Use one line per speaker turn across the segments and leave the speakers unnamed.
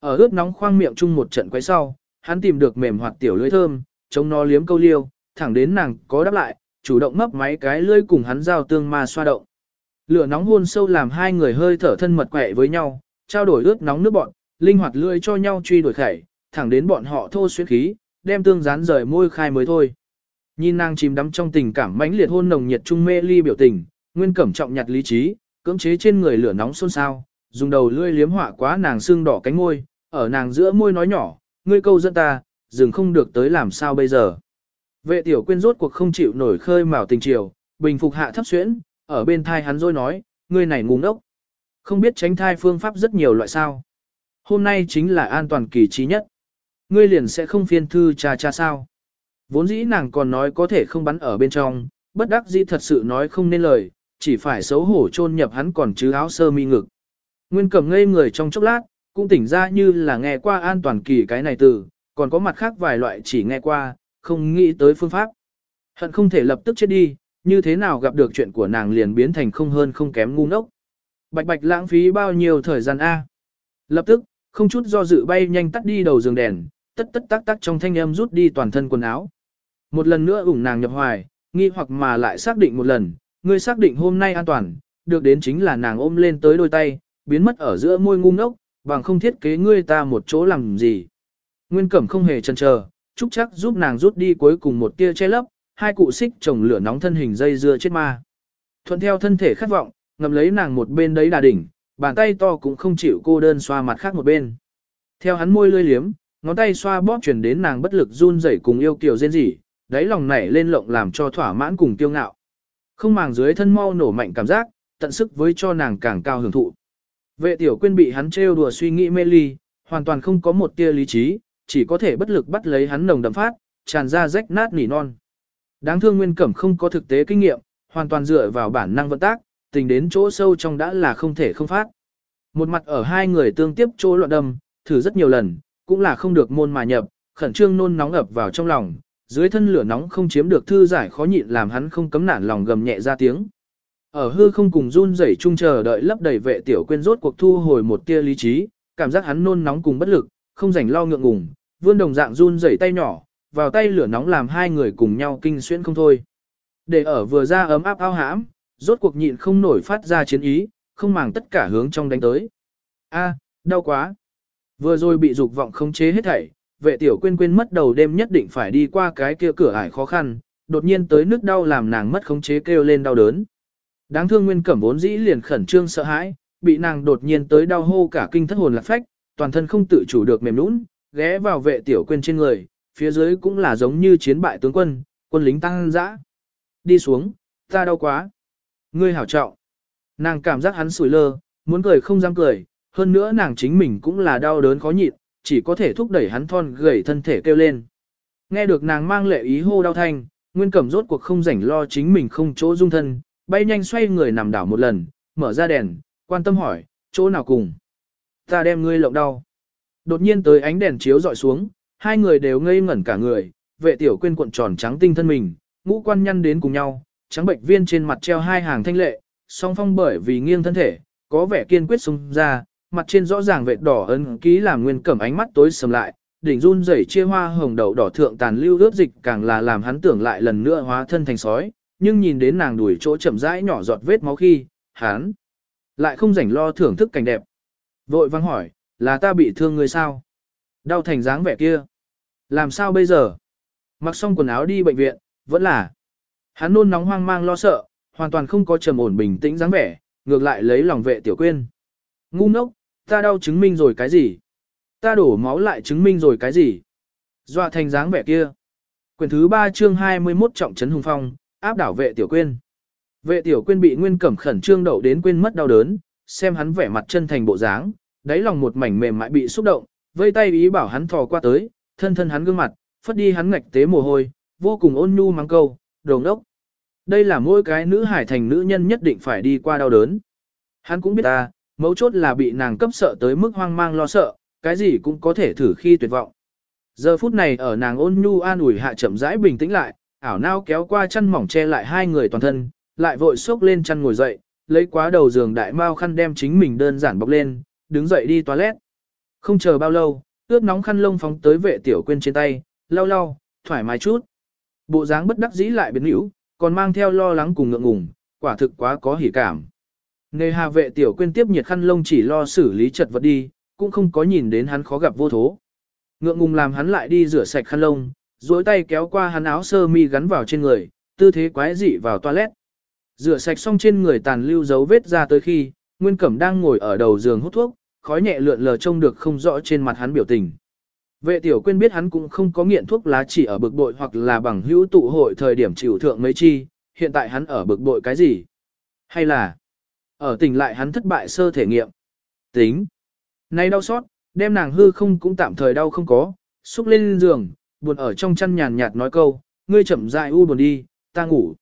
Ở ướt nóng khoang miệng chung một trận quấy sau, hắn tìm được mềm hoạt tiểu lưỡi thơm, chống nó liếm câu liêu, thẳng đến nàng có đáp lại, chủ động mấp máy cái lưỡi cùng hắn giao tương ma xoa động. Lửa nóng hôn sâu làm hai người hơi thở thân mật quẹ với nhau, trao đổi ướt nóng nước bọn, linh hoạt lưỡi cho nhau truy đuổi khẩy, thẳng đến bọn họ thô xuyên khí, đem tương dán rời môi khai mới thôi. Nhìn nàng chìm đắm trong tình cảm mãnh liệt hôn nồng nhiệt trung mê ly biểu tình, nguyên cẩm trọng nhặt lý trí, cưỡng chế trên người lửa nóng xôn xao, dùng đầu lưỡi liếm họa quá nàng xương đỏ cánh môi, ở nàng giữa môi nói nhỏ, ngươi câu dẫn ta, dừng không được tới làm sao bây giờ. Vệ tiểu quyên rốt cuộc không chịu nổi khơi mào tình chiều, bình phục hạ thấp xuyễn, ở bên thai hắn rồi nói, ngươi này ngu ngốc. Không biết tránh thai phương pháp rất nhiều loại sao. Hôm nay chính là an toàn kỳ trí nhất. Ngươi liền sẽ không phiên thư cha cha sao. Vốn dĩ nàng còn nói có thể không bắn ở bên trong, bất đắc dĩ thật sự nói không nên lời, chỉ phải xấu hổ chôn nhập hắn còn chứ áo sơ mi ngực. Nguyên cầm ngây người trong chốc lát, cũng tỉnh ra như là nghe qua an toàn kỳ cái này từ, còn có mặt khác vài loại chỉ nghe qua, không nghĩ tới phương pháp. Hận không thể lập tức chết đi, như thế nào gặp được chuyện của nàng liền biến thành không hơn không kém ngu ngốc. Bạch bạch lãng phí bao nhiêu thời gian A. Lập tức, không chút do dự bay nhanh tắt đi đầu giường đèn, tất tất tắc tắc trong thanh âm rút đi toàn thân quần áo. Một lần nữa ủng nàng nhập hoài, nghi hoặc mà lại xác định một lần, ngươi xác định hôm nay an toàn, được đến chính là nàng ôm lên tới đôi tay, biến mất ở giữa môi ngu ngốc, bằng không thiết kế ngươi ta một chỗ làm gì. Nguyên Cẩm không hề chần chờ, chúc chắc giúp nàng rút đi cuối cùng một tia che lấp, hai cụ xích chồng lửa nóng thân hình dây dưa chết ma. Thuận theo thân thể khát vọng, ngầm lấy nàng một bên đấy đà đỉnh, bàn tay to cũng không chịu cô đơn xoa mặt khác một bên. Theo hắn môi lươi liếm, ngón tay xoa bóp chuyển đến nàng bất lực run rẩy cùng yêu kiều rên rỉ, đáy lòng nảy lên lộng làm cho thỏa mãn cùng tiêu ngạo. Không màng dưới thân mau nổ mạnh cảm giác, tận sức với cho nàng càng cao hưởng thụ. Vệ tiểu quyên bị hắn trêu đùa suy nghĩ mê ly, hoàn toàn không có một tia lý trí, chỉ có thể bất lực bắt lấy hắn nồng đậm phát, tràn ra rách nát nỉ non. Đáng thương Nguyên Cẩm không có thực tế kinh nghiệm, hoàn toàn dựa vào bản năng vận tác, tình đến chỗ sâu trong đã là không thể không phát. Một mặt ở hai người tương tiếp chỗ loạn đâm, thử rất nhiều lần, cũng là không được môn mà nhập, khẩn trương nôn nóng ập vào trong lòng, dưới thân lửa nóng không chiếm được thư giải khó nhịn làm hắn không cấm nản lòng gầm nhẹ ra tiếng. Ở hư không cùng run rẩy chung chờ đợi lấp đầy vệ tiểu quên rốt cuộc thu hồi một tia lý trí, cảm giác hắn nôn nóng cùng bất lực, không rảnh lo ngượng ngùng, vươn đồng dạng run rẩy tay nhỏ, vào tay lửa nóng làm hai người cùng nhau kinh xuyên không thôi. Để ở vừa ra ấm áp ao hãm, rốt cuộc nhịn không nổi phát ra chiến ý, không màng tất cả hướng trong đánh tới. A, đau quá. Vừa rồi bị dục vọng không chế hết thảy, vệ tiểu quên quên mất đầu đêm nhất định phải đi qua cái kia cửa ải khó khăn, đột nhiên tới nước đau làm nàng mất khống chế kêu lên đau đớn. Đáng thương nguyên cẩm vốn dĩ liền khẩn trương sợ hãi, bị nàng đột nhiên tới đau hô cả kinh thất hồn lạc phách, toàn thân không tự chủ được mềm nũng, ghé vào vệ tiểu quên trên người, phía dưới cũng là giống như chiến bại tướng quân, quân lính tăng dã. Đi xuống, ta đau quá. Ngươi hảo trọng. Nàng cảm giác hắn sủi lơ, muốn cười không dám cười, hơn nữa nàng chính mình cũng là đau đớn khó nhịn, chỉ có thể thúc đẩy hắn thon gầy thân thể kêu lên. Nghe được nàng mang lệ ý hô đau thanh, Nguyên Cẩm rốt cuộc không rảnh lo chính mình không chỗ dung thân, bay nhanh xoay người nằm đảo một lần, mở ra đèn, quan tâm hỏi, chỗ nào cùng. Ta đem ngươi lộng đau. Đột nhiên tới ánh đèn chiếu dọi xuống, hai người đều ngây ngẩn cả người, vệ tiểu quên cuộn tròn trắng tinh thân mình, ngũ quan nhăn đến cùng nhau, trắng bệnh viên trên mặt treo hai hàng thanh lệ, song phong bởi vì nghiêng thân thể, có vẻ kiên quyết xung ra, mặt trên rõ ràng vệt đỏ ấn ký làm nguyên cẩm ánh mắt tối sầm lại, đỉnh run rẩy chia hoa hồng đầu đỏ thượng tàn lưu ướp dịch càng là làm hắn tưởng lại lần nữa hóa thân thành sói, nhưng nhìn đến nàng đuổi chỗ chậm rãi nhỏ giọt vết máu khi, hắn lại không rảnh lo thưởng thức cảnh đẹp. Vội vang hỏi, là ta bị thương người sao? Đau thành dáng vẻ kia. Làm sao bây giờ? Mặc xong quần áo đi bệnh viện, vẫn là. Hắn nôn nóng hoang mang lo sợ, hoàn toàn không có trầm ổn bình tĩnh dáng vẻ, ngược lại lấy lòng vệ tiểu quyên. Ngu ngốc, ta đau chứng minh rồi cái gì? Ta đổ máu lại chứng minh rồi cái gì? Dọa thành dáng vẻ kia. Quyền thứ 3 chương 21 trọng trấn hùng phong, áp đảo vệ tiểu quyên. Vệ tiểu quyên bị nguyên cẩm khẩn trương đậu đến quên mất đau đớn, xem hắn vẻ mặt chân thành bộ dáng, đáy lòng một mảnh mềm mại bị xúc động, vây tay ý bảo hắn thò qua tới, thân thân hắn gương mặt, phất đi hắn ngạch tế mồ hôi, vô cùng ôn nhu mang câu, đồ đốc. Đây là mỗi cái nữ hải thành nữ nhân nhất định phải đi qua đau đớn. Hắn cũng biết ta, mấu chốt là bị nàng cấp sợ tới mức hoang mang lo sợ, cái gì cũng có thể thử khi tuyệt vọng. Giờ phút này ở nàng ôn nhu an ủi hạ chậm rãi bình tĩnh lại, ảo nao kéo qua chăn mỏng che lại hai người toàn thân, lại vội xốc lên chăn ngồi dậy, lấy quá đầu giường đại mao khăn đem chính mình đơn giản bọc lên, đứng dậy đi toilet. Không chờ bao lâu, ướt nóng khăn lông phóng tới vệ tiểu quên trên tay, lau lau, thoải mái chút. Bộ dáng bất đắc dĩ lại biến hữu, còn mang theo lo lắng cùng ngượng ngùng, quả thực quá có hỉ cảm. Nề hà vệ tiểu quên tiếp nhiệt khăn lông chỉ lo xử lý chật vật đi, cũng không có nhìn đến hắn khó gặp vô thố. Ngượng ngùng làm hắn lại đi rửa sạch khăn lông, duỗi tay kéo qua hắn áo sơ mi gắn vào trên người, tư thế quái dị vào toilet. Rửa sạch xong trên người tàn lưu dấu vết ra tới khi, Nguyên Cẩm đang ngồi ở đầu giường hút thuốc, khói nhẹ lượn lờ trông được không rõ trên mặt hắn biểu tình. Vệ tiểu quên biết hắn cũng không có nghiện thuốc lá chỉ ở bực bội hoặc là bằng hữu tụ hội thời điểm chịu thượng mấy chi, hiện tại hắn ở bực bội cái gì? Hay là ở tỉnh lại hắn thất bại sơ thể nghiệm? Tính. Nay đau xót, đem nàng hư không cũng tạm thời đau không có, xúc lên giường, buồn ở trong chăn nhàn nhạt nói câu, ngươi chậm dại u buồn đi, ta ngủ.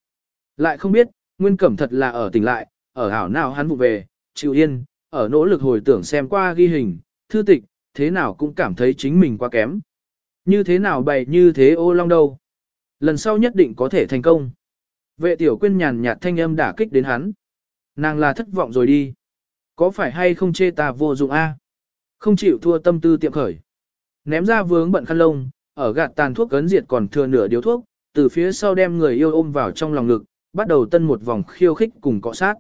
Lại không biết, nguyên cẩm thật là ở tỉnh lại, ở hảo nào hắn vụ về, chịu yên, ở nỗ lực hồi tưởng xem qua ghi hình, thư tịch, thế nào cũng cảm thấy chính mình quá kém. Như thế nào bày như thế ô long đâu. Lần sau nhất định có thể thành công. Vệ tiểu quyên nhàn nhạt thanh âm đả kích đến hắn. Nàng là thất vọng rồi đi. Có phải hay không chê ta vô dụng a? Không chịu thua tâm tư tiệm khởi. Ném ra vướng bận khăn lông, ở gạt tàn thuốc cấn diệt còn thừa nửa điếu thuốc, từ phía sau đem người yêu ôm vào trong lòng ngực, bắt đầu tân một vòng khiêu khích cùng cọ sát.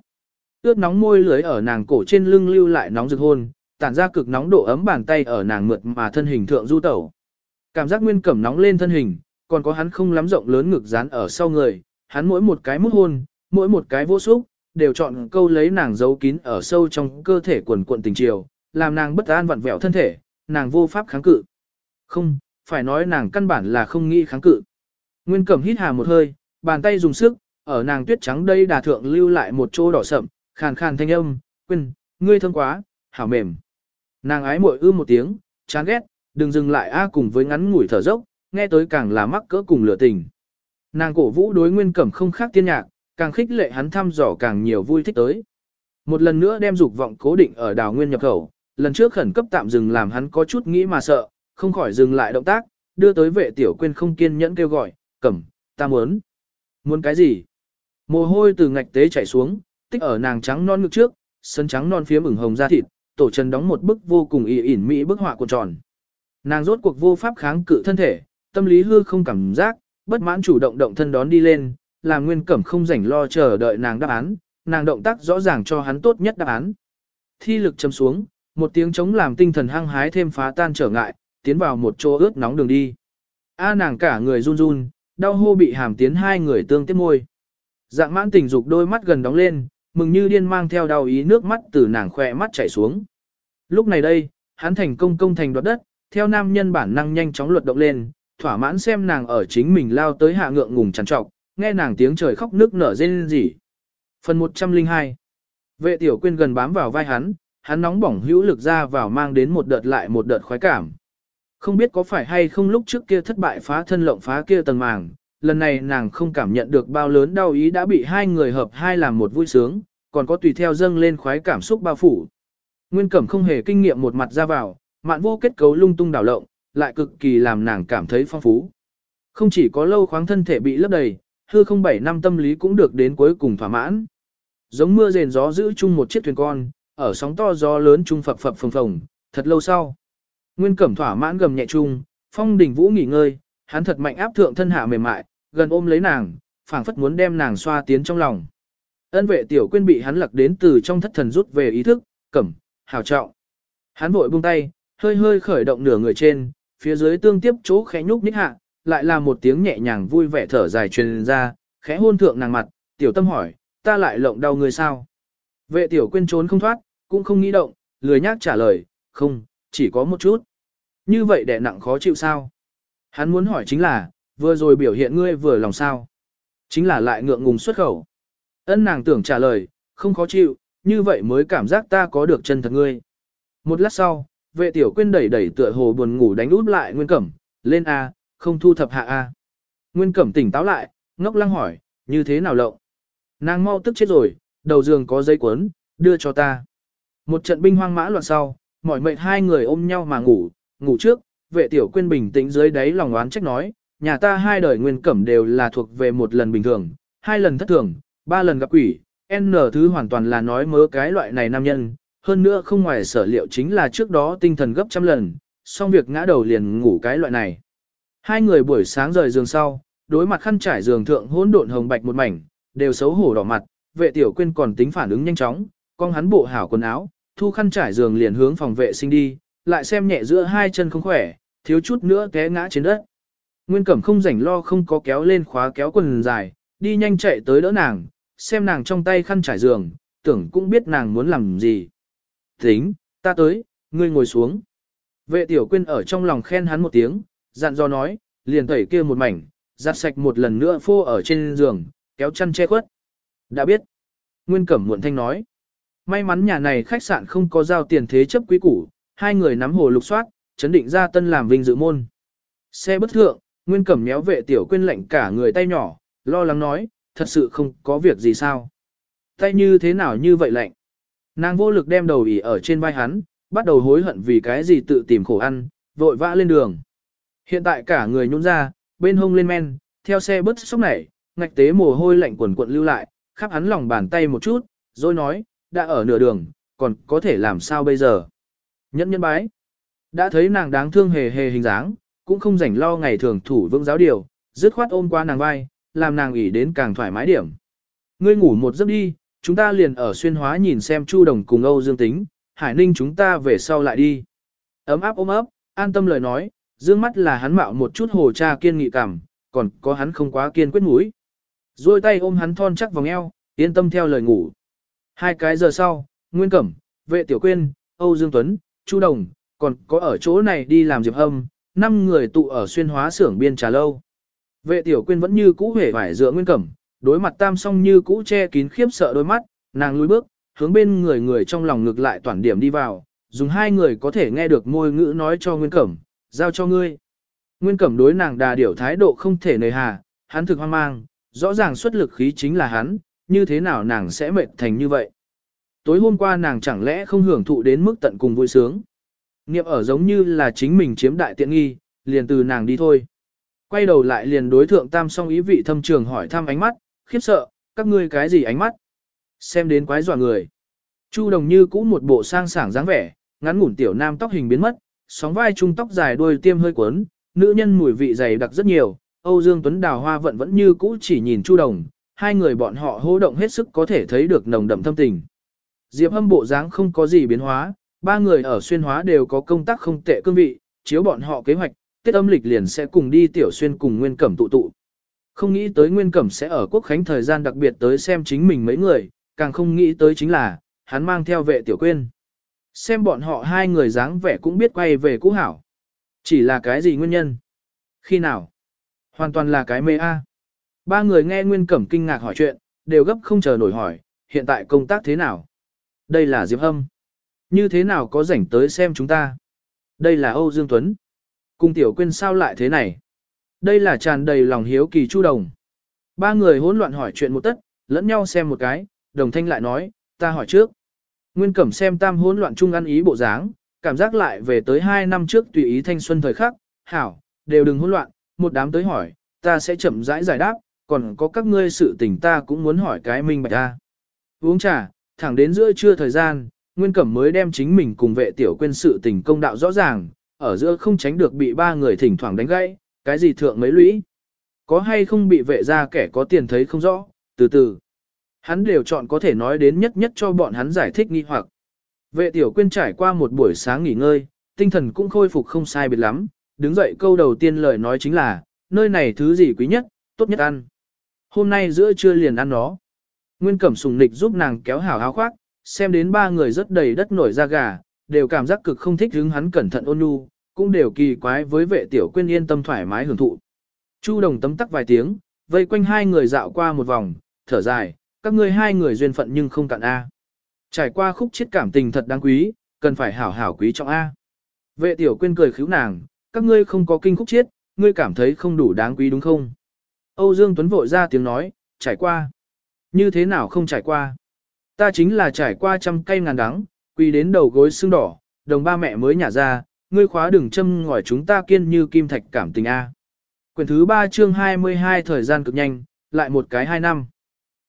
Ướt nóng môi lưới ở nàng cổ trên lưng lưu lại nóng rực hôn, tản ra cực nóng độ ấm bàn tay ở nàng mượt mà thân hình thượng du tẩu. Cảm giác nguyên cẩm nóng lên thân hình, còn có hắn không lắm rộng lớn ngực dán ở sau người, hắn mỗi một cái mút hôn, mỗi một cái vô xúc, đều chọn câu lấy nàng giấu kín ở sâu trong cơ thể quần cuộn tình chiều, làm nàng bất an vặn vẹo thân thể, nàng vô pháp kháng cự. Không, phải nói nàng căn bản là không nghĩ kháng cự. Nguyên Cẩm hít hà một hơi, bàn tay dùng sức, ở nàng tuyết trắng đây đà thượng lưu lại một chỗ đỏ sậm, khàn khàn thanh âm, quên, ngươi thơm quá, hảo mềm. Nàng ái muội ư một tiếng, chán ghét, đừng dừng lại a cùng với ngắn ngủi thở dốc, nghe tới càng là mắc cỡ cùng lửa tình. Nàng cổ vũ đối nguyên cẩm không khác tiên nhạc, càng khích lệ hắn thăm dò càng nhiều vui thích tới. Một lần nữa đem dục vọng cố định ở đào nguyên nhập khẩu, lần trước khẩn cấp tạm dừng làm hắn có chút nghĩ mà sợ, không khỏi dừng lại động tác, đưa tới vệ tiểu quên không kiên nhẫn kêu gọi, cẩm, ta muốn. Muốn cái gì? Mồ hôi từ ngạch tế chảy xuống, tích ở nàng trắng non ngực trước, sân trắng non phía ửng hồng da thịt, tổ trần đóng một bức vô cùng y ỉn mỹ bức họa cuộn tròn. Nàng rốt cuộc vô pháp kháng cự thân thể, tâm lý hư không cảm giác, bất mãn chủ động động thân đón đi lên, làm nguyên cẩm không rảnh lo chờ đợi nàng đáp án, nàng động tác rõ ràng cho hắn tốt nhất đáp án. Thi lực châm xuống, một tiếng chống làm tinh thần hăng hái thêm phá tan trở ngại, tiến vào một chỗ ướt nóng đường đi. A nàng cả người run run, đau hô bị hàm tiến hai người tương tiếp môi. Dạng mãn tình dục đôi mắt gần đóng lên, mừng như điên mang theo đau ý nước mắt từ nàng khỏe mắt chảy xuống. Lúc này đây, hắn thành công công thành đoạt đất, theo nam nhân bản năng nhanh chóng luật động lên, thỏa mãn xem nàng ở chính mình lao tới hạ ngượng ngùng chằn trọc, nghe nàng tiếng trời khóc nước nở rên rỉ. Phần 102 Vệ tiểu quyên gần bám vào vai hắn, hắn nóng bỏng hữu lực ra vào mang đến một đợt lại một đợt khoái cảm. Không biết có phải hay không lúc trước kia thất bại phá thân lộng phá kia tầng màng, lần này nàng không cảm nhận được bao lớn đau ý đã bị hai người hợp hai làm một vui sướng, còn có tùy theo dâng lên khoái cảm xúc bao phủ. Nguyên Cẩm không hề kinh nghiệm một mặt ra vào, mạn vô kết cấu lung tung đảo lộng, lại cực kỳ làm nàng cảm thấy phong phú. Không chỉ có lâu khoáng thân thể bị lấp đầy, hư không bảy năm tâm lý cũng được đến cuối cùng thỏa mãn. Giống mưa rền gió giữ chung một chiếc thuyền con, ở sóng to gió lớn chung phập phập phồng phồng, thật lâu sau. Nguyên Cẩm thỏa mãn gầm nhẹ chung, phong đình vũ nghỉ ngơi, hắn thật mạnh áp thượng thân hạ mềm mại, gần ôm lấy nàng, phảng phất muốn đem nàng xoa tiến trong lòng. Ân vệ tiểu quyên bị hắn lặc đến từ trong thất thần rút về ý thức, cẩm, hào trọng. Hắn vội buông tay, hơi hơi khởi động nửa người trên, phía dưới tương tiếp chỗ khẽ nhúc nhích hạ, lại là một tiếng nhẹ nhàng vui vẻ thở dài truyền ra, khẽ hôn thượng nàng mặt, tiểu tâm hỏi, ta lại lộng đau người sao? Vệ tiểu quyên trốn không thoát, cũng không nghĩ động, lười nhác trả lời, không, chỉ có một chút. Như vậy đẻ nặng khó chịu sao? Hắn muốn hỏi chính là, vừa rồi biểu hiện ngươi vừa lòng sao? Chính là lại ngượng ngùng xuất khẩu. Ân nàng tưởng trả lời, không khó chịu, như vậy mới cảm giác ta có được chân thật ngươi. Một lát sau, vệ tiểu quyên đẩy đẩy tựa hồ buồn ngủ đánh út lại Nguyên Cẩm, lên A, không thu thập hạ A. Nguyên Cẩm tỉnh táo lại, ngốc lăng hỏi, như thế nào lộng? Nàng mau tức chết rồi, đầu giường có dây cuốn, đưa cho ta. Một trận binh hoang mã loạn sau, mỏi mệt hai người ôm nhau mà ngủ, ngủ trước, vệ tiểu quyên bình tĩnh dưới đáy lòng oán trách nói, nhà ta hai đời nguyên cẩm đều là thuộc về một lần bình thường, hai lần thất thường, ba lần gặp quỷ, N thứ hoàn toàn là nói mớ cái loại này nam nhân, hơn nữa không ngoài sở liệu chính là trước đó tinh thần gấp trăm lần, xong việc ngã đầu liền ngủ cái loại này. Hai người buổi sáng rời giường sau, đối mặt khăn trải giường thượng hỗn độn hồng bạch một mảnh, đều xấu hổ đỏ mặt, vệ tiểu quyên còn tính phản ứng nhanh chóng, con hắn bộ hảo quần áo, thu khăn trải giường liền hướng phòng vệ sinh đi, lại xem nhẹ giữa hai chân không khỏe, thiếu chút nữa té ngã trên đất. Nguyên Cẩm không rảnh lo không có kéo lên khóa kéo quần dài, đi nhanh chạy tới đỡ nàng, xem nàng trong tay khăn trải giường, tưởng cũng biết nàng muốn làm gì. Tính, ta tới, ngươi ngồi xuống. Vệ tiểu quyên ở trong lòng khen hắn một tiếng, dặn dò nói, liền tẩy kia một mảnh, giặt sạch một lần nữa phô ở trên giường, kéo chăn che khuất. Đã biết. Nguyên Cẩm muộn thanh nói. May mắn nhà này khách sạn không có giao tiền thế chấp quý củ, hai người nắm hồ lục soát, chấn định ra tân làm vinh dự môn. Xe bất thượng, Nguyên Cẩm méo vệ tiểu quyên lệnh cả người tay nhỏ, lo lắng nói, thật sự không có việc gì sao. Tay như thế nào như vậy lạnh. Nàng vô lực đem đầu ỉ ở trên vai hắn, bắt đầu hối hận vì cái gì tự tìm khổ ăn, vội vã lên đường. Hiện tại cả người nhún ra, bên hông lên men, theo xe bớt sốc nảy, ngạch tế mồ hôi lạnh quần quận lưu lại, khắp hắn lòng bàn tay một chút, rồi nói, đã ở nửa đường, còn có thể làm sao bây giờ. Nhẫn nhẫn bái. Đã thấy nàng đáng thương hề hề hình dáng, cũng không rảnh lo ngày thường thủ vững giáo điều, dứt khoát ôm qua nàng vai, làm nàng ủy đến càng thoải mái điểm. Ngươi ngủ một giấc đi, chúng ta liền ở xuyên hóa nhìn xem Chu Đồng cùng Âu Dương Tính, Hải Ninh chúng ta về sau lại đi. Ấm áp ôm ấp, an tâm lời nói, dương mắt là hắn mạo một chút hồ cha kiên nghị cảm, còn có hắn không quá kiên quyết mũi. Rồi tay ôm hắn thon chắc vòng eo, yên tâm theo lời ngủ. Hai cái giờ sau, Nguyên Cẩm, Vệ Tiểu Quyên, Âu Dương Tuấn, Chu Đồng, còn có ở chỗ này đi làm Diệp Hâm, năm người tụ ở xuyên hóa xưởng biên trà lâu. Vệ Tiểu Quyên vẫn như cũ hề vải dựa Nguyên Cẩm, đối mặt tam song như cũ che kín khiếp sợ đôi mắt, nàng lùi bước, hướng bên người người trong lòng ngược lại toàn điểm đi vào, dùng hai người có thể nghe được môi ngữ nói cho Nguyên Cẩm, giao cho ngươi. Nguyên Cẩm đối nàng đà điểu thái độ không thể nề hà, hắn thực hoang mang, rõ ràng xuất lực khí chính là hắn, như thế nào nàng sẽ mệt thành như vậy. Tối hôm qua nàng chẳng lẽ không hưởng thụ đến mức tận cùng vui sướng. Nghiệp ở giống như là chính mình chiếm đại tiện nghi, liền từ nàng đi thôi. Quay đầu lại liền đối thượng tam song ý vị thâm trường hỏi thăm ánh mắt, khiếp sợ, các ngươi cái gì ánh mắt? Xem đến quái dọa người. Chu đồng như cũ một bộ sang sảng dáng vẻ, ngắn ngủn tiểu nam tóc hình biến mất, sóng vai trung tóc dài đuôi tiêm hơi cuốn, nữ nhân mùi vị dày đặc rất nhiều, Âu Dương Tuấn Đào Hoa vẫn vẫn như cũ chỉ nhìn Chu Đồng, hai người bọn họ hô động hết sức có thể thấy được nồng đậm thâm tình. Diệp Hâm bộ dáng không có gì biến hóa, ba người ở xuyên hóa đều có công tác không tệ cương vị, chiếu bọn họ kế hoạch, Tết âm lịch liền sẽ cùng đi tiểu xuyên cùng Nguyên Cẩm tụ tụ. Không nghĩ tới Nguyên Cẩm sẽ ở quốc khánh thời gian đặc biệt tới xem chính mình mấy người, càng không nghĩ tới chính là, hắn mang theo vệ tiểu quên. Xem bọn họ hai người dáng vẻ cũng biết quay về cũ hảo. Chỉ là cái gì nguyên nhân? Khi nào? Hoàn toàn là cái mê a. Ba người nghe Nguyên Cẩm kinh ngạc hỏi chuyện, đều gấp không chờ nổi hỏi, hiện tại công tác thế nào? Đây là Diệp Hâm. Như thế nào có rảnh tới xem chúng ta? Đây là Âu Dương Tuấn. Cùng Tiểu Quyên sao lại thế này? Đây là tràn đầy lòng hiếu kỳ chu đồng. Ba người hỗn loạn hỏi chuyện một tất, lẫn nhau xem một cái, đồng thanh lại nói, ta hỏi trước. Nguyên Cẩm xem tam hỗn loạn chung ăn ý bộ dáng, cảm giác lại về tới hai năm trước tùy ý thanh xuân thời khắc, hảo, đều đừng hỗn loạn, một đám tới hỏi, ta sẽ chậm rãi giải đáp, còn có các ngươi sự tình ta cũng muốn hỏi cái minh bạch ta. Uống trà, thẳng đến giữa trưa thời gian, Nguyên Cẩm mới đem chính mình cùng vệ tiểu quên sự tình công đạo rõ ràng, ở giữa không tránh được bị ba người thỉnh thoảng đánh gãy, cái gì thượng mấy lũy. Có hay không bị vệ ra kẻ có tiền thấy không rõ, từ từ. Hắn đều chọn có thể nói đến nhất nhất cho bọn hắn giải thích nghi hoặc. Vệ tiểu quên trải qua một buổi sáng nghỉ ngơi, tinh thần cũng khôi phục không sai biệt lắm, đứng dậy câu đầu tiên lời nói chính là, nơi này thứ gì quý nhất, tốt nhất ăn. Hôm nay giữa trưa liền ăn nó. Nguyên cẩm sùng nịch giúp nàng kéo hảo áo khoác, xem đến ba người rất đầy đất nổi da gà, đều cảm giác cực không thích hứng hắn cẩn thận ôn nhu, cũng đều kỳ quái với vệ tiểu quyên yên tâm thoải mái hưởng thụ. Chu đồng tấm tắc vài tiếng, vây quanh hai người dạo qua một vòng, thở dài, các ngươi hai người duyên phận nhưng không cạn A. Trải qua khúc chiết cảm tình thật đáng quý, cần phải hảo hảo quý trọng A. Vệ tiểu quyên cười khíu nàng, các ngươi không có kinh khúc chiết, ngươi cảm thấy không đủ đáng quý đúng không? Âu Dương Tuấn vội ra tiếng nói, trải qua. Như thế nào không trải qua? Ta chính là trải qua trăm cây ngàn đắng, quỳ đến đầu gối xương đỏ, đồng ba mẹ mới nhả ra, ngươi khóa đừng châm ngòi chúng ta kiên như kim thạch cảm tình A. Quyển thứ 3 chương 22 thời gian cực nhanh, lại một cái hai năm.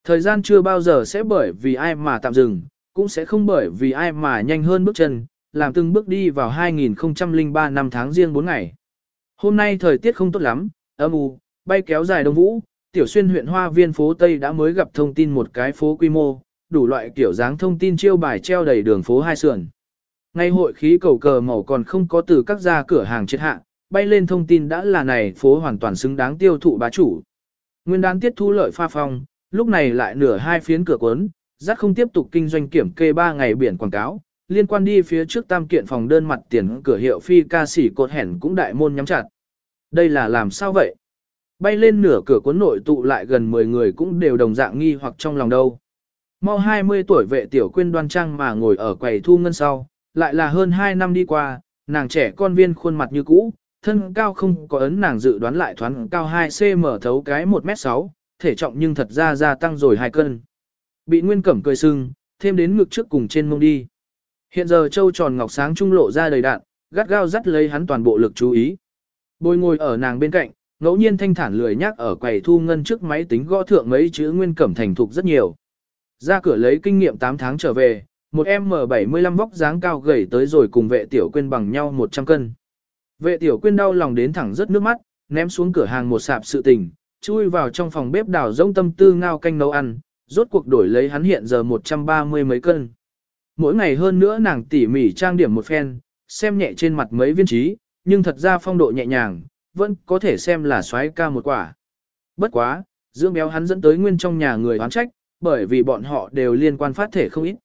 Thời gian chưa bao giờ sẽ bởi vì ai mà tạm dừng, cũng sẽ không bởi vì ai mà nhanh hơn bước chân, làm từng bước đi vào 2003 năm tháng riêng 4 ngày. Hôm nay thời tiết không tốt lắm, âm u, bay kéo dài đông vũ, tiểu xuyên huyện hoa viên phố Tây đã mới gặp thông tin một cái phố quy mô, đủ loại kiểu dáng thông tin chiêu bài treo đầy đường phố hai sườn. Ngay hội khí cầu cờ màu còn không có từ các gia cửa hàng chết hạ, bay lên thông tin đã là này phố hoàn toàn xứng đáng tiêu thụ bá chủ. Nguyên đán tiết thu lợi pha phong, lúc này lại nửa hai phiến cửa cuốn, giác không tiếp tục kinh doanh kiểm kê 3 ngày biển quảng cáo, liên quan đi phía trước tam kiện phòng đơn mặt tiền cửa hiệu phi ca sĩ cột hẻn cũng đại môn nhắm chặt. Đây là làm sao vậy? Bay lên nửa cửa cuốn nội tụ lại gần 10 người cũng đều đồng dạng nghi hoặc trong lòng đâu. Mau 20 tuổi vệ tiểu quyên đoan trang mà ngồi ở quầy thu ngân sau, lại là hơn 2 năm đi qua, nàng trẻ con viên khuôn mặt như cũ, thân cao không có ấn nàng dự đoán lại thoáng cao 2cm thấu cái 1m6, thể trọng nhưng thật ra gia tăng rồi 2 cân. Bị nguyên cẩm cười sưng, thêm đến ngực trước cùng trên mông đi. Hiện giờ châu tròn ngọc sáng trung lộ ra đầy đạn, gắt gao dắt lấy hắn toàn bộ lực chú ý. Bồi ngồi ở nàng bên cạnh, ngẫu nhiên thanh thản lười nhắc ở quầy thu ngân trước máy tính gõ thượng mấy chữ nguyên cẩm thành thục rất nhiều. Ra cửa lấy kinh nghiệm 8 tháng trở về, một M75 vóc dáng cao gầy tới rồi cùng vệ tiểu quên bằng nhau 100 cân. Vệ tiểu quyên đau lòng đến thẳng rất nước mắt, ném xuống cửa hàng một sạp sự tình, chui vào trong phòng bếp đảo rông tâm tư ngao canh nấu ăn, rốt cuộc đổi lấy hắn hiện giờ 130 mấy cân. Mỗi ngày hơn nữa nàng tỉ mỉ trang điểm một phen, xem nhẹ trên mặt mấy viên trí, nhưng thật ra phong độ nhẹ nhàng, vẫn có thể xem là xoáy ca một quả. Bất quá, dưỡng béo hắn dẫn tới nguyên trong nhà người oán trách, bởi vì bọn họ đều liên quan phát thể không ít.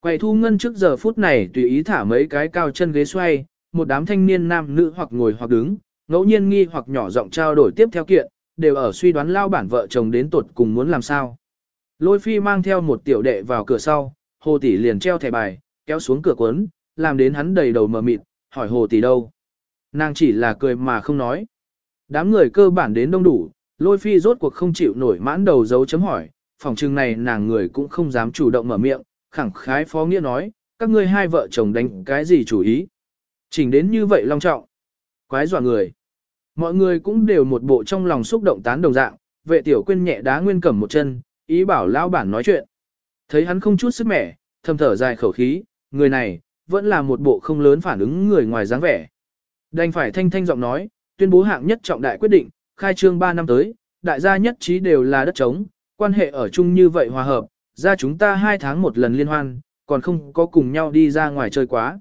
Quầy thu ngân trước giờ phút này tùy ý thả mấy cái cao chân ghế xoay, một đám thanh niên nam nữ hoặc ngồi hoặc đứng, ngẫu nhiên nghi hoặc nhỏ giọng trao đổi tiếp theo kiện, đều ở suy đoán lao bản vợ chồng đến tuột cùng muốn làm sao. Lôi phi mang theo một tiểu đệ vào cửa sau, hồ tỷ liền treo thẻ bài, kéo xuống cửa cuốn, làm đến hắn đầy đầu mờ mịt, hỏi hồ tỷ đâu. Nàng chỉ là cười mà không nói. Đám người cơ bản đến đông đủ, lôi phi rốt cuộc không chịu nổi mãn đầu dấu chấm hỏi, phòng trưng này nàng người cũng không dám chủ động mở miệng, khẳng khái phó nghĩa nói, các ngươi hai vợ chồng đánh cái gì chủ ý. Chỉnh đến như vậy long trọng. Quái dọa người. Mọi người cũng đều một bộ trong lòng xúc động tán đồng dạng, vệ tiểu quên nhẹ đá nguyên cẩm một chân, ý bảo lão bản nói chuyện. Thấy hắn không chút sức mẻ, thầm thở dài khẩu khí, người này, vẫn là một bộ không lớn phản ứng người ngoài dáng vẻ. Đành phải thanh thanh giọng nói, tuyên bố hạng nhất trọng đại quyết định, khai trương 3 năm tới, đại gia nhất trí đều là đất trống, quan hệ ở chung như vậy hòa hợp, ra chúng ta hai tháng một lần liên hoan, còn không có cùng nhau đi ra ngoài chơi quá.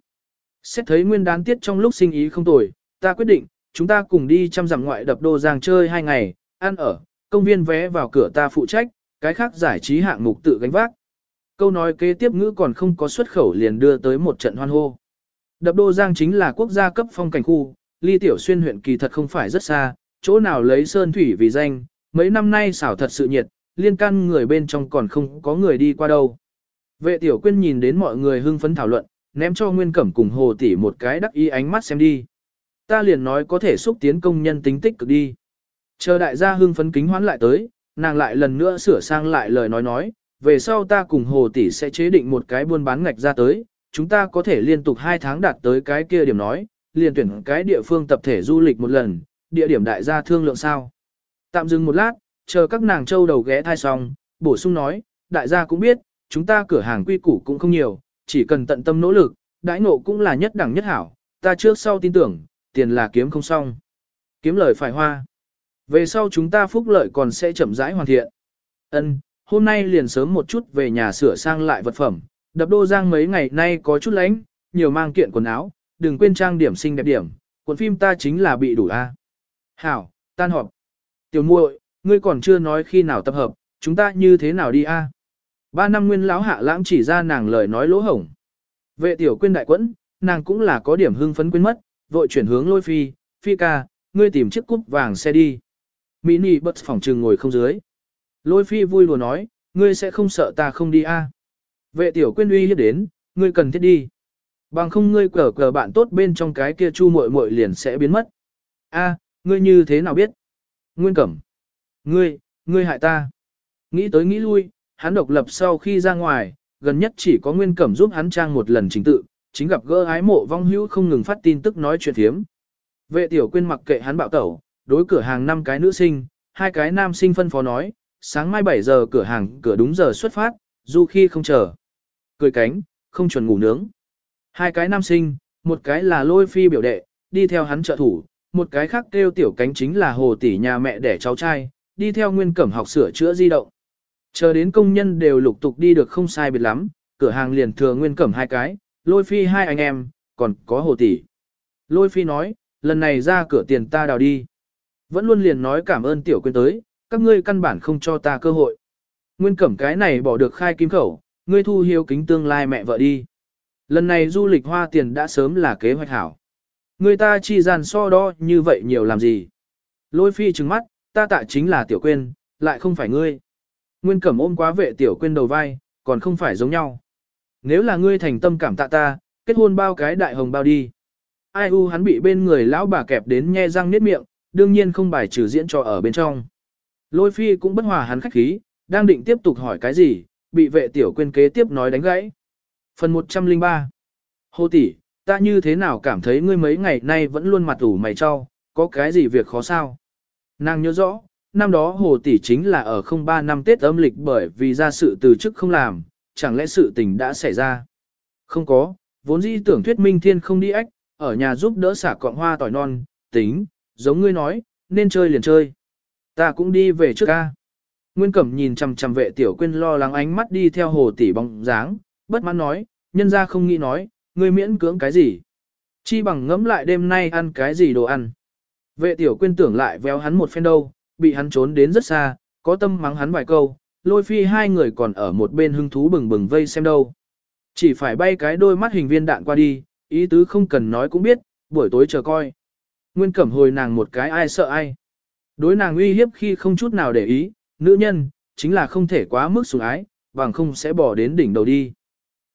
Xét thấy nguyên đán tiết trong lúc sinh ý không tồi, ta quyết định, chúng ta cùng đi chăm dặm ngoại đập đô giang chơi hai ngày, ăn ở, công viên vé vào cửa ta phụ trách, cái khác giải trí hạng mục tự gánh vác. Câu nói kế tiếp ngữ còn không có xuất khẩu liền đưa tới một trận hoan hô. Đập đô giang chính là quốc gia cấp phong cảnh khu, ly tiểu xuyên huyện kỳ thật không phải rất xa, chỗ nào lấy sơn thủy vì danh, mấy năm nay xảo thật sự nhiệt, liên căn người bên trong còn không có người đi qua đâu. Vệ tiểu quyên nhìn đến mọi người hưng phấn thảo luận, ném cho Nguyên Cẩm cùng Hồ Tỷ một cái đắc ý ánh mắt xem đi. Ta liền nói có thể xúc tiến công nhân tính tích cực đi. Chờ đại gia hưng phấn kính hoán lại tới, nàng lại lần nữa sửa sang lại lời nói nói, về sau ta cùng Hồ Tỷ sẽ chế định một cái buôn bán ngạch ra tới, chúng ta có thể liên tục 2 tháng đạt tới cái kia điểm nói, liền tuyển cái địa phương tập thể du lịch một lần, địa điểm đại gia thương lượng sao. Tạm dừng một lát, chờ các nàng châu đầu ghé thai xong, bổ sung nói, đại gia cũng biết, chúng ta cửa hàng quy củ cũng không nhiều, chỉ cần tận tâm nỗ lực, đãi ngộ cũng là nhất đẳng nhất hảo, ta trước sau tin tưởng, tiền là kiếm không xong. Kiếm lời phải hoa. Về sau chúng ta phúc lợi còn sẽ chậm rãi hoàn thiện. Ân, hôm nay liền sớm một chút về nhà sửa sang lại vật phẩm, đập đô giang mấy ngày nay có chút lánh, nhiều mang kiện quần áo, đừng quên trang điểm xinh đẹp điểm, cuốn phim ta chính là bị đủ a. Hảo, tan họp. Tiểu muội, ngươi còn chưa nói khi nào tập hợp, chúng ta như thế nào đi a? Ba năm nguyên lão hạ lãng chỉ ra nàng lời nói lỗ hổng. Vệ tiểu quyên đại quẫn, nàng cũng là có điểm hưng phấn quên mất, vội chuyển hướng lôi phi, phi ca, ngươi tìm chiếc cúp vàng xe đi. Mini bật phòng trừng ngồi không dưới. Lôi phi vui lùa nói, ngươi sẽ không sợ ta không đi a? Vệ tiểu quyên uy hiếp đến, ngươi cần thiết đi. Bằng không ngươi cờ cờ bạn tốt bên trong cái kia chu muội muội liền sẽ biến mất. A, ngươi như thế nào biết? Nguyên Cẩm. Ngươi, ngươi hại ta. Nghĩ tới nghĩ lui, hắn độc lập sau khi ra ngoài, gần nhất chỉ có Nguyên Cẩm giúp hắn trang một lần chính tự, chính gặp gỡ ái mộ vong hữu không ngừng phát tin tức nói chuyện thiếm. Vệ tiểu quyên mặc kệ hắn bạo tẩu, đối cửa hàng năm cái nữ sinh, hai cái nam sinh phân phó nói, sáng mai 7 giờ cửa hàng cửa đúng giờ xuất phát, dù khi không chờ cười cánh, không chuẩn ngủ nướng. Hai cái nam sinh, một cái là lôi phi biểu đệ, đi theo hắn trợ thủ, một cái khác kêu tiểu cánh chính là hồ tỷ nhà mẹ đẻ cháu trai, đi theo nguyên cẩm học sửa chữa di động. Chờ đến công nhân đều lục tục đi được không sai biệt lắm, cửa hàng liền thừa nguyên cẩm hai cái, lôi phi hai anh em, còn có hồ tỷ. Lôi phi nói, lần này ra cửa tiền ta đào đi. Vẫn luôn liền nói cảm ơn tiểu quên tới, các ngươi căn bản không cho ta cơ hội. Nguyên cẩm cái này bỏ được khai kim khẩu, ngươi thu hiếu kính tương lai mẹ vợ đi. Lần này du lịch hoa tiền đã sớm là kế hoạch hảo. Người ta chi gian so đo như vậy nhiều làm gì. Lôi phi trừng mắt, ta tạ chính là tiểu quên, lại không phải ngươi. Nguyên cẩm ôm quá vệ tiểu quên đầu vai, còn không phải giống nhau. Nếu là ngươi thành tâm cảm tạ ta, kết hôn bao cái đại hồng bao đi. Ai u hắn bị bên người lão bà kẹp đến nhe răng niết miệng, đương nhiên không bài trừ diễn trò ở bên trong. Lôi phi cũng bất hòa hắn khách khí, đang định tiếp tục hỏi cái gì, bị vệ tiểu quên kế tiếp nói đánh gãy. Phần 103 Hồ tỷ, ta như thế nào cảm thấy ngươi mấy ngày nay vẫn luôn mặt ủ mày cho, có cái gì việc khó sao? Nàng nhớ rõ, năm đó Hồ tỷ chính là ở 03 năm Tết âm lịch bởi vì ra sự từ chức không làm, chẳng lẽ sự tình đã xảy ra? Không có, vốn dĩ tưởng thuyết minh thiên không đi ách, ở nhà giúp đỡ xả cọng hoa tỏi non, tính, giống ngươi nói, nên chơi liền chơi. Ta cũng đi về trước ca. Nguyên Cẩm nhìn chằm chằm vệ tiểu quyên lo lắng ánh mắt đi theo hồ tỷ bóng dáng, bất mãn nói, nhân ra không nghĩ nói, ngươi miễn cưỡng cái gì. Chi bằng ngẫm lại đêm nay ăn cái gì đồ ăn. Vệ tiểu quyên tưởng lại véo hắn một phen đâu, bị hắn trốn đến rất xa, có tâm mắng hắn vài câu, lôi phi hai người còn ở một bên hưng thú bừng bừng vây xem đâu. Chỉ phải bay cái đôi mắt hình viên đạn qua đi, ý tứ không cần nói cũng biết, buổi tối chờ coi. Nguyên cẩm hồi nàng một cái ai sợ ai. Đối nàng uy hiếp khi không chút nào để ý, nữ nhân, chính là không thể quá mức sủng ái, bằng không sẽ bỏ đến đỉnh đầu đi.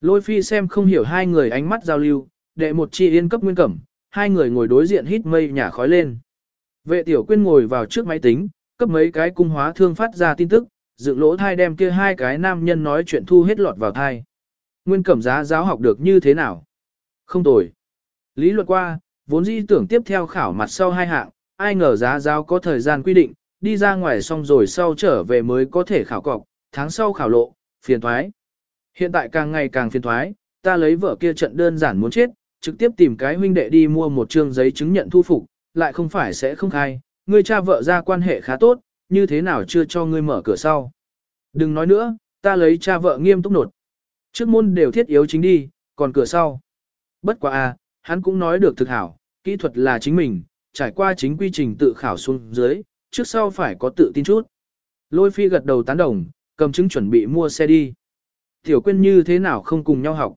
Lôi phi xem không hiểu hai người ánh mắt giao lưu, đệ một chi yên cấp nguyên cẩm, hai người ngồi đối diện hít mây nhả khói lên. Vệ tiểu quyên ngồi vào trước máy tính, cấp mấy cái cung hóa thương phát ra tin tức, dựng lỗ thai đem kia hai cái nam nhân nói chuyện thu hết lọt vào thai. Nguyên cẩm giá giáo học được như thế nào? Không tồi. Lý luận qua, vốn dĩ tưởng tiếp theo khảo mặt sau hai hạng, ai ngờ giá giáo có thời gian quy định, đi ra ngoài xong rồi sau trở về mới có thể khảo cọc, tháng sau khảo lộ, phiền thoái. Hiện tại càng ngày càng phiền thoái, ta lấy vợ kia trận đơn giản muốn chết, trực tiếp tìm cái huynh đệ đi mua một trương giấy chứng nhận thu phục, lại không phải sẽ không khai, ngươi cha vợ ra quan hệ khá tốt, như thế nào chưa cho ngươi mở cửa sau. Đừng nói nữa, ta lấy cha vợ nghiêm túc nột. Trước môn đều thiết yếu chính đi, còn cửa sau. Bất quá a, à, hắn cũng nói được thực hảo, kỹ thuật là chính mình, trải qua chính quy trình tự khảo xuống dưới, trước sau phải có tự tin chút. Lôi phi gật đầu tán đồng, cầm chứng chuẩn bị mua xe đi. Tiểu quyên như thế nào không cùng nhau học.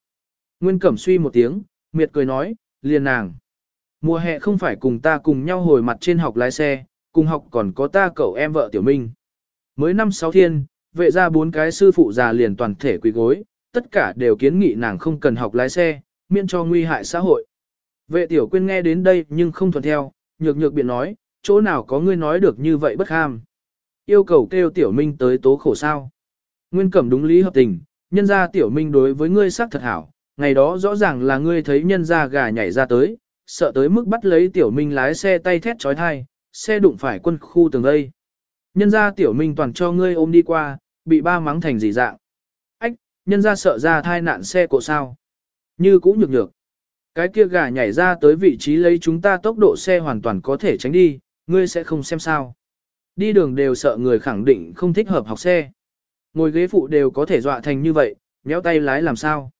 Nguyên cẩm suy một tiếng, miệt cười nói, liền nàng. Mùa hè không phải cùng ta cùng nhau hồi mặt trên học lái xe, cùng học còn có ta cậu em vợ Tiểu Minh. Mới năm sáu thiên, vệ ra bốn cái sư phụ già liền toàn thể quỳ gối, tất cả đều kiến nghị nàng không cần học lái xe, miễn cho nguy hại xã hội. Vệ Tiểu Quyên nghe đến đây nhưng không thuận theo, nhược nhược biện nói, chỗ nào có ngươi nói được như vậy bất ham. Yêu cầu kêu Tiểu Minh tới tố khổ sao. Nguyên cẩm đúng lý hợp tình, nhân ra Tiểu Minh đối với ngươi sắc thật hảo, ngày đó rõ ràng là ngươi thấy nhân ra gà nhảy ra tới, sợ tới mức bắt lấy Tiểu Minh lái xe tay thét trói thai, xe đụng phải quân khu tường đây. Nhân ra Tiểu Minh toàn cho ngươi ôm đi qua, bị ba mắng thành gì dạng. Ách, nhân ra sợ ra thai nạn xe cộ sao. Như cũ nhược nhược. Cái kia gà nhảy ra tới vị trí lấy chúng ta tốc độ xe hoàn toàn có thể tránh đi, ngươi sẽ không xem sao. Đi đường đều sợ người khẳng định không thích hợp học xe. Ngồi ghế phụ đều có thể dọa thành như vậy, méo tay lái làm sao.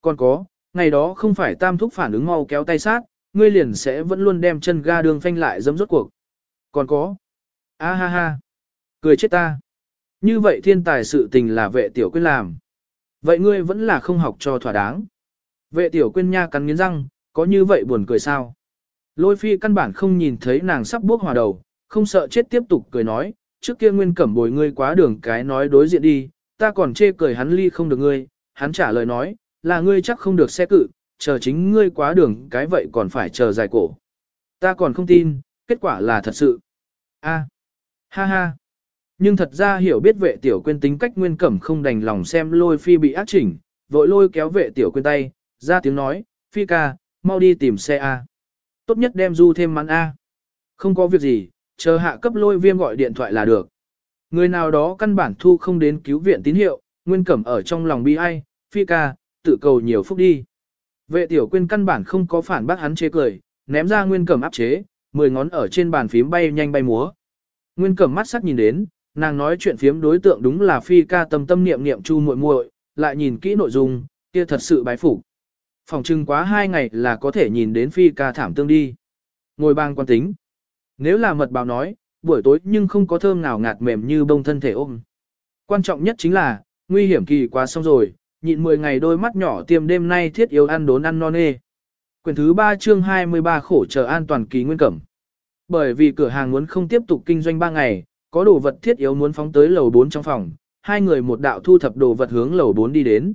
Còn có, ngày đó không phải tam thúc phản ứng mau kéo tay sát, ngươi liền sẽ vẫn luôn đem chân ga đường phanh lại dấm rốt cuộc. Còn có, a ha ha, cười chết ta. Như vậy thiên tài sự tình là vệ tiểu quyết làm. Vậy ngươi vẫn là không học cho thỏa đáng. Vệ tiểu quyên nha cắn nghiến răng, có như vậy buồn cười sao? Lôi phi căn bản không nhìn thấy nàng sắp bước hòa đầu, không sợ chết tiếp tục cười nói, trước kia nguyên cẩm bồi ngươi quá đường cái nói đối diện đi, ta còn chê cười hắn ly không được ngươi, hắn trả lời nói, là ngươi chắc không được xe cự, chờ chính ngươi quá đường cái vậy còn phải chờ dài cổ. Ta còn không tin, kết quả là thật sự. A, ha ha. Nhưng thật ra hiểu biết vệ tiểu quên tính cách nguyên cẩm không đành lòng xem lôi phi bị ác chỉnh, vội lôi kéo vệ tiểu quên tay, ra tiếng nói, phi ca, mau đi tìm xe A. Tốt nhất đem du thêm mắn A. Không có việc gì, chờ hạ cấp lôi viêm gọi điện thoại là được. Người nào đó căn bản thu không đến cứu viện tín hiệu, nguyên cẩm ở trong lòng bi ai, phi ca, tự cầu nhiều phúc đi. Vệ tiểu quyên căn bản không có phản bác hắn chế cười, ném ra nguyên cẩm áp chế, mười ngón ở trên bàn phím bay nhanh bay múa. Nguyên cẩm mắt sắc nhìn đến, nàng nói chuyện phiếm đối tượng đúng là phi ca tâm tâm niệm niệm chu muội muội, lại nhìn kỹ nội dung, kia thật sự bái phục. Phòng trưng quá hai ngày là có thể nhìn đến phi ca thảm tương đi. Ngồi bang quan tính. Nếu là mật báo nói, buổi tối nhưng không có thơm nào ngạt mềm như bông thân thể ôm. Quan trọng nhất chính là, nguy hiểm kỳ quá xong rồi, nhịn 10 ngày đôi mắt nhỏ tiêm đêm nay thiết yếu ăn đốn ăn non nê. Quyển thứ 3 chương 23 khổ chờ an toàn kỳ nguyên cẩm. Bởi vì cửa hàng muốn không tiếp tục kinh doanh 3 ngày, có đồ vật thiết yếu muốn phóng tới lầu 4 trong phòng, hai người một đạo thu thập đồ vật hướng lầu 4 đi đến.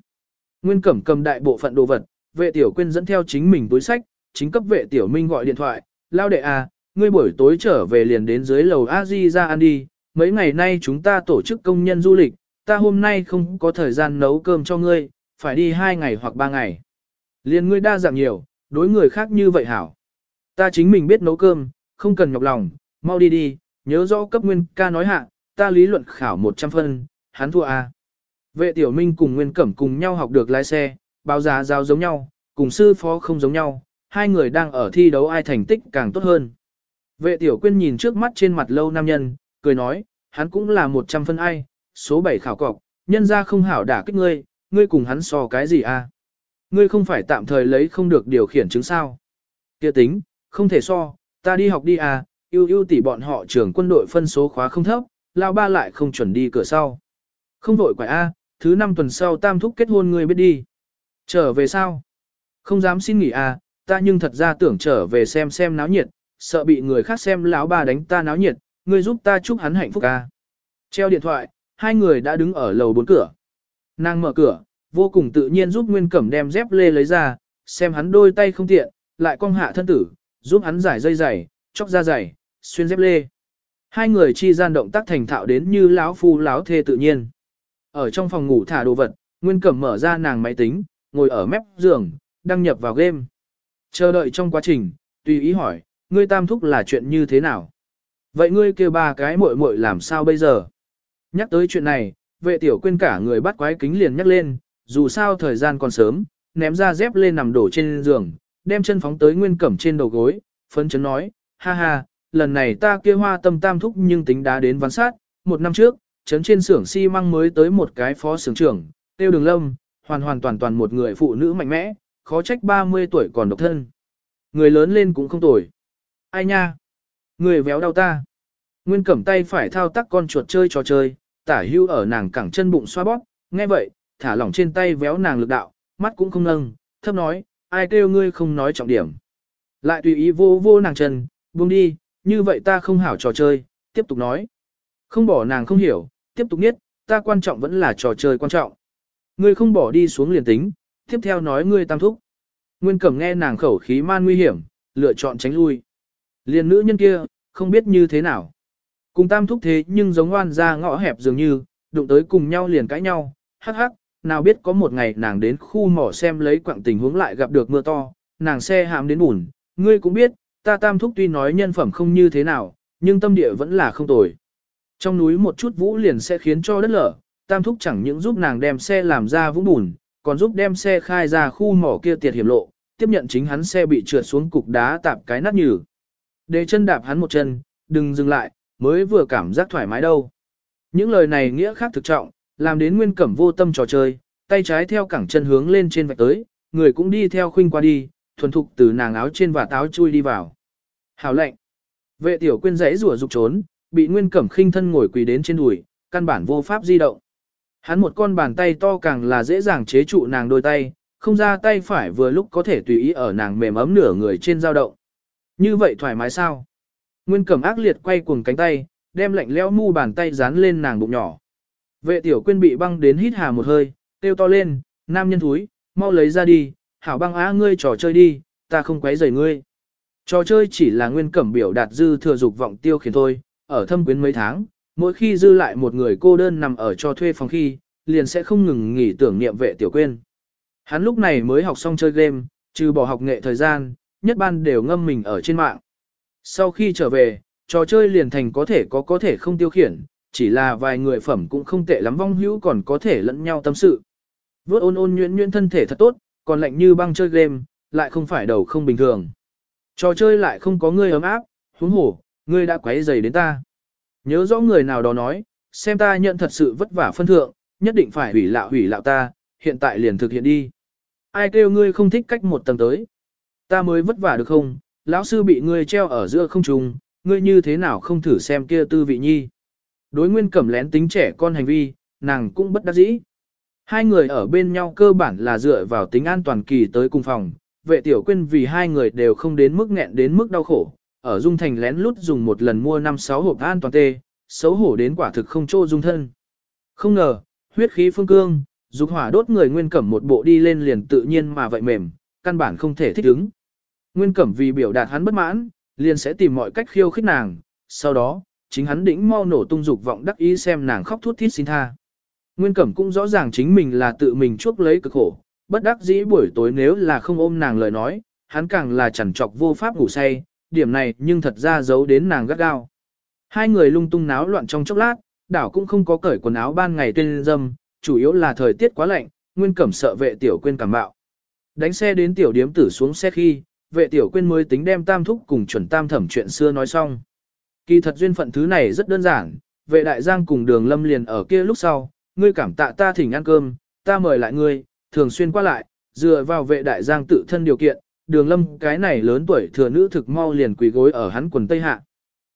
Nguyên cẩm cầm đại bộ phận đồ vật, vệ tiểu quyên dẫn theo chính mình túi sách, chính cấp vệ tiểu minh gọi điện thoại, lao đệ à, ngươi buổi tối trở về liền đến dưới lầu a di ra ăn đi, mấy ngày nay chúng ta tổ chức công nhân du lịch, ta hôm nay không có thời gian nấu cơm cho ngươi, phải đi hai ngày hoặc ba ngày. Liền ngươi đa dạng nhiều, đối người khác như vậy hảo. Ta chính mình biết nấu cơm, không cần nhọc lòng, mau đi đi, nhớ rõ cấp nguyên ca nói hạ, ta lý luận khảo 100 phân, hắn thua à. Vệ tiểu minh cùng nguyên cẩm cùng nhau học được lái xe, báo giá giao giống nhau, cùng sư phó không giống nhau, hai người đang ở thi đấu ai thành tích càng tốt hơn. Vệ tiểu quyên nhìn trước mắt trên mặt lâu nam nhân, cười nói, hắn cũng là 100 phân ai, số 7 khảo cọc, nhân ra không hảo đả kích ngươi, ngươi cùng hắn so cái gì à? Ngươi không phải tạm thời lấy không được điều khiển chứng sao? Kia tính, không thể so, ta đi học đi à, yêu yêu tỷ bọn họ trưởng quân đội phân số khóa không thấp, lao ba lại không chuẩn đi cửa sau. Không vội quải a, thứ năm tuần sau tam thúc kết hôn ngươi biết đi. Trở về sao? Không dám xin nghỉ à, ta nhưng thật ra tưởng trở về xem xem náo nhiệt, sợ bị người khác xem lão bà đánh ta náo nhiệt, ngươi giúp ta chúc hắn hạnh phúc à. Treo điện thoại, hai người đã đứng ở lầu bốn cửa. Nàng mở cửa, vô cùng tự nhiên giúp Nguyên Cẩm đem dép lê lấy ra, xem hắn đôi tay không tiện, lại cong hạ thân tử, giúp hắn giải dây giày, chóc ra giày, xuyên dép lê. Hai người chi gian động tác thành thạo đến như lão phu lão thê tự nhiên. Ở trong phòng ngủ thả đồ vật, Nguyên Cẩm mở ra nàng máy tính, ngồi ở mép giường, đăng nhập vào game. Chờ đợi trong quá trình, tùy ý hỏi, ngươi tam thúc là chuyện như thế nào? Vậy ngươi kêu ba cái muội muội làm sao bây giờ? Nhắc tới chuyện này, vệ tiểu quên cả người bắt quái kính liền nhắc lên, dù sao thời gian còn sớm, ném ra dép lên nằm đổ trên giường, đem chân phóng tới nguyên cẩm trên đầu gối, phấn chấn nói, ha ha, lần này ta kia hoa tâm tam thúc nhưng tính đá đến ván sát, một năm trước, chấn trên xưởng xi si măng mới tới một cái phó xưởng trưởng, tiêu đường lâm, hoàn hoàn toàn toàn một người phụ nữ mạnh mẽ, khó trách 30 tuổi còn độc thân. Người lớn lên cũng không tuổi. Ai nha? Người véo đau ta. Nguyên cẩm tay phải thao tác con chuột chơi trò chơi, tả hưu ở nàng cẳng chân bụng xoa bóp, nghe vậy, thả lỏng trên tay véo nàng lực đạo, mắt cũng không nâng, thấp nói, ai kêu ngươi không nói trọng điểm. Lại tùy ý vô vô nàng chân, buông đi, như vậy ta không hảo trò chơi, tiếp tục nói. Không bỏ nàng không hiểu, tiếp tục nhất, ta quan trọng vẫn là trò chơi quan trọng. Ngươi không bỏ đi xuống liền tính, tiếp theo nói ngươi tam thúc. Nguyên cẩm nghe nàng khẩu khí man nguy hiểm, lựa chọn tránh lui. Liền nữ nhân kia, không biết như thế nào. Cùng tam thúc thế nhưng giống oan ra ngõ hẹp dường như, đụng tới cùng nhau liền cãi nhau, hắc hắc, nào biết có một ngày nàng đến khu mỏ xem lấy quặng tình huống lại gặp được mưa to, nàng xe hạm đến bùn, ngươi cũng biết, ta tam thúc tuy nói nhân phẩm không như thế nào, nhưng tâm địa vẫn là không tồi. Trong núi một chút vũ liền sẽ khiến cho đất lở, tam thúc chẳng những giúp nàng đem xe làm ra vũng bùn, còn giúp đem xe khai ra khu mỏ kia tiệt hiểm lộ, tiếp nhận chính hắn xe bị trượt xuống cục đá tạp cái nát nhừ. Để chân đạp hắn một chân, đừng dừng lại, mới vừa cảm giác thoải mái đâu. Những lời này nghĩa khác thực trọng, làm đến nguyên cẩm vô tâm trò chơi, tay trái theo cẳng chân hướng lên trên vạch tới, người cũng đi theo khuynh qua đi, thuần thục từ nàng áo trên và táo chui đi vào. Hảo lệnh. Vệ tiểu quyên rẽ rủa rục trốn, bị nguyên cẩm khinh thân ngồi quỳ đến trên đùi, căn bản vô pháp di động. Hắn một con bàn tay to càng là dễ dàng chế trụ nàng đôi tay, không ra tay phải vừa lúc có thể tùy ý ở nàng mềm ấm nửa người trên dao động. Như vậy thoải mái sao? Nguyên cẩm ác liệt quay cuồng cánh tay, đem lạnh lẽo mu bàn tay dán lên nàng bụng nhỏ. Vệ tiểu quyên bị băng đến hít hà một hơi, kêu to lên, nam nhân thúi, mau lấy ra đi, hảo băng á ngươi trò chơi đi, ta không quấy rầy ngươi. Trò chơi chỉ là nguyên cẩm biểu đạt dư thừa dục vọng tiêu khiển thôi, ở thâm quyến mấy tháng, mỗi khi dư lại một người cô đơn nằm ở cho thuê phòng khi, liền sẽ không ngừng nghỉ tưởng niệm vệ tiểu quyên. Hắn lúc này mới học xong chơi game, trừ bỏ học nghệ thời gian, nhất ban đều ngâm mình ở trên mạng. Sau khi trở về, trò chơi liền thành có thể có có thể không tiêu khiển, chỉ là vài người phẩm cũng không tệ lắm vong hữu còn có thể lẫn nhau tâm sự. Vốt ôn ôn nhuyễn nhuyễn thân thể thật tốt, còn lạnh như băng chơi game, lại không phải đầu không bình thường. Trò chơi lại không có ngươi ấm áp, huống hổ, ngươi đã quấy rầy đến ta. Nhớ rõ người nào đó nói, xem ta nhận thật sự vất vả phân thượng, nhất định phải hủy lạo hủy lạo ta, hiện tại liền thực hiện đi. Ai kêu ngươi không thích cách một tầng tới. Ta mới vất vả được không, lão sư bị ngươi treo ở giữa không trung, ngươi như thế nào không thử xem kia tư vị nhi. Đối nguyên cẩm lén tính trẻ con hành vi, nàng cũng bất đắc dĩ. Hai người ở bên nhau cơ bản là dựa vào tính an toàn kỳ tới cùng phòng, vệ tiểu quyên vì hai người đều không đến mức nghẹn đến mức đau khổ, ở dung thành lén lút dùng một lần mua 5-6 hộp an toàn tê, xấu hổ đến quả thực không trô dung thân. Không ngờ, huyết khí phương cương, dục hỏa đốt người nguyên cẩm một bộ đi lên liền tự nhiên mà vậy mềm, căn bản không thể thích ứng. Nguyên cẩm vì biểu đạt hắn bất mãn, liền sẽ tìm mọi cách khiêu khích nàng, sau đó, chính hắn đĩnh mau nổ tung dục vọng đắc ý xem nàng khóc thút thít xin tha. Nguyên cẩm cũng rõ ràng chính mình là tự mình chuốc lấy cực khổ, bất đắc dĩ buổi tối nếu là không ôm nàng lời nói, hắn càng là chẳng trọc vô pháp ngủ say, điểm này nhưng thật ra giấu đến nàng gắt gao. Hai người lung tung náo loạn trong chốc lát, đảo cũng không có cởi quần áo ban ngày tuyên dâm, chủ yếu là thời tiết quá lạnh, nguyên cẩm sợ vệ tiểu quên cảm bạo. Đánh xe đến tiểu điếm tử xuống xe khi, vệ tiểu quên mới tính đem tam thúc cùng chuẩn tam thẩm chuyện xưa nói xong. Kỳ thật duyên phận thứ này rất đơn giản, vệ đại giang cùng đường lâm liền ở kia lúc sau, ngươi cảm tạ ta thỉnh ăn cơm, ta mời lại ngươi, thường xuyên qua lại, dựa vào vệ đại giang tự thân điều kiện, đường lâm cái này lớn tuổi thừa nữ thực mau liền quỳ gối ở hắn quần Tây Hạ.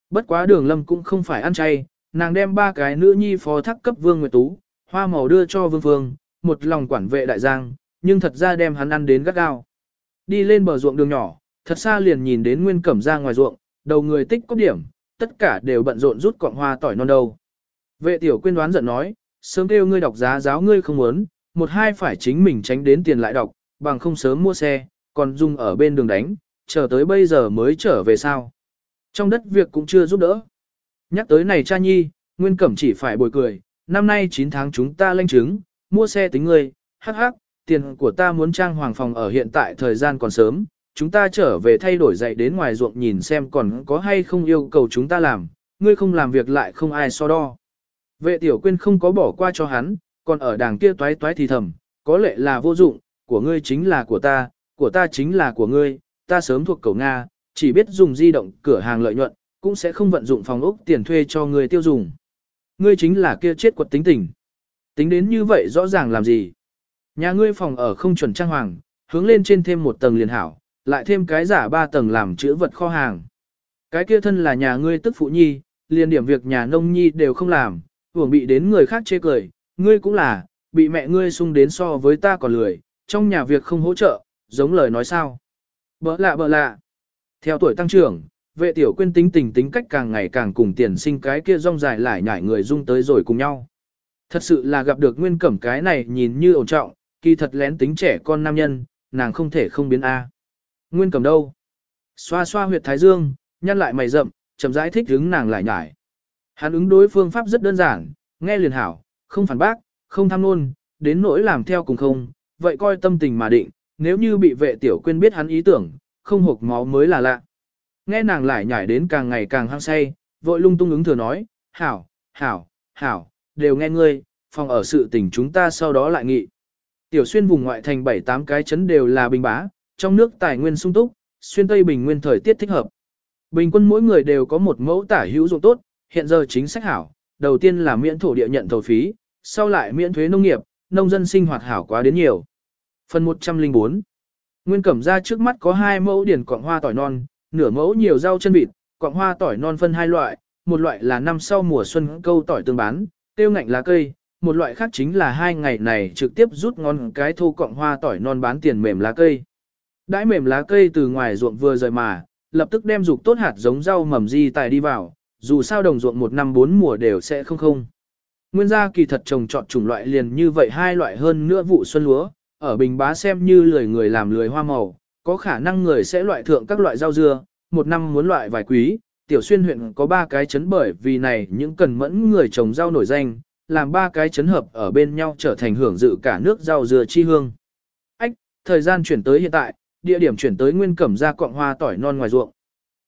Bất quá đường lâm cũng không phải ăn chay, nàng đem ba cái nữ nhi phó thác cấp vương nguyệt tú, hoa màu đưa cho vương Vương, một lòng quản vệ đại giang, nhưng thật ra đem hắn ăn đến gắt gao. Đi lên bờ ruộng đường nhỏ, thật xa liền nhìn đến nguyên cẩm ra ngoài ruộng, đầu người tích có điểm, tất cả đều bận rộn rút cọng hoa tỏi non đầu. Vệ tiểu quyên đoán giận nói, sớm kêu ngươi đọc giá giáo ngươi không muốn, một hai phải chính mình tránh đến tiền lại đọc, bằng không sớm mua xe, còn dùng ở bên đường đánh, chờ tới bây giờ mới trở về sao. Trong đất việc cũng chưa giúp đỡ. Nhắc tới này cha nhi, Nguyên Cẩm chỉ phải bồi cười, năm nay 9 tháng chúng ta lanh chứng, mua xe tính ngươi, hắc hắc, tiền của ta muốn trang hoàng phòng ở hiện tại thời gian còn sớm, chúng ta trở về thay đổi dạy đến ngoài ruộng nhìn xem còn có hay không yêu cầu chúng ta làm, ngươi không làm việc lại không ai so đo. Vệ tiểu quyên không có bỏ qua cho hắn, còn ở đàng kia toái toái thì thầm, có lệ là vô dụng, của ngươi chính là của ta, của ta chính là của ngươi, ta sớm thuộc cầu Nga, chỉ biết dùng di động cửa hàng lợi nhuận, cũng sẽ không vận dụng phòng ốc tiền thuê cho ngươi tiêu dùng. Ngươi chính là kia chết quật tính tình. Tính đến như vậy rõ ràng làm gì? Nhà ngươi phòng ở không chuẩn trang hoàng, hướng lên trên thêm một tầng liền hảo, lại thêm cái giả ba tầng làm chữ vật kho hàng. Cái kia thân là nhà ngươi tức phụ nhi, liền điểm việc nhà nông nhi đều không làm, hưởng bị đến người khác chê cười, ngươi cũng là, bị mẹ ngươi sung đến so với ta còn lười, trong nhà việc không hỗ trợ, giống lời nói sao. Bỡ lạ bỡ lạ. Theo tuổi tăng trưởng, vệ tiểu quyên tính tình tính cách càng ngày càng cùng tiền sinh cái kia rong dài lại nhảy người dung tới rồi cùng nhau. Thật sự là gặp được nguyên cẩm cái này nhìn như ổn trọng, kỳ thật lén tính trẻ con nam nhân, nàng không thể không biến A. Nguyên cẩm đâu? Xoa xoa huyệt thái dương, nhăn lại mày rậm, chậm rãi thích hứng nàng lại nhảy. Hắn ứng đối phương pháp rất đơn giản, nghe liền hảo, không phản bác, không tham nôn, đến nỗi làm theo cùng không, vậy coi tâm tình mà định, nếu như bị vệ tiểu quyên biết hắn ý tưởng, không hộp máu mới là lạ. Nghe nàng lại nhảy đến càng ngày càng hăng say, vội lung tung ứng thừa nói, hảo, hảo, hảo, đều nghe ngươi, phòng ở sự tình chúng ta sau đó lại nghị. Tiểu xuyên vùng ngoại thành 7-8 cái chấn đều là bình bá, trong nước tài nguyên sung túc, xuyên tây bình nguyên thời tiết thích hợp. Bình quân mỗi người đều có một mẫu tả hữu dụng tốt, hiện giờ chính sách hảo, đầu tiên là miễn thổ địa nhận thổ phí, sau lại miễn thuế nông nghiệp, nông dân sinh hoạt hảo quá đến nhiều. Phần 104 Nguyên cẩm ra trước mắt có hai mẫu điển quạng hoa tỏi non, nửa mẫu nhiều rau chân vịt, quạng hoa tỏi non phân hai loại, một loại là năm sau mùa xuân câu tỏi tương bán, tiêu ngạnh lá cây, một loại khác chính là hai ngày này trực tiếp rút ngon cái thô quạng hoa tỏi non bán tiền mềm lá cây. Đãi mềm lá cây từ ngoài ruộng vừa rời mà, lập tức đem dục tốt hạt giống rau mầm di tài đi vào, dù sao đồng ruộng một năm bốn mùa đều sẽ không không. Nguyên gia kỳ thật trồng chọn chủng loại liền như vậy hai loại hơn nữa vụ xuân lúa, ở bình bá xem như lười người làm lười hoa màu, có khả năng người sẽ loại thượng các loại rau dưa, một năm muốn loại vài quý, tiểu xuyên huyện có ba cái chấn bởi vì này những cần mẫn người trồng rau nổi danh, làm ba cái chấn hợp ở bên nhau trở thành hưởng dự cả nước rau dưa chi hương. Ách, thời gian chuyển tới hiện tại, địa điểm chuyển tới nguyên cẩm ra quạng hoa tỏi non ngoài ruộng.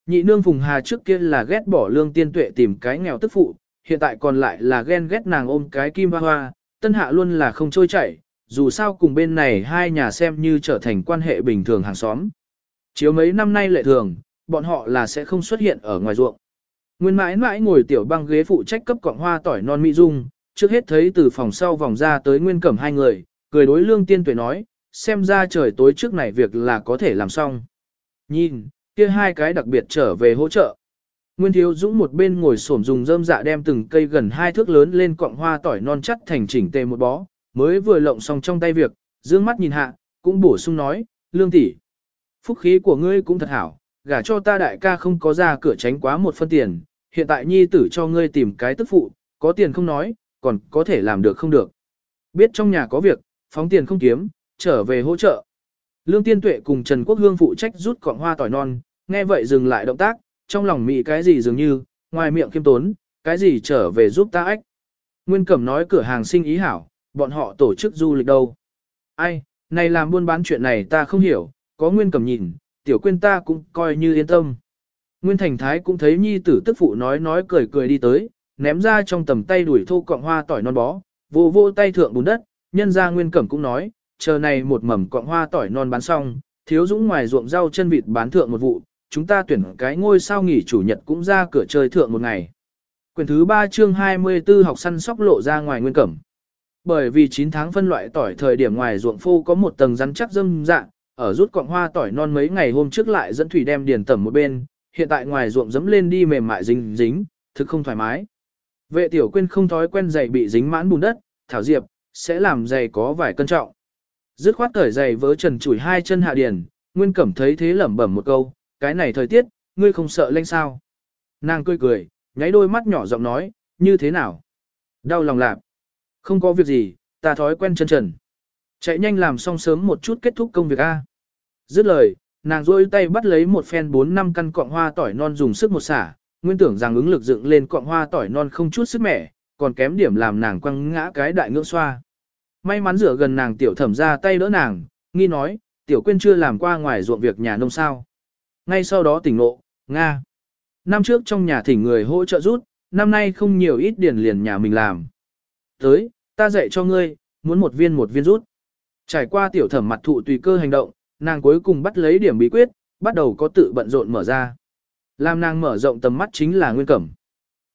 Nhị nương Phùng Hà trước kia là ghét bỏ lương tiên tuệ tìm cái nghèo tức phụ, hiện tại còn lại là ghen ghét nàng ôm cái kim hoa hoa, tân hạ luôn là không trôi chảy, dù sao cùng bên này hai nhà xem như trở thành quan hệ bình thường hàng xóm. Chiếu mấy năm nay lệ thường, bọn họ là sẽ không xuất hiện ở ngoài ruộng. Nguyên mãi mãi ngồi tiểu băng ghế phụ trách cấp cọng hoa tỏi non mỹ dung, trước hết thấy từ phòng sau vòng ra tới nguyên cẩm hai người, cười đối lương tiên tuệ nói, xem ra trời tối trước này việc là có thể làm xong. Nhìn, kia hai cái đặc biệt trở về hỗ trợ. Nguyên Thiếu Dũng một bên ngồi xổm dùng rơm dạ đem từng cây gần hai thước lớn lên cọng hoa tỏi non chắt thành chỉnh tề một bó, mới vừa lộng xong trong tay việc, dương mắt nhìn hạ, cũng bổ sung nói, lương tỷ, phúc khí của ngươi cũng thật hảo, gả cho ta đại ca không có ra cửa tránh quá một phân tiền, hiện tại nhi tử cho ngươi tìm cái tức phụ, có tiền không nói, còn có thể làm được không được. Biết trong nhà có việc, phóng tiền không kiếm, trở về hỗ trợ. Lương Tiên Tuệ cùng Trần Quốc Hương phụ trách rút cọng hoa tỏi non, nghe vậy dừng lại động tác, trong lòng mị cái gì dường như, ngoài miệng kiêm tốn, cái gì trở về giúp ta ách. Nguyên Cẩm nói cửa hàng sinh ý hảo, bọn họ tổ chức du lịch đâu. Ai, này làm buôn bán chuyện này ta không hiểu, có Nguyên cầm nhìn, tiểu quyên ta cũng coi như yên tâm. Nguyên Thành Thái cũng thấy nhi tử tức phụ nói nói cười cười đi tới, ném ra trong tầm tay đuổi thô cọng hoa tỏi non bó, vô vô tay thượng bùn đất, nhân ra Nguyên Cẩm cũng nói, chờ này một mầm cọng hoa tỏi non bán xong, thiếu dũng ngoài ruộng rau chân vịt bán thượng một vụ, chúng ta tuyển cái ngôi sao nghỉ chủ nhật cũng ra cửa chơi thượng một ngày. Quyển thứ 3 chương 24 học săn sóc lộ ra ngoài nguyên cẩm. Bởi vì 9 tháng phân loại tỏi thời điểm ngoài ruộng phu có một tầng rắn chắc dâm dạng, ở rút cọng hoa tỏi non mấy ngày hôm trước lại dẫn thủy đem điền tẩm một bên, hiện tại ngoài ruộng dẫm lên đi mềm mại dính dính, thực không thoải mái. Vệ tiểu quên không thói quen giày bị dính mãn bùn đất, thảo diệp, sẽ làm giày có vài cân trọng. Dứt khoát cởi giày vớ trần chủi hai chân hạ điền, nguyên cẩm thấy thế lẩm bẩm một câu, cái này thời tiết, ngươi không sợ lạnh sao? Nàng cười cười, nháy đôi mắt nhỏ giọng nói, như thế nào? Đau lòng lạc. Không có việc gì, ta thói quen chân trần. Chạy nhanh làm xong sớm một chút kết thúc công việc A. Dứt lời, nàng rôi tay bắt lấy một phen 4 năm căn cọng hoa tỏi non dùng sức một xả, nguyên tưởng rằng ứng lực dựng lên cọng hoa tỏi non không chút sức mẻ, còn kém điểm làm nàng quăng ngã cái đại ngưỡng xoa. May mắn rửa gần nàng tiểu thẩm ra tay đỡ nàng, nghi nói, tiểu quên chưa làm qua ngoài ruộng việc nhà nông sao. Ngay sau đó tỉnh ngộ, Nga. Năm trước trong nhà thỉnh người hỗ trợ rút, năm nay không nhiều ít điền liền nhà mình làm. Tới, ta dạy cho ngươi, muốn một viên một viên rút. Trải qua tiểu thẩm mặt thụ tùy cơ hành động, nàng cuối cùng bắt lấy điểm bí quyết, bắt đầu có tự bận rộn mở ra. Làm nàng mở rộng tầm mắt chính là nguyên cẩm.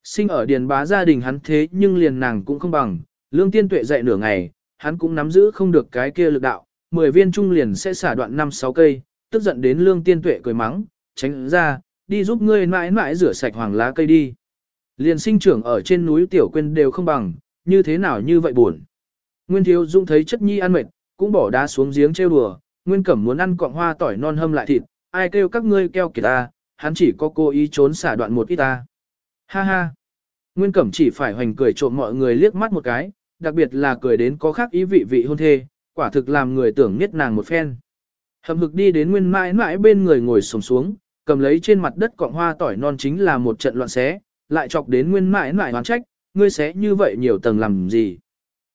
Sinh ở điền bá gia đình hắn thế nhưng liền nàng cũng không bằng, lương tiên tuệ dạy nửa ngày, hắn cũng nắm giữ không được cái kia lực đạo, 10 viên trung liền sẽ xả đoạn 5-6 cây, tức giận đến lương tiên tuệ cười mắng, tránh ra, đi giúp ngươi mãi mãi rửa sạch hoàng lá cây đi. Liền sinh trưởng ở trên núi tiểu quên đều không bằng, như thế nào như vậy buồn. Nguyên thiếu dung thấy chất nhi ăn mệt, cũng bỏ đá xuống giếng trêu đùa, nguyên cẩm muốn ăn cọng hoa tỏi non hâm lại thịt, ai kêu các ngươi keo kìa ta, hắn chỉ có cố ý trốn xả đoạn một ít ta. Ha ha. Nguyên cẩm chỉ phải hoành cười trộm mọi người liếc mắt một cái, đặc biệt là cười đến có khác ý vị vị hôn thê, quả thực làm người tưởng niết nàng một phen. Hầm hực đi đến nguyên mãi mãi bên người ngồi sổng xuống, cầm lấy trên mặt đất cọng hoa tỏi non chính là một trận loạn xé, lại chọc đến nguyên mãi mãi oán trách, ngươi sẽ như vậy nhiều tầng làm gì.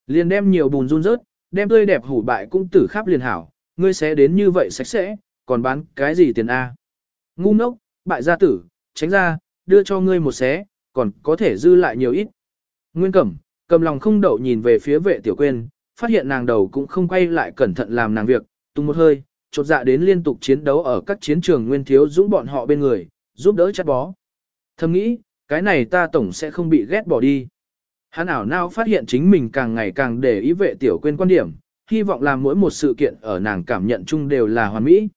Liền đem nhiều bùn run rớt, đem tươi đẹp hủ bại cũng tử khắp liền hảo, ngươi sẽ đến như vậy sạch sẽ, còn bán cái gì tiền A. Ngu ngốc, bại gia tử, tránh ra, đưa cho ngươi một xé, còn có thể dư lại nhiều ít. Nguyên cẩm, cầm lòng không đậu nhìn về phía vệ tiểu quên, phát hiện nàng đầu cũng không quay lại cẩn thận làm nàng việc, tung một hơi, chột dạ đến liên tục chiến đấu ở các chiến trường nguyên thiếu dũng bọn họ bên người, giúp đỡ chắt bó. Thầm nghĩ, cái này ta tổng sẽ không bị ghét bỏ đi. Hắn ảo nào phát hiện chính mình càng ngày càng để ý vệ tiểu quên quan điểm, hy vọng làm mỗi một sự kiện ở nàng cảm nhận chung đều là hoàn mỹ.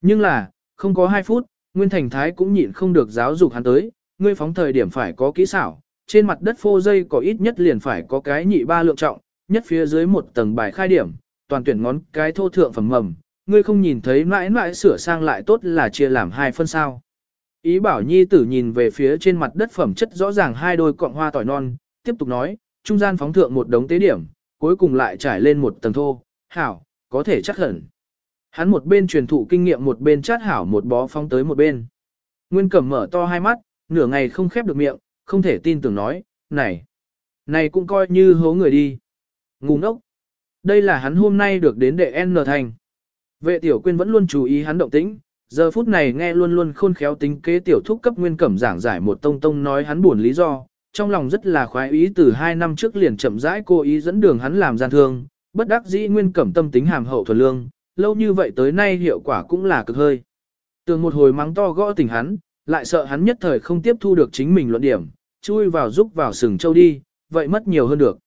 Nhưng là, không có 2 phút, Nguyên Thành Thái cũng nhịn không được giáo dục hắn tới, ngươi phóng thời điểm phải có kỹ xảo, trên mặt đất phô dây có ít nhất liền phải có cái nhị ba lượng trọng, nhất phía dưới một tầng bài khai điểm, toàn tuyển ngón cái thô thượng phẩm mầm, ngươi không nhìn thấy mãi mãi sửa sang lại tốt là chia làm hai phân sao. Ý bảo nhi tử nhìn về phía trên mặt đất phẩm chất rõ ràng hai đôi cọng hoa tỏi non, tiếp tục nói, trung gian phóng thượng một đống tế điểm, cuối cùng lại trải lên một tầng thô, hảo, có thể chắc hẳn. Hắn một bên truyền thụ kinh nghiệm một bên chát hảo một bó phóng tới một bên. Nguyên Cẩm mở to hai mắt, nửa ngày không khép được miệng, không thể tin tưởng nói, này, này cũng coi như hố người đi. Ngu ngốc. Đây là hắn hôm nay được đến đệ N thành. Vệ tiểu quyên vẫn luôn chú ý hắn động tĩnh, giờ phút này nghe luôn luôn khôn khéo tính kế tiểu thúc cấp nguyên cẩm giảng giải một tông tông nói hắn buồn lý do, trong lòng rất là khoái ý từ hai năm trước liền chậm rãi cố ý dẫn đường hắn làm gian thương, bất đắc dĩ nguyên cẩm tâm tính hàm hậu thuần lương, lâu như vậy tới nay hiệu quả cũng là cực hơi. Tường một hồi mắng to gõ tỉnh hắn, lại sợ hắn nhất thời không tiếp thu được chính mình luận điểm, chui vào giúp vào sừng châu đi, vậy mất nhiều hơn được.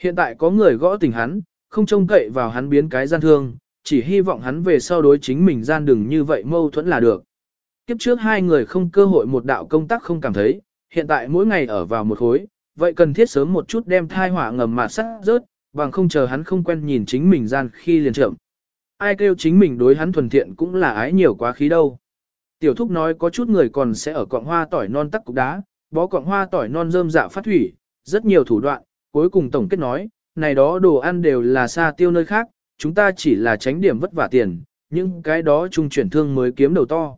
Hiện tại có người gõ tỉnh hắn, không trông cậy vào hắn biến cái gian thương, chỉ hy vọng hắn về sau đối chính mình gian đừng như vậy mâu thuẫn là được. Kiếp trước hai người không cơ hội một đạo công tác không cảm thấy, hiện tại mỗi ngày ở vào một khối, vậy cần thiết sớm một chút đem thai hỏa ngầm mà sát rớt, bằng không chờ hắn không quen nhìn chính mình gian khi liền trộm. Ai kêu chính mình đối hắn thuần thiện cũng là ái nhiều quá khí đâu. Tiểu thúc nói có chút người còn sẽ ở cọng hoa tỏi non tắc cục đá, bó cọng hoa tỏi non rơm dạ phát thủy, rất nhiều thủ đoạn, cuối cùng tổng kết nói, này đó đồ ăn đều là xa tiêu nơi khác, chúng ta chỉ là tránh điểm vất vả tiền, nhưng cái đó trung chuyển thương mới kiếm đầu to.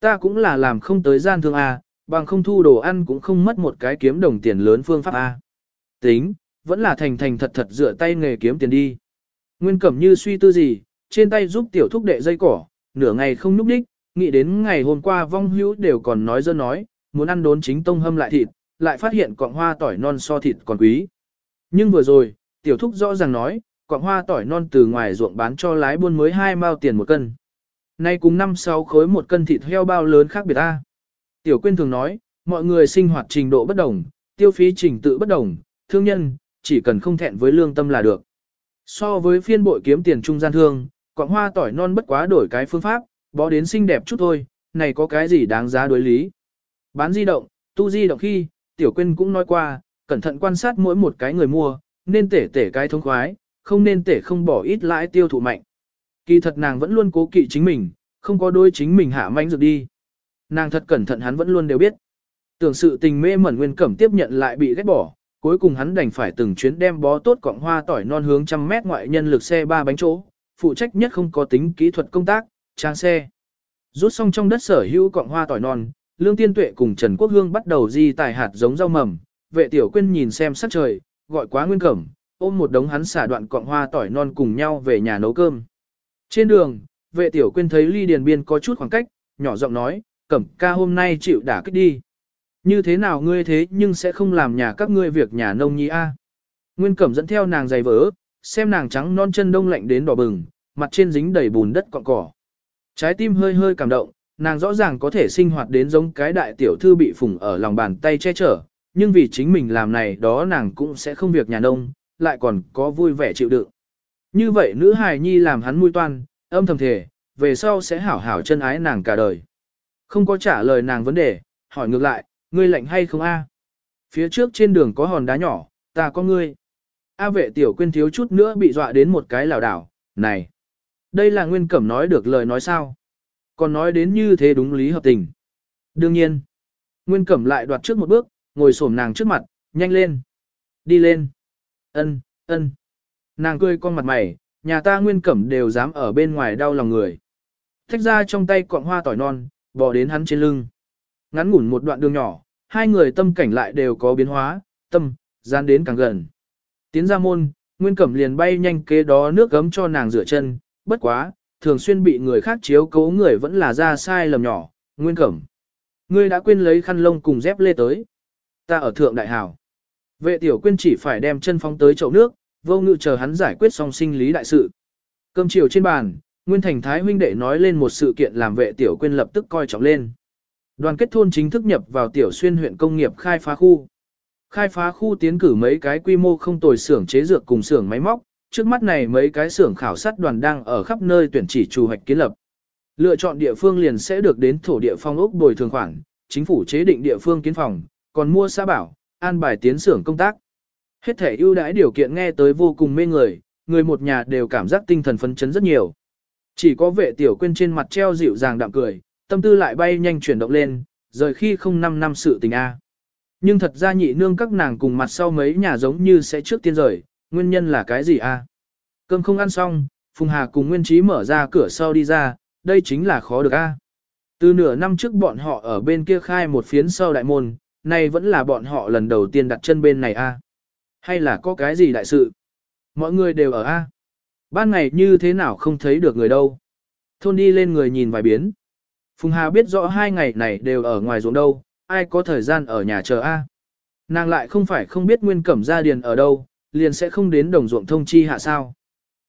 Ta cũng là làm không tới gian thương A, bằng không thu đồ ăn cũng không mất một cái kiếm đồng tiền lớn phương pháp A. Tính, vẫn là thành thành thật thật dựa tay nghề kiếm tiền đi. Nguyên cẩm như suy tư gì, trên tay giúp tiểu thúc đệ dây cỏ, nửa ngày không núp đích, nghĩ đến ngày hôm qua vong hữu đều còn nói dơ nói, muốn ăn đốn chính tông hâm lại thịt, lại phát hiện cọng hoa tỏi non so thịt còn quý. Nhưng vừa rồi, tiểu thúc rõ ràng nói, cọng hoa tỏi non từ ngoài ruộng bán cho lái buôn mới hai mao tiền một cân. Nay cùng năm sáu khối một cân thịt heo bao lớn khác biệt ta. Tiểu quyên thường nói, mọi người sinh hoạt trình độ bất đồng, tiêu phí trình tự bất đồng, thương nhân, chỉ cần không thẹn với lương tâm là được. So với phiên bội kiếm tiền trung gian thương, cọng hoa tỏi non bất quá đổi cái phương pháp, bó đến xinh đẹp chút thôi, này có cái gì đáng giá đối lý. Bán di động, tu di động khi, tiểu quyên cũng nói qua, cẩn thận quan sát mỗi một cái người mua, nên tể tể cái thông khoái, không nên tể không bỏ ít lãi tiêu thụ mạnh. Kỳ thật nàng vẫn luôn cố kỵ chính mình, không có đôi chính mình hạ manh được đi. Nàng thật cẩn thận hắn vẫn luôn đều biết. Tưởng sự tình mê mẩn nguyên cẩm tiếp nhận lại bị ghét bỏ, cuối cùng hắn đành phải từng chuyến đem bó tốt cọng hoa tỏi non hướng trăm mét ngoại nhân lực xe ba bánh chỗ, phụ trách nhất không có tính kỹ thuật công tác, trang xe. Rút xong trong đất sở hữu cọng hoa tỏi non, Lương Tiên Tuệ cùng Trần Quốc Hương bắt đầu di tài hạt giống rau mầm, vệ tiểu quyên nhìn xem sắc trời, gọi quá nguyên cẩm, ôm một đống hắn xả đoạn cọng hoa tỏi non cùng nhau về nhà nấu cơm. Trên đường, vệ tiểu quyên thấy ly điền biên có chút khoảng cách, nhỏ giọng nói, cẩm ca hôm nay chịu đả kích đi. Như thế nào ngươi thế nhưng sẽ không làm nhà các ngươi việc nhà nông nhi a? Nguyên cẩm dẫn theo nàng giày vỡ, xem nàng trắng non chân đông lạnh đến đỏ bừng, mặt trên dính đầy bùn đất cọng cỏ. Trái tim hơi hơi cảm động, nàng rõ ràng có thể sinh hoạt đến giống cái đại tiểu thư bị phủng ở lòng bàn tay che chở, nhưng vì chính mình làm này đó nàng cũng sẽ không việc nhà nông, lại còn có vui vẻ chịu đựng. Như vậy nữ hài nhi làm hắn mui toan, âm thầm thể, về sau sẽ hảo hảo chân ái nàng cả đời. Không có trả lời nàng vấn đề, hỏi ngược lại, ngươi lạnh hay không a? Phía trước trên đường có hòn đá nhỏ, ta có ngươi. A vệ tiểu quên thiếu chút nữa bị dọa đến một cái lảo đảo, này. Đây là nguyên cẩm nói được lời nói sao? Còn nói đến như thế đúng lý hợp tình. Đương nhiên. Nguyên cẩm lại đoạt trước một bước, ngồi xổm nàng trước mặt, nhanh lên. Đi lên. Ân, ân. Nàng cười con mặt mày, nhà ta nguyên cẩm đều dám ở bên ngoài đau lòng người. Thách ra trong tay cọng hoa tỏi non, bò đến hắn trên lưng. Ngắn ngủn một đoạn đường nhỏ, hai người tâm cảnh lại đều có biến hóa, tâm, gian đến càng gần. Tiến ra môn, nguyên cẩm liền bay nhanh kế đó nước gấm cho nàng rửa chân, bất quá, thường xuyên bị người khác chiếu cố người vẫn là ra sai lầm nhỏ, nguyên cẩm. Ngươi đã quên lấy khăn lông cùng dép lê tới. Ta ở thượng đại hảo. Vệ tiểu quyên chỉ phải đem chân phóng tới chậu nước, vô ngự chờ hắn giải quyết xong sinh lý đại sự. Cơm chiều trên bàn, Nguyên Thành Thái huynh đệ nói lên một sự kiện làm vệ tiểu quyên lập tức coi trọng lên. Đoàn kết thôn chính thức nhập vào tiểu xuyên huyện công nghiệp khai phá khu. Khai phá khu tiến cử mấy cái quy mô không tồi xưởng chế dược cùng xưởng máy móc, trước mắt này mấy cái xưởng khảo sát đoàn đang ở khắp nơi tuyển chỉ chủ hoạch kiến lập. Lựa chọn địa phương liền sẽ được đến thổ địa phong ốc bồi thường khoản, chính phủ chế định địa phương kiến phòng, còn mua xã bảo, an bài tiến xưởng công tác. Hết thể ưu đãi điều kiện nghe tới vô cùng mê người, người một nhà đều cảm giác tinh thần phấn chấn rất nhiều. Chỉ có vệ tiểu quên trên mặt treo dịu dàng đạm cười, tâm tư lại bay nhanh chuyển động lên, rời khi không năm năm sự tình A. Nhưng thật ra nhị nương các nàng cùng mặt sau mấy nhà giống như sẽ trước tiên rời, nguyên nhân là cái gì A? Cơm không ăn xong, Phùng Hà cùng Nguyên Trí mở ra cửa sau đi ra, đây chính là khó được A. Từ nửa năm trước bọn họ ở bên kia khai một phiến sau đại môn, nay vẫn là bọn họ lần đầu tiên đặt chân bên này a. Hay là có cái gì đại sự? Mọi người đều ở a. Ban ngày như thế nào không thấy được người đâu. Thôn đi lên người nhìn vài biến. Phùng Hà biết rõ hai ngày này đều ở ngoài ruộng đâu, ai có thời gian ở nhà chờ a. Nàng lại không phải không biết nguyên cẩm gia điền ở đâu, liền sẽ không đến đồng ruộng thông chi hạ sao.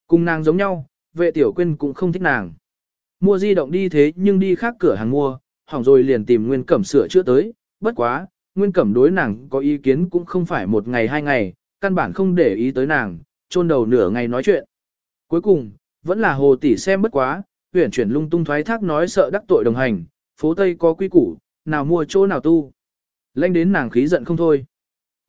Cùng nàng giống nhau, vệ tiểu quyên cũng không thích nàng. Mua di động đi thế nhưng đi khác cửa hàng mua, hỏng rồi liền tìm Nguyên Cẩm sửa chữa tới, bất quá, Nguyên Cẩm đối nàng có ý kiến cũng không phải một ngày hai ngày, căn bản không để ý tới nàng, chôn đầu nửa ngày nói chuyện. Cuối cùng, vẫn là hồ tỷ xem bất quá, huyển chuyển lung tung thoái thác nói sợ đắc tội đồng hành, phố Tây có quy củ, nào mua chỗ nào tu. Lanh đến nàng khí giận không thôi.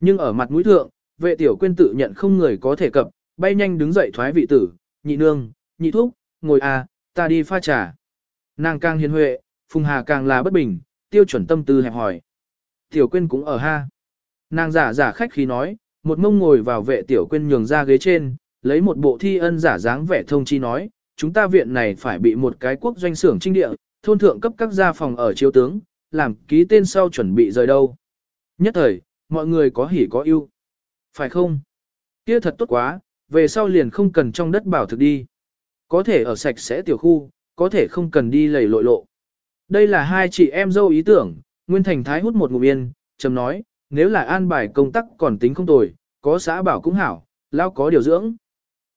Nhưng ở mặt mũi thượng, vệ tiểu quyên tự nhận không người có thể cập, bay nhanh đứng dậy thoái vị tử, nhị nương, nhị thúc, ngồi à, ta đi pha trà. Nàng càng hiền huệ, Phùng Hà càng là bất bình, tiêu chuẩn tâm tư hẹp hỏi. Tiểu quyên cũng ở ha. Nàng giả giả khách khí nói, một mông ngồi vào vệ tiểu quyên nhường ra ghế trên, lấy một bộ thi ân giả dáng vẻ thông chi nói, chúng ta viện này phải bị một cái quốc doanh xưởng trinh địa, thôn thượng cấp các gia phòng ở chiếu tướng, làm ký tên sau chuẩn bị rời đâu. Nhất thời, mọi người có hỉ có ưu. Phải không? Kia thật tốt quá, về sau liền không cần trong đất bảo thực đi. Có thể ở sạch sẽ tiểu khu, có thể không cần đi lầy lội lộ. Đây là hai chị em dâu ý tưởng, Nguyên Thành Thái hút một ngụm yên, trầm nói, nếu là an bài công tác còn tính không tồi, có xã bảo cũng hảo, lao có điều dưỡng.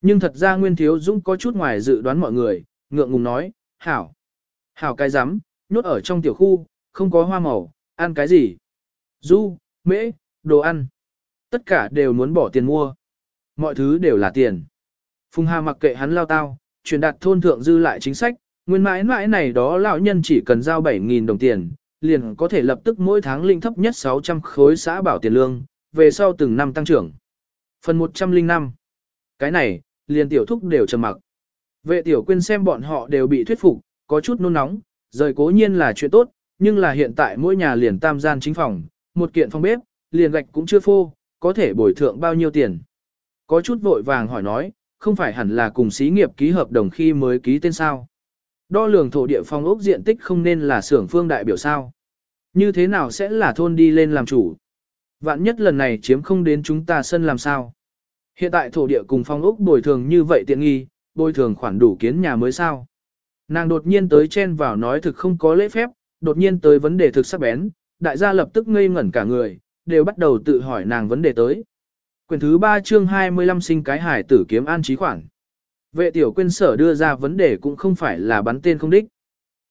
Nhưng thật ra Nguyên Thiếu Dũng có chút ngoài dự đoán mọi người, ngượng ngùng nói, hảo. Hảo cái rắm nhốt ở trong tiểu khu, không có hoa màu, ăn cái gì? Du, mễ, đồ ăn. Tất cả đều muốn bỏ tiền mua. Mọi thứ đều là tiền. Phùng Hà mặc kệ hắn lao tao, truyền đạt thôn thượng dư lại chính sách, nguyên mãi mãi này đó lão nhân chỉ cần giao 7.000 đồng tiền, liền có thể lập tức mỗi tháng linh thấp nhất 600 khối xã bảo tiền lương, về sau từng năm tăng trưởng. Phần 105 Cái này, liền tiểu thúc đều trầm mặc. Vệ tiểu quyên xem bọn họ đều bị thuyết phục, có chút nôn nóng, rời cố nhiên là chuyện tốt, nhưng là hiện tại mỗi nhà liền tam gian chính phòng, một kiện phòng bếp, liền gạch cũng chưa phô, có thể bồi thượng bao nhiêu tiền. Có chút vội vàng hỏi nói, không phải hẳn là cùng xí nghiệp ký hợp đồng khi mới ký tên sao. Đo lường thổ địa phong ốc diện tích không nên là xưởng phương đại biểu sao. Như thế nào sẽ là thôn đi lên làm chủ? Vạn nhất lần này chiếm không đến chúng ta sân làm sao? Hiện tại thổ địa cùng phong ốc bồi thường như vậy tiện nghi, bồi thường khoản đủ kiến nhà mới sao? Nàng đột nhiên tới chen vào nói thực không có lễ phép, đột nhiên tới vấn đề thực sắc bén, đại gia lập tức ngây ngẩn cả người, đều bắt đầu tự hỏi nàng vấn đề tới. Quyển thứ 3 chương 25 sinh cái hải tử kiếm an trí khoản. Vệ tiểu quyên sở đưa ra vấn đề cũng không phải là bắn tên không đích.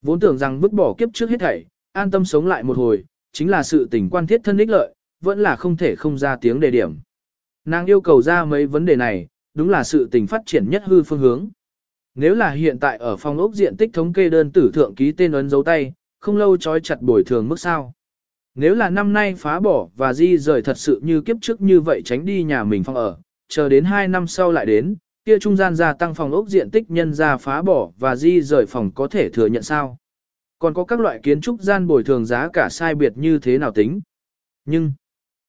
Vốn tưởng rằng vứt bỏ kiếp trước hết thảy, an tâm sống lại một hồi, chính là sự tình quan thiết thân ích lợi, vẫn là không thể không ra tiếng đề điểm. Nàng yêu cầu ra mấy vấn đề này, đúng là sự tình phát triển nhất hư phương hướng. Nếu là hiện tại ở phòng ốc diện tích thống kê đơn tử thượng ký tên ấn dấu tay, không lâu trói chặt bồi thường mức sao. Nếu là năm nay phá bỏ và di rời thật sự như kiếp trước như vậy tránh đi nhà mình phòng ở, chờ đến 2 năm sau lại đến, kia trung gian gia tăng phòng ốc diện tích nhân ra phá bỏ và di rời phòng có thể thừa nhận sao. Còn có các loại kiến trúc gian bồi thường giá cả sai biệt như thế nào tính. Nhưng,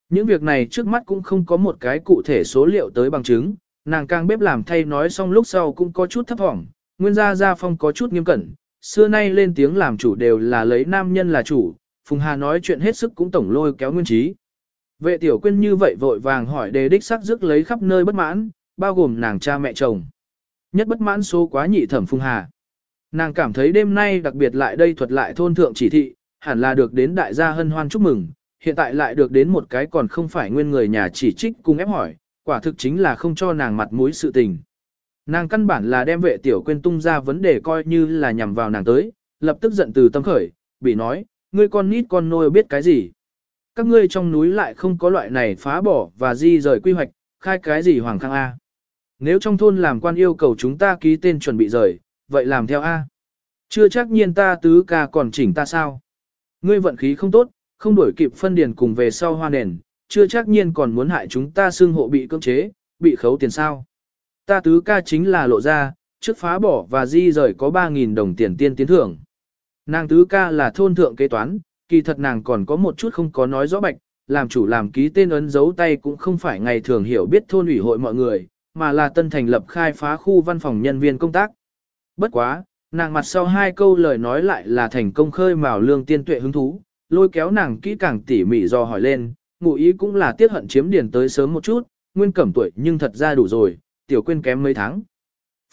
những việc này trước mắt cũng không có một cái cụ thể số liệu tới bằng chứng, nàng càng bếp làm thay nói xong lúc sau cũng có chút thấp thỏm, nguyên gia gia phong có chút nghiêm cẩn, xưa nay lên tiếng làm chủ đều là lấy nam nhân là chủ, Phùng Hà nói chuyện hết sức cũng tổng lôi kéo nguyên trí. Vệ tiểu quyên như vậy vội vàng hỏi đề đích sắc dứt lấy khắp nơi bất mãn, bao gồm nàng cha mẹ chồng. Nhất bất mãn số quá nhị thẩm Phùng Hà. Nàng cảm thấy đêm nay đặc biệt lại đây thuật lại thôn thượng chỉ thị, hẳn là được đến đại gia hân hoan chúc mừng, hiện tại lại được đến một cái còn không phải nguyên người nhà chỉ trích cùng ép hỏi, quả thực chính là không cho nàng mặt mũi sự tình. Nàng căn bản là đem vệ tiểu quên tung ra vấn đề coi như là nhằm vào nàng tới, lập tức giận từ tâm khởi, bị nói, ngươi con nít con nôi biết cái gì. Các ngươi trong núi lại không có loại này phá bỏ và di rời quy hoạch, khai cái gì Hoàng Khang A. Nếu trong thôn làm quan yêu cầu chúng ta ký tên chuẩn bị rời, vậy làm theo A. Chưa chắc nhiên ta tứ ca còn chỉnh ta sao. Ngươi vận khí không tốt, không đổi kịp phân điền cùng về sau hoa nền, chưa chắc nhiên còn muốn hại chúng ta xương hộ bị cưỡng chế, bị khấu tiền sao. Ta tứ ca chính là lộ ra, trước phá bỏ và di rời có 3.000 đồng tiền tiên tiến thưởng. Nàng tứ ca là thôn thượng kế toán, kỳ thật nàng còn có một chút không có nói rõ bạch, làm chủ làm ký tên ấn dấu tay cũng không phải ngày thường hiểu biết thôn ủy hội mọi người, mà là tân thành lập khai phá khu văn phòng nhân viên công tác. Bất quá, nàng mặt sau hai câu lời nói lại là thành công khơi mào lương tiên tuệ hứng thú, lôi kéo nàng kỹ càng tỉ mỉ do hỏi lên, ngụ ý cũng là tiết hận chiếm điển tới sớm một chút, nguyên cẩm tuổi nhưng thật ra đủ rồi, tiểu quên kém mấy tháng.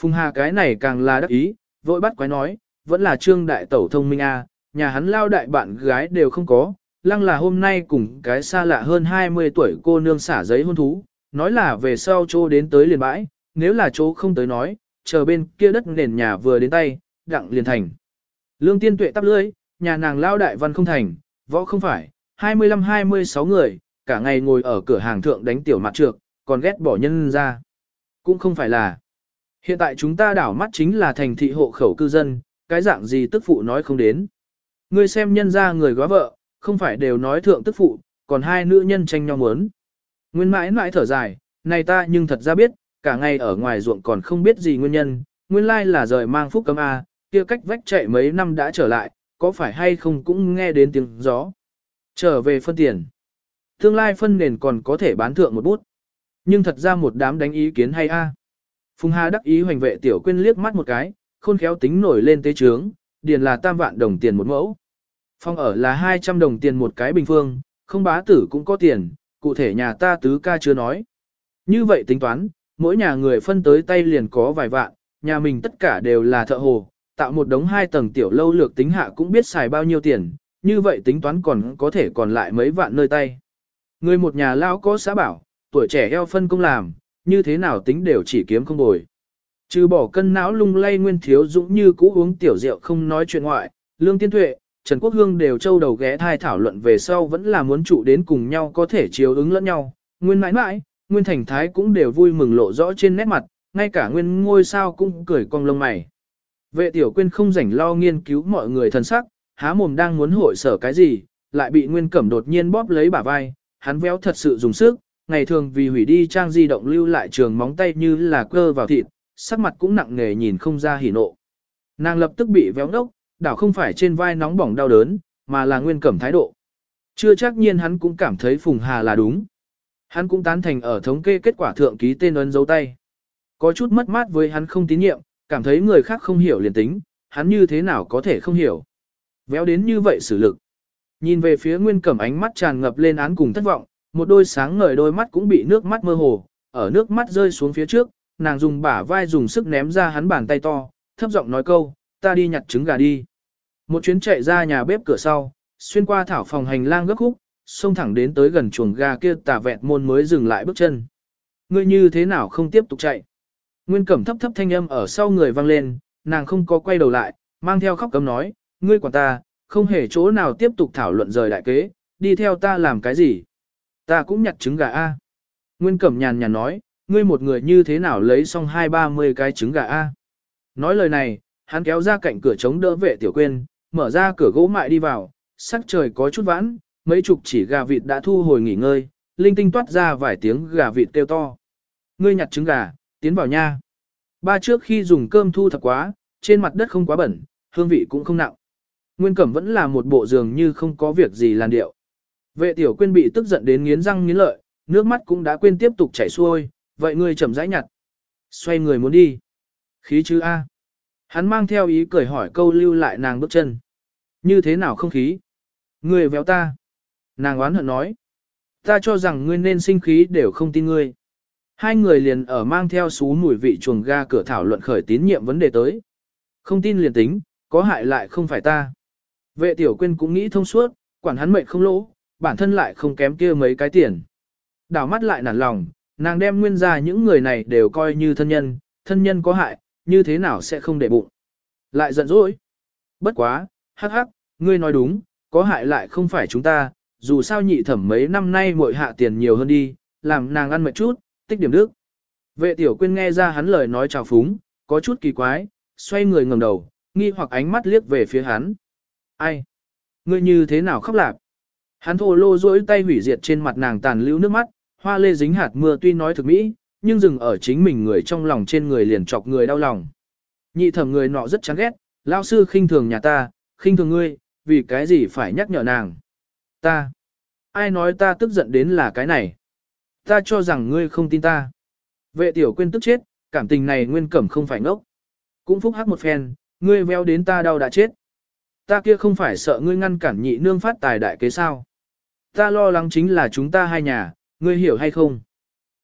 Phùng Hà cái này càng là đắc ý, vội bắt quái nói, vẫn là trương đại tẩu thông minh a, nhà hắn lao đại bạn gái đều không có, lăng là hôm nay cùng cái xa lạ hơn 20 tuổi cô nương xả giấy hôn thú, nói là về sau chỗ đến tới liền bãi, nếu là chỗ không tới nói, chờ bên kia đất nền nhà vừa đến tay, đặng liền thành. Lương tiên tuệ tắp lưỡi, nhà nàng lao đại văn không thành, võ không phải, 25-26 người, cả ngày ngồi ở cửa hàng thượng đánh tiểu mặt trược, còn ghét bỏ nhân ra. Cũng không phải là. Hiện tại chúng ta đảo mắt chính là thành thị hộ khẩu cư dân, cái dạng gì tức phụ nói không đến. Ngươi xem nhân ra người góa vợ, không phải đều nói thượng tức phụ, còn hai nữ nhân tranh nhau muốn. Nguyên mãi mãi thở dài, này ta nhưng thật ra biết, cả ngày ở ngoài ruộng còn không biết gì nguyên nhân, nguyên lai là rời mang phúc cấm A, kia cách vách chạy mấy năm đã trở lại, có phải hay không cũng nghe đến tiếng gió. Trở về phân tiền. Tương lai phân nền còn có thể bán thượng một bút. Nhưng thật ra một đám đánh ý kiến hay A. Phùng Hà đắc ý hoành vệ tiểu quên liếc mắt một cái, khôn khéo tính nổi lên tế trướng, điền là tam vạn đồng tiền một mẫu. Phong ở là 200 đồng tiền một cái bình phương, không bá tử cũng có tiền, cụ thể nhà ta tứ ca chưa nói. Như vậy tính toán, mỗi nhà người phân tới tay liền có vài vạn, nhà mình tất cả đều là thợ hồ, tạo một đống hai tầng tiểu lâu lược tính hạ cũng biết xài bao nhiêu tiền, như vậy tính toán còn có thể còn lại mấy vạn nơi tay. Người một nhà lao có xã bảo, tuổi trẻ eo phân công làm, như thế nào tính đều chỉ kiếm không bồi. Trừ bỏ cân não lung lay nguyên thiếu dũng như cũ uống tiểu rượu không nói chuyện ngoại, lương tiên tuệ, Trần Quốc Hương đều châu đầu ghé thai thảo luận về sau vẫn là muốn trụ đến cùng nhau có thể chiếu ứng lẫn nhau. Nguyên mãi mãi, Nguyên Thành Thái cũng đều vui mừng lộ rõ trên nét mặt, ngay cả Nguyên ngôi sao cũng cười cong lông mày. Vệ tiểu quyên không rảnh lo nghiên cứu mọi người thân sắc, há mồm đang muốn hội sở cái gì, lại bị Nguyên Cẩm đột nhiên bóp lấy bả vai, hắn véo thật sự dùng sức, ngày thường vì hủy đi trang di động lưu lại trường móng tay như là cơ vào thịt, sắc mặt cũng nặng nề nhìn không ra hỉ nộ. Nàng lập tức bị véo đốc, đảo không phải trên vai nóng bỏng đau đớn, mà là nguyên cẩm thái độ. Chưa chắc nhiên hắn cũng cảm thấy Phùng Hà là đúng. Hắn cũng tán thành ở thống kê kết quả thượng ký tên ấn dấu tay. Có chút mất mát với hắn không tín nhiệm, cảm thấy người khác không hiểu liền tính, hắn như thế nào có thể không hiểu. Véo đến như vậy xử lực. Nhìn về phía nguyên cẩm ánh mắt tràn ngập lên án cùng thất vọng, một đôi sáng ngời đôi mắt cũng bị nước mắt mơ hồ, ở nước mắt rơi xuống phía trước, nàng dùng bả vai dùng sức ném ra hắn bàn tay to, thấp giọng nói câu, ta đi nhặt trứng gà đi. Một chuyến chạy ra nhà bếp cửa sau, xuyên qua thảo phòng hành lang gấp khúc, xông thẳng đến tới gần chuồng gà kia tà vẹt môn mới dừng lại bước chân. Ngươi như thế nào không tiếp tục chạy? Nguyên cẩm thấp thấp thanh âm ở sau người vang lên, nàng không có quay đầu lại, mang theo khóc cấm nói, ngươi quản ta, không hề chỗ nào tiếp tục thảo luận rời đại kế, đi theo ta làm cái gì? Ta cũng nhặt trứng gà A. Nguyên cẩm nhàn nhàn nói, ngươi một người như thế nào lấy xong hai ba mươi cái trứng gà A. Nói lời này, hắn kéo ra cạnh cửa chống đỡ vệ tiểu quên, mở ra cửa gỗ mại đi vào, sắc trời có chút vãn, mấy chục chỉ gà vịt đã thu hồi nghỉ ngơi, linh tinh toát ra vài tiếng gà vịt kêu to. Ngươi nhặt trứng gà, tiến vào nha. Ba trước khi dùng cơm thu thập quá, trên mặt đất không quá bẩn, hương vị cũng không nặng. Nguyên Cẩm vẫn là một bộ giường như không có việc gì làn điệu. Vệ tiểu quên bị tức giận đến nghiến răng nghiến lợi, nước mắt cũng đã quên tiếp tục chảy xuôi, vậy ngươi chậm rãi nhặt. Xoay người muốn đi. Khí chứ A. Hắn mang theo ý cười hỏi câu lưu lại nàng bước chân. Như thế nào không khí? Ngươi véo ta. Nàng oán hận nói. Ta cho rằng ngươi nên sinh khí đều không tin ngươi. Hai người liền ở mang theo xú mùi vị chuồng ga cửa thảo luận khởi tín nhiệm vấn đề tới. Không tin liền tính, có hại lại không phải ta. Vệ tiểu quyên cũng nghĩ thông suốt, quản hắn mệnh không lỗ, bản thân lại không kém kia mấy cái tiền. Đảo mắt lại nản lòng, nàng đem nguyên ra những người này đều coi như thân nhân, thân nhân có hại, như thế nào sẽ không để bụng. Lại giận dỗi. Bất quá, hắc hắc, ngươi nói đúng, có hại lại không phải chúng ta, dù sao nhị thẩm mấy năm nay muội hạ tiền nhiều hơn đi, làm nàng ăn mệt chút, tích điểm đức. Vệ tiểu quyên nghe ra hắn lời nói trào phúng, có chút kỳ quái, xoay người ngẩng đầu, nghi hoặc ánh mắt liếc về phía hắn. Ai? Ngươi như thế nào khóc lạp? Hắn thô lô rỗi tay hủy diệt trên mặt nàng tàn lưu nước mắt, hoa lê dính hạt mưa tuy nói thực mỹ, nhưng dừng ở chính mình người trong lòng trên người liền chọc người đau lòng. Nhị thẩm người nọ rất chán ghét, lao sư khinh thường nhà ta, khinh thường ngươi, vì cái gì phải nhắc nhở nàng. Ta. Ai nói ta tức giận đến là cái này. Ta cho rằng ngươi không tin ta. Vệ tiểu quên tức chết, cảm tình này nguyên cẩm không phải ngốc. Cũng phúc hắc một phen, ngươi veo đến ta đau đã chết. Ta kia không phải sợ ngươi ngăn cản nhị nương phát tài đại kế sao. Ta lo lắng chính là chúng ta hai nhà, ngươi hiểu hay không?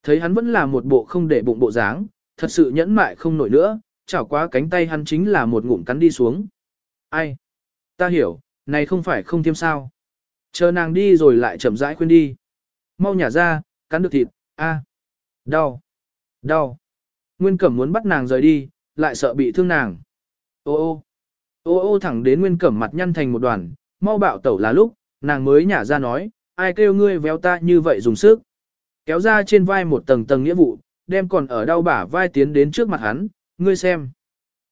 Thấy hắn vẫn là một bộ không để bụng bộ dáng, thật sự nhẫn mại không nổi nữa, chảo quá cánh tay hắn chính là một ngụm cắn đi xuống. Ai? Ta hiểu, này không phải không tiêm sao. Chờ nàng đi rồi lại chậm rãi khuyên đi. Mau nhả ra, cắn được thịt, a, Đau. Đau. Nguyên Cẩm muốn bắt nàng rời đi, lại sợ bị thương nàng. Ô ô, ô ô thẳng đến Nguyên Cẩm mặt nhăn thành một đoàn, mau bạo tẩu là lúc, nàng mới nhả ra nói, ai kêu ngươi véo ta như vậy dùng sức. Kéo ra trên vai một tầng tầng nghĩa vụ, đem còn ở đau bả vai tiến đến trước mặt hắn, ngươi xem.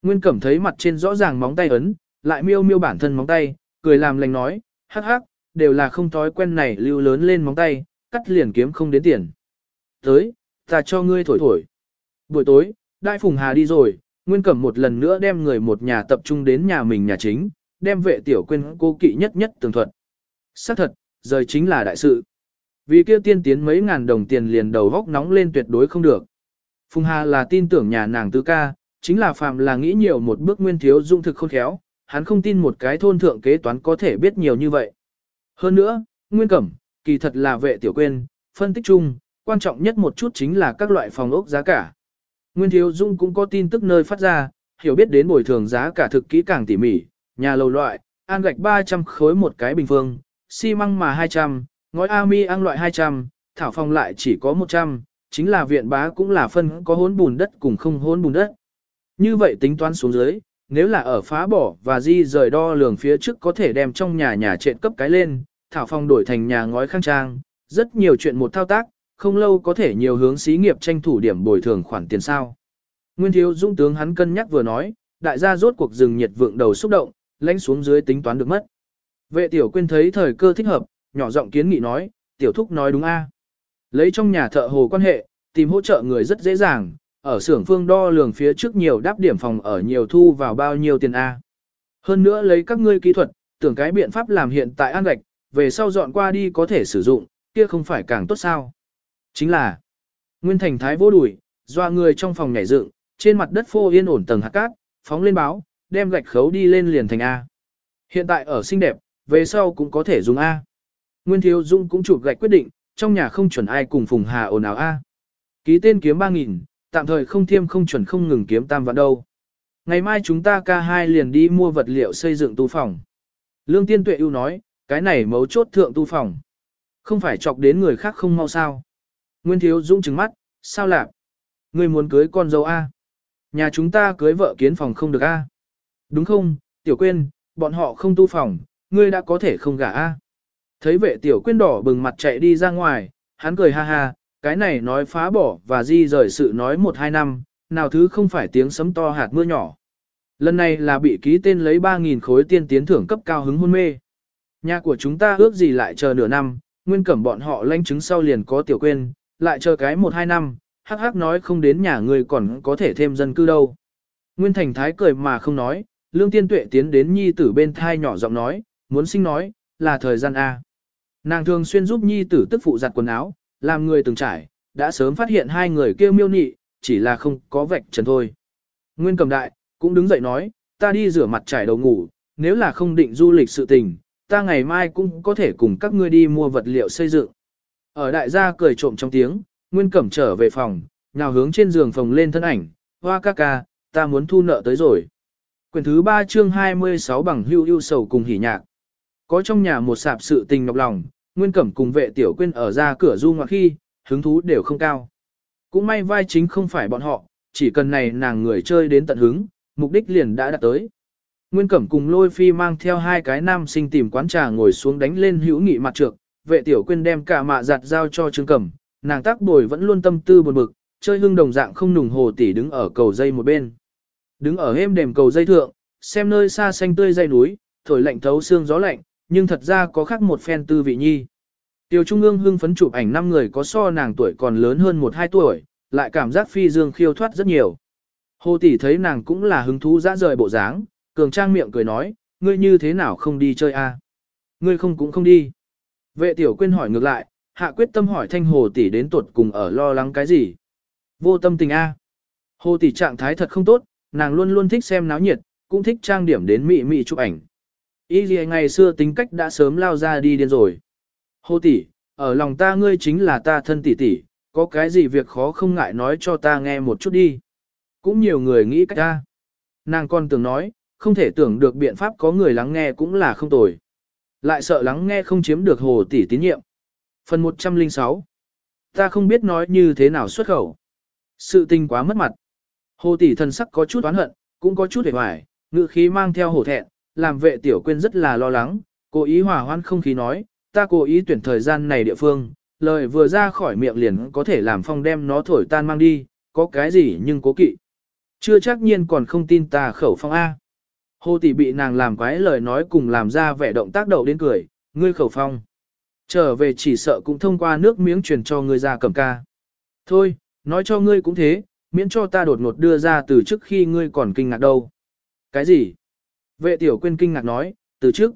Nguyên Cẩm thấy mặt trên rõ ràng móng tay ấn, lại miêu miêu bản thân móng tay, cười làm lành nói, hắc hắc, đều là không thói quen này lưu lớn lên móng tay, cắt liền kiếm không đến tiền. Tới, ta cho ngươi thổi thổi. Buổi tối, Đại Phùng Hà đi rồi, Nguyên Cẩm một lần nữa đem người một nhà tập trung đến nhà mình nhà chính, đem vệ tiểu quên cô kỵ nhất nhất tường thuật. Xác thật, rời chính là đại sự. Vì kia tiên tiến mấy ngàn đồng tiền liền đầu góc nóng lên tuyệt đối không được. Phùng Hà là tin tưởng nhà nàng tứ ca, chính là Phạm là nghĩ nhiều một bước nguyên thiếu dung thực khôn khéo, hắn không tin một cái thôn thượng kế toán có thể biết nhiều như vậy. Hơn nữa, Nguyên Cẩm, kỳ thật là vệ tiểu quên, phân tích chung, quan trọng nhất một chút chính là các loại phòng ốc giá cả. Nguyên Thiếu Dung cũng có tin tức nơi phát ra, hiểu biết đến bồi thường giá cả thực kỹ càng tỉ mỉ, nhà lầu loại, an gạch 300 khối một cái bình phương, xi măng mà 200, ngói ami ăn loại 200, thảo phong lại chỉ có 100, chính là viện bá cũng là phân có hốn bùn đất cùng không hốn bùn đất. Như vậy tính toán xuống dưới, nếu là ở phá bỏ và di rời đo lường phía trước có thể đem trong nhà nhà trện cấp cái lên, thảo phong đổi thành nhà ngói khang trang, rất nhiều chuyện một thao tác, không lâu có thể nhiều hướng xí nghiệp tranh thủ điểm bồi thường khoản tiền sao. Nguyên thiếu dung tướng hắn cân nhắc vừa nói, đại gia rốt cuộc rừng nhiệt vượng đầu xúc động, lánh xuống dưới tính toán được mất. Vệ tiểu Quyên thấy thời cơ thích hợp, nhỏ giọng kiến nghị nói, tiểu thúc nói đúng a. Lấy trong nhà thợ hồ quan hệ, tìm hỗ trợ người rất dễ dàng, ở xưởng phương đo lường phía trước nhiều đáp điểm phòng ở nhiều thu vào bao nhiêu tiền a. Hơn nữa lấy các ngươi kỹ thuật, tưởng cái biện pháp làm hiện tại an gạch, về sau dọn qua đi có thể sử dụng, kia không phải càng tốt sao. Chính là, Nguyên Thành Thái vô đùi doa người trong phòng nhảy dựng, trên mặt đất phô yên ổn tầng hạt cát, phóng lên báo, đem gạch khấu đi lên liền thành A. Hiện tại ở xinh đẹp, về sau cũng có thể dùng A. Nguyên Thiếu Dung cũng chụp gạch quyết định, trong nhà không chuẩn ai cùng Phùng Hà ồn ào A. Ký tên kiếm 3000, tạm thời không thiêm không chuẩn không ngừng kiếm tam vạn đâu. Ngày mai chúng ta ca hai liền đi mua vật liệu xây dựng tu phòng. Lương Tiên Tuệ ưu nói, cái này mấu chốt thượng tu phòng. Không phải chọc đến người khác không mau sao. Nguyên Thiếu Dung trừng mắt, sao lạc? Ngươi muốn cưới con dâu A. Nhà chúng ta cưới vợ kiến phòng không được A. Đúng không, Tiểu Quyên, bọn họ không tu phòng, ngươi đã có thể không gả A. Thấy vệ Tiểu Quyên đỏ bừng mặt chạy đi ra ngoài, hắn cười ha ha, cái này nói phá bỏ và di rời sự nói một hai năm, nào thứ không phải tiếng sấm to hạt mưa nhỏ. Lần này là bị ký tên lấy 3.000 khối tiên tiến thưởng cấp cao hứng hôn mê. Nhà của chúng ta ước gì lại chờ nửa năm, nguyên cẩm bọn họ lanh chứng sau liền có tiểu quên, lại chờ cái một hai năm, hắc hắc nói không đến nhà người còn có thể thêm dân cư đâu. Nguyên Thành Thái cười mà không nói, Lương Tiên Tuệ tiến đến nhi tử bên thai nhỏ giọng nói, muốn sinh nói, là thời gian A. Nàng thường xuyên giúp nhi tử tức phụ giặt quần áo, làm người từng trải, đã sớm phát hiện hai người kêu miêu nị, chỉ là không có vạch trần thôi. Nguyên cầm đại, cũng đứng dậy nói, ta đi rửa mặt trải đầu ngủ, nếu là không định du lịch sự tình, ta ngày mai cũng có thể cùng các ngươi đi mua vật liệu xây dựng. Ở đại gia cười trộm trong tiếng, Nguyên Cẩm trở về phòng, nhào hướng trên giường phòng lên thân ảnh, hoa ca ca, ta muốn thu nợ tới rồi. Quyển thứ 3 chương 26 bằng hưu ưu sầu cùng hỉ nhạc. Có trong nhà một sạp sự tình nhọc lòng, Nguyên Cẩm cùng vệ tiểu quên ở ra cửa du ngoại khi, hứng thú đều không cao. Cũng may vai chính không phải bọn họ, chỉ cần này nàng người chơi đến tận hứng, mục đích liền đã đạt tới. Nguyên Cẩm cùng Lôi Phi mang theo hai cái nam sinh tìm quán trà ngồi xuống đánh lên hữu nghị mặt trược, vệ tiểu quên đem cả mạ giặt giao cho Trương Cẩm, nàng tác bồi vẫn luôn tâm tư buồn bực, chơi hương đồng dạng không nùng hồ tỷ đứng ở cầu dây một bên. Đứng ở êm đềm cầu dây thượng, xem nơi xa xanh tươi dây núi, thổi lạnh thấu xương gió lạnh, nhưng thật ra có khác một phen tư vị nhi. Tiêu Trung ương hưng phấn chụp ảnh năm người có so nàng tuổi còn lớn hơn một hai tuổi, lại cảm giác phi dương khiêu thoát rất nhiều. Hồ tỷ thấy nàng cũng là hứng thú dã rời bộ dáng, cường trang miệng cười nói, ngươi như thế nào không đi chơi a? Ngươi không cũng không đi. Vệ tiểu quyên hỏi ngược lại, hạ quyết tâm hỏi thanh hồ tỷ đến tuột cùng ở lo lắng cái gì. Vô tâm tình a. Hồ tỷ trạng thái thật không tốt, nàng luôn luôn thích xem náo nhiệt, cũng thích trang điểm đến mị mị chụp ảnh. Y gì ngày xưa tính cách đã sớm lao ra đi điên rồi. Hồ tỷ, ở lòng ta ngươi chính là ta thân tỷ tỷ, có cái gì việc khó không ngại nói cho ta nghe một chút đi. Cũng nhiều người nghĩ cách ta. Nàng con tưởng nói, không thể tưởng được biện pháp có người lắng nghe cũng là không tồi. Lại sợ lắng nghe không chiếm được hồ tỷ tín nhiệm. Phần 106 Ta không biết nói như thế nào xuất khẩu. Sự tình quá mất mặt. Hồ tỷ thần sắc có chút oán hận, cũng có chút hề hoài, ngự khí mang theo hổ thẹn, làm vệ tiểu quên rất là lo lắng, cố ý hòa hoan không khí nói, ta cố ý tuyển thời gian này địa phương, lời vừa ra khỏi miệng liền có thể làm phong đem nó thổi tan mang đi, có cái gì nhưng cố kỵ. Chưa chắc nhiên còn không tin ta khẩu phong A. Hồ tỷ bị nàng làm quái lời nói cùng làm ra vẻ động tác đầu đến cười, ngươi khẩu phong. Trở về chỉ sợ cũng thông qua nước miếng truyền cho ngươi ra cầm ca. Thôi, nói cho ngươi cũng thế, miễn cho ta đột ngột đưa ra từ trước khi ngươi còn kinh ngạc đâu. Cái gì? Vệ tiểu quên kinh ngạc nói, từ trước.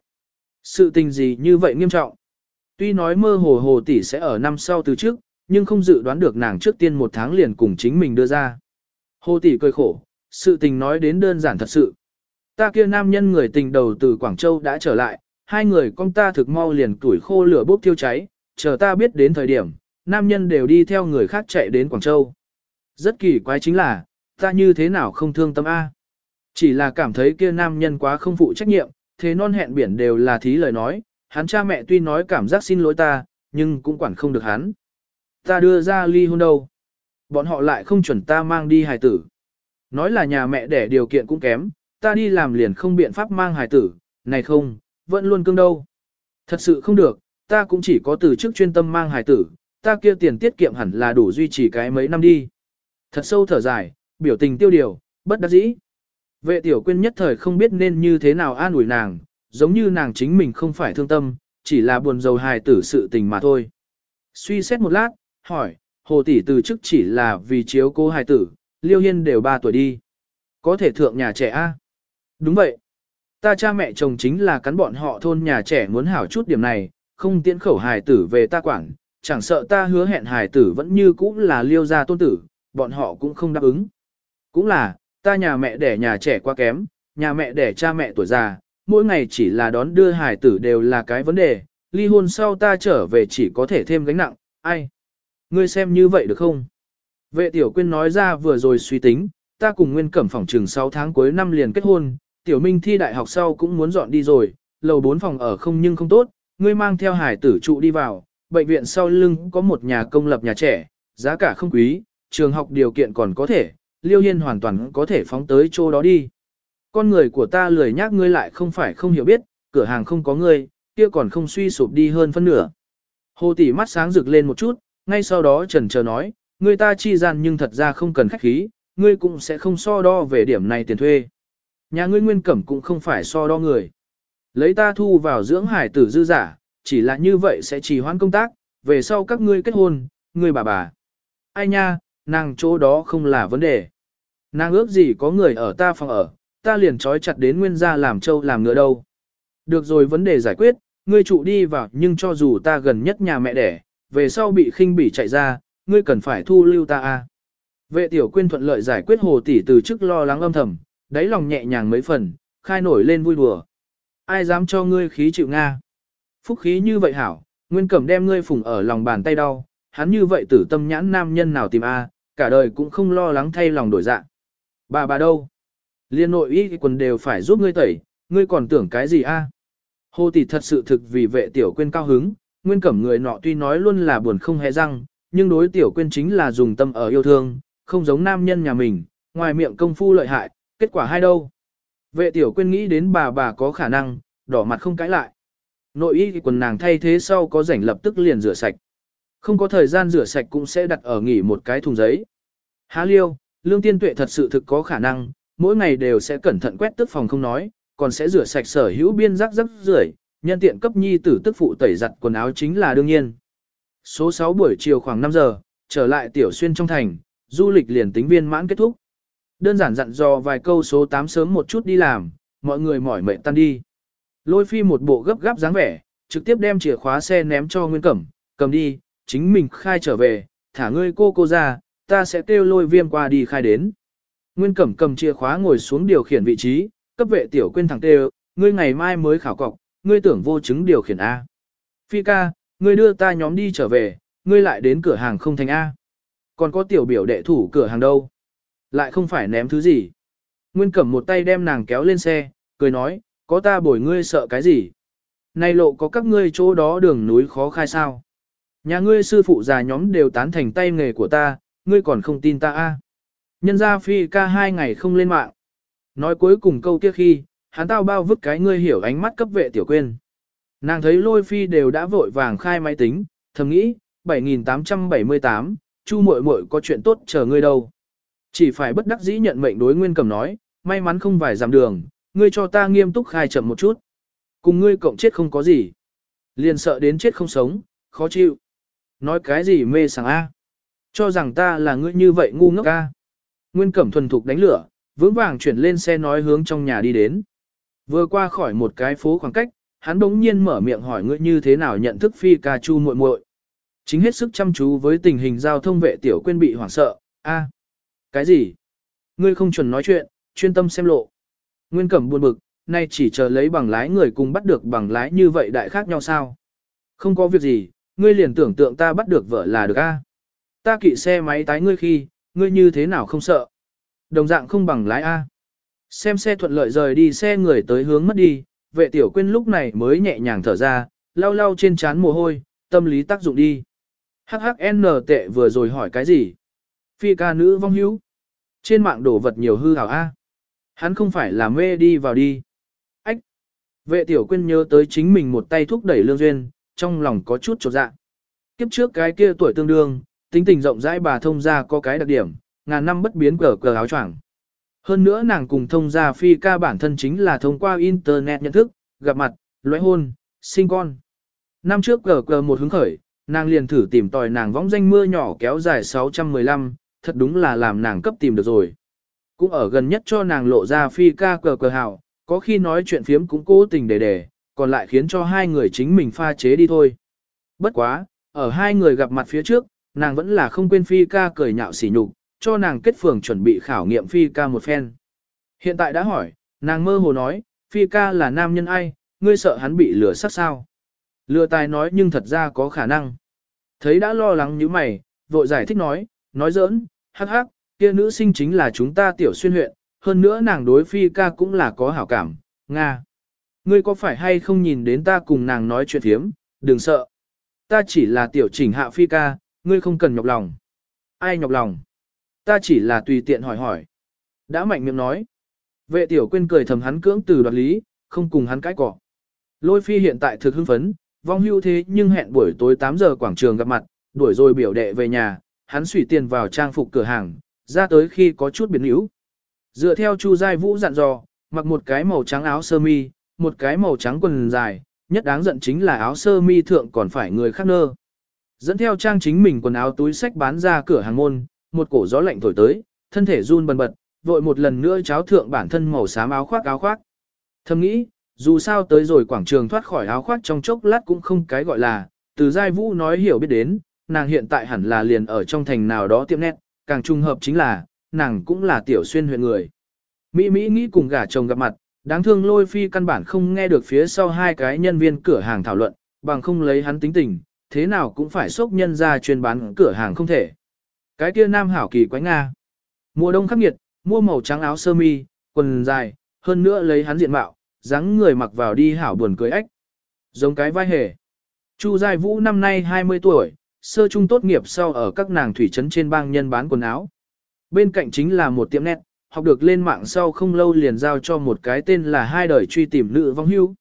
Sự tình gì như vậy nghiêm trọng? Tuy nói mơ hồ hồ tỷ sẽ ở năm sau từ trước, nhưng không dự đoán được nàng trước tiên một tháng liền cùng chính mình đưa ra. Hồ tỷ cười khổ, sự tình nói đến đơn giản thật sự. Ta kia nam nhân người tình đầu từ Quảng Châu đã trở lại, hai người con ta thực mau liền tuổi khô lửa bốc thiêu cháy, chờ ta biết đến thời điểm, nam nhân đều đi theo người khác chạy đến Quảng Châu. Rất kỳ quái chính là, ta như thế nào không thương tâm A. Chỉ là cảm thấy kia nam nhân quá không phụ trách nhiệm, thế non hẹn biển đều là thí lời nói, hắn cha mẹ tuy nói cảm giác xin lỗi ta, nhưng cũng quản không được hắn. Ta đưa ra ly hôn đâu. Bọn họ lại không chuẩn ta mang đi hài tử. Nói là nhà mẹ đẻ điều kiện cũng kém, ta đi làm liền không biện pháp mang hài tử, này không, vẫn luôn cương đâu. Thật sự không được, ta cũng chỉ có từ chức chuyên tâm mang hài tử, ta kia tiền tiết kiệm hẳn là đủ duy trì cái mấy năm đi. Thật sâu thở dài, biểu tình tiêu điều, bất đắc dĩ. Vệ tiểu quyên nhất thời không biết nên như thế nào an ủi nàng, giống như nàng chính mình không phải thương tâm, chỉ là buồn rầu hài tử sự tình mà thôi. Suy xét một lát, hỏi, hồ tỷ từ chức chỉ là vì chiếu cô hài tử, liêu hiên đều 3 tuổi đi. Có thể thượng nhà trẻ A. Đúng vậy. Ta cha mẹ chồng chính là cắn bọn họ thôn nhà trẻ muốn hảo chút điểm này, không tiễn khẩu hài tử về ta quản, chẳng sợ ta hứa hẹn hài tử vẫn như cũ là liêu gia tôn tử, bọn họ cũng không đáp ứng. Cũng là, ta nhà mẹ đẻ nhà trẻ quá kém, nhà mẹ đẻ cha mẹ tuổi già, mỗi ngày chỉ là đón đưa Hải tử đều là cái vấn đề, ly hôn sau ta trở về chỉ có thể thêm gánh nặng, ai? Ngươi xem như vậy được không? Vệ tiểu quyên nói ra vừa rồi suy tính, ta cùng nguyên cẩm phòng trường 6 tháng cuối năm liền kết hôn, tiểu minh thi đại học sau cũng muốn dọn đi rồi, lầu 4 phòng ở không nhưng không tốt, ngươi mang theo hải tử trụ đi vào, bệnh viện sau lưng có một nhà công lập nhà trẻ, giá cả không quý, trường học điều kiện còn có thể, liêu hiên hoàn toàn có thể phóng tới chỗ đó đi. Con người của ta lười nhác ngươi lại không phải không hiểu biết, cửa hàng không có ngươi, kia còn không suy sụp đi hơn phân nửa. Hồ tỷ mắt sáng rực lên một chút, ngay sau đó trần chờ nói, người ta chi gian nhưng thật ra không cần khách khí, ngươi cũng sẽ không so đo về điểm này tiền thuê. Nhà ngươi nguyên cẩm cũng không phải so đo người. Lấy ta thu vào dưỡng hải tử dư giả, chỉ là như vậy sẽ trì hoãn công tác, về sau các ngươi kết hôn, ngươi bà bà. Ai nha, nàng chỗ đó không là vấn đề. Nàng ước gì có người ở ta phòng ở, ta liền trói chặt đến nguyên gia làm trâu làm ngựa đâu. Được rồi vấn đề giải quyết, ngươi trụ đi vào nhưng cho dù ta gần nhất nhà mẹ đẻ, về sau bị khinh bỉ chạy ra, ngươi cần phải thu lưu ta a. Vệ tiểu quyên thuận lợi giải quyết hồ tỷ từ chức lo lắng âm thầm, đáy lòng nhẹ nhàng mấy phần, khai nổi lên vui đùa. Ai dám cho ngươi khí chịu Nga? Phúc khí như vậy hảo, nguyên cẩm đem ngươi phùng ở lòng bàn tay đau, hắn như vậy tử tâm nhãn nam nhân nào tìm a, cả đời cũng không lo lắng thay lòng đổi dạ. Bà bà đâu? Liên nội y quần đều phải giúp ngươi tẩy, ngươi còn tưởng cái gì a? Hồ tỷ thật sự thực vì vệ tiểu quên cao hứng, nguyên cẩm người nọ tuy nói luôn là buồn không hề răng, nhưng đối tiểu quên chính là dùng tâm ở yêu thương, không giống nam nhân nhà mình, ngoài miệng công phu lợi hại, kết quả hai đâu. Vệ tiểu quên nghĩ đến bà bà có khả năng, đỏ mặt không cãi lại. Nội y quần nàng thay thế sau có rảnh lập tức liền rửa sạch. Không có thời gian rửa sạch cũng sẽ đặt ở nghỉ một cái thùng giấy. Há liêu, lương tiên tuệ thật sự thực có khả năng, mỗi ngày đều sẽ cẩn thận quét tức phòng không nói, còn sẽ rửa sạch sở hữu biên rắc rắc rưởi, nhân tiện cấp nhi tử tức phụ tẩy giặt quần áo chính là đương nhiên. Số 6 buổi chiều khoảng 5 giờ, trở lại tiểu xuyên trong thành, du lịch liền tính viên mãn kết thúc. Đơn giản dặn dò vài câu số 8 sớm một chút đi làm, mọi người mỏi mệt tan đi. Lôi phi một bộ gấp gáp dáng vẻ, trực tiếp đem chìa khóa xe ném cho Nguyên Cẩm, cầm đi, chính mình khai trở về, thả ngươi cô cô ra, ta sẽ kêu lôi viêm qua đi khai đến. Nguyên Cẩm cầm chìa khóa ngồi xuống điều khiển vị trí, cấp vệ tiểu quên thẳng tê ngươi ngày mai mới khảo cọc, ngươi tưởng vô chứng điều khiển A. Phi ca, ngươi đưa ta nhóm đi trở về, ngươi lại đến cửa hàng không thành A. Còn có tiểu biểu đệ thủ cửa hàng đâu. Lại không phải ném thứ gì. Nguyên Cẩm một tay đem nàng kéo lên xe, cười nói, có ta bồi ngươi sợ cái gì. Này lộ có các ngươi chỗ đó đường núi khó khai sao. Nhà ngươi sư phụ già nhóm đều tán thành tay nghề của ta, ngươi còn không tin ta a? Nhân gia phi ca hai ngày không lên mạng. Nói cuối cùng câu kia khi, hắn tao bao vứt cái ngươi hiểu ánh mắt cấp vệ tiểu quên. Nàng thấy lôi phi đều đã vội vàng khai máy tính, thầm nghĩ, 7878, chu muội muội có chuyện tốt chờ ngươi đâu. Chỉ phải bất đắc dĩ nhận mệnh đối nguyên cầm nói, may mắn không phải giảm đường, ngươi cho ta nghiêm túc khai chậm một chút. Cùng ngươi cộng chết không có gì. Liền sợ đến chết không sống, khó chịu. Nói cái gì mê sảng A. Cho rằng ta là ngươi như vậy ngu ngốc A. Nguyên cẩm thuần thục đánh lửa, vững vàng chuyển lên xe nói hướng trong nhà đi đến. Vừa qua khỏi một cái phố khoảng cách, hắn đống nhiên mở miệng hỏi ngươi như thế nào nhận thức phi ca chu muội muội. Chính hết sức chăm chú với tình hình giao thông vệ tiểu quên bị hoảng sợ, a, cái gì? Ngươi không chuẩn nói chuyện, chuyên tâm xem lộ. Nguyên Cẩm buồn bực, nay chỉ chờ lấy bằng lái người cùng bắt được bằng lái như vậy đại khác nhau sao? Không có việc gì, ngươi liền tưởng tượng ta bắt được vợ là được a. Ta kỵ xe máy tái ngươi khi, ngươi như thế nào không sợ? Đồng dạng không bằng lái a. Xem xe thuận lợi rời đi xe người tới hướng mất đi, vệ tiểu quên lúc này mới nhẹ nhàng thở ra, lau lau trên trán mồ hôi, tâm lý tác dụng đi. HHN tệ vừa rồi hỏi cái gì? Phi ca nữ vong hữu. Trên mạng đổ vật nhiều hư hảo A. Hắn không phải là mê đi vào đi. Ách. Vệ tiểu quyên nhớ tới chính mình một tay thúc đẩy lương duyên, trong lòng có chút chột dạ. Kiếp trước cái kia tuổi tương đương, tính tình rộng rãi bà thông gia có cái đặc điểm, ngàn năm bất biến cờ cờ áo choàng. Hơn nữa nàng cùng thông gia phi ca bản thân chính là thông qua internet nhận thức, gặp mặt, lõi hôn, sinh con. Năm trước cờ cờ một hứng khởi, nàng liền thử tìm tòi nàng võng danh mưa nhỏ kéo dài 615, thật đúng là làm nàng cấp tìm được rồi. Cũng ở gần nhất cho nàng lộ ra phi ca cờ cờ hào, có khi nói chuyện phiếm cũng cố tình để để, còn lại khiến cho hai người chính mình pha chế đi thôi. Bất quá, ở hai người gặp mặt phía trước, nàng vẫn là không quên phi ca cười nhạo sỉ nhục, cho nàng kết phường chuẩn bị khảo nghiệm phi ca một phen. Hiện tại đã hỏi, nàng mơ hồ nói, phi ca là nam nhân ai, ngươi sợ hắn bị lửa sát sao. Lừa tài nói nhưng thật ra có khả năng. Thấy đã lo lắng như mày, vội giải thích nói, nói giỡn, hắc hắc, kia nữ sinh chính là chúng ta tiểu xuyên huyện, hơn nữa nàng đối phi ca cũng là có hảo cảm, Nga. Ngươi có phải hay không nhìn đến ta cùng nàng nói chuyện thiếm, đừng sợ. Ta chỉ là tiểu chỉnh hạ phi ca, ngươi không cần nhọc lòng. Ai nhọc lòng? Ta chỉ là tùy tiện hỏi hỏi. Đã mạnh miệng nói. Vệ tiểu quên cười thầm hắn cưỡng từ đoạt lý, không cùng hắn cãi cọ. Lôi phi hiện tại thực hưng phấn, vong hưu thế nhưng hẹn buổi tối 8 giờ quảng trường gặp mặt, đuổi rồi biểu đệ về nhà, hắn xủy tiền vào trang phục cửa hàng, ra tới khi có chút biến yếu. Dựa theo Chu Giai Vũ dặn dò, mặc một cái màu trắng áo sơ mi, một cái màu trắng quần dài, nhất đáng giận chính là áo sơ mi thượng còn phải người khác nơ. Dẫn theo trang chính mình quần áo túi sách bán ra cửa hàng môn, một cổ gió lạnh thổi tới, thân thể run bần bật, vội một lần nữa cháo thượng bản thân màu xám áo khoác áo khoác. Thầm nghĩ, dù sao tới rồi quảng trường thoát khỏi áo khoác trong chốc lát cũng không cái gọi là, từ giai vũ nói hiểu biết đến, nàng hiện tại hẳn là liền ở trong thành nào đó tiệm nét, càng trùng hợp chính là, nàng cũng là tiểu xuyên huyện người. Mỹ Mỹ nghĩ cùng gả chồng gặp mặt, đáng thương lôi phi căn bản không nghe được phía sau hai cái nhân viên cửa hàng thảo luận, bằng không lấy hắn tính tình, thế nào cũng phải xốc nhân ra chuyên bán cửa hàng không thể. Cái kia nam hảo kỳ quái Nga. Mùa đông khắc nghiệt, mua màu trắng áo sơ mi, quần dài, hơn nữa lấy hắn diện mạo, dáng người mặc vào đi hảo buồn cười ếch. Giống cái vai hề. Chu Giai Vũ năm nay 20 tuổi, sơ trung tốt nghiệp sau ở các nàng thủy trấn trên bang nhân bán quần áo. Bên cạnh chính là một tiệm nét, học được lên mạng sau không lâu liền giao cho một cái tên là hai đời truy tìm nữ vong hưu.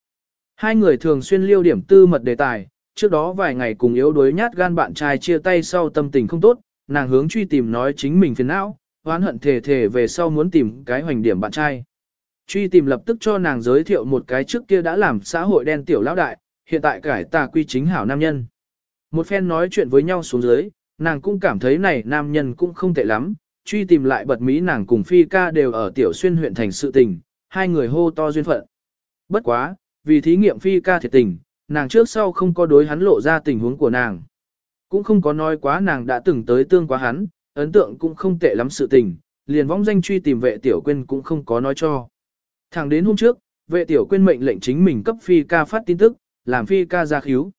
Hai người thường xuyên liêu điểm tư mật đề tài, trước đó vài ngày cùng yếu đuối nhát gan bạn trai chia tay sau tâm tình không tốt, nàng hướng truy tìm nói chính mình phiền não, oán hận thề thề về sau muốn tìm cái hoành điểm bạn trai. Truy tìm lập tức cho nàng giới thiệu một cái trước kia đã làm xã hội đen tiểu lão đại, hiện tại cải tà quy chính hảo nam nhân. Một phen nói chuyện với nhau xuống dưới, nàng cũng cảm thấy này nam nhân cũng không tệ lắm, truy tìm lại bật mí nàng cùng Phi ca đều ở tiểu xuyên huyện thành sự tình, hai người hô to duyên phận. Bất quá, vì thí nghiệm Phi ca thiệt tình, nàng trước sau không có đối hắn lộ ra tình huống của nàng. Cũng không có nói quá nàng đã từng tới tương quá hắn, ấn tượng cũng không tệ lắm sự tình, liền vong danh truy tìm vệ tiểu quên cũng không có nói cho. Thẳng đến hôm trước, vệ tiểu quên mệnh lệnh chính mình cấp phi ca phát tin tức, làm phi ca ra khíu.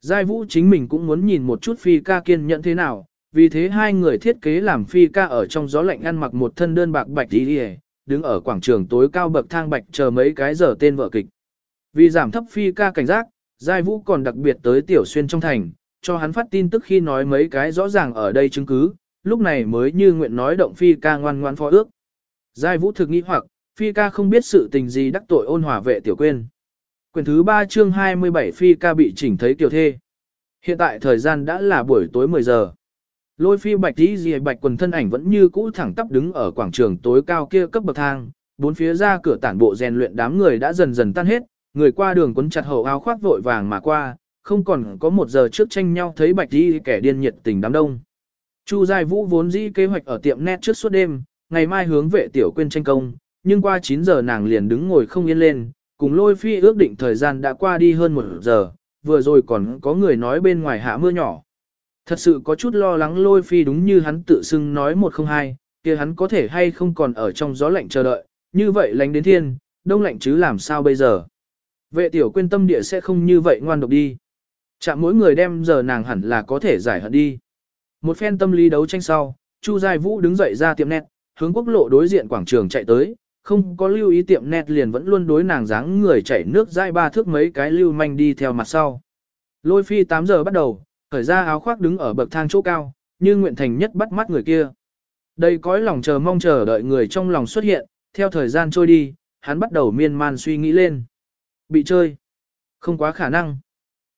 Giai vũ chính mình cũng muốn nhìn một chút phi ca kiên nhẫn thế nào, vì thế hai người thiết kế làm phi ca ở trong gió lạnh ăn mặc một thân đơn bạc bạch đi đi đứng ở quảng trường tối cao bậc thang bạch chờ mấy cái giờ tên vợ kịch. Vì giảm thấp phi ca cảnh giác, Giai vũ còn đặc biệt tới tiểu xuyên trong thành, cho hắn phát tin tức khi nói mấy cái rõ ràng ở đây chứng cứ, lúc này mới như nguyện nói động phi ca ngoan ngoan phó ước. Giai vũ thực nghĩ hoặc, phi ca không biết sự tình gì đắc tội ôn hòa vệ tiểu quên. Quyền thứ 3 chương 27 phi ca bị chỉnh thấy tiểu thê. Hiện tại thời gian đã là buổi tối 10 giờ. Lôi phi bạch tí dì bạch quần thân ảnh vẫn như cũ thẳng tắp đứng ở quảng trường tối cao kia cấp bậc thang, bốn phía ra cửa tản bộ rèn luyện đám người đã dần dần tan hết, người qua đường quấn chặt hậu áo khoác vội vàng mà qua, không còn có một giờ trước tranh nhau thấy bạch tí kẻ điên nhiệt tình đám đông. Chu Giai Vũ vốn dĩ kế hoạch ở tiệm net trước suốt đêm, ngày mai hướng vệ tiểu quên tranh công, nhưng qua 9 giờ nàng liền đứng ngồi không yên lên, cùng lôi phi ước định thời gian đã qua đi hơn một giờ, vừa rồi còn có người nói bên ngoài hạ mưa nhỏ. Thật sự có chút lo lắng lôi phi đúng như hắn tự xưng nói một không hai, kia hắn có thể hay không còn ở trong gió lạnh chờ đợi, như vậy lánh đến thiên, đông lạnh chứ làm sao bây giờ. Vệ tiểu quên tâm địa sẽ không như vậy ngoan độc đi. Chạm mỗi người đem giờ nàng hẳn là có thể giải hận đi. Một phen tâm lý đấu tranh sau, Chu Giai Vũ đứng dậy ra tiệm nét, hướng quốc lộ đối diện quảng trường chạy tới, không có lưu ý tiệm nét liền vẫn luôn đối nàng dáng người chảy nước dai ba thước mấy cái lưu manh đi theo mặt sau. Lôi phi 8 giờ bắt đầu, khởi ra áo khoác đứng ở bậc thang chỗ cao, như nguyện thành nhất bắt mắt người kia. Đây cõi lòng chờ mong chờ đợi người trong lòng xuất hiện, theo thời gian trôi đi, hắn bắt đầu miên man suy nghĩ lên. Bị chơi. Không quá khả năng.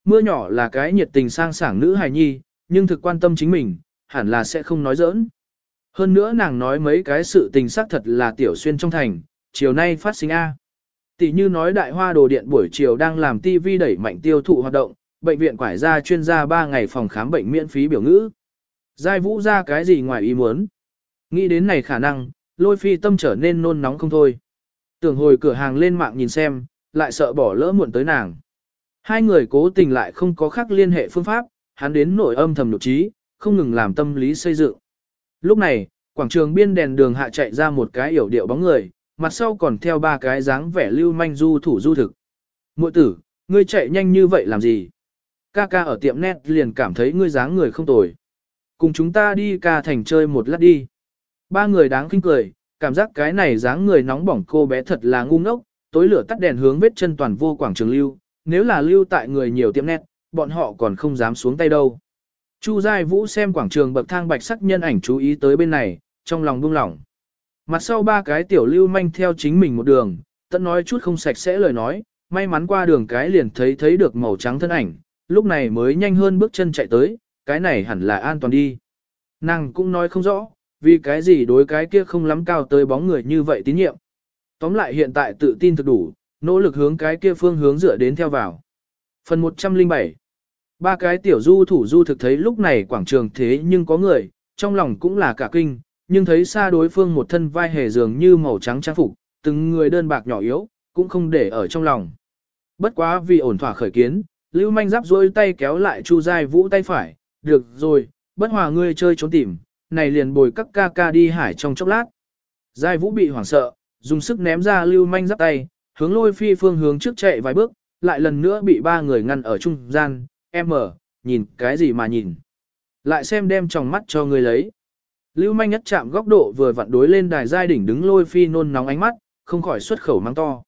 Mưa nhỏ là cái nhiệt tình sang sảng nữ hài nhi, nhưng thực quan tâm chính mình, hẳn là sẽ không nói giỡn. Hơn nữa nàng nói mấy cái sự tình xác thật là tiểu xuyên trong thành, chiều nay phát sinh A. Tỷ như nói đại hoa đồ điện buổi chiều đang làm TV đẩy mạnh tiêu thụ hoạt động, bệnh viện quải ra chuyên gia 3 ngày phòng khám bệnh miễn phí biểu ngữ. Giai vũ ra cái gì ngoài ý muốn. Nghĩ đến này khả năng, lôi phi tâm trở nên nôn nóng không thôi. Tưởng hồi cửa hàng lên mạng nhìn xem, lại sợ bỏ lỡ muộn tới nàng. Hai người cố tình lại không có khác liên hệ phương pháp, hắn đến nội âm thầm nội trí, không ngừng làm tâm lý xây dựng. Lúc này, quảng trường biên đèn đường hạ chạy ra một cái yểu điệu bóng người, mặt sau còn theo ba cái dáng vẻ lưu manh du thủ du thực. Muội tử, ngươi chạy nhanh như vậy làm gì? Ca ca ở tiệm net liền cảm thấy ngươi dáng người không tồi. Cùng chúng ta đi ca thành chơi một lát đi. Ba người đáng kinh cười, cảm giác cái này dáng người nóng bỏng cô bé thật là ngu ngốc, tối lửa tắt đèn hướng vết chân toàn vô quảng trường lưu, nếu là lưu tại người nhiều tiệm net, bọn họ còn không dám xuống tay đâu. Chu Giai Vũ xem quảng trường bậc thang bạch sắc nhân ảnh chú ý tới bên này, trong lòng buông lỏng. Mặt sau ba cái tiểu lưu manh theo chính mình một đường, tận nói chút không sạch sẽ lời nói, may mắn qua đường cái liền thấy thấy được màu trắng thân ảnh, lúc này mới nhanh hơn bước chân chạy tới, cái này hẳn là an toàn đi. Nàng cũng nói không rõ, vì cái gì đối cái kia không lắm cao tới bóng người như vậy tín nhiệm. Tóm lại hiện tại tự tin thực đủ, nỗ lực hướng cái kia phương hướng dựa đến theo vào. Phần 107 Ba cái tiểu du thủ du thực thấy lúc này quảng trường thế nhưng có người, trong lòng cũng là cả kinh, nhưng thấy xa đối phương một thân vai hề dường như màu trắng trang phục, từng người đơn bạc nhỏ yếu, cũng không để ở trong lòng. Bất quá vì ổn thỏa khởi kiến, Lưu Manh giáp rôi tay kéo lại Chu Giai Vũ tay phải, được rồi, bất hòa ngươi chơi trốn tìm, này liền bồi các ca ca đi hải trong chốc lát. Giai Vũ bị hoảng sợ, dùng sức ném ra Lưu Manh giáp tay, hướng lôi phi phương hướng trước chạy vài bước, lại lần nữa bị ba người ngăn ở trung gian, em mở, nhìn cái gì mà nhìn. Lại xem đem trong mắt cho người lấy. Lưu manh nhất chạm góc độ vừa vặn đối lên đài giai đỉnh đứng lôi phi nôn nóng ánh mắt, không khỏi xuất khẩu mang to.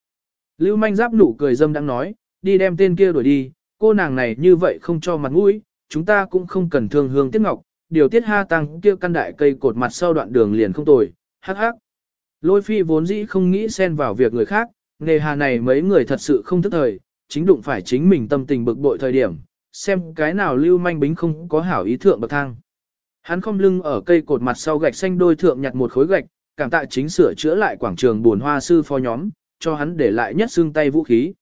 Lưu manh giáp nụ cười dâm đang nói, đi đem tên kia đuổi đi, cô nàng này như vậy không cho mặt mũi, chúng ta cũng không cần thương hương tiếc ngọc, điều tiết ha tăng kia căn đại cây cột mặt sau đoạn đường liền không tồi, hắc hắc. Lôi phi vốn dĩ không nghĩ xen vào việc người khác, nghề hà này mấy người thật sự không thức thời, chính đụng phải chính mình tâm tình bực bội thời điểm, xem cái nào lưu manh bính không có hảo ý thượng bậc thang. Hắn không lưng ở cây cột mặt sau gạch xanh đôi thượng nhặt một khối gạch, cảm tạ chính sửa chữa lại quảng trường buồn hoa sư phó nhóm, cho hắn để lại nhất xương tay vũ khí.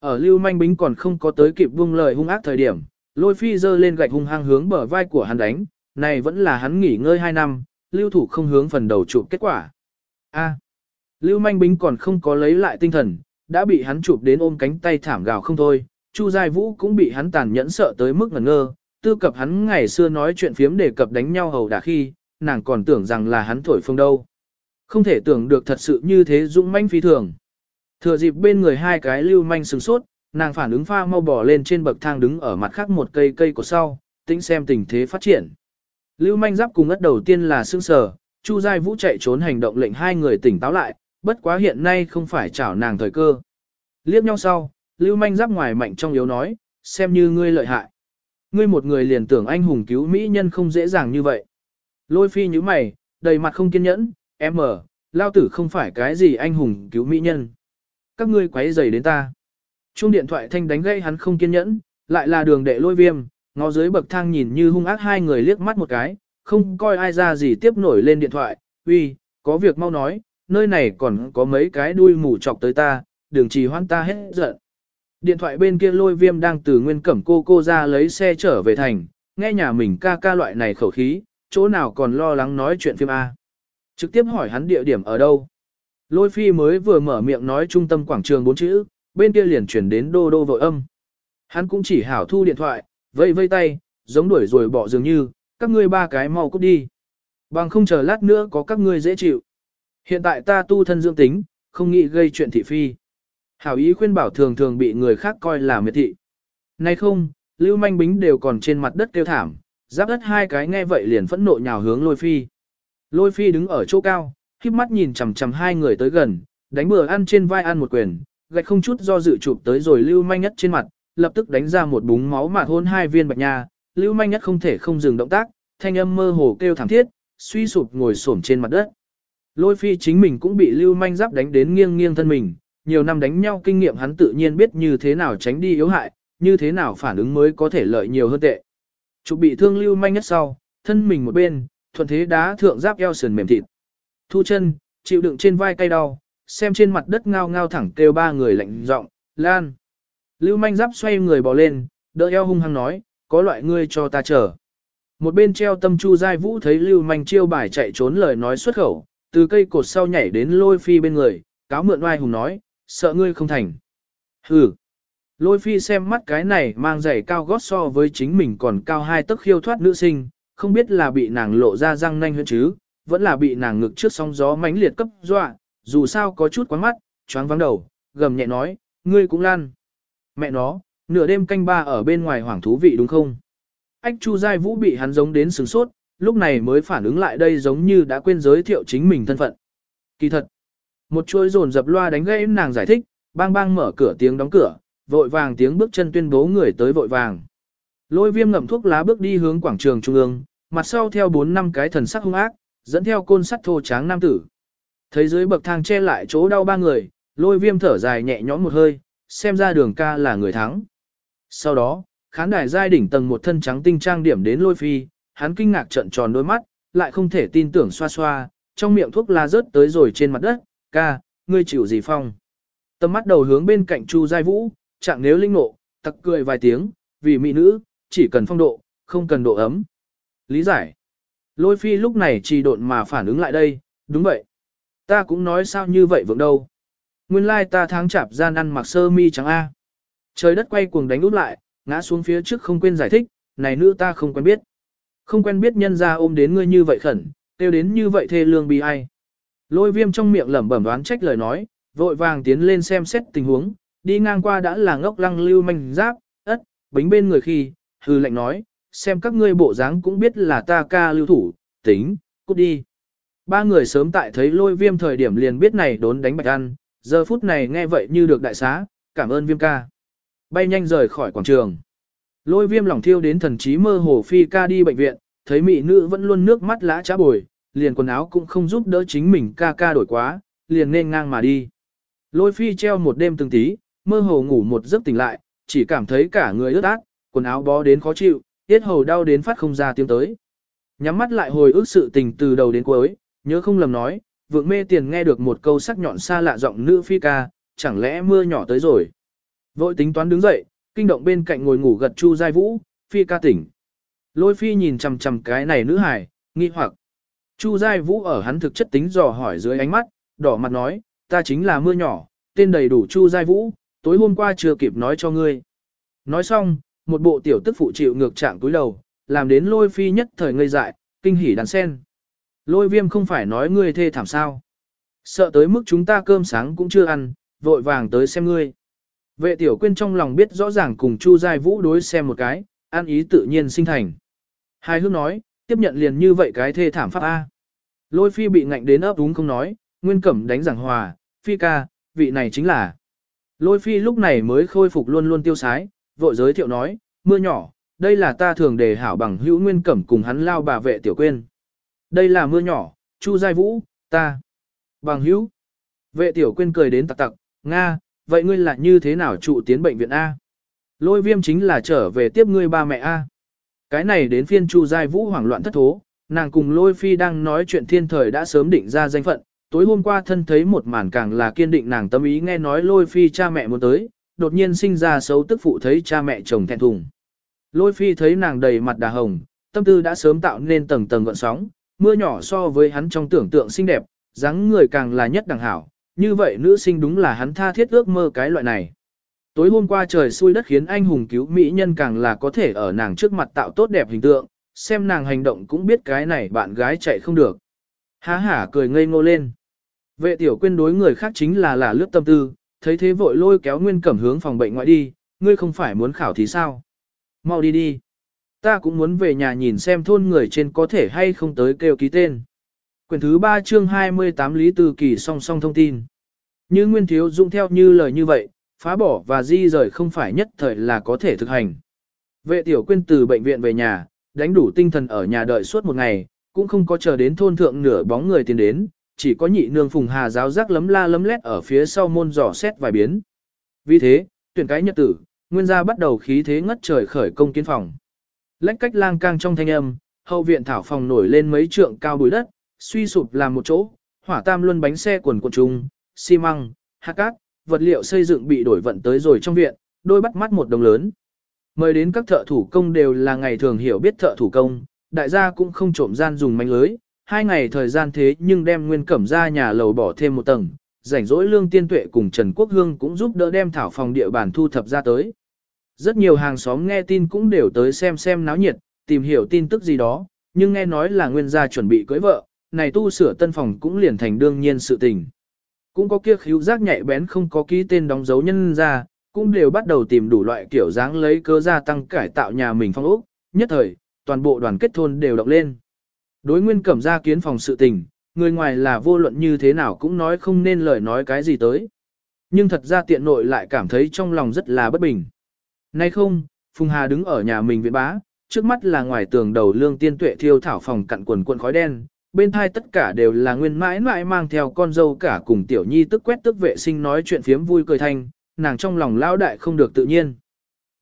Ở lưu manh bính còn không có tới kịp buông lời hung ác thời điểm, lôi phi dơ lên gạch hung hăng hướng bờ vai của hắn đánh, này vẫn là hắn nghỉ ngơi 2 năm, lưu thủ không hướng phần đầu chụp kết quả. A. lưu manh bính còn không có lấy lại tinh thần, đã bị hắn chụp đến ôm cánh tay thảm gào không thôi, Chu Giai Vũ cũng bị hắn tàn nhẫn sợ tới mức ngẩn ngơ, tư cập hắn ngày xưa nói chuyện phiếm đề cập đánh nhau hầu đả khi, nàng còn tưởng rằng là hắn thổi phương đâu. Không thể tưởng được thật sự như thế dũng manh phi thường. Thừa dịp bên người hai cái lưu manh sừng sốt, nàng phản ứng pha mau bỏ lên trên bậc thang đứng ở mặt khác một cây cây của sau, tính xem tình thế phát triển. Lưu manh giáp cùng ất đầu tiên là sương sờ, Chu Giai Vũ chạy trốn hành động lệnh hai người tỉnh táo lại, bất quá hiện nay không phải chảo nàng thời cơ. Liếc nhau sau, lưu manh giáp ngoài mạnh trong yếu nói, xem như ngươi lợi hại. Ngươi một người liền tưởng anh hùng cứu mỹ nhân không dễ dàng như vậy. Lôi phi như mày, đầy mặt không kiên nhẫn, em ở, lao tử không phải cái gì anh hùng cứu mỹ nhân. Các ngươi quấy rầy đến ta. Chuông điện thoại thanh đánh gây hắn không kiên nhẫn, lại là đường đệ lôi viêm, ngó dưới bậc thang nhìn như hung ác hai người liếc mắt một cái, không coi ai ra gì tiếp nổi lên điện thoại, uy, có việc mau nói, nơi này còn có mấy cái đuôi mù chọc tới ta, đường trì hoan ta hết giận. Điện thoại bên kia lôi viêm đang từ nguyên cẩm cô cô ra lấy xe trở về thành, nghe nhà mình ca ca loại này khẩu khí, chỗ nào còn lo lắng nói chuyện phim A. Trực tiếp hỏi hắn địa điểm ở đâu. Lôi phi mới vừa mở miệng nói trung tâm quảng trường bốn chữ, bên kia liền chuyển đến đô đô vội âm. Hắn cũng chỉ hảo thu điện thoại, vây vây tay, giống đuổi rồi bỏ dường như, các ngươi ba cái mau cút đi. Bằng không chờ lát nữa có các ngươi dễ chịu. Hiện tại ta tu thân dưỡng tính, không nghĩ gây chuyện thị phi. Hảo ý khuyên bảo thường thường bị người khác coi là miệt thị. Nay không, Lưu Manh Bính đều còn trên mặt đất kêu thảm, giáp đất hai cái nghe vậy liền phẫn nộ nhào hướng Lôi Phi. Lôi Phi đứng ở chỗ cao, khiếp mắt nhìn chằm chằm hai người tới gần, đánh bừa ăn trên vai ăn một quyền, gạch không chút do dự chụp tới rồi Lưu Manh Nhất trên mặt, lập tức đánh ra một búng máu mà hôn hai viên bạch nha. Lưu Manh Nhất không thể không dừng động tác, thanh âm mơ hồ kêu thảm thiết, suy sụp ngồi xổm trên mặt đất. Lôi Phi chính mình cũng bị Lưu Manh giáp đánh đến nghiêng nghiêng thân mình, nhiều năm đánh nhau kinh nghiệm hắn tự nhiên biết như thế nào tránh đi yếu hại, như thế nào phản ứng mới có thể lợi nhiều hơn tệ. Chụp bị thương lưu manh nhất sau, thân mình một bên, thuận thế đá thượng giáp eo sườn mềm thịt. Thu chân, chịu đựng trên vai cay đau, xem trên mặt đất ngao ngao thẳng kêu ba người lạnh giọng, lan. Lưu manh giáp xoay người bò lên, đỡ eo hung hăng nói, có loại ngươi cho ta chờ. Một bên treo tâm chu giai vũ thấy lưu manh chiêu bài chạy trốn lời nói xuất khẩu, từ cây cột sau nhảy đến lôi phi bên người, cáo mượn oai hùng nói, sợ ngươi không thành. Hừ. Lôi phi xem mắt cái này mang giày cao gót so với chính mình còn cao hai tấc khiêu thoát nữ sinh, không biết là bị nàng lộ ra răng nanh hơn chứ, vẫn là bị nàng ngực trước sóng gió mãnh liệt cấp dọa, dù sao có chút quán mắt, choáng vắng đầu, gầm nhẹ nói, ngươi cũng lan. Mẹ nó, nửa đêm canh ba ở bên ngoài hoảng thú vị đúng không? Ách Chu Giai Vũ bị hắn giống đến sừng sốt, lúc này mới phản ứng lại đây giống như đã quên giới thiệu chính mình thân phận. Kỳ thật, một chuỗi rồn dập loa đánh gãy nàng giải thích, bang bang mở cửa tiếng đóng cửa, vội vàng tiếng bước chân tuyên bố người tới vội vàng. Lôi viêm ngậm thuốc lá bước đi hướng quảng trường trung ương, mặt sau theo bốn năm cái thần sắc hung ác, dẫn theo côn sắt thô tráng nam tử. Thấy dưới bậc thang che lại chỗ đau ba người, lôi viêm thở dài nhẹ nhõm một hơi, xem ra đường ca là người thắng. Sau đó, khán đài giai đỉnh tầng một thân trắng tinh trang điểm đến lôi phi, hắn kinh ngạc trận tròn đôi mắt, lại không thể tin tưởng xoa xoa, trong miệng thuốc la rớt tới rồi trên mặt đất, ca, ngươi chịu gì phong. Tầm mắt đầu hướng bên cạnh Chu Giai Vũ, chẳng nếu linh nộ, tặc cười vài tiếng, vì mỹ nữ, chỉ cần phong độ, không cần độ ấm. Lý giải. Lôi phi lúc này chỉ độn mà phản ứng lại đây, đúng vậy. Ta cũng nói sao như vậy vượng đâu. Nguyên lai ta tháng chạp gian ăn mặc sơ mi trắng A. Trời đất quay cuồng đánh út lại, ngã xuống phía trước không quên giải thích, này nữ ta không quen biết. Không quen biết nhân ra ôm đến ngươi như vậy khẩn, tiêu đến như vậy thê lương bi ai. Lôi viêm trong miệng lẩm bẩm đoán trách lời nói, vội vàng tiến lên xem xét tình huống, đi ngang qua đã là ngốc lăng lưu manh giáp, ất, bính bên người khi, hư lệnh nói, xem các ngươi bộ dáng cũng biết là ta ca lưu thủ, tính, cút đi. Ba người sớm tại thấy lôi viêm thời điểm liền biết này đốn đánh bạch ăn, giờ phút này nghe vậy như được đại xá, cảm ơn viêm ca. Bay nhanh rời khỏi quảng trường. Lôi viêm lòng thiêu đến thần trí mơ hồ phi ca đi bệnh viện, thấy mỹ nữ vẫn luôn nước mắt lã trá bồi, liền quần áo cũng không giúp đỡ chính mình ca ca đổi quá, liền nên ngang mà đi. Lôi phi treo một đêm từng tí, mơ hồ ngủ một giấc tỉnh lại, chỉ cảm thấy cả người ướt át, quần áo bó đến khó chịu, tiết hầu đau đến phát không ra tiếng tới. Nhắm mắt lại hồi ức sự tình từ đầu đến cuối, nhớ không lầm nói, vượng mê tiền nghe được một câu sắc nhọn xa lạ giọng nữ phi ca, chẳng lẽ mưa nhỏ tới rồi. Vội tính toán đứng dậy, kinh động bên cạnh ngồi ngủ gật chu giai vũ, phi ca tỉnh. Lôi phi nhìn chằm chằm cái này nữ hải, nghi hoặc. Chu giai vũ ở hắn thực chất tính dò hỏi dưới ánh mắt, đỏ mặt nói, ta chính là mưa nhỏ, tên đầy đủ chu giai vũ, tối hôm qua chưa kịp nói cho ngươi. Nói xong, một bộ tiểu tức phụ chịu ngược trạng túi đầu, làm đến lôi phi nhất thời ngây dại, kinh hỉ đàn sen. Lôi viêm không phải nói ngươi thê thảm sao. Sợ tới mức chúng ta cơm sáng cũng chưa ăn, vội vàng tới xem ngươi. Vệ tiểu quyên trong lòng biết rõ ràng cùng Chu Giai Vũ đối xem một cái, an ý tự nhiên sinh thành. Hai hước nói, tiếp nhận liền như vậy cái thê thảm pháp A. Lôi phi bị ngạnh đến ấp đúng không nói, nguyên cẩm đánh giảng hòa, phi ca, vị này chính là. Lôi phi lúc này mới khôi phục luôn luôn tiêu sái, vội giới thiệu nói, mưa nhỏ, đây là ta thường đề hảo bằng hữu nguyên cẩm cùng hắn lao bà vệ tiểu quên. Đây là mưa nhỏ, Chu Giai Vũ, ta. Bằng hữu. Vệ tiểu quên cười đến tặc tặc, Nga, vậy ngươi là như thế nào trụ tiến bệnh viện A? Lôi viêm chính là trở về tiếp ngươi ba mẹ A. Cái này đến phiên Chu Giai Vũ hoảng loạn thất thố, nàng cùng lôi phi đang nói chuyện thiên thời đã sớm định ra danh phận, tối hôm qua thân thấy một màn càng là kiên định nàng tâm ý nghe nói lôi phi cha mẹ muốn tới, đột nhiên sinh ra xấu tức phụ thấy cha mẹ chồng thẹn thùng. Lôi phi thấy nàng đầy mặt đà hồng, tâm tư đã sớm tạo nên tầng tầng gợn sóng, mưa nhỏ so với hắn trong tưởng tượng xinh đẹp, dáng người càng là nhất đẳng hảo, như vậy nữ sinh đúng là hắn tha thiết ước mơ cái loại này. Tối hôm qua trời xui đất khiến anh hùng cứu mỹ nhân càng là có thể ở nàng trước mặt tạo tốt đẹp hình tượng, xem nàng hành động cũng biết cái này bạn gái chạy không được. Há hả cười ngây ngô lên. Vệ tiểu quyên đối người khác chính là là lướt tâm tư, thấy thế vội lôi kéo nguyên cẩm hướng phòng bệnh ngoại đi, ngươi không phải muốn khảo thì sao? Mau đi đi. Ta cũng muốn về nhà nhìn xem thôn người trên có thể hay không tới kêu ký tên. Quyển thứ 3 chương 28 Lý Từ Kỳ song song thông tin. Như Nguyên Thiếu Dung theo như lời như vậy, phá bỏ và di rời không phải nhất thời là có thể thực hành. Vệ tiểu quyên từ bệnh viện về nhà, đánh đủ tinh thần ở nhà đợi suốt một ngày, cũng không có chờ đến thôn thượng nửa bóng người tiến đến, chỉ có nhị nương phùng hà giáo giác lấm la lấm lét ở phía sau môn dò xét vài biến. Vì thế, tuyển cái nhật tử, nguyên gia bắt đầu khí thế ngất trời khởi công kiến phòng. Lách cách lang cang trong thanh âm, hậu viện thảo phòng nổi lên mấy trượng cao bùi đất, suy sụp làm một chỗ, hỏa tam luân bánh xe quần quần trung xi măng, hạt cát, vật liệu xây dựng bị đổi vận tới rồi trong viện, đôi bắt mắt một đồng lớn. Mời đến các thợ thủ công đều là ngày thường hiểu biết thợ thủ công, đại gia cũng không trộm gian dùng manh lưới, hai ngày thời gian thế nhưng đem nguyên cẩm ra nhà lầu bỏ thêm một tầng, rảnh rỗi lương tiên tuệ cùng Trần Quốc Hương cũng giúp đỡ đem thảo phòng địa bàn thu thập ra tới. Rất nhiều hàng xóm nghe tin cũng đều tới xem xem náo nhiệt, tìm hiểu tin tức gì đó, nhưng nghe nói là nguyên gia chuẩn bị cưới vợ, này tu sửa tân phòng cũng liền thành đương nhiên sự tình. Cũng có kia khíu giác nhạy bén không có ký tên đóng dấu nhân ra, cũng đều bắt đầu tìm đủ loại kiểu dáng lấy cơ gia tăng cải tạo nhà mình phong ốc, nhất thời, toàn bộ đoàn kết thôn đều động lên. Đối nguyên cẩm gia kiến phòng sự tình, người ngoài là vô luận như thế nào cũng nói không nên lời nói cái gì tới. Nhưng thật ra tiện nội lại cảm thấy trong lòng rất là bất bình. Nay không, Phùng Hà đứng ở nhà mình viện bá, trước mắt là ngoài tường đầu lương tiên tuệ thiêu thảo phòng cặn quần quần khói đen, bên thai tất cả đều là nguyên mãi mãi mang theo con dâu cả cùng tiểu nhi tức quét tức vệ sinh nói chuyện phiếm vui cười thanh, nàng trong lòng lao đại không được tự nhiên.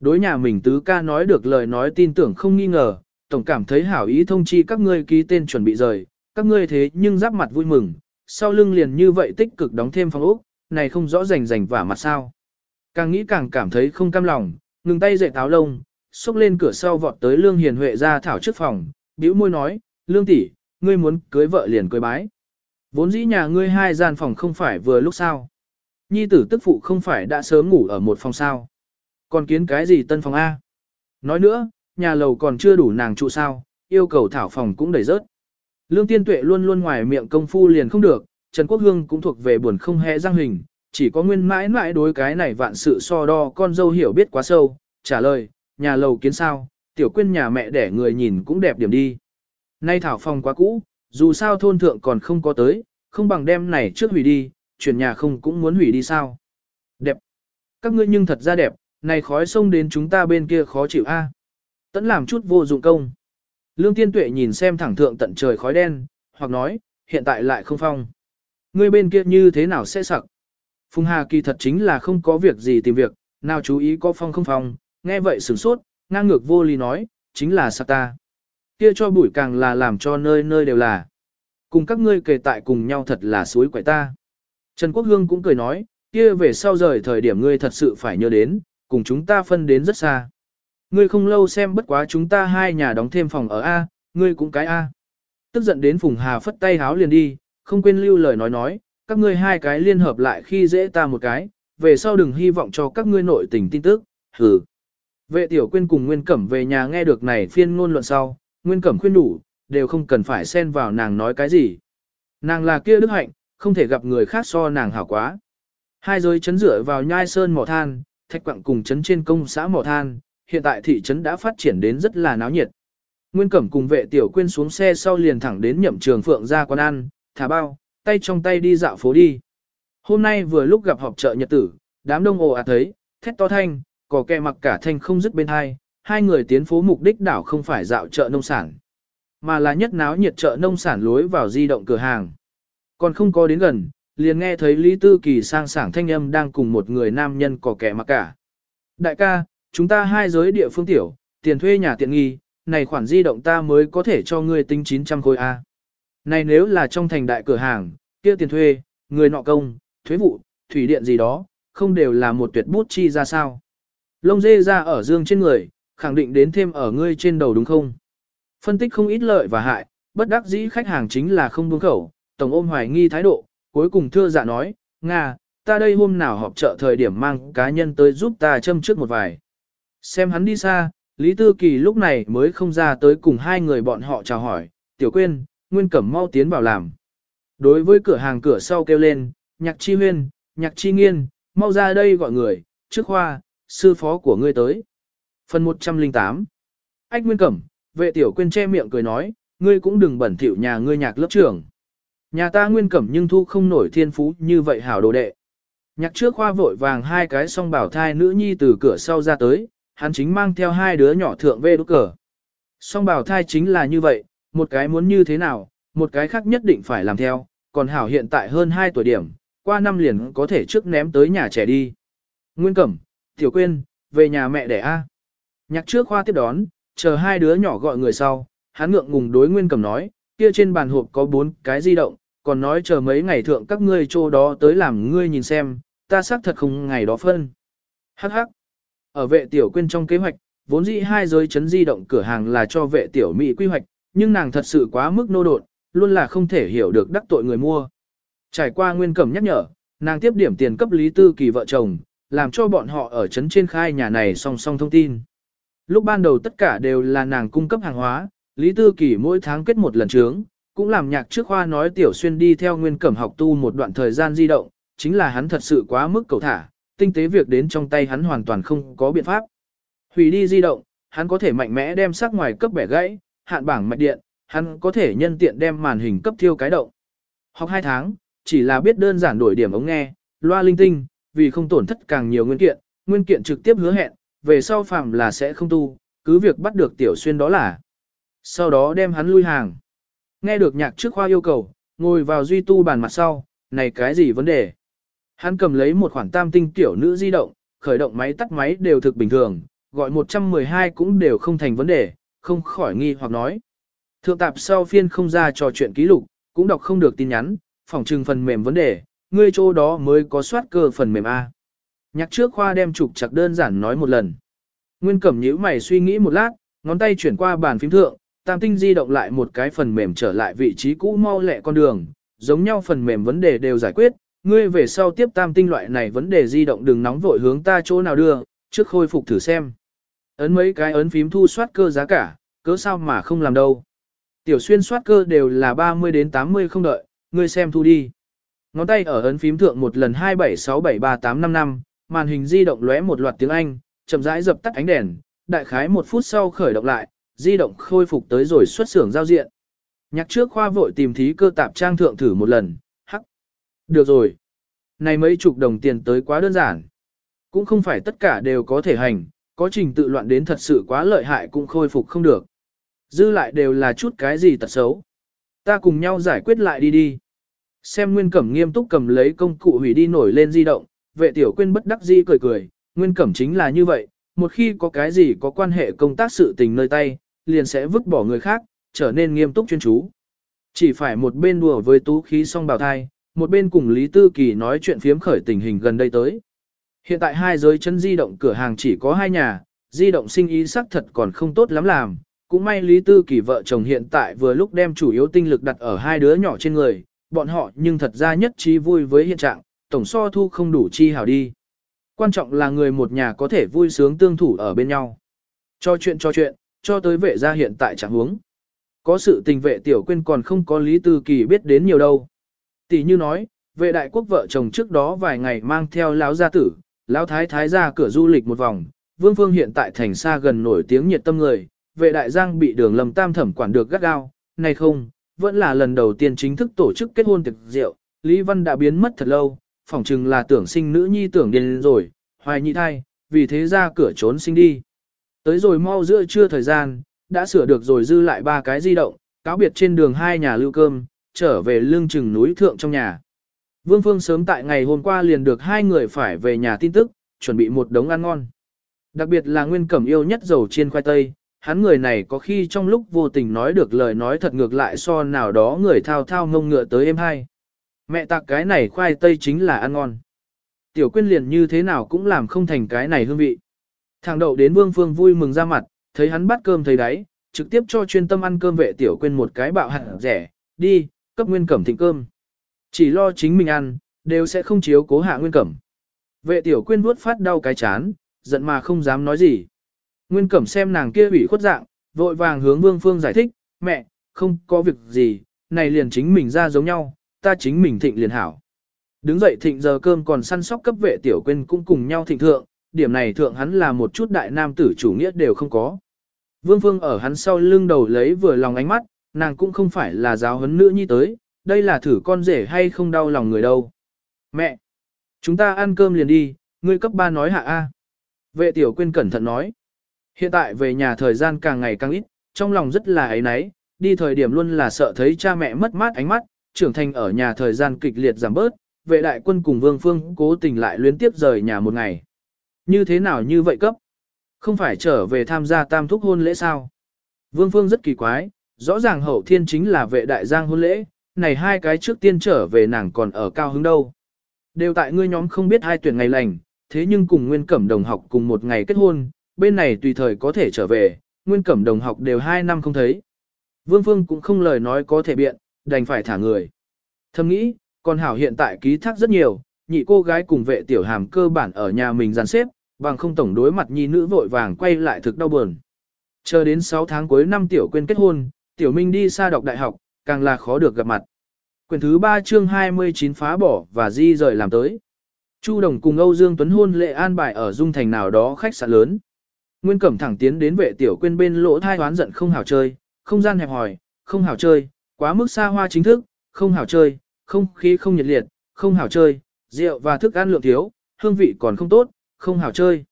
Đối nhà mình tứ ca nói được lời nói tin tưởng không nghi ngờ, tổng cảm thấy hảo ý thông chi các ngươi ký tên chuẩn bị rời, các ngươi thế nhưng giáp mặt vui mừng, sau lưng liền như vậy tích cực đóng thêm phòng ốc, này không rõ rành rành vả mặt sao. Càng nghĩ càng cảm thấy không cam lòng, ngừng tay dậy táo lông, xúc lên cửa sau vọt tới Lương Hiền Huệ ra thảo trước phòng, bĩu môi nói, Lương tỷ, ngươi muốn cưới vợ liền cưới bái. Vốn dĩ nhà ngươi hai gian phòng không phải vừa lúc sao. Nhi tử tức phụ không phải đã sớm ngủ ở một phòng sao. Còn kiến cái gì tân phòng A? Nói nữa, nhà lầu còn chưa đủ nàng trụ sao, yêu cầu thảo phòng cũng đầy rớt. Lương Tiên Tuệ luôn luôn ngoài miệng công phu liền không được, Trần Quốc Hương cũng thuộc về buồn không hề răng hình, chỉ có nguyên mãi mãi đối cái này vạn sự so đo con dâu hiểu biết quá sâu, trả lời, nhà lầu kiến sao, tiểu quyên nhà mẹ để người nhìn cũng đẹp điểm đi. Nay thảo phòng quá cũ, dù sao thôn thượng còn không có tới, không bằng đem này trước hủy đi, chuyển nhà không cũng muốn hủy đi sao. Đẹp. Các ngươi nhưng thật ra đẹp, này khói sông đến chúng ta bên kia khó chịu a. Tẫn làm chút vô dụng công. Lương Tiên Tuệ nhìn xem thẳng thượng tận trời khói đen, hoặc nói, hiện tại lại không phong. Ngươi bên kia như thế nào sẽ sặc? Phùng Hà kỳ thật chính là không có việc gì tìm việc, nào chú ý có phong không phong, nghe vậy sửng sốt, ngang ngược vô lý nói, chính là sặc ta. Kia cho bụi càng là làm cho nơi nơi đều là. Cùng các ngươi kề tại cùng nhau thật là suối quậy ta. Trần Quốc Hương cũng cười nói, kia về sau rời thời điểm ngươi thật sự phải nhớ đến, cùng chúng ta phân đến rất xa. Ngươi không lâu xem bất quá chúng ta hai nhà đóng thêm phòng ở A, ngươi cũng cái A. Tức giận đến Phùng Hà phất tay háo liền đi, không quên lưu lời nói nói, các ngươi hai cái liên hợp lại khi dễ ta một cái, về sau đừng hy vọng cho các ngươi nội tình tin tức, hừ. Vệ tiểu quyên cùng Nguyên Cẩm về nhà nghe được này phiên ngôn luận sau, Nguyên Cẩm khuyên đủ, đều không cần phải xen vào nàng nói cái gì. Nàng là kia đức hạnh, không thể gặp người khác so nàng hảo quá. Hai giới chấn rửa vào nhai sơn mỏ than, thạch quặng cùng chấn trên công xã mỏ than, hiện tại thị trấn đã phát triển đến rất là náo nhiệt. Nguyên Cẩm cùng vệ tiểu quyên xuống xe sau liền thẳng đến nhậm trường phượng ra quán ăn, thả bao, tay trong tay đi dạo phố đi. Hôm nay vừa lúc gặp họp chợ nhật tử, đám đông ồ ạt thấy, thét to thanh, có kẹ mặc cả thanh không dứt bên hai, hai người tiến phố mục đích đảo không phải dạo chợ nông sản. mà là nhất náo nhiệt chợ nông sản lối vào di động cửa hàng. Còn không có đến gần, liền nghe thấy Lý Tư Kỳ sang sảng thanh âm đang cùng một người nam nhân có kẻ mặc cả. Đại ca, chúng ta hai giới địa phương tiểu, tiền thuê nhà tiện nghi, này khoản di động ta mới có thể cho ngươi tính 900 khối A. Này nếu là trong thành đại cửa hàng, kia tiền thuê, người nọ công, thuế vụ, thủy điện gì đó, không đều là một tuyệt bút chi ra sao. Lông dê ra ở dương trên người, khẳng định đến thêm ở ngươi trên đầu đúng không? Phân tích không ít lợi và hại, bất đắc dĩ khách hàng chính là không buông khẩu, tổng ôm hoài nghi thái độ, cuối cùng thưa dạ nói, Nga, ta đây hôm nào họp chợ thời điểm mang cá nhân tới giúp ta châm trước một vài. Xem hắn đi xa, Lý Tư Kỳ lúc này mới không ra tới cùng hai người bọn họ chào hỏi, tiểu quên, nguyên cẩm mau tiến vào làm. Đối với cửa hàng cửa sau kêu lên, nhạc chi huyên, nhạc chi nghiên, mau ra đây gọi người, trước khoa, sư phó của ngươi tới. Phần 108 Ách Nguyên Cẩm, vệ tiểu quên che miệng cười nói, ngươi cũng đừng bẩn thỉu nhà ngươi nhạc lớp trưởng. Nhà ta Nguyên Cẩm nhưng thu không nổi thiên phú như vậy hảo đồ đệ. Nhạc trước khoa vội vàng hai cái song bảo thai nữ nhi từ cửa sau ra tới, hắn chính mang theo hai đứa nhỏ thượng về đốt cờ. Song bảo thai chính là như vậy, một cái muốn như thế nào, một cái khác nhất định phải làm theo, còn hảo hiện tại hơn 2 tuổi điểm, qua năm liền có thể trước ném tới nhà trẻ đi. Nguyên Cẩm, Tiểu Quyên, về nhà mẹ đẻ A. Nhạc trước khoa tiếp đón, chờ hai đứa nhỏ gọi người sau, hắn ngượng ngùng đối Nguyên Cẩm nói, kia trên bàn hộp có bốn cái di động, còn nói chờ mấy ngày thượng các ngươi chỗ đó tới làm ngươi nhìn xem, ta xác thật không ngày đó phân. Hắc hắc. Ở vệ tiểu Quyên trong kế hoạch, vốn dĩ hai giới chấn di động cửa hàng là cho vệ tiểu mỹ quy hoạch, nhưng nàng thật sự quá mức nô đột, luôn là không thể hiểu được đắc tội người mua. Trải qua nguyên cẩm nhắc nhở, nàng tiếp điểm tiền cấp Lý Tư Kỳ vợ chồng, làm cho bọn họ ở chấn trên khai nhà này song song thông tin. Lúc ban đầu tất cả đều là nàng cung cấp hàng hóa, Lý Tư Kỳ mỗi tháng kết một lần trướng, cũng làm nhạc trước khoa nói Tiểu Xuyên đi theo nguyên cẩm học tu một đoạn thời gian di động, chính là hắn thật sự quá mức cầu thả, tinh tế việc đến trong tay hắn hoàn toàn không có biện pháp. Hủy đi di động, hắn có thể mạnh mẽ đem sắc ngoài cấp bẻ gãy, hạn bảng mạch điện, hắn có thể nhân tiện đem màn hình cấp thiêu cái động. Học 2 tháng, chỉ là biết đơn giản đổi điểm ống nghe, loa linh tinh, vì không tổn thất càng nhiều nguyên kiện, nguyên kiện trực tiếp hứa hẹn, về sau phạm là sẽ không tu, cứ việc bắt được tiểu xuyên đó là. Sau đó đem hắn lui hàng. Nghe được nhạc trước khoa yêu cầu, ngồi vào duy tu bàn mặt sau, này cái gì vấn đề? Hắn cầm lấy một khoản tam tinh tiểu nữ di động, khởi động máy tắt máy đều thực bình thường, gọi 112 cũng đều không thành vấn đề, không khỏi nghi hoặc nói. Thượng tạp sau phiên không ra trò chuyện ký lục, cũng đọc không được tin nhắn, phòng trừng phần mềm vấn đề, ngươi chỗ đó mới có soát cơ phần mềm A. Nhạc trước khoa đem trục chặt đơn giản nói một lần. Nguyên cẩm nhíu mày suy nghĩ một lát, ngón tay chuyển qua bàn phím thượng, tam tinh di động lại một cái phần mềm trở lại vị trí cũ mau lẹ con đường, giống nhau phần mềm vấn đề đều giải quyết, ngươi về sau tiếp tam tinh loại này vấn đề di động đừng nóng vội hướng ta chỗ nào đưa, trước khôi phục thử xem. Ấn mấy cái ấn phím thu soát cơ giá cả, cớ sao mà không làm đâu. Tiểu xuyên soát cơ đều là 30 đến 80 không đợi, ngươi xem thu đi. Ngón tay ở ấn phím thượng một lần 27673855, màn hình di động lóe một loạt tiếng Anh, chậm rãi dập tắt ánh đèn, đại khái một phút sau khởi động lại, di động khôi phục tới rồi xuất xưởng giao diện. Nhạc trước khoa vội tìm thí cơ tạp trang thượng thử một lần. Được rồi. Này mấy chục đồng tiền tới quá đơn giản. Cũng không phải tất cả đều có thể hành, có trình tự loạn đến thật sự quá lợi hại cũng khôi phục không được. Dư lại đều là chút cái gì tật xấu. Ta cùng nhau giải quyết lại đi đi. Xem Nguyên Cẩm nghiêm túc cầm lấy công cụ hủy đi nổi lên di động, vệ tiểu quên bất đắc dĩ cười cười, Nguyên Cẩm chính là như vậy, một khi có cái gì có quan hệ công tác sự tình nơi tay, liền sẽ vứt bỏ người khác, trở nên nghiêm túc chuyên chú. Chỉ phải một bên đùa với tú khí song bào thai, một bên cùng Lý Tư Kỳ nói chuyện phiếm khởi tình hình gần đây tới. Hiện tại hai giới chân di động cửa hàng chỉ có hai nhà, di động sinh ý sắc thật còn không tốt lắm làm, cũng may Lý Tư Kỳ vợ chồng hiện tại vừa lúc đem chủ yếu tinh lực đặt ở hai đứa nhỏ trên người, bọn họ nhưng thật ra nhất trí vui với hiện trạng, tổng so thu không đủ chi hảo đi. Quan trọng là người một nhà có thể vui sướng tương thủ ở bên nhau. Cho chuyện cho chuyện, cho tới vệ gia hiện tại trạng huống. Có sự tình vệ tiểu quên còn không có Lý Tư Kỳ biết đến nhiều đâu. Tỷ như nói, vệ đại quốc vợ chồng trước đó vài ngày mang theo lão gia tử, lão thái thái ra cửa du lịch một vòng, Vương Phương hiện tại thành xa gần nổi tiếng nhiệt tâm người, vệ đại giang bị đường lầm tam thẩm quản được gắt gao, này không, vẫn là lần đầu tiên chính thức tổ chức kết hôn tiệc rượu, Lý Văn đã biến mất thật lâu, phỏng chừng là tưởng sinh nữ nhi tưởng điên rồi, hoài nhị thai, vì thế ra cửa trốn sinh đi. Tới rồi mau giữa trưa thời gian, đã sửa được rồi dư lại ba cái di động, cáo biệt trên đường hai nhà lưu cơm, trở về lương chừng núi thượng trong nhà. Vương Phương sớm tại ngày hôm qua liền được hai người phải về nhà tin tức, chuẩn bị một đống ăn ngon. Đặc biệt là Nguyên Cẩm yêu nhất dầu chiên khoai tây, hắn người này có khi trong lúc vô tình nói được lời nói thật ngược lại so nào đó người thao thao ngông ngựa tới em hai. Mẹ tạc cái này khoai tây chính là ăn ngon. Tiểu quyên liền như thế nào cũng làm không thành cái này hương vị. Thằng đậu đến Vương Phương vui mừng ra mặt, thấy hắn bắt cơm thấy đáy, trực tiếp cho chuyên tâm ăn cơm vệ tiểu quyên một cái bạo hẳn rẻ, đi, cấp Nguyên Cẩm thịnh cơm. Chỉ lo chính mình ăn, đều sẽ không chiếu cố hạ Nguyên Cẩm. Vệ tiểu quyên vuốt phát đau cái chán, giận mà không dám nói gì. Nguyên Cẩm xem nàng kia ủy khuất dạng, vội vàng hướng Vương Phương giải thích, mẹ, không có việc gì, này liền chính mình ra giống nhau, ta chính mình thịnh liền hảo. Đứng dậy thịnh giờ cơm còn săn sóc cấp vệ tiểu quyên cũng cùng nhau thịnh thượng, điểm này thượng hắn là một chút đại nam tử chủ nghĩa đều không có. Vương Phương ở hắn sau lưng đầu lấy vừa lòng ánh mắt, nàng cũng không phải là giáo huấn nữ nhi tới, đây là thử con rể hay không đau lòng người đâu. Mẹ! Chúng ta ăn cơm liền đi, ngươi cấp ba nói hạ A. Vệ tiểu quyên cẩn thận nói. Hiện tại về nhà thời gian càng ngày càng ít, trong lòng rất là ấy náy, đi thời điểm luôn là sợ thấy cha mẹ mất mát ánh mắt, trưởng thành ở nhà thời gian kịch liệt giảm bớt, vệ đại quân cùng vương phương cố tình lại luyến tiếp rời nhà một ngày. Như thế nào như vậy cấp? Không phải trở về tham gia tam thúc hôn lễ sao? Vương phương rất kỳ quái, rõ ràng hậu thiên chính là vệ đại giang hôn lễ, này hai cái trước tiên trở về nàng còn ở cao hứng đâu. Đều tại ngươi nhóm không biết hai tuyển ngày lành, thế nhưng cùng nguyên cẩm đồng học cùng một ngày kết hôn, bên này tùy thời có thể trở về, nguyên cẩm đồng học đều hai năm không thấy. Vương Phương cũng không lời nói có thể biện, đành phải thả người. Thầm nghĩ, còn hảo hiện tại ký thác rất nhiều, nhị cô gái cùng vệ tiểu hàm cơ bản ở nhà mình dàn xếp, bằng không tổng đối mặt nhi nữ vội vàng quay lại thực đau buồn. Chờ đến 6 tháng cuối năm tiểu quên kết hôn, tiểu minh đi xa đọc đại học, càng là khó được gặp mặt. Quyển thứ 3 chương 29 phá bỏ và di rời làm tới. Chu Đồng cùng Âu Dương Tuấn hôn lệ an bài ở dung thành nào đó khách sạn lớn. Nguyên Cẩm thẳng tiến đến vệ tiểu quên bên lỗ thai hoán giận không hảo chơi, không gian hẹp hòi, không hảo chơi, quá mức xa hoa chính thức, không hảo chơi, không khí không nhiệt liệt, không hảo chơi, rượu và thức ăn lượng thiếu, hương vị còn không tốt, không hảo chơi.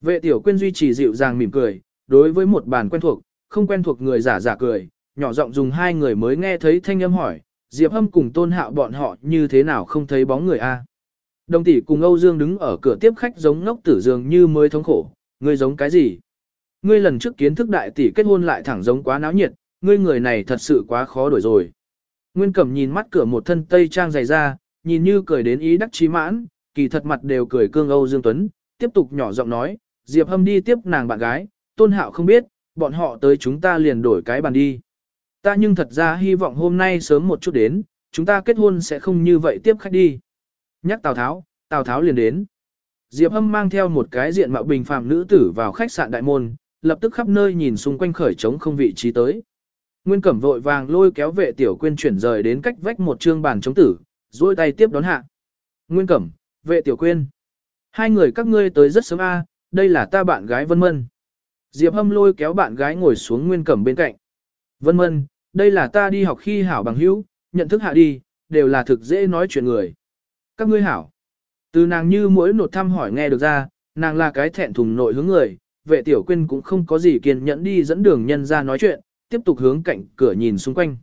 Vệ tiểu quyên duy trì dịu dàng mỉm cười, đối với một bàn quen thuộc, không quen thuộc người giả giả cười, nhỏ giọng dùng hai người mới nghe thấy thanh âm hỏi, Diệp Hâm cùng Tôn Hạo bọn họ như thế nào không thấy bóng người a? Đồng tỷ cùng Âu Dương đứng ở cửa tiếp khách giống ngốc tử dường như mới thống khổ, ngươi giống cái gì? Ngươi lần trước kiến thức đại tỷ kết hôn lại thẳng giống quá náo nhiệt, ngươi người này thật sự quá khó đổi rồi. Nguyên Cẩm nhìn mắt cửa một thân tây trang dày ra, nhìn như cười đến ý đắc chí mãn, kỳ thật mặt đều cười cương Âu Dương Tuấn, tiếp tục nhỏ giọng nói, Diệp Hâm đi tiếp nàng bạn gái, Tôn Hạo không biết, bọn họ tới chúng ta liền đổi cái bàn đi. Ta nhưng thật ra hy vọng hôm nay sớm một chút đến, chúng ta kết hôn sẽ không như vậy tiếp khách đi. Nhắc Tào Tháo, Tào Tháo liền đến. Diệp Hâm mang theo một cái diện mạo bình phàm nữ tử vào khách sạn đại môn, lập tức khắp nơi nhìn xung quanh khởi trống không vị trí tới. Nguyên Cẩm vội vàng lôi kéo vệ tiểu quyên chuyển rời đến cách vách một trương bàn chống tử, duỗi tay tiếp đón hạ. Nguyên Cẩm, vệ tiểu quyên. Hai người các ngươi tới rất sớm a, đây là ta bạn gái Vân Mân. Diệp Hâm lôi kéo bạn gái ngồi xuống Nguyên Cẩm bên cạnh. Vân Mân, đây là ta đi học khi hảo bằng hữu, nhận thức hạ đi, đều là thực dễ nói chuyện người. Các ngươi hảo. Từ nàng như mỗi nột thăm hỏi nghe được ra, nàng là cái thẹn thùng nội hướng người, vệ tiểu quyên cũng không có gì kiên nhẫn đi dẫn đường nhân ra nói chuyện, tiếp tục hướng cạnh cửa nhìn xung quanh.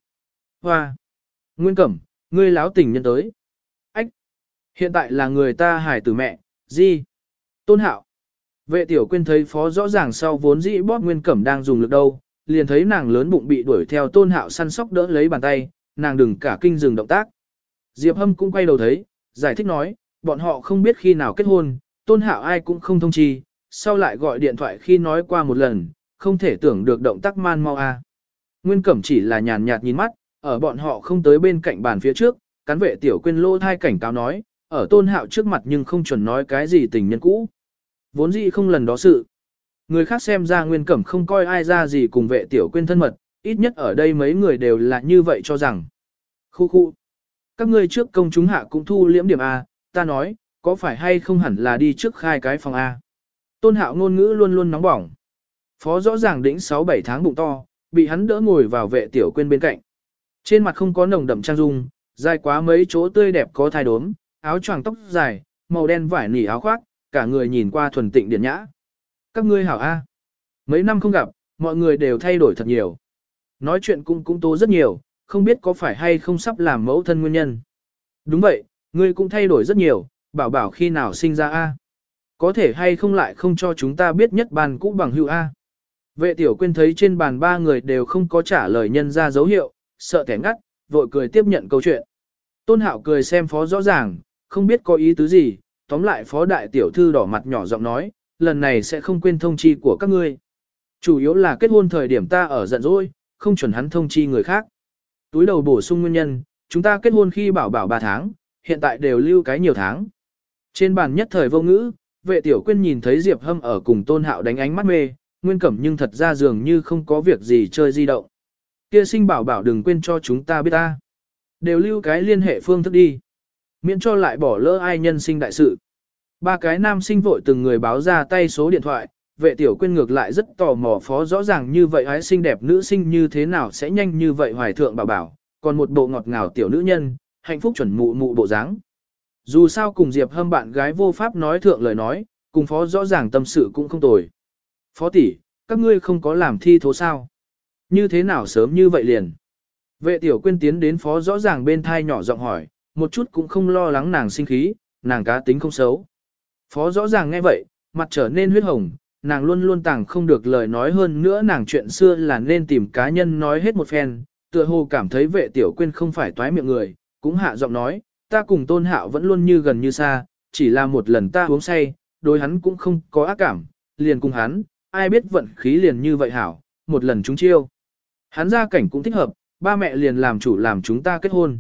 Hoa! Nguyên Cẩm, ngươi láo tình nhân tới. Ách! Hiện tại là người ta hải tử mẹ, gì? Tôn Hạo! Vệ tiểu quyên thấy phó rõ ràng sau vốn dĩ bóp Nguyên Cẩm đang dùng lực đâu, liền thấy nàng lớn bụng bị đuổi theo Tôn Hạo săn sóc đỡ lấy bàn tay, nàng đừng cả kinh dừng động tác. Diệp Hâm cũng quay đầu thấy, giải thích nói, bọn họ không biết khi nào kết hôn, Tôn Hạo ai cũng không thông chi, sau lại gọi điện thoại khi nói qua một lần, không thể tưởng được động tác man mau a. Nguyên Cẩm chỉ là nhàn nhạt nhìn mắt, ở bọn họ không tới bên cạnh bàn phía trước, cán vệ tiểu quên lô thai cảnh cáo nói, ở tôn hạo trước mặt nhưng không chuẩn nói cái gì tình nhân cũ. Vốn dĩ không lần đó sự. Người khác xem ra Nguyên Cẩm không coi ai ra gì cùng vệ tiểu quên thân mật, ít nhất ở đây mấy người đều là như vậy cho rằng. Khu khu. Các ngươi trước công chúng hạ cũng thu liễm điểm A, ta nói, có phải hay không hẳn là đi trước khai cái phòng A. Tôn hạo ngôn ngữ luôn luôn nóng bỏng. Phó rõ ràng đỉnh 6-7 tháng bụng to, bị hắn đỡ ngồi vào vệ tiểu quên bên cạnh. Trên mặt không có nồng đậm trang dung, dài quá mấy chỗ tươi đẹp có thai đốm, áo choàng tóc dài, màu đen vải nỉ áo khoác, cả người nhìn qua thuần tịnh điển nhã. Các ngươi hảo A. Mấy năm không gặp, mọi người đều thay đổi thật nhiều. Nói chuyện cũng cũng tố rất nhiều, không biết có phải hay không sắp làm mẫu thân nguyên nhân. Đúng vậy, ngươi cũng thay đổi rất nhiều, bảo bảo khi nào sinh ra A. Có thể hay không lại không cho chúng ta biết nhất bàn cũ bằng hữu A. Vệ tiểu quên thấy trên bàn ba người đều không có trả lời nhân ra dấu hiệu, sợ kẻ ngắt, vội cười tiếp nhận câu chuyện. Tôn hạo cười xem phó rõ ràng, không biết có ý tứ gì, tóm lại phó đại tiểu thư đỏ mặt nhỏ giọng nói, lần này sẽ không quên thông chi của các ngươi. Chủ yếu là kết hôn thời điểm ta ở giận dỗi, không chuẩn hắn thông chi người khác. Túi đầu bổ sung nguyên nhân, chúng ta kết hôn khi bảo bảo 3 tháng, hiện tại đều lưu cái nhiều tháng. Trên bàn nhất thời vô ngữ, vệ tiểu quyên nhìn thấy Diệp Hâm ở cùng tôn hạo đánh ánh mắt mê, nguyên cẩm nhưng thật ra dường như không có việc gì chơi di động. Kia sinh bảo bảo đừng quên cho chúng ta biết ta. Đều lưu cái liên hệ phương thức đi. Miễn cho lại bỏ lỡ ai nhân sinh đại sự. Ba cái nam sinh vội từng người báo ra tay số điện thoại, vệ tiểu quyên ngược lại rất tò mò phó rõ ràng như vậy ái xinh đẹp nữ sinh như thế nào sẽ nhanh như vậy hoài thượng bảo bảo, còn một bộ ngọt ngào tiểu nữ nhân, hạnh phúc chuẩn mụ mụ bộ dáng. Dù sao cùng Diệp Hâm bạn gái vô pháp nói thượng lời nói, cùng phó rõ ràng tâm sự cũng không tồi. Phó tỷ, các ngươi không có làm thi thố sao? Như thế nào sớm như vậy liền? Vệ tiểu quyên tiến đến phó rõ ràng bên thai nhỏ giọng hỏi, một chút cũng không lo lắng nàng sinh khí, nàng cá tính không xấu. Phó rõ ràng nghe vậy, mặt trở nên huyết hồng, nàng luôn luôn tàng không được lời nói hơn nữa nàng chuyện xưa là nên tìm cá nhân nói hết một phen, tựa hồ cảm thấy vệ tiểu quyên không phải toái miệng người, cũng hạ giọng nói, ta cùng tôn hạo vẫn luôn như gần như xa, chỉ là một lần ta uống say, đối hắn cũng không có ác cảm, liền cùng hắn, ai biết vận khí liền như vậy hảo, một lần chúng chiêu. Hắn ra cảnh cũng thích hợp, ba mẹ liền làm chủ làm chúng ta kết hôn.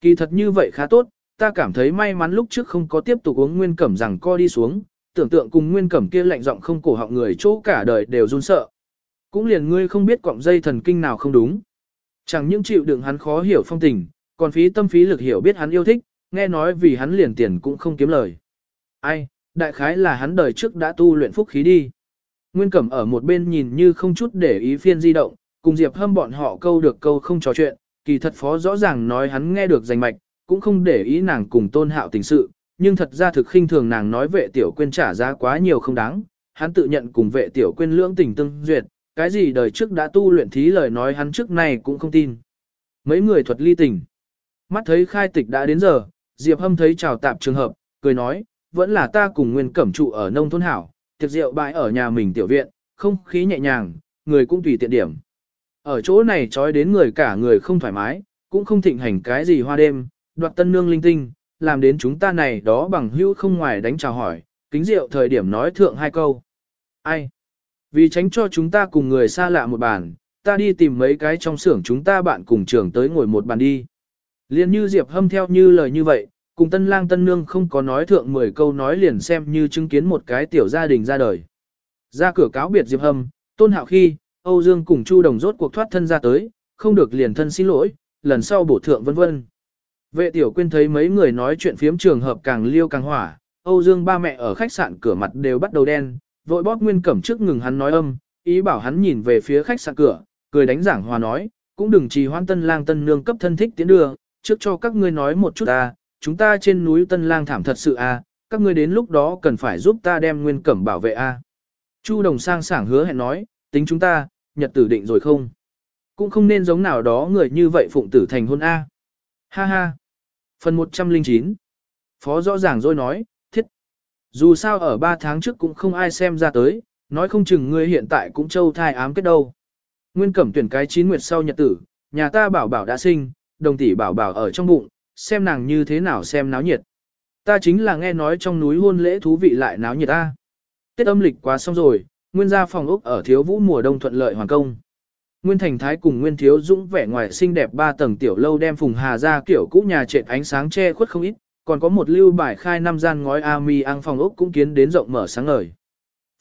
Kỳ thật như vậy khá tốt, ta cảm thấy may mắn lúc trước không có tiếp tục uống nguyên cẩm rằng co đi xuống, tưởng tượng cùng nguyên cẩm kia lạnh giọng không cổ họng người chỗ cả đời đều run sợ. Cũng liền ngươi không biết cọng dây thần kinh nào không đúng. Chẳng những chịu đựng hắn khó hiểu phong tình, còn phí tâm phí lực hiểu biết hắn yêu thích, nghe nói vì hắn liền tiền cũng không kiếm lời. Ai, đại khái là hắn đời trước đã tu luyện phúc khí đi. Nguyên Cẩm ở một bên nhìn như không chút để ý phiên di động, cùng Diệp Hâm bọn họ câu được câu không trò chuyện, kỳ thật phó rõ ràng nói hắn nghe được danh mạch, cũng không để ý nàng cùng tôn hạo tình sự, nhưng thật ra thực khinh thường nàng nói vệ tiểu quên trả giá quá nhiều không đáng, hắn tự nhận cùng vệ tiểu quên lưỡng tình tương duyệt, cái gì đời trước đã tu luyện thí lời nói hắn trước này cũng không tin. Mấy người thuật ly tình. Mắt thấy khai tịch đã đến giờ, Diệp Hâm thấy chào tạp trường hợp, cười nói, vẫn là ta cùng Nguyên Cẩm trụ ở nông thôn hảo, tiệc rượu bãi ở nhà mình tiểu viện, không khí nhẹ nhàng, người cũng tùy tiện điểm. Ở chỗ này trói đến người cả người không thoải mái, cũng không thịnh hành cái gì hoa đêm, đoạt tân nương linh tinh, làm đến chúng ta này đó bằng hữu không ngoài đánh chào hỏi, kính rượu thời điểm nói thượng hai câu. Ai? Vì tránh cho chúng ta cùng người xa lạ một bàn, ta đi tìm mấy cái trong xưởng chúng ta bạn cùng trường tới ngồi một bàn đi. Liên như Diệp Hâm theo như lời như vậy, cùng tân lang tân nương không có nói thượng 10 câu nói liền xem như chứng kiến một cái tiểu gia đình ra đời. Ra cửa cáo biệt Diệp Hâm, tôn hạo khi, Âu Dương cùng Chu Đồng rốt cuộc thoát thân ra tới, không được liền thân xin lỗi, lần sau bổ thượng vân vân. Vệ tiểu quyên thấy mấy người nói chuyện phiếm trường hợp càng liêu càng hỏa, Âu Dương ba mẹ ở khách sạn cửa mặt đều bắt đầu đen, vội bóp nguyên cẩm trước ngừng hắn nói âm, ý bảo hắn nhìn về phía khách sạn cửa, cười đánh giảng hòa nói, cũng đừng trì hoãn tân lang tân nương cấp thân thích tiến đưa, trước cho các ngươi nói một chút ta, chúng ta trên núi tân lang thảm thật sự a, các ngươi đến lúc đó cần phải giúp ta đem nguyên cẩm bảo vệ a. Chu đồng sang sảng hứa hẹn nói, tính chúng ta, nhật tử định rồi không? Cũng không nên giống nào đó người như vậy phụng tử thành hôn A. Ha ha. Phần 109. Phó rõ ràng rồi nói, thiết. Dù sao ở 3 tháng trước cũng không ai xem ra tới, nói không chừng ngươi hiện tại cũng châu thai ám kết đâu. Nguyên cẩm tuyển cái chín nguyệt sau nhật tử, nhà ta bảo bảo đã sinh, đồng tỷ bảo bảo ở trong bụng, xem nàng như thế nào xem náo nhiệt. Ta chính là nghe nói trong núi hôn lễ thú vị lại náo nhiệt ta. Tết âm lịch quá xong rồi, nguyên gia phòng ốc ở thiếu vũ mùa đông thuận lợi hoàn công. Nguyên Thành Thái cùng Nguyên Thiếu Dũng vẻ ngoài xinh đẹp ba tầng tiểu lâu đem Phùng Hà ra kiểu cũ nhà trệt ánh sáng che khuất không ít, còn có một lưu bài khai năm gian ngói ami ăn phòng ốc cũng kiến đến rộng mở sáng ngời.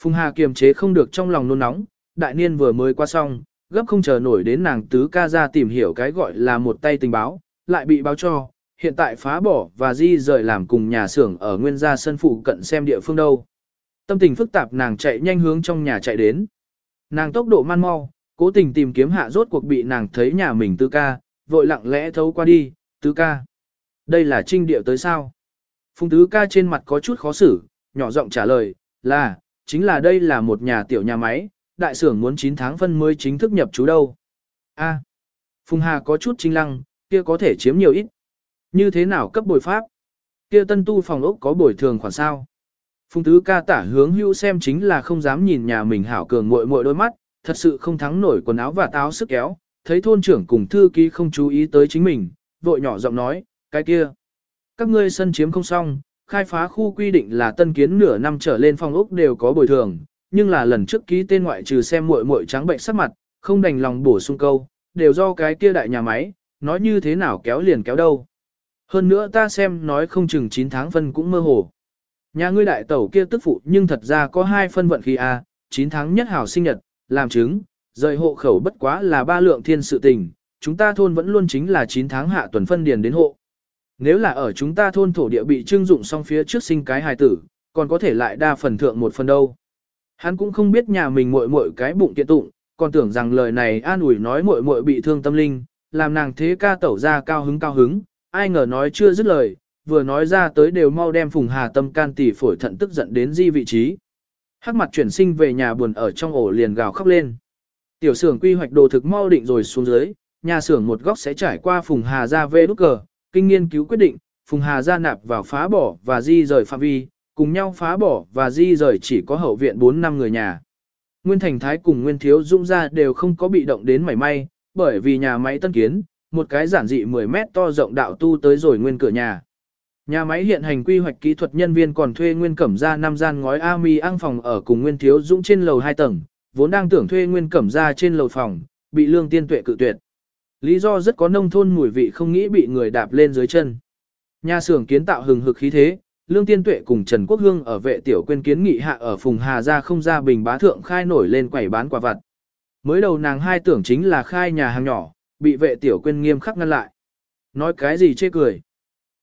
Phùng Hà kiềm chế không được trong lòng nôn nóng, đại niên vừa mới qua xong, gấp không chờ nổi đến nàng tứ ca ra tìm hiểu cái gọi là một tay tình báo, lại bị báo cho, hiện tại phá bỏ và di rời làm cùng nhà xưởng ở nguyên gia sân phụ cận xem địa phương đâu. Tâm tình phức tạp nàng chạy nhanh hướng trong nhà chạy đến. Nàng tốc độ man mau, cố tình tìm kiếm hạ rốt cuộc bị nàng thấy nhà mình tứ ca, vội lặng lẽ thấu qua đi, tứ ca. Đây là trinh địa tới sao? Phùng tứ ca trên mặt có chút khó xử, nhỏ giọng trả lời, là, chính là đây là một nhà tiểu nhà máy, đại xưởng muốn 9 tháng phân mới chính thức nhập chú đâu. A. Phùng Hà có chút trinh lăng, kia có thể chiếm nhiều ít. Như thế nào cấp bồi pháp? Kia tân tu phòng ốc có bồi thường khoản sao? Phùng tứ ca tả hướng hữu xem chính là không dám nhìn nhà mình hảo cường muội muội đôi mắt, thật sự không thắng nổi quần áo và táo sức kéo, thấy thôn trưởng cùng thư ký không chú ý tới chính mình, vội nhỏ giọng nói, cái kia. Các ngươi sân chiếm không xong, khai phá khu quy định là tân kiến nửa năm trở lên phòng ốc đều có bồi thường, nhưng là lần trước ký tên ngoại trừ xem muội muội trắng bệnh sắc mặt, không đành lòng bổ sung câu, đều do cái kia đại nhà máy, nói như thế nào kéo liền kéo đâu. Hơn nữa ta xem nói không chừng 9 tháng phân cũng mơ hồ. Nhà ngươi đại tẩu kia tức phụ nhưng thật ra có hai phân vận khí à, A, 9 tháng nhất hảo sinh nhật, làm chứng, rời hộ khẩu bất quá là ba lượng thiên sự tình, chúng ta thôn vẫn luôn chính là 9 tháng hạ tuần phân điền đến hộ. Nếu là ở chúng ta thôn thổ địa bị trưng dụng xong phía trước sinh cái hài tử, còn có thể lại đa phần thượng một phần đâu. Hắn cũng không biết nhà mình muội muội cái bụng kiện tụng, còn tưởng rằng lời này an ủi nói muội muội bị thương tâm linh, làm nàng thế ca tẩu ra cao hứng cao hứng, ai ngờ nói chưa dứt lời, vừa nói ra tới đều mau đem Phùng Hà tâm can tỷ phổi thận tức giận đến di vị trí. Hắc mặt chuyển sinh về nhà buồn ở trong ổ liền gào khóc lên. Tiểu xưởng quy hoạch đồ thực mau định rồi xuống dưới, nhà xưởng một góc sẽ trải qua Phùng Hà ra về nút cờ, kinh nghiên cứu quyết định, Phùng Hà gia nạp vào phá bỏ và di rời phạm vi, cùng nhau phá bỏ và di rời chỉ có hậu viện 4 năm người nhà. Nguyên Thành Thái cùng Nguyên Thiếu Dũng gia đều không có bị động đến mảy may, bởi vì nhà máy tân kiến, một cái giản dị 10 mét to rộng đạo tu tới rồi nguyên cửa nhà. Nhà máy hiện hành quy hoạch kỹ thuật nhân viên còn thuê Nguyên Cẩm ra năm gian ngói ami ăn phòng ở cùng Nguyên Thiếu Dũng trên lầu 2 tầng, vốn đang tưởng thuê Nguyên Cẩm ra trên lầu phòng, bị Lương Tiên Tuệ cự tuyệt. Lý do rất có nông thôn mùi vị không nghĩ bị người đạp lên dưới chân. Nhà xưởng kiến tạo hừng hực khí thế, Lương Tiên Tuệ cùng Trần Quốc Hương ở vệ tiểu quên kiến nghị hạ ở Phùng Hà ra không ra bình bá thượng khai nổi lên quẩy bán quả vặt. Mới đầu nàng hai tưởng chính là khai nhà hàng nhỏ, bị vệ tiểu quên nghiêm khắc ngăn lại. Nói cái gì chê cười.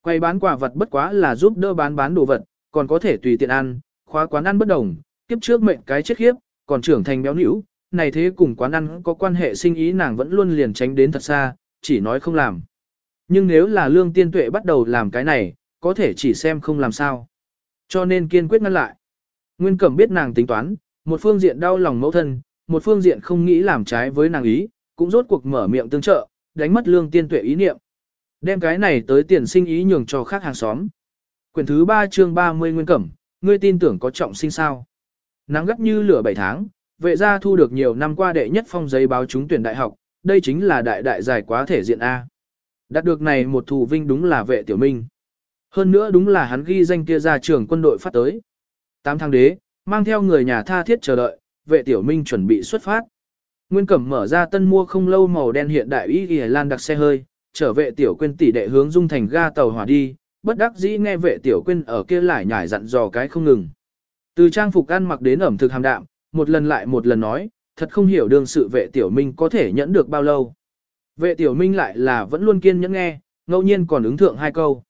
Quay bán quả vật bất quá là giúp đỡ bán bán đồ vật, còn có thể tùy tiện ăn, khóa quán ăn bất đồng, kiếp trước mệnh cái chết khiếp, còn trưởng thành béo nữu, này thế cùng quán ăn có quan hệ sinh ý nàng vẫn luôn liền tránh đến thật xa, chỉ nói không làm. Nhưng nếu là lương tiên tuệ bắt đầu làm cái này, có thể chỉ xem không làm sao. Cho nên kiên quyết ngăn lại. Nguyên Cẩm biết nàng tính toán, một phương diện đau lòng mẫu thân, một phương diện không nghĩ làm trái với nàng ý, cũng rốt cuộc mở miệng tương trợ, đánh mất lương tiên tuệ ý niệm. Đem cái này tới tiền sinh ý nhường cho khác hàng xóm. Quyển thứ 3 chương 30 Nguyên Cẩm, ngươi tin tưởng có trọng sinh sao. Nắng gắt như lửa 7 tháng, vệ gia thu được nhiều năm qua đệ nhất phong giấy báo trúng tuyển đại học, đây chính là đại đại giải quá thể diện A. Đạt được này một thù vinh đúng là vệ tiểu minh. Hơn nữa đúng là hắn ghi danh kia ra trường quân đội phát tới. Tám tháng đế, mang theo người nhà tha thiết chờ đợi, vệ tiểu minh chuẩn bị xuất phát. Nguyên Cẩm mở ra tân mua không lâu màu đen hiện đại y y lan đặc xe hơi, trở vệ tiểu quên tỷ đệ hướng dung thành ga tàu hỏa đi, bất đắc dĩ nghe vệ tiểu quên ở kia lại nhải dặn dò cái không ngừng. Từ trang phục ăn mặc đến ẩm thực hàm đạm, một lần lại một lần nói, thật không hiểu đương sự vệ tiểu minh có thể nhẫn được bao lâu. Vệ tiểu minh lại là vẫn luôn kiên nhẫn nghe, ngẫu nhiên còn ứng thượng hai câu.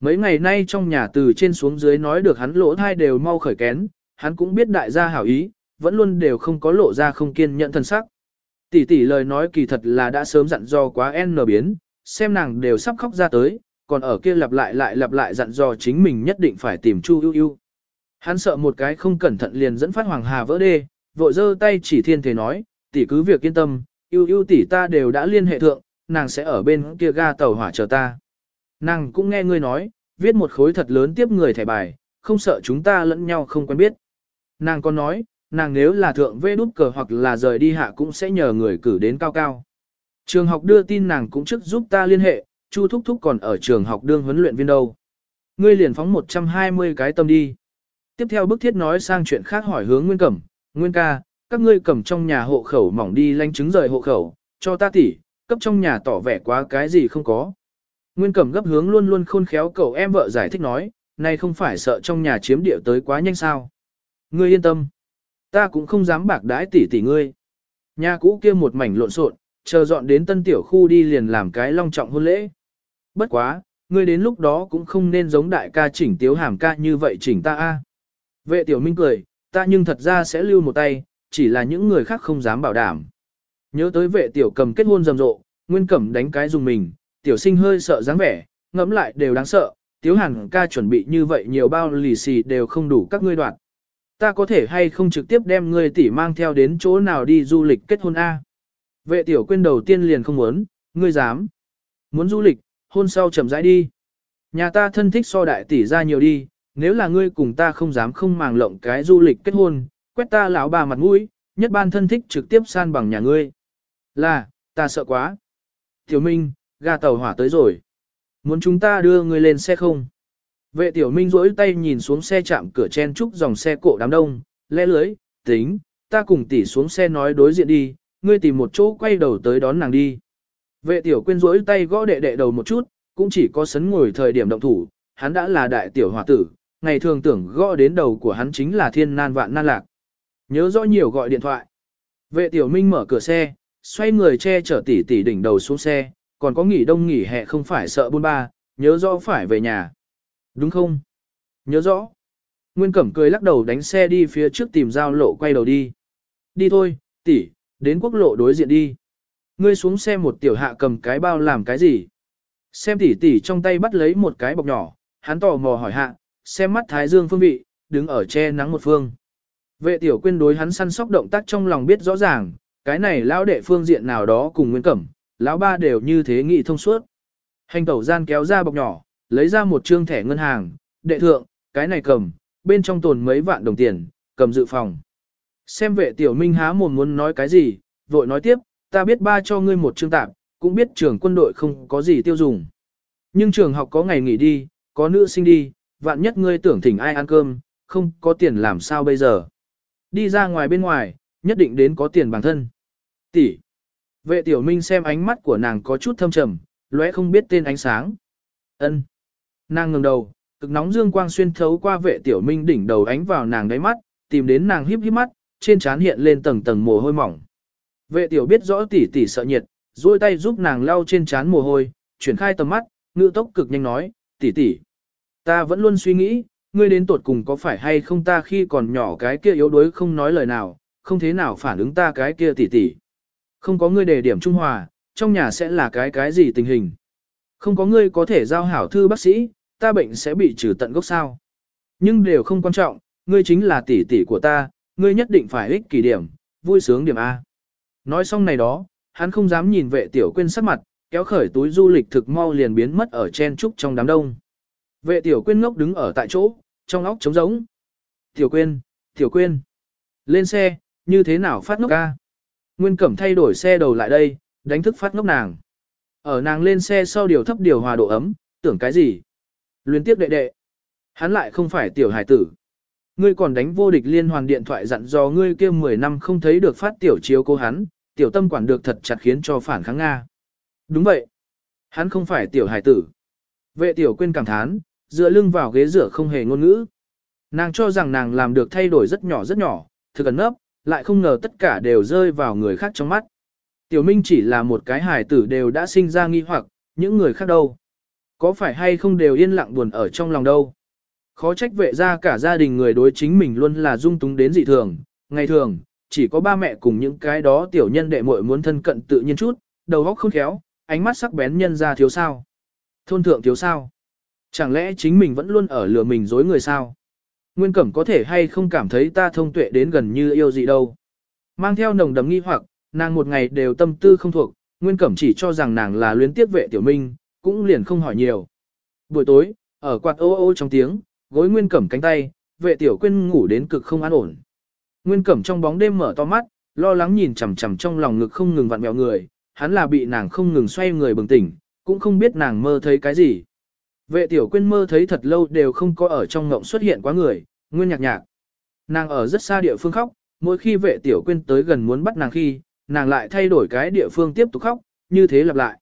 Mấy ngày nay trong nhà từ trên xuống dưới nói được hắn lỗ thai đều mau khởi kén, hắn cũng biết đại gia hảo ý, vẫn luôn đều không có lộ ra không kiên nhẫn thân sắc. Tỷ tỷ lời nói kỳ thật là đã sớm dặn dò quá n biến, xem nàng đều sắp khóc ra tới, còn ở kia lặp lại lại lặp lại dặn dò chính mình nhất định phải tìm Chu ưu ưu. Hắn sợ một cái không cẩn thận liền dẫn phát Hoàng Hà vỡ đê, vội giơ tay chỉ thiên thể nói, tỷ cứ việc yên tâm, ưu ưu tỷ ta đều đã liên hệ thượng, nàng sẽ ở bên kia ga tàu hỏa chờ ta. Nàng cũng nghe ngươi nói, viết một khối thật lớn tiếp người thẻ bài, không sợ chúng ta lẫn nhau không quen biết. Nàng còn nói, nàng nếu là thượng vê đút cờ hoặc là rời đi hạ cũng sẽ nhờ người cử đến cao cao. Trường học đưa tin nàng cũng trước giúp ta liên hệ, Chu Thúc Thúc còn ở trường học đương huấn luyện viên đâu. Ngươi liền phóng 120 cái tâm đi. Tiếp theo bức thiết nói sang chuyện khác hỏi hướng Nguyên Cẩm, Nguyên ca, các ngươi cầm trong nhà hộ khẩu mỏng đi lanh chứng rời hộ khẩu, cho ta tỉ, cấp trong nhà tỏ vẻ quá cái gì không có. Nguyên Cẩm gấp hướng luôn luôn khôn khéo cậu em vợ giải thích nói, này không phải sợ trong nhà chiếm địa tới quá nhanh sao. Ngươi yên tâm. Ta cũng không dám bạc đãi tỉ tỉ ngươi. Nhà cũ kia một mảnh lộn xộn, chờ dọn đến tân tiểu khu đi liền làm cái long trọng hôn lễ. Bất quá, ngươi đến lúc đó cũng không nên giống đại ca chỉnh tiếu hàm ca như vậy chỉnh ta a. Vệ tiểu minh cười, ta nhưng thật ra sẽ lưu một tay, chỉ là những người khác không dám bảo đảm. Nhớ tới vệ tiểu cầm kết hôn rầm rộ, nguyên cẩm đánh cái dùng mình, tiểu sinh hơi sợ dáng vẻ, ngẫm lại đều đáng sợ, tiếu hàn ca chuẩn bị như vậy nhiều bao lì xì đều không đủ các ngươi đoạt. Ta có thể hay không trực tiếp đem ngươi tỷ mang theo đến chỗ nào đi du lịch kết hôn A. Vệ tiểu quên đầu tiên liền không muốn, ngươi dám. Muốn du lịch, hôn sau chậm rãi đi. Nhà ta thân thích so đại tỷ ra nhiều đi, nếu là ngươi cùng ta không dám không màng lộng cái du lịch kết hôn, quét ta lão bà mặt mũi, nhất ban thân thích trực tiếp san bằng nhà ngươi. Là, ta sợ quá. Tiểu Minh, ga tàu hỏa tới rồi. Muốn chúng ta đưa ngươi lên xe không? Vệ tiểu Minh rỗi tay nhìn xuống xe chạm cửa chen trúc dòng xe cộ đám đông, lẽ lưới, tính, ta cùng tỷ xuống xe nói đối diện đi, ngươi tìm một chỗ quay đầu tới đón nàng đi. Vệ tiểu quyên rỗi tay gõ đệ đệ đầu một chút, cũng chỉ có sấn ngồi thời điểm động thủ, hắn đã là đại tiểu hòa tử, ngày thường tưởng gõ đến đầu của hắn chính là thiên nan vạn nan lạc. Nhớ rõ nhiều gọi điện thoại. Vệ tiểu minh mở cửa xe, xoay người che chở tỷ tỷ đỉnh đầu xuống xe, còn có nghỉ đông nghỉ hè không phải sợ buôn ba, nhớ rõ phải về nhà. Đúng không? Nhớ rõ. Nguyên Cẩm cười lắc đầu đánh xe đi phía trước tìm giao lộ quay đầu đi. Đi thôi, tỷ, đến quốc lộ đối diện đi. Ngươi xuống xe một tiểu hạ cầm cái bao làm cái gì? Xem tỷ tỷ trong tay bắt lấy một cái bọc nhỏ, hắn tò mò hỏi hạ, xem mắt thái dương phương vị, đứng ở che nắng một phương. Vệ tiểu quyên đối hắn săn sóc động tác trong lòng biết rõ ràng, cái này lão đệ phương diện nào đó cùng Nguyên Cẩm, lão ba đều như thế nghị thông suốt. Hành tẩu gian kéo ra bọc nhỏ, lấy ra một trương thẻ ngân hàng, đệ thượng, cái này cầm, bên trong tồn mấy vạn đồng tiền, cầm dự phòng. Xem vệ tiểu minh há mồm muốn nói cái gì, vội nói tiếp, ta biết ba cho ngươi một trương tạm, cũng biết trường quân đội không có gì tiêu dùng. Nhưng trường học có ngày nghỉ đi, có nữ sinh đi, vạn nhất ngươi tưởng thỉnh ai ăn cơm, không có tiền làm sao bây giờ. Đi ra ngoài bên ngoài, nhất định đến có tiền bản thân. Tỷ. Vệ tiểu minh xem ánh mắt của nàng có chút thâm trầm, lóe không biết tên ánh sáng. Ân. Nàng ngẩng đầu, cực nóng dương quang xuyên thấu qua vệ tiểu minh đỉnh đầu ánh vào nàng đáy mắt, tìm đến nàng híp híp mắt, trên trán hiện lên tầng tầng mồ hôi mỏng. Vệ tiểu biết rõ tỷ tỷ sợ nhiệt, duỗi tay giúp nàng lau trên trán mồ hôi, chuyển khai tầm mắt, ngữ tốc cực nhanh nói, tỷ tỷ. Ta vẫn luôn suy nghĩ, ngươi đến tuột cùng có phải hay không ta khi còn nhỏ cái kia yếu đuối không nói lời nào, không thế nào phản ứng ta cái kia tỷ tỷ. Không có ngươi đề điểm trung hòa, trong nhà sẽ là cái cái gì tình hình. Không có ngươi có thể giao hảo thư bác sĩ, ta bệnh sẽ bị trừ tận gốc sao. Nhưng đều không quan trọng, ngươi chính là tỷ tỷ của ta, ngươi nhất định phải ích kỷ điểm, vui sướng điểm A. Nói xong này đó, hắn không dám nhìn vệ tiểu quên sắc mặt, kéo khởi túi du lịch thực mau liền biến mất ở chen trúc trong đám đông. Vệ tiểu quên ngốc đứng ở tại chỗ, trong óc trống rỗng. Tiểu quên, tiểu quên. Lên xe, như thế nào phát ngốc ca? Nguyên cẩm thay đổi xe đầu lại đây, đánh thức phát ngốc nàng. Ở nàng lên xe sau điều thấp điều hòa độ ấm, tưởng cái gì? Luyến tiếp đệ đệ. Hắn lại không phải tiểu hải tử. Ngươi còn đánh vô địch liên hoàn điện thoại dặn dò ngươi kia 10 năm không thấy được phát tiểu chiếu cô hắn, tiểu tâm quản được thật chặt khiến cho phản kháng Nga. Đúng vậy. Hắn không phải tiểu hải tử. Vệ tiểu quên cảm thán, dựa lưng vào ghế rửa không hề ngôn ngữ. Nàng cho rằng nàng làm được thay đổi rất nhỏ rất nhỏ, thực ẩn nấp, lại không ngờ tất cả đều rơi vào người khác trong mắt. Tiểu Minh chỉ là một cái hài tử đều đã sinh ra nghi hoặc, những người khác đâu. Có phải hay không đều yên lặng buồn ở trong lòng đâu. Khó trách vệ ra cả gia đình người đối chính mình luôn là dung túng đến dị thường, ngày thường, chỉ có ba mẹ cùng những cái đó tiểu nhân đệ muội muốn thân cận tự nhiên chút, đầu óc không khéo, ánh mắt sắc bén nhân ra thiếu sao. Thôn thượng thiếu sao. Chẳng lẽ chính mình vẫn luôn ở lừa mình dối người sao? Nguyên Cẩm có thể hay không cảm thấy ta thông tuệ đến gần như yêu gì đâu. Mang theo nồng đấm nghi hoặc, nàng một ngày đều tâm tư không thuộc, Nguyên Cẩm chỉ cho rằng nàng là luyến tiếc vệ tiểu minh, cũng liền không hỏi nhiều. Buổi tối, ở quạt ô ô trong tiếng, gối Nguyên Cẩm cánh tay, vệ tiểu quyên ngủ đến cực không an ổn. Nguyên Cẩm trong bóng đêm mở to mắt, lo lắng nhìn chằm chằm trong lòng ngực không ngừng vặn mèo người, hắn là bị nàng không ngừng xoay người bừng tỉnh, cũng không biết nàng mơ thấy cái gì. Vệ tiểu quyên mơ thấy thật lâu đều không có ở trong ngộng xuất hiện quá người, nguyên nhạc nhạc. Nàng ở rất xa địa phương khóc, mỗi khi vệ tiểu quyên tới gần muốn bắt nàng khi, nàng lại thay đổi cái địa phương tiếp tục khóc, như thế lặp lại.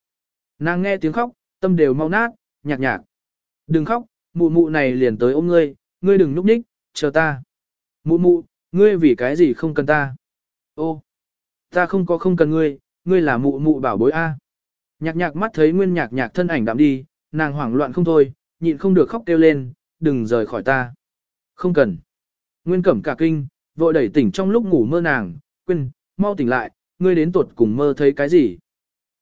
Nàng nghe tiếng khóc, tâm đều mau nát, nhạc nhạc. Đừng khóc, mụ mụ này liền tới ôm ngươi, ngươi đừng núp nhích, chờ ta. Mụ mụ, ngươi vì cái gì không cần ta? Ô, ta không có không cần ngươi, ngươi là mụ mụ bảo bối A. Nhạc nhạc mắt thấy nguyên nhạc nhạc thân ảnh đạm đi, nàng hoảng loạn không thôi, nhịn không được khóc kêu lên, đừng rời khỏi ta. Không cần. Nguyên cẩm cả kinh, vội đẩy tỉnh trong lúc ngủ mơ nàng, quên, mau tỉnh lại, ngươi đến tuột cùng mơ thấy cái gì.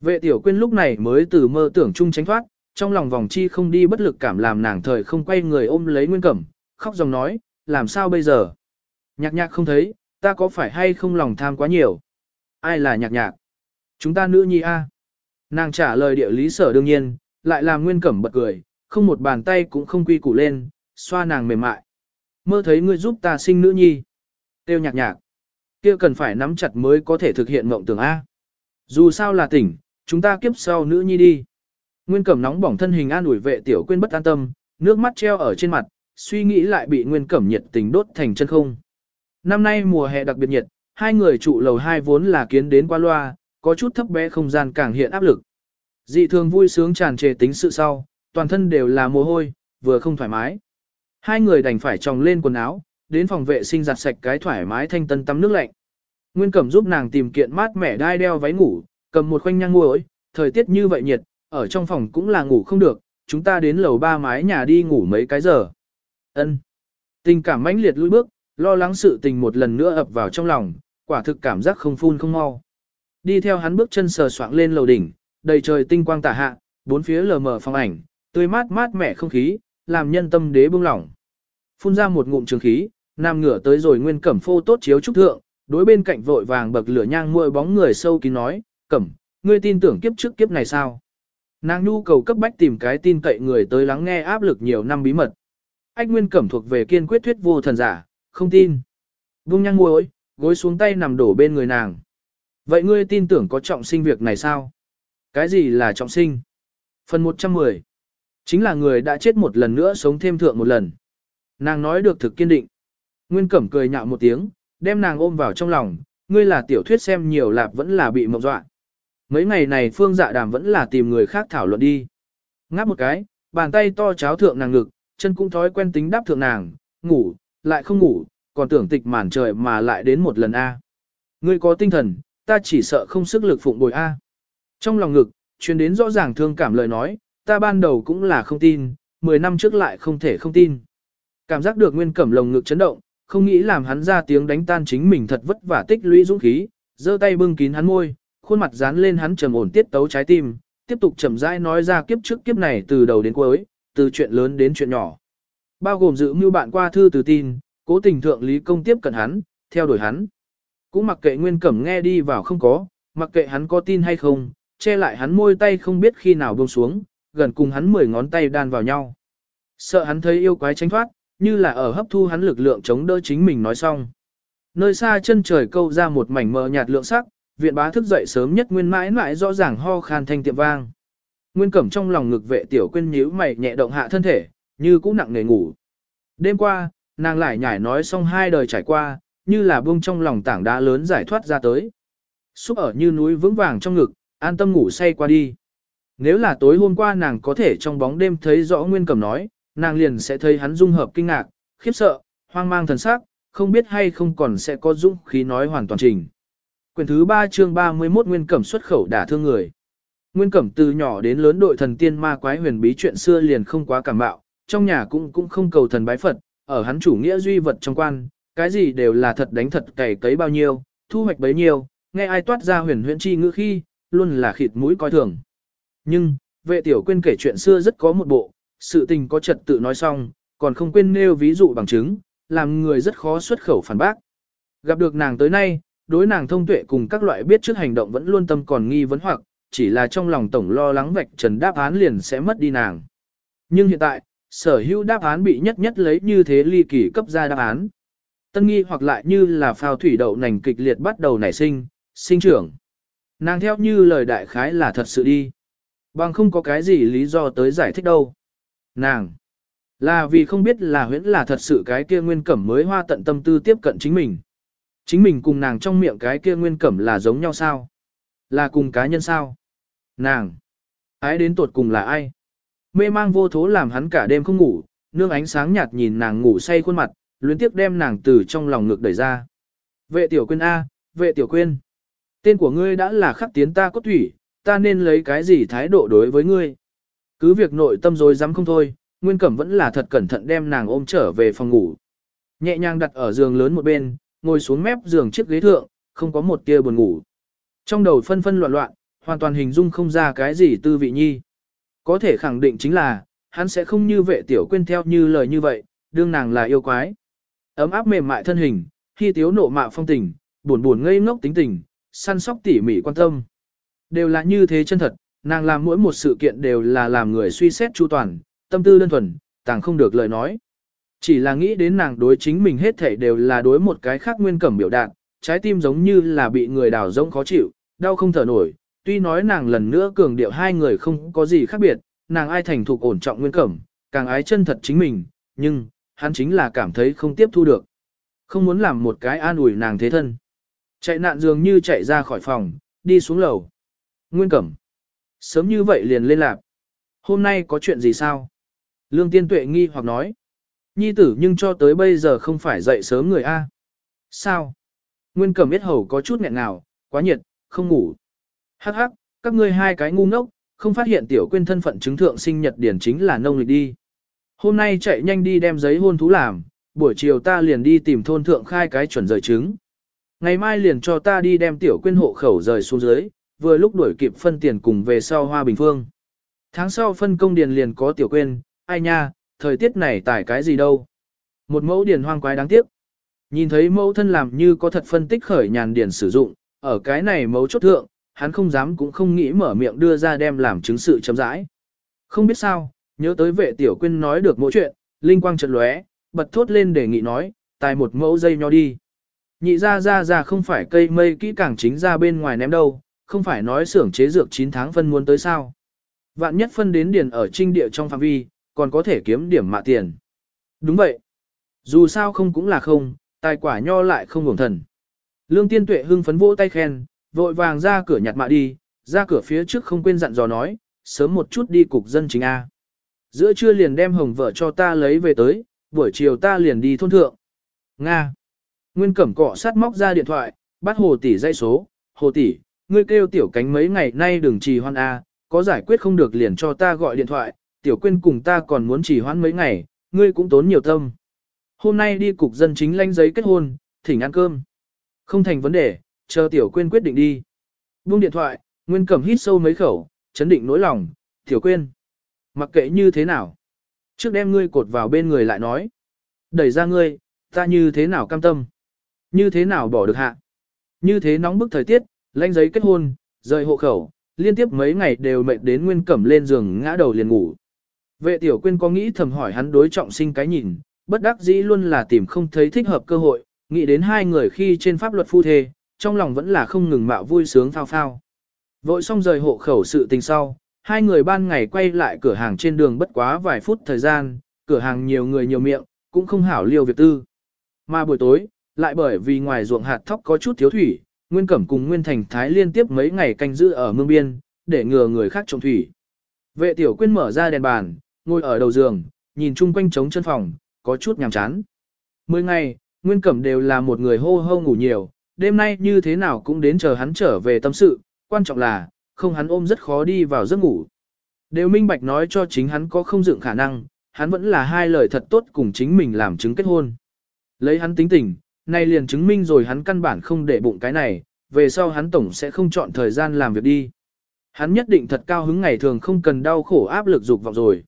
Vệ tiểu quên lúc này mới từ mơ tưởng chung tránh thoát, trong lòng vòng chi không đi bất lực cảm làm nàng thời không quay người ôm lấy nguyên cẩm, khóc dòng nói, làm sao bây giờ. Nhạc nhạc không thấy, ta có phải hay không lòng tham quá nhiều. Ai là nhạc nhạc? Chúng ta nữ nhi a. Nàng trả lời địa lý sở đương nhiên, lại làm nguyên cẩm bật cười, không một bàn tay cũng không quy củ lên, xoa nàng mềm mại. Mơ thấy ngươi giúp ta sinh nữ nhi. Tiêu nhạc nhạc. kia cần phải nắm chặt mới có thể thực hiện mộng tưởng A. Dù sao là tỉnh, chúng ta kiếp sau nữ nhi đi. Nguyên cẩm nóng bỏng thân hình an ủi vệ tiểu quên bất an tâm, nước mắt treo ở trên mặt, suy nghĩ lại bị nguyên cẩm nhiệt tình đốt thành chân không. Năm nay mùa hè đặc biệt nhiệt, hai người trụ lầu hai vốn là kiến đến qua loa, có chút thấp bé không gian càng hiện áp lực. Dị thường vui sướng tràn trề tính sự sau, toàn thân đều là mồ hôi, vừa không thoải mái. Hai người đành phải tròng lên quần áo, đến phòng vệ sinh giặt sạch cái thoải mái thanh tân tắm nước lạnh. Nguyên Cẩm giúp nàng tìm kiện mát mẻ đai đeo váy ngủ, cầm một khoanh nhang muối, thời tiết như vậy nhiệt, ở trong phòng cũng là ngủ không được, chúng ta đến lầu ba mái nhà đi ngủ mấy cái giờ. Ân. Tình cảm mãnh liệt lùi bước, lo lắng sự tình một lần nữa ập vào trong lòng, quả thực cảm giác không phun không mau. Đi theo hắn bước chân sờ soạng lên lầu đỉnh, đầy trời tinh quang tả hạ, bốn phía lờ mờ phong ảnh, tươi mát mát mẻ không khí, làm nhân tâm đế bưng lỏng. Phun ra một ngụm trường khí, nam ngửa tới rồi nguyên cẩm phô tốt chiếu trúc thượng, đối bên cạnh vội vàng bậc lửa nhang muội bóng người sâu kín nói, cẩm, ngươi tin tưởng kiếp trước kiếp này sao? Nàng nhu cầu cấp bách tìm cái tin cậy người tới lắng nghe áp lực nhiều năm bí mật. Ách Nguyên Cẩm thuộc về kiên quyết thuyết vô thần giả, không tin. Vung nhang môi gối xuống tay nằm đổ bên người nàng. Vậy ngươi tin tưởng có trọng sinh việc này sao? Cái gì là trọng sinh? Phần 110. Chính là người đã chết một lần nữa sống thêm thượng một lần. Nàng nói được thực kiên định. Nguyên Cẩm cười nhạo một tiếng, đem nàng ôm vào trong lòng, ngươi là tiểu thuyết xem nhiều lạp vẫn là bị mộng dọa. Mấy ngày này Phương Dạ Đàm vẫn là tìm người khác thảo luận đi. Ngáp một cái, bàn tay to cháo thượng nàng ngực, chân cũng thói quen tính đáp thượng nàng, ngủ, lại không ngủ, còn tưởng tịch màn trời mà lại đến một lần A. Ngươi có tinh thần, ta chỉ sợ không sức lực phụng bồi A. Trong lòng ngực, truyền đến rõ ràng thương cảm lời nói, ta ban đầu cũng là không tin, 10 năm trước lại không thể không tin. Cảm giác được nguyên cẩm lồng ngực chấn động, không nghĩ làm hắn ra tiếng đánh tan chính mình thật vất vả tích lũy dũng khí, giơ tay bưng kín hắn môi, khuôn mặt dán lên hắn trầm ổn tiết tấu trái tim, tiếp tục chậm rãi nói ra kiếp trước kiếp này từ đầu đến cuối, từ chuyện lớn đến chuyện nhỏ. Bao gồm giữ mưu bạn qua thư từ tin, cố tình thượng lý công tiếp cận hắn, theo đuổi hắn. Cũng mặc kệ nguyên cẩm nghe đi vào không có, mặc kệ hắn có tin hay không, che lại hắn môi tay không biết khi nào buông xuống, gần cùng hắn mười ngón tay đan vào nhau. Sợ hắn thấy yêu quái tránh thoát, như là ở hấp thu hắn lực lượng chống đỡ chính mình nói xong. Nơi xa chân trời câu ra một mảnh mờ nhạt lượng sắc, viện bá thức dậy sớm nhất nguyên mãi mãi rõ ràng ho khan thanh tiệm vang. Nguyên cẩm trong lòng ngực vệ tiểu quên nhíu mày nhẹ động hạ thân thể, như cũ nặng nề ngủ. Đêm qua, nàng lại nhảy nói xong hai đời trải qua, như là buông trong lòng tảng đá lớn giải thoát ra tới. Xúc ở như núi vững vàng trong ngực, an tâm ngủ say qua đi. Nếu là tối hôm qua nàng có thể trong bóng đêm thấy rõ Nguyên Cẩm nói, nàng liền sẽ thấy hắn dung hợp kinh ngạc, khiếp sợ, hoang mang thần sắc, không biết hay không còn sẽ có dũng khí nói hoàn toàn trình. Quyển thứ 3 chương 31 Nguyên Cẩm xuất khẩu đả thương người. Nguyên Cẩm từ nhỏ đến lớn đội thần tiên ma quái huyền bí chuyện xưa liền không quá cảm bạo, trong nhà cũng cũng không cầu thần bái Phật, ở hắn chủ nghĩa duy vật trong quan, cái gì đều là thật đánh thật cày cấy bao nhiêu, thu hoạch bấy nhiêu, nghe ai toát ra huyền huyễn chi ngữ khi, luôn là khịt mũi coi thường. Nhưng, vệ tiểu quên kể chuyện xưa rất có một bộ, sự tình có trật tự nói xong, còn không quên nêu ví dụ bằng chứng, làm người rất khó xuất khẩu phản bác. Gặp được nàng tới nay, đối nàng thông tuệ cùng các loại biết trước hành động vẫn luôn tâm còn nghi vấn hoặc, chỉ là trong lòng tổng lo lắng vạch trần đáp án liền sẽ mất đi nàng. Nhưng hiện tại, sở hữu đáp án bị nhất nhất lấy như thế ly kỳ cấp ra đáp án. Tân nghi hoặc lại như là phao thủy đậu nành kịch liệt bắt đầu nảy sinh, sinh trưởng. Nàng theo như lời đại khái là thật sự đi. Bằng không có cái gì lý do tới giải thích đâu. Nàng, là vì không biết là huyễn là thật sự cái kia nguyên cẩm mới hoa tận tâm tư tiếp cận chính mình. Chính mình cùng nàng trong miệng cái kia nguyên cẩm là giống nhau sao? Là cùng cá nhân sao? Nàng, ái đến tuột cùng là ai? Mê mang vô thố làm hắn cả đêm không ngủ, nương ánh sáng nhạt nhìn nàng ngủ say khuôn mặt, luyến tiếc đem nàng từ trong lòng ngực đẩy ra. Vệ tiểu quyên A, vệ tiểu quyên. Tên của ngươi đã là khắc tiến ta cốt thủy, ta nên lấy cái gì thái độ đối với ngươi. Cứ việc nội tâm rồi dám không thôi, Nguyên Cẩm vẫn là thật cẩn thận đem nàng ôm trở về phòng ngủ. Nhẹ nhàng đặt ở giường lớn một bên, ngồi xuống mép giường chiếc ghế thượng, không có một tia buồn ngủ. Trong đầu phân phân loạn loạn, hoàn toàn hình dung không ra cái gì tư vị nhi. Có thể khẳng định chính là, hắn sẽ không như vệ tiểu quên theo như lời như vậy, đương nàng là yêu quái. Ấm áp mềm mại thân hình, khi tiếu nộ mạ phong tình, buồn buồn ngây ngốc tính tình, săn sóc tỉ mỉ quan tâm. Đều là như thế chân thật, nàng làm mỗi một sự kiện đều là làm người suy xét chu toàn, tâm tư đơn thuần, tàng không được lời nói. Chỉ là nghĩ đến nàng đối chính mình hết thảy đều là đối một cái khác nguyên cẩm biểu đạt, trái tim giống như là bị người đào rỗng khó chịu, đau không thở nổi. Tuy nói nàng lần nữa cường điệu hai người không có gì khác biệt, nàng ai thành thục ổn trọng nguyên cẩm, càng ái chân thật chính mình, nhưng, hắn chính là cảm thấy không tiếp thu được. Không muốn làm một cái an ủi nàng thế thân. Chạy nạn dường như chạy ra khỏi phòng, đi xuống lầu. Nguyên cẩm. Sớm như vậy liền lên lạc. Hôm nay có chuyện gì sao? Lương tiên tuệ nghi hoặc nói. Nhi tử nhưng cho tới bây giờ không phải dậy sớm người A. Sao? Nguyên cẩm biết hầu có chút nghẹn nào, quá nhiệt, không ngủ. Hắc hắc, các ngươi hai cái ngu ngốc, không phát hiện tiểu quên thân phận chứng thượng sinh nhật điển chính là nông lịch đi. Hôm nay chạy nhanh đi đem giấy hôn thú làm, buổi chiều ta liền đi tìm thôn thượng khai cái chuẩn rời chứng. Ngày mai liền cho ta đi đem tiểu quên hộ khẩu rời xuống dưới, vừa lúc đuổi kịp phân tiền cùng về sau hoa bình phương. Tháng sau phân công điền liền có tiểu quên, ai nha, thời tiết này tải cái gì đâu. Một mẫu điền hoang quái đáng tiếc. Nhìn thấy mẫu thân làm như có thật phân tích khởi nhàn điền sử dụng, ở cái này mẫu chốt thượng, hắn không dám cũng không nghĩ mở miệng đưa ra đem làm chứng sự chấm rãi. Không biết sao, nhớ tới vệ tiểu quyên nói được mỗi chuyện, linh quang chợt lóe, bật thốt lên đề nghị nói, tài một mẫu dây nho đi. Nhị ra ra ra không phải cây mây kỹ càng chính ra bên ngoài ném đâu, không phải nói xưởng chế dược 9 tháng phân muốn tới sao. Vạn nhất phân đến điền ở trinh địa trong phạm vi, còn có thể kiếm điểm mạ tiền. Đúng vậy. Dù sao không cũng là không, tài quả nho lại không ngủng thần. Lương tiên tuệ hưng phấn vỗ tay khen, vội vàng ra cửa nhặt mạ đi, ra cửa phía trước không quên dặn dò nói, sớm một chút đi cục dân chính A. Giữa trưa liền đem hồng vợ cho ta lấy về tới, buổi chiều ta liền đi thôn thượng. Nga. Nguyên cẩm cọ sát móc ra điện thoại, bắt hồ tỷ dây số, hồ tỷ, ngươi kêu tiểu cánh mấy ngày nay đừng trì hoan A, có giải quyết không được liền cho ta gọi điện thoại, tiểu quên cùng ta còn muốn chỉ hoãn mấy ngày, ngươi cũng tốn nhiều tâm. Hôm nay đi cục dân chính lãnh giấy kết hôn, thỉnh ăn cơm. Không thành vấn đề, chờ tiểu quên quyết định đi. Buông điện thoại, Nguyên Cẩm hít sâu mấy khẩu, chấn định nỗi lòng, tiểu quên. Mặc kệ như thế nào. Trước đem ngươi cột vào bên người lại nói. Đẩy ra ngươi, ta như thế nào cam tâm. Như thế nào bỏ được hạ. Như thế nóng bức thời tiết, lãnh giấy kết hôn, rời hộ khẩu, liên tiếp mấy ngày đều mệt đến Nguyên Cẩm lên giường ngã đầu liền ngủ. Vệ tiểu quyên có nghĩ thầm hỏi hắn đối trọng sinh cái nhìn, bất đắc dĩ luôn là tìm không thấy thích hợp cơ hội, nghĩ đến hai người khi trên pháp luật phu thê, trong lòng vẫn là không ngừng mạo vui sướng phao phao. Vội xong rời hộ khẩu sự tình sau, hai người ban ngày quay lại cửa hàng trên đường bất quá vài phút thời gian, cửa hàng nhiều người nhiều miệng, cũng không hảo liêu việc tư. Mà buổi tối, lại bởi vì ngoài ruộng hạt thóc có chút thiếu thủy, Nguyên Cẩm cùng Nguyên Thành Thái liên tiếp mấy ngày canh giữ ở mương biên, để ngừa người khác trồng thủy. Vệ tiểu quyên mở ra đèn bàn, ngồi ở đầu giường, nhìn chung quanh trống chân phòng, có chút nhàm chán. Mười ngày, Nguyên Cẩm đều là một người hô hô ngủ nhiều, đêm nay như thế nào cũng đến chờ hắn trở về tâm sự, quan trọng là, không hắn ôm rất khó đi vào giấc ngủ. Đều minh bạch nói cho chính hắn có không dựng khả năng, hắn vẫn là hai lời thật tốt cùng chính mình làm chứng kết hôn. Lấy hắn tính tình, nay liền chứng minh rồi hắn căn bản không để bụng cái này, về sau hắn tổng sẽ không chọn thời gian làm việc đi. Hắn nhất định thật cao hứng ngày thường không cần đau khổ áp lực dục vọng rồi.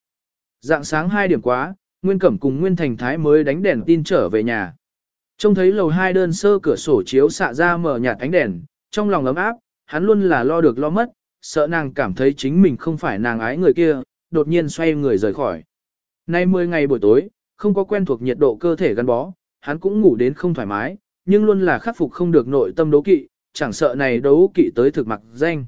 Dạng sáng 2 điểm quá, Nguyên Cẩm cùng Nguyên Thành Thái mới đánh đèn tin trở về nhà. Trông thấy lầu hai đơn sơ cửa sổ chiếu xạ ra mở nhạt ánh đèn, trong lòng ấm áp, hắn luôn là lo được lo mất, sợ nàng cảm thấy chính mình không phải nàng ái người kia, đột nhiên xoay người rời khỏi. Nay 10 ngày buổi tối, không có quen thuộc nhiệt độ cơ thể gắn bó, hắn cũng ngủ đến không thoải mái, nhưng luôn là khắc phục không được nội tâm đấu kỵ, chẳng sợ này đấu kỵ tới thực mặc danh.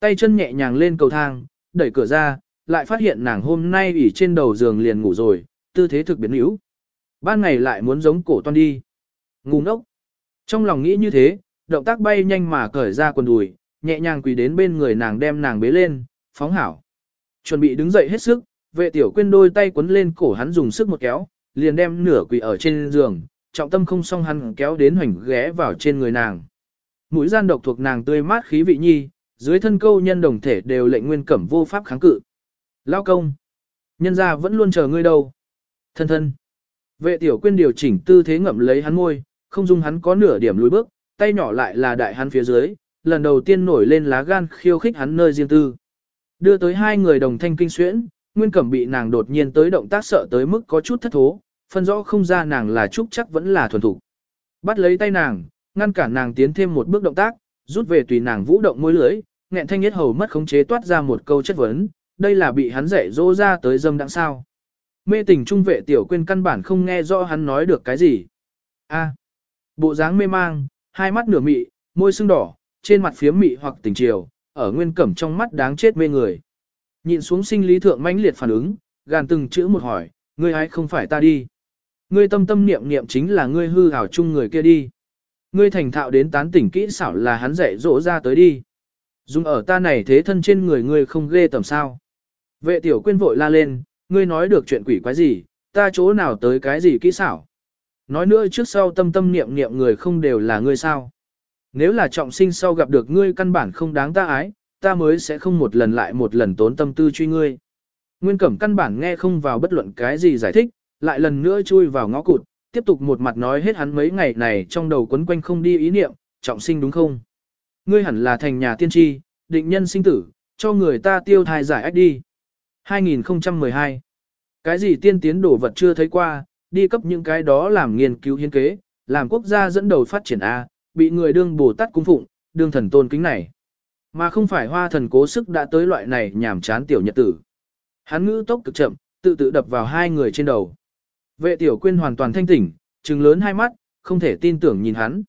Tay chân nhẹ nhàng lên cầu thang, đẩy cửa ra, lại phát hiện nàng hôm nay ủy trên đầu giường liền ngủ rồi, tư thế thực biến yếu. Ban ngày lại muốn giống cổ toan đi. Ngu ngốc. Trong lòng nghĩ như thế, động tác bay nhanh mà cởi ra quần đùi, nhẹ nhàng quỳ đến bên người nàng đem nàng bế lên, phóng hảo. Chuẩn bị đứng dậy hết sức, vệ tiểu quên đôi tay quấn lên cổ hắn dùng sức một kéo, liền đem nửa quỳ ở trên giường, trọng tâm không xong hắn kéo đến hoành ghé vào trên người nàng. Mũi gian độc thuộc nàng tươi mát khí vị nhi, dưới thân câu nhân đồng thể đều lệnh nguyên cẩm vô pháp kháng cự. Lao công. Nhân ra vẫn luôn chờ ngươi đâu. Thân thân. Vệ tiểu quyên điều chỉnh tư thế ngậm lấy hắn môi, không dung hắn có nửa điểm lùi bước, tay nhỏ lại là đại hắn phía dưới, lần đầu tiên nổi lên lá gan khiêu khích hắn nơi riêng tư. Đưa tới hai người đồng thanh kinh xuyễn, Nguyên Cẩm bị nàng đột nhiên tới động tác sợ tới mức có chút thất thố, phân rõ không ra nàng là trúc chắc vẫn là thuần thủ. Bắt lấy tay nàng, ngăn cản nàng tiến thêm một bước động tác, rút về tùy nàng vũ động môi lưới, nghẹn thanh nhất hầu mất khống chế toát ra một câu chất vấn, đây là bị hắn dạy dỗ ra tới dâm đặng sao. Mê tình trung vệ tiểu quên căn bản không nghe rõ hắn nói được cái gì. A. bộ dáng mê mang, hai mắt nửa mị, môi sưng đỏ, trên mặt phía mị hoặc tình chiều, ở nguyên cẩm trong mắt đáng chết mê người. Nhìn xuống sinh lý thượng mãnh liệt phản ứng, gàn từng chữ một hỏi, ngươi ai không phải ta đi. Ngươi tâm tâm niệm niệm chính là ngươi hư hảo chung người kia đi. Ngươi thành thạo đến tán tỉnh kỹ xảo là hắn dạy dỗ ra tới đi. Dùng ở ta này thế thân trên người ngươi không ghê tầm sao. Vệ tiểu quyên vội la lên, ngươi nói được chuyện quỷ quái gì, ta chỗ nào tới cái gì kỹ xảo. Nói nữa trước sau tâm tâm niệm niệm người không đều là ngươi sao. Nếu là trọng sinh sau gặp được ngươi căn bản không đáng ta ái, ta mới sẽ không một lần lại một lần tốn tâm tư truy ngươi. Nguyên Cẩm căn bản nghe không vào bất luận cái gì giải thích, lại lần nữa chui vào ngõ cụt, tiếp tục một mặt nói hết hắn mấy ngày này trong đầu quấn quanh không đi ý niệm, trọng sinh đúng không? Ngươi hẳn là thành nhà tiên tri, định nhân sinh tử, cho người ta tiêu thai giải ách đi. 2012 Cái gì tiên tiến đồ vật chưa thấy qua, đi cấp những cái đó làm nghiên cứu hiến kế, làm quốc gia dẫn đầu phát triển A, bị người đương Bồ Tát cung phụng, đương thần tôn kính này. Mà không phải hoa thần cố sức đã tới loại này nhảm chán tiểu nhật tử. Hắn ngữ tốc cực chậm, tự tự đập vào hai người trên đầu. Vệ tiểu quyên hoàn toàn thanh tỉnh, trừng lớn hai mắt, không thể tin tưởng nhìn hắn.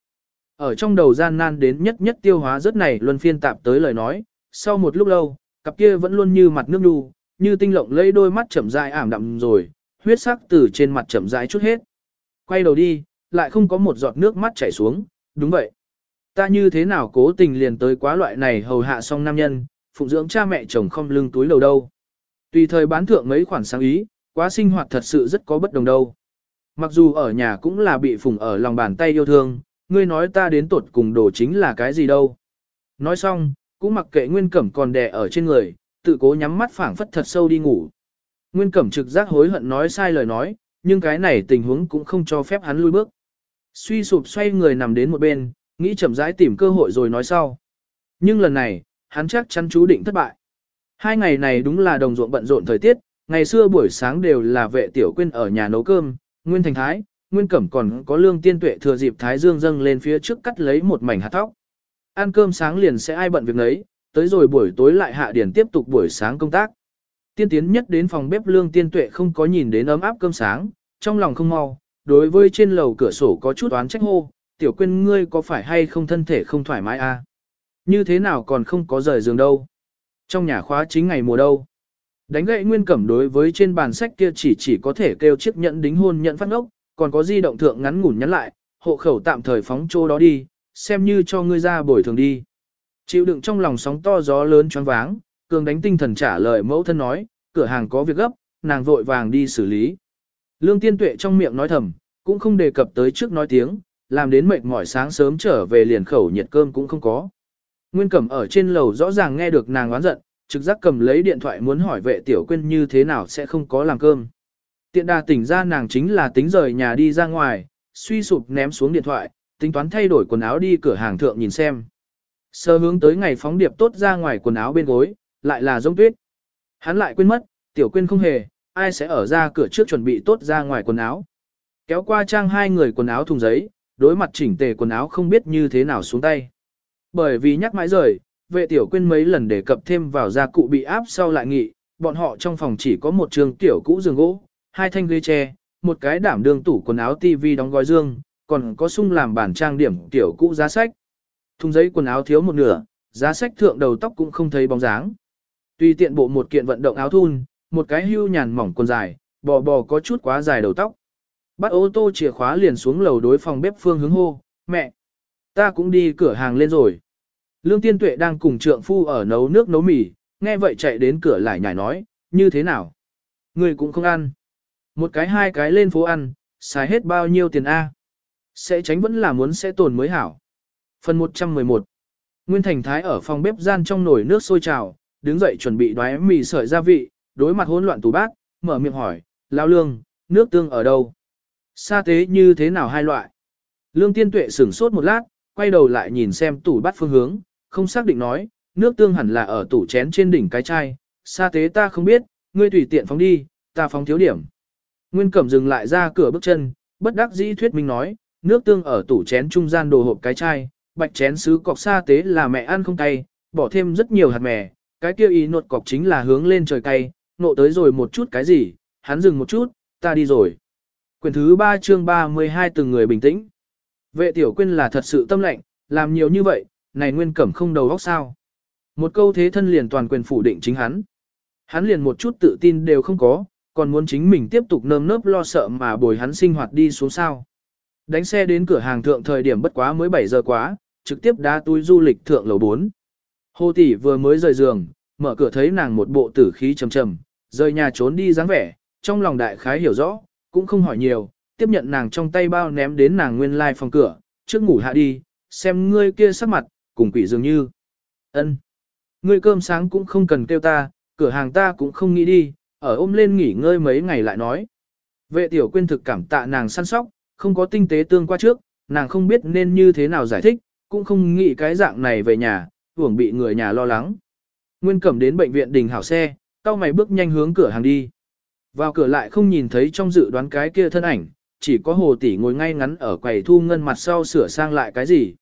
Ở trong đầu gian nan đến nhất nhất tiêu hóa rất này luân phiên tạp tới lời nói, sau một lúc lâu, cặp kia vẫn luôn như mặt nước đu, như tinh lộng lấy đôi mắt chậm rãi ảm đạm rồi, huyết sắc từ trên mặt chậm rãi chút hết. Quay đầu đi, lại không có một giọt nước mắt chảy xuống, đúng vậy. Ta như thế nào cố tình liền tới quá loại này hầu hạ xong nam nhân, phụng dưỡng cha mẹ chồng không lưng túi lầu đâu. Tùy thời bán thượng mấy khoản sáng ý, quá sinh hoạt thật sự rất có bất đồng đâu. Mặc dù ở nhà cũng là bị phụng ở lòng bàn tay yêu thương, ngươi nói ta đến tột cùng đồ chính là cái gì đâu. Nói xong, cũng mặc kệ nguyên cẩm còn đè ở trên người, tự cố nhắm mắt phảng phất thật sâu đi ngủ. Nguyên cẩm trực giác hối hận nói sai lời nói, nhưng cái này tình huống cũng không cho phép hắn lui bước. Suy sụp xoay người nằm đến một bên, nghĩ chậm rãi tìm cơ hội rồi nói sau. Nhưng lần này, hắn chắc chắn chú định thất bại. Hai ngày này đúng là đồng ruộng bận rộn thời tiết, ngày xưa buổi sáng đều là vệ tiểu quyên ở nhà nấu cơm, Nguyên Thành Thái, Nguyên Cẩm còn có lương tiên tuệ thừa dịp Thái Dương dâng lên phía trước cắt lấy một mảnh hạt thóc. Ăn cơm sáng liền sẽ ai bận việc nấy, tới rồi buổi tối lại hạ điển tiếp tục buổi sáng công tác. Tiên tiến nhất đến phòng bếp lương tiên tuệ không có nhìn đến ấm áp cơm sáng, trong lòng không mau, đối với trên lầu cửa sổ có chút oán trách hô, tiểu quên ngươi có phải hay không thân thể không thoải mái a? À? Như thế nào còn không có rời giường đâu? Trong nhà khóa chính ngày mùa đâu? Đánh gậy nguyên cẩm đối với trên bàn sách kia chỉ chỉ có thể kêu chiếc nhận đính hôn nhận phát ngốc, còn có di động thượng ngắn ngủn nhắn lại, hộ khẩu tạm thời phóng chỗ đó đi, xem như cho ngươi ra bồi thường đi. Chịu đựng trong lòng sóng to gió lớn choáng váng, cường đánh tinh thần trả lời mẫu thân nói, cửa hàng có việc gấp, nàng vội vàng đi xử lý. Lương tiên tuệ trong miệng nói thầm, cũng không đề cập tới trước nói tiếng, làm đến mệt mỏi sáng sớm trở về liền khẩu nhiệt cơm cũng không có. Nguyên Cẩm ở trên lầu rõ ràng nghe được nàng oán giận, trực giác cầm lấy điện thoại muốn hỏi vệ tiểu quyên như thế nào sẽ không có làm cơm. Tiện đà tỉnh ra nàng chính là tính rời nhà đi ra ngoài, suy sụp ném xuống điện thoại, tính toán thay đổi quần áo đi cửa hàng thượng nhìn xem. Sơ hướng tới ngày phóng điệp tốt ra ngoài quần áo bên gối, lại là giống tuyết. Hắn lại quên mất, tiểu quyên không hề, ai sẽ ở ra cửa trước chuẩn bị tốt ra ngoài quần áo. Kéo qua trang hai người quần áo thùng giấy, đối mặt chỉnh tề quần áo không biết như thế nào xuống tay. Bởi vì nhắc mãi rời, vệ tiểu quyên mấy lần đề cập thêm vào gia cụ bị áp sau lại nghị, bọn họ trong phòng chỉ có một trường tiểu cũ giường gỗ, hai thanh ghế tre, một cái đảm đương tủ quần áo tivi đóng gói dương, còn có sung làm bản trang điểm tiểu cũ giá sách. Thùng giấy quần áo thiếu một nửa, giá sách thượng đầu tóc cũng không thấy bóng dáng. Tùy tiện bộ một kiện vận động áo thun, một cái hưu nhàn mỏng quần dài, bò bò có chút quá dài đầu tóc. Bắt ô tô chìa khóa liền xuống lầu đối phòng bếp phương hướng hô, mẹ, ta cũng đi cửa hàng lên rồi. Lương Tiên Tuệ đang cùng trượng phu ở nấu nước nấu mì, nghe vậy chạy đến cửa lại nhảy nói, như thế nào? Người cũng không ăn. Một cái hai cái lên phố ăn, xài hết bao nhiêu tiền A. Sẽ tránh vẫn là muốn sẽ tồn mới hảo. Phần 111 Nguyên Thành Thái ở phòng bếp gian trong nồi nước sôi trào, đứng dậy chuẩn bị đoái mì sợi gia vị, đối mặt hỗn loạn tủ bát, mở miệng hỏi, lao lương, nước tương ở đâu? Sa tế như thế nào hai loại? Lương tiên tuệ sửng sốt một lát, quay đầu lại nhìn xem tủ bát phương hướng, không xác định nói, nước tương hẳn là ở tủ chén trên đỉnh cái chai, sa tế ta không biết, ngươi tùy tiện phóng đi, ta phóng thiếu điểm. Nguyên Cẩm dừng lại ra cửa bước chân, bất đắc dĩ thuyết minh nói, nước tương ở tủ chén trung gian đồ hộp cái chai, bạch chén sứ cọc sa tế là mẹ ăn không cay, bỏ thêm rất nhiều hạt mè, cái kia ý nột cọc chính là hướng lên trời cay, nộ tới rồi một chút cái gì, hắn dừng một chút, ta đi rồi. Quyển thứ 3 chương 32 từng người bình tĩnh. Vệ tiểu quyên là thật sự tâm lệnh, làm nhiều như vậy, này nguyên cẩm không đầu óc sao. Một câu thế thân liền toàn quyền phủ định chính hắn. Hắn liền một chút tự tin đều không có, còn muốn chính mình tiếp tục nơm nớp lo sợ mà bồi hắn sinh hoạt đi xuống sao. Đánh xe đến cửa hàng thượng thời điểm bất quá mới 7 giờ quá, trực tiếp đá túi du lịch thượng lầu 4. Hồ tỷ vừa mới rời giường, mở cửa thấy nàng một bộ tử khí trầm trầm, rời nhà trốn đi dáng vẻ, trong lòng đại khái hiểu rõ, cũng không hỏi nhiều, tiếp nhận nàng trong tay bao ném đến nàng nguyên lai phòng cửa, trước ngủ hạ đi, xem ngươi kia sắc mặt, cùng quỷ dường như. ân Ngươi cơm sáng cũng không cần kêu ta, cửa hàng ta cũng không nghĩ đi, ở ôm lên nghỉ ngơi mấy ngày lại nói. Vệ tiểu quyên thực cảm tạ nàng săn sóc, không có tinh tế tương qua trước, nàng không biết nên như thế nào giải thích, cũng không nghĩ cái dạng này về nhà, hưởng bị người nhà lo lắng. Nguyên Cẩm đến bệnh viện đình hảo xe, tao mày bước nhanh hướng cửa hàng đi. Vào cửa lại không nhìn thấy trong dự đoán cái kia thân ảnh, chỉ có hồ tỷ ngồi ngay ngắn ở quầy thu ngân mặt sau sửa sang lại cái gì.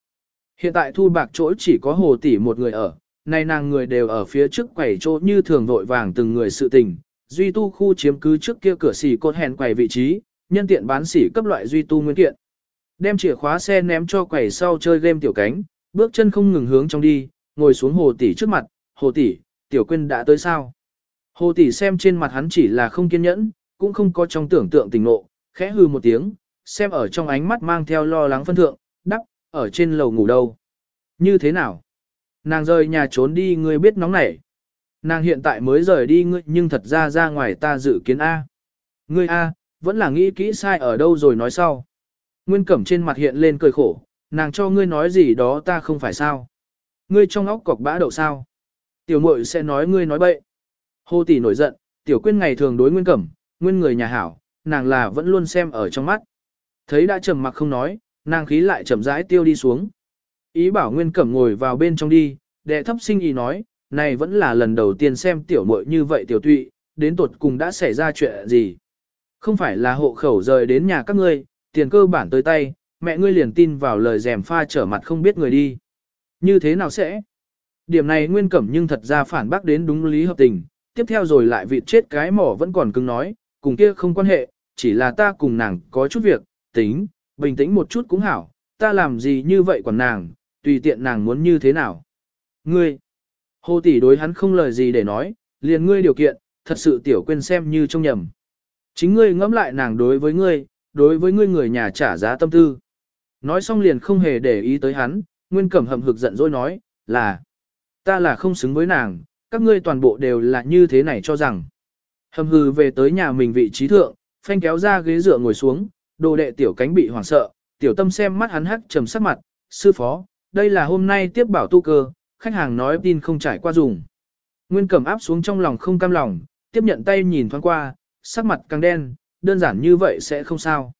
Hiện tại thu bạc chỗ chỉ có hồ tỷ một người ở, nay nàng người đều ở phía trước quầy chỗ như thường vội vàng từng người sự tình, duy tu khu chiếm cứ trước kia cửa xỉ cột hèn quầy vị trí, nhân tiện bán xỉ cấp loại duy tu nguyên kiện. Đem chìa khóa xe ném cho quầy sau chơi game tiểu cánh, bước chân không ngừng hướng trong đi, ngồi xuống hồ tỷ trước mặt, hồ tỷ, tiểu quyên đã tới sao? Hồ tỷ xem trên mặt hắn chỉ là không kiên nhẫn, cũng không có trong tưởng tượng tình nộ, khẽ hư một tiếng, xem ở trong ánh mắt mang theo lo lắng phân thượng, đắc, ở trên lầu ngủ đâu. Như thế nào? Nàng rời nhà trốn đi ngươi biết nóng nảy. Nàng hiện tại mới rời đi ngươi nhưng thật ra ra ngoài ta dự kiến A. Ngươi A, vẫn là nghĩ kỹ sai ở đâu rồi nói sau. Nguyên cẩm trên mặt hiện lên cười khổ, nàng cho ngươi nói gì đó ta không phải sao. Ngươi trong óc cọc bã đậu sao. Tiểu muội sẽ nói ngươi nói bậy. Hồ tỷ nổi giận, tiểu quyên ngày thường đối nguyên cẩm, nguyên người nhà hảo, nàng là vẫn luôn xem ở trong mắt. Thấy đã trầm mặc không nói, nàng khí lại chậm rãi tiêu đi xuống. Ý bảo nguyên cẩm ngồi vào bên trong đi, đệ thấp sinh ý nói, này vẫn là lần đầu tiên xem tiểu muội như vậy tiểu tụy, đến tột cùng đã xảy ra chuyện gì. Không phải là hộ khẩu rời đến nhà các ngươi, tiền cơ bản tới tay, mẹ ngươi liền tin vào lời dèm pha trở mặt không biết người đi. Như thế nào sẽ? Điểm này nguyên cẩm nhưng thật ra phản bác đến đúng lý hợp tình, tiếp theo rồi lại vịt chết cái mỏ vẫn còn cứng nói, cùng kia không quan hệ, chỉ là ta cùng nàng có chút việc, tính, bình tĩnh một chút cũng hảo, ta làm gì như vậy còn nàng, tùy tiện nàng muốn như thế nào. Ngươi, hồ tỷ đối hắn không lời gì để nói, liền ngươi điều kiện, thật sự tiểu quên xem như trong nhầm. Chính ngươi ngẫm lại nàng đối với ngươi, đối với ngươi người nhà trả giá tâm tư. Nói xong liền không hề để ý tới hắn, nguyên cẩm hậm hực giận dỗi nói, là, ta là không xứng với nàng, các ngươi toàn bộ đều là như thế này cho rằng. Hầm hừ về tới nhà mình vị trí thượng, phanh kéo ra ghế dựa ngồi xuống, đồ đệ tiểu cánh bị hoảng sợ, tiểu tâm xem mắt hắn hắc trầm sắc mặt, sư phó, đây là hôm nay tiếp bảo tu cơ, khách hàng nói tin không trải qua dùng. Nguyên cẩm áp xuống trong lòng không cam lòng, tiếp nhận tay nhìn thoáng qua, sắc mặt càng đen, đơn giản như vậy sẽ không sao.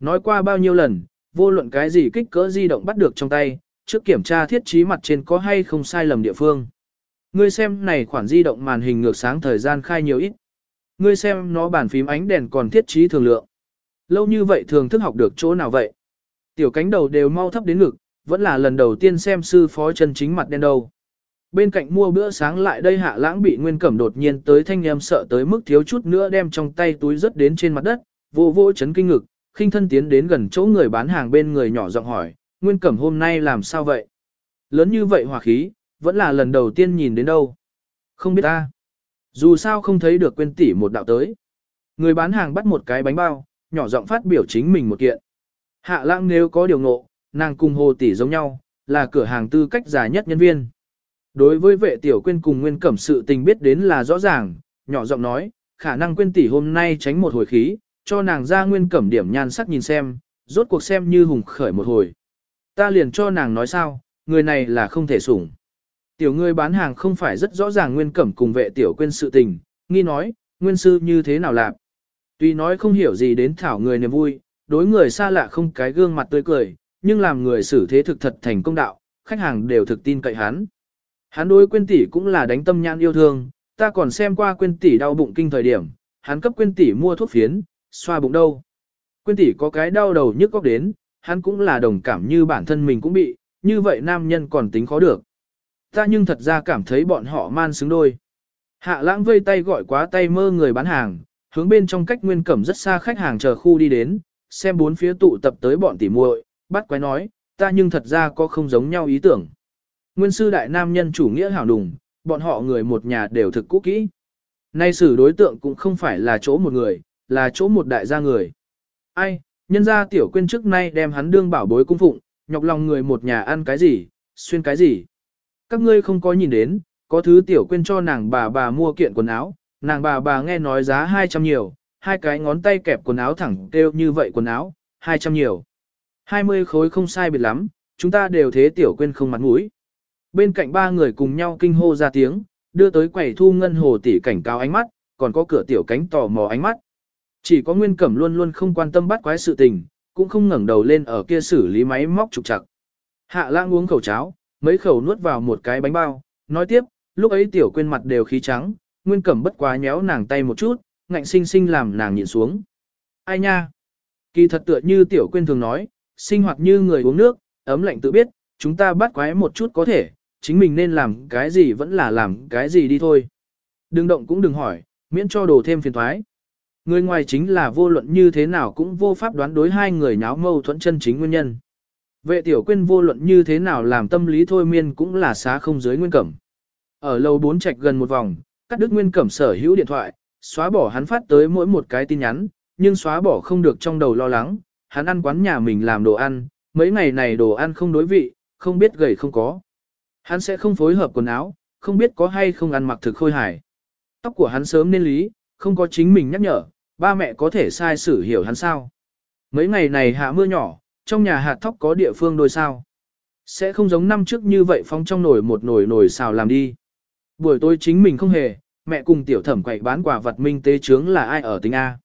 Nói qua bao nhiêu lần, vô luận cái gì kích cỡ di động bắt được trong tay, trước kiểm tra thiết trí mặt trên có hay không sai lầm địa phương. Ngươi xem này khoản di động màn hình ngược sáng thời gian khai nhiều ít. Ngươi xem nó bàn phím ánh đèn còn thiết trí thường lượng. Lâu như vậy thường thức học được chỗ nào vậy? Tiểu cánh đầu đều mau thấp đến ngực, vẫn là lần đầu tiên xem sư phó chân chính mặt đen đâu. Bên cạnh mua bữa sáng lại đây hạ lãng bị nguyên cẩm đột nhiên tới thanh em sợ tới mức thiếu chút nữa đem trong tay túi rớt đến trên mặt đất, vô vô chấn kinh ngực, khinh thân tiến đến gần chỗ người bán hàng bên người nhỏ giọng hỏi, nguyên cẩm hôm nay làm sao vậy? Lớn như vậy hòa khí, vẫn là lần đầu tiên nhìn đến đâu. Không biết ta. Dù sao không thấy được quên tỷ một đạo tới. Người bán hàng bắt một cái bánh bao, nhỏ giọng phát biểu chính mình một kiện. Hạ lãng nếu có điều ngộ, nàng cùng hồ tỷ giống nhau, là cửa hàng tư cách già nhất nhân viên. Đối với vệ tiểu quên cùng nguyên cẩm sự tình biết đến là rõ ràng, nhỏ giọng nói, khả năng quên tỷ hôm nay tránh một hồi khí, cho nàng ra nguyên cẩm điểm nhan sắc nhìn xem, rốt cuộc xem như hùng khởi một hồi. Ta liền cho nàng nói sao, người này là không thể sủng. Tiểu ngươi bán hàng không phải rất rõ ràng nguyên cẩm cùng vệ tiểu quên sự tình, nghi nói, nguyên sư như thế nào làm. Tuy nói không hiểu gì đến thảo người niềm vui, đối người xa lạ không cái gương mặt tươi cười, nhưng làm người xử thế thực thật thành công đạo, khách hàng đều thực tin cậy hắn. Hắn đối quên tỷ cũng là đánh tâm nhãn yêu thương, ta còn xem qua quên tỷ đau bụng kinh thời điểm, hắn cấp quên tỷ mua thuốc phiến, xoa bụng đâu. Quên tỷ có cái đau đầu nhức góc đến, hắn cũng là đồng cảm như bản thân mình cũng bị, như vậy nam nhân còn tính khó được. Ta nhưng thật ra cảm thấy bọn họ man xứng đôi. Hạ lãng vây tay gọi quá tay mơ người bán hàng, hướng bên trong cách nguyên cẩm rất xa khách hàng chờ khu đi đến, xem bốn phía tụ tập tới bọn tỉ muội, bắt quái nói, ta nhưng thật ra có không giống nhau ý tưởng. Nguyên sư đại nam nhân chủ nghĩa hảo đùng, bọn họ người một nhà đều thực cũ kỹ. Nay xử đối tượng cũng không phải là chỗ một người, là chỗ một đại gia người. Ai, nhân gia tiểu quên trước nay đem hắn đương bảo bối cung phụng, nhọc lòng người một nhà ăn cái gì, xuyên cái gì. Các ngươi không có nhìn đến, có thứ tiểu quên cho nàng bà bà mua kiện quần áo, nàng bà bà nghe nói giá 200 nhiều, hai cái ngón tay kẹp quần áo thẳng kêu như vậy quần áo, 200 nhiều. 20 khối không sai biệt lắm, chúng ta đều thế tiểu quên không mặt mũi. Bên cạnh ba người cùng nhau kinh hô ra tiếng, đưa tới quầy thu ngân hồ tỷ cảnh cáo ánh mắt, còn có cửa tiểu cánh tò mò ánh mắt. Chỉ có Nguyên Cẩm luôn luôn không quan tâm bắt quái sự tình, cũng không ngẩng đầu lên ở kia xử lý máy móc trục trặc. Hạ lãng uống khẩu cháo, mấy khẩu nuốt vào một cái bánh bao, nói tiếp, lúc ấy tiểu quên mặt đều khí trắng, Nguyên Cẩm bất quá nhéo nàng tay một chút, ngạnh sinh sinh làm nàng nhìn xuống. Ai nha? Kỳ thật tựa như tiểu quên thường nói, sinh hoạt như người uống nước, ấm lạnh tự biết, chúng ta bắt quái một chút có thể, chính mình nên làm cái gì vẫn là làm cái gì đi thôi. Đừng động cũng đừng hỏi, miễn cho đồ thêm phiền thoái. Người ngoài chính là vô luận như thế nào cũng vô pháp đoán đối hai người nháo mâu thuẫn chân chính nguyên nhân. Vệ tiểu quyên vô luận như thế nào làm tâm lý thôi miên cũng là xá không dưới nguyên cẩm. Ở lầu 4 trạch gần một vòng, cắt đứt nguyên cẩm sở hữu điện thoại, xóa bỏ hắn phát tới mỗi một cái tin nhắn, nhưng xóa bỏ không được trong đầu lo lắng, hắn ăn quán nhà mình làm đồ ăn, mấy ngày này đồ ăn không đối vị, không biết gầy không có. Hắn sẽ không phối hợp quần áo, không biết có hay không ăn mặc thực khôi hài. Tóc của hắn sớm nên lý, không có chính mình nhắc nhở, ba mẹ có thể sai xử hiểu hắn sao. Mấy ngày này hạ mưa nhỏ, trong nhà hạt thóc có địa phương đôi sao. Sẽ không giống năm trước như vậy phong trong nồi một nồi nồi xào làm đi. Buổi tối chính mình không hề, mẹ cùng tiểu thẩm quậy bán quả vật minh tế trướng là ai ở tính A.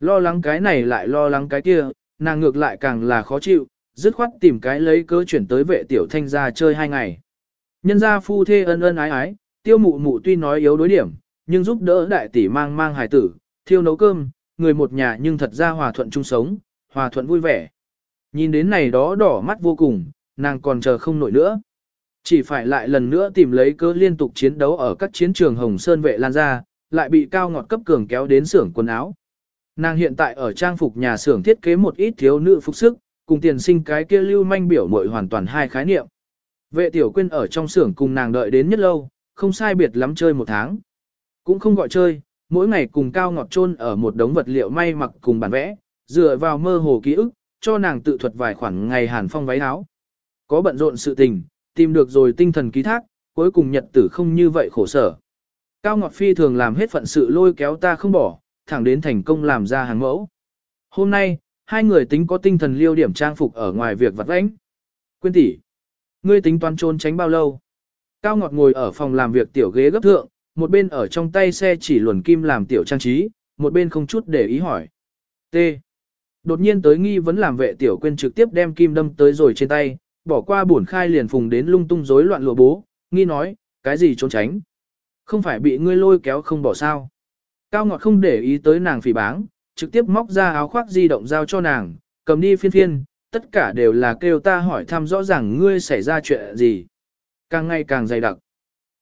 Lo lắng cái này lại lo lắng cái kia, nàng ngược lại càng là khó chịu, dứt khoát tìm cái lấy cớ chuyển tới vệ tiểu thanh ra chơi hai ngày. Nhân gia phu thê ân ân ái ái, tiêu mụ mụ tuy nói yếu đối điểm, nhưng giúp đỡ đại tỷ mang mang hài tử, thiêu nấu cơm, người một nhà nhưng thật ra hòa thuận chung sống, hòa thuận vui vẻ. Nhìn đến này đó đỏ mắt vô cùng, nàng còn chờ không nổi nữa. Chỉ phải lại lần nữa tìm lấy cơ liên tục chiến đấu ở các chiến trường Hồng Sơn vệ lan ra, lại bị cao ngọt cấp cường kéo đến xưởng quần áo. Nàng hiện tại ở trang phục nhà xưởng thiết kế một ít thiếu nữ phục sức, cùng tiền sinh cái kia lưu manh biểu mội hoàn toàn hai khái niệm. Vệ tiểu quyên ở trong xưởng cùng nàng đợi đến nhất lâu, không sai biệt lắm chơi một tháng. Cũng không gọi chơi, mỗi ngày cùng cao ngọt trôn ở một đống vật liệu may mặc cùng bản vẽ, dựa vào mơ hồ ký ức, cho nàng tự thuật vài khoảng ngày hàn phong váy áo. Có bận rộn sự tình, tìm được rồi tinh thần ký thác, cuối cùng nhật tử không như vậy khổ sở. Cao Ngọt Phi thường làm hết phận sự lôi kéo ta không bỏ, thẳng đến thành công làm ra hàng mẫu. Hôm nay, hai người tính có tinh thần liêu điểm trang phục ở ngoài việc vặt vãnh. Quyên tỷ, ngươi tính toán trốn tránh bao lâu? Cao Ngọt ngồi ở phòng làm việc tiểu ghế gấp thượng, một bên ở trong tay xe chỉ luồn kim làm tiểu trang trí, một bên không chút để ý hỏi. T. Đột nhiên tới nghi vấn làm vệ tiểu quên trực tiếp đem kim đâm tới rồi trên tay, bỏ qua buồn khai liền phùng đến lung tung rối loạn lụa bố, nghi nói, cái gì trốn tránh. Không phải bị ngươi lôi kéo không bỏ sao. Cao Ngọt không để ý tới nàng phỉ báng, trực tiếp móc ra áo khoác di động giao cho nàng, cầm đi phiên phiên, tất cả đều là kêu ta hỏi thăm rõ ràng ngươi xảy ra chuyện gì. Càng ngày càng dày đặc.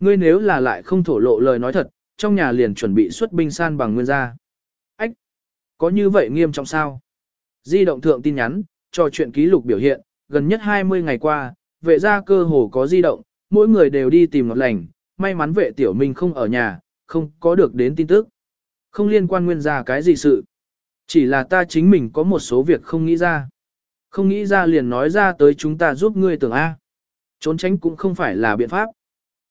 Ngươi nếu là lại không thổ lộ lời nói thật, trong nhà liền chuẩn bị xuất binh san bằng nguyên gia. Ách! Có như vậy nghiêm trọng sao? Di động thượng tin nhắn, trò chuyện ký lục biểu hiện, gần nhất 20 ngày qua, vệ gia cơ hồ có di động, mỗi người đều đi tìm ngọt lành, may mắn vệ tiểu minh không ở nhà, không có được đến tin tức. Không liên quan nguyên gia cái gì sự. Chỉ là ta chính mình có một số việc không nghĩ ra. Không nghĩ ra liền nói ra tới chúng ta giúp ngươi tưởng A. Trốn tránh cũng không phải là biện pháp.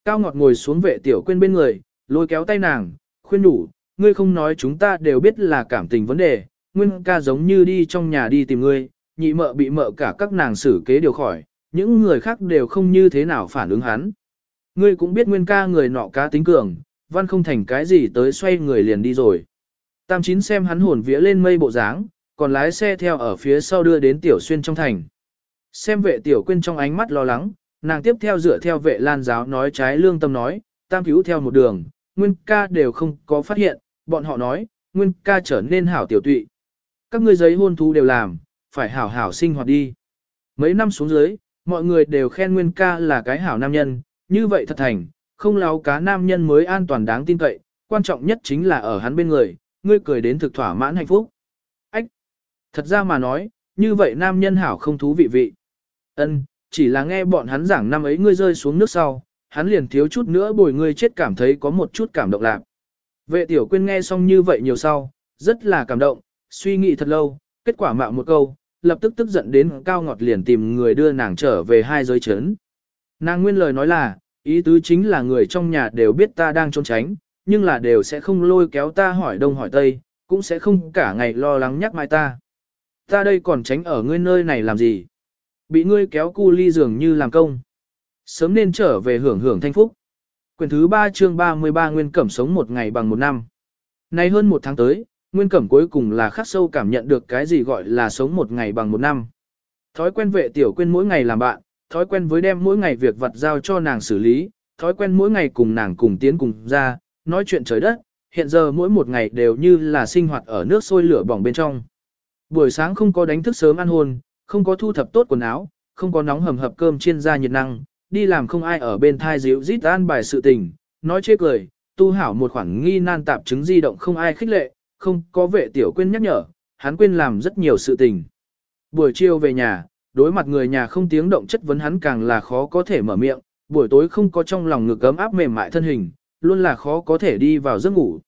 Cao Ngọt ngồi xuống vệ tiểu quên bên người, lôi kéo tay nàng, khuyên đủ, ngươi không nói chúng ta đều biết là cảm tình vấn đề, nguyên ca giống như đi trong nhà đi tìm ngươi, nhị mợ bị mợ cả các nàng xử kế điều khỏi, những người khác đều không như thế nào phản ứng hắn. Ngươi cũng biết nguyên ca người nọ cá tính cường, văn không thành cái gì tới xoay người liền đi rồi. Tam chín xem hắn hồn vía lên mây bộ dáng, còn lái xe theo ở phía sau đưa đến tiểu xuyên trong thành. Xem vệ tiểu quyên trong ánh mắt lo lắng, nàng tiếp theo dựa theo vệ lan giáo nói trái lương tâm nói, tam cứu theo một đường, nguyên ca đều không có phát hiện, bọn họ nói, nguyên ca trở nên hảo tiểu tụy. Các ngươi giấy hôn thú đều làm, phải hảo hảo sinh hoạt đi. Mấy năm xuống dưới, mọi người đều khen nguyên ca là cái hảo nam nhân, như vậy thật thành, không láo cá nam nhân mới an toàn đáng tin cậy, quan trọng nhất chính là ở hắn bên người, ngươi cười đến thực thỏa mãn hạnh phúc. Thật ra mà nói, như vậy nam nhân hảo không thú vị vị. Ân, chỉ là nghe bọn hắn giảng năm ấy ngươi rơi xuống nước sau, hắn liền thiếu chút nữa bồi ngươi chết cảm thấy có một chút cảm động lạc. Vệ tiểu quyên nghe xong như vậy nhiều sau, rất là cảm động, suy nghĩ thật lâu, kết quả mạo một câu, lập tức tức giận đến cao ngọt liền tìm người đưa nàng trở về hai giới chấn. Nàng nguyên lời nói là, ý tứ chính là người trong nhà đều biết ta đang trốn tránh, nhưng là đều sẽ không lôi kéo ta hỏi đông hỏi tây, cũng sẽ không cả ngày lo lắng nhắc mai ta. Ta đây còn tránh ở ngươi nơi này làm gì? Bị ngươi kéo cu ly dường như làm công. Sớm nên trở về hưởng hưởng thanh phúc. Quyền thứ 3 chương 33 Nguyên Cẩm sống một ngày bằng một năm. Nay hơn một tháng tới, Nguyên Cẩm cuối cùng là khắc sâu cảm nhận được cái gì gọi là sống một ngày bằng một năm. Thói quen vệ tiểu quên mỗi ngày làm bạn, thói quen với đem mỗi ngày việc vặt giao cho nàng xử lý, thói quen mỗi ngày cùng nàng cùng tiến cùng ra, nói chuyện trời đất, hiện giờ mỗi một ngày đều như là sinh hoạt ở nước sôi lửa bỏng bên trong. Buổi sáng không có đánh thức sớm ăn hôn, không có thu thập tốt quần áo, không có nóng hầm hập cơm chiên ra nhiệt năng, đi làm không ai ở bên thai dịu rít an bài sự tình, nói chê cười, tu hảo một khoản nghi nan tạp chứng di động không ai khích lệ, không có vệ tiểu quên nhắc nhở, hắn quên làm rất nhiều sự tình. Buổi chiều về nhà, đối mặt người nhà không tiếng động chất vấn hắn càng là khó có thể mở miệng, buổi tối không có trong lòng ngực ấm áp mềm mại thân hình, luôn là khó có thể đi vào giấc ngủ.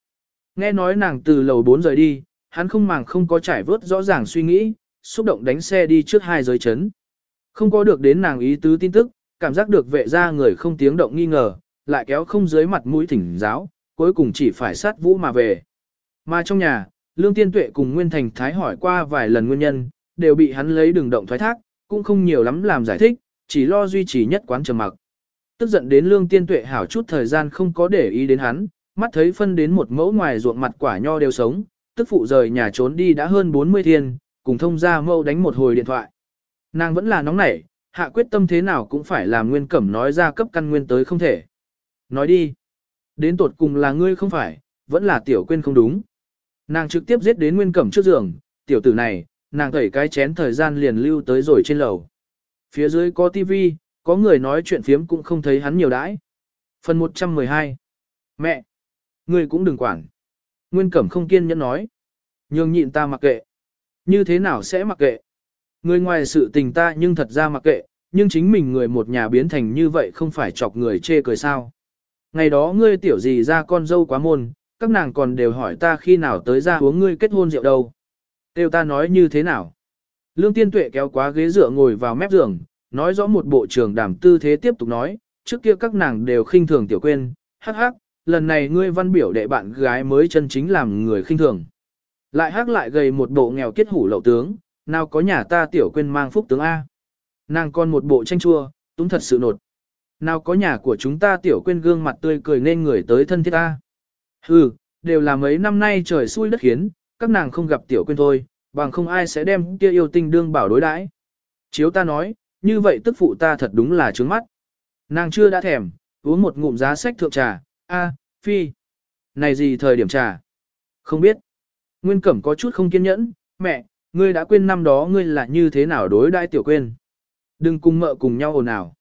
Nghe nói nàng từ lầu 4 rời đi, hắn không màng không có trải vớt rõ ràng suy nghĩ, xúc động đánh xe đi trước hai giới chấn. Không có được đến nàng ý tứ tin tức, cảm giác được vệ ra người không tiếng động nghi ngờ, lại kéo không dưới mặt mũi thỉnh giáo, cuối cùng chỉ phải sát vũ mà về. Mà trong nhà, Lương Tiên Tuệ cùng Nguyên Thành Thái hỏi qua vài lần nguyên nhân, đều bị hắn lấy đường động thoái thác, cũng không nhiều lắm làm giải thích, chỉ lo duy trì nhất quán trầm mặc. Tức giận đến Lương Tiên Tuệ hảo chút thời gian không có để ý đến hắn, mắt thấy phân đến một mẫu ngoài ruộng mặt quả nho đều sống, tức phụ rời nhà trốn đi đã hơn 40 thiên, cùng thông gia mâu đánh một hồi điện thoại. Nàng vẫn là nóng nảy, hạ quyết tâm thế nào cũng phải làm nguyên cẩm nói ra cấp căn nguyên tới không thể. Nói đi. Đến tột cùng là ngươi không phải, vẫn là tiểu quên không đúng. Nàng trực tiếp giết đến nguyên cẩm trước giường, tiểu tử này, nàng thẩy cái chén thời gian liền lưu tới rồi trên lầu. Phía dưới có tivi, có người nói chuyện phiếm cũng không thấy hắn nhiều đãi. Phần 112 Mẹ! Ngươi cũng đừng quản. Nguyên Cẩm không kiên nhẫn nói. Nhường nhịn ta mặc kệ. Như thế nào sẽ mặc kệ? Người ngoài sự tình ta nhưng thật ra mặc kệ, nhưng chính mình người một nhà biến thành như vậy không phải chọc người chê cười sao. Ngày đó ngươi tiểu gì ra con dâu quá môn, các nàng còn đều hỏi ta khi nào tới ra uống ngươi kết hôn rượu đâu. Tiêu ta nói như thế nào? Lương tiên tuệ kéo quá ghế dựa ngồi vào mép giường, nói rõ một bộ trưởng đảm tư thế tiếp tục nói, trước kia các nàng đều khinh thường tiểu quên, hắc hắc, lần này ngươi văn biểu đệ bạn gái mới chân chính làm người khinh thường. Lại hát lại gầy một bộ nghèo kết hủ lậu tướng, nào có nhà ta tiểu quên mang phúc tướng A. Nàng còn một bộ tranh chua, túng thật sự nột. Nào có nhà của chúng ta tiểu quên gương mặt tươi cười nên người tới thân thiết A. Hừ, đều là mấy năm nay trời xui đất khiến, các nàng không gặp tiểu quên thôi, bằng không ai sẽ đem kia yêu tinh đương bảo đối đãi. Chiếu ta nói, như vậy tức phụ ta thật đúng là trướng mắt. Nàng chưa đã thèm, uống một ngụm giá sách thượng trà, a, phi. Này gì thời điểm trà? Không biết. Nguyên Cẩm có chút không kiên nhẫn, mẹ, ngươi đã quên năm đó ngươi là như thế nào đối đãi tiểu quên. Đừng cùng mợ cùng nhau ồn ào.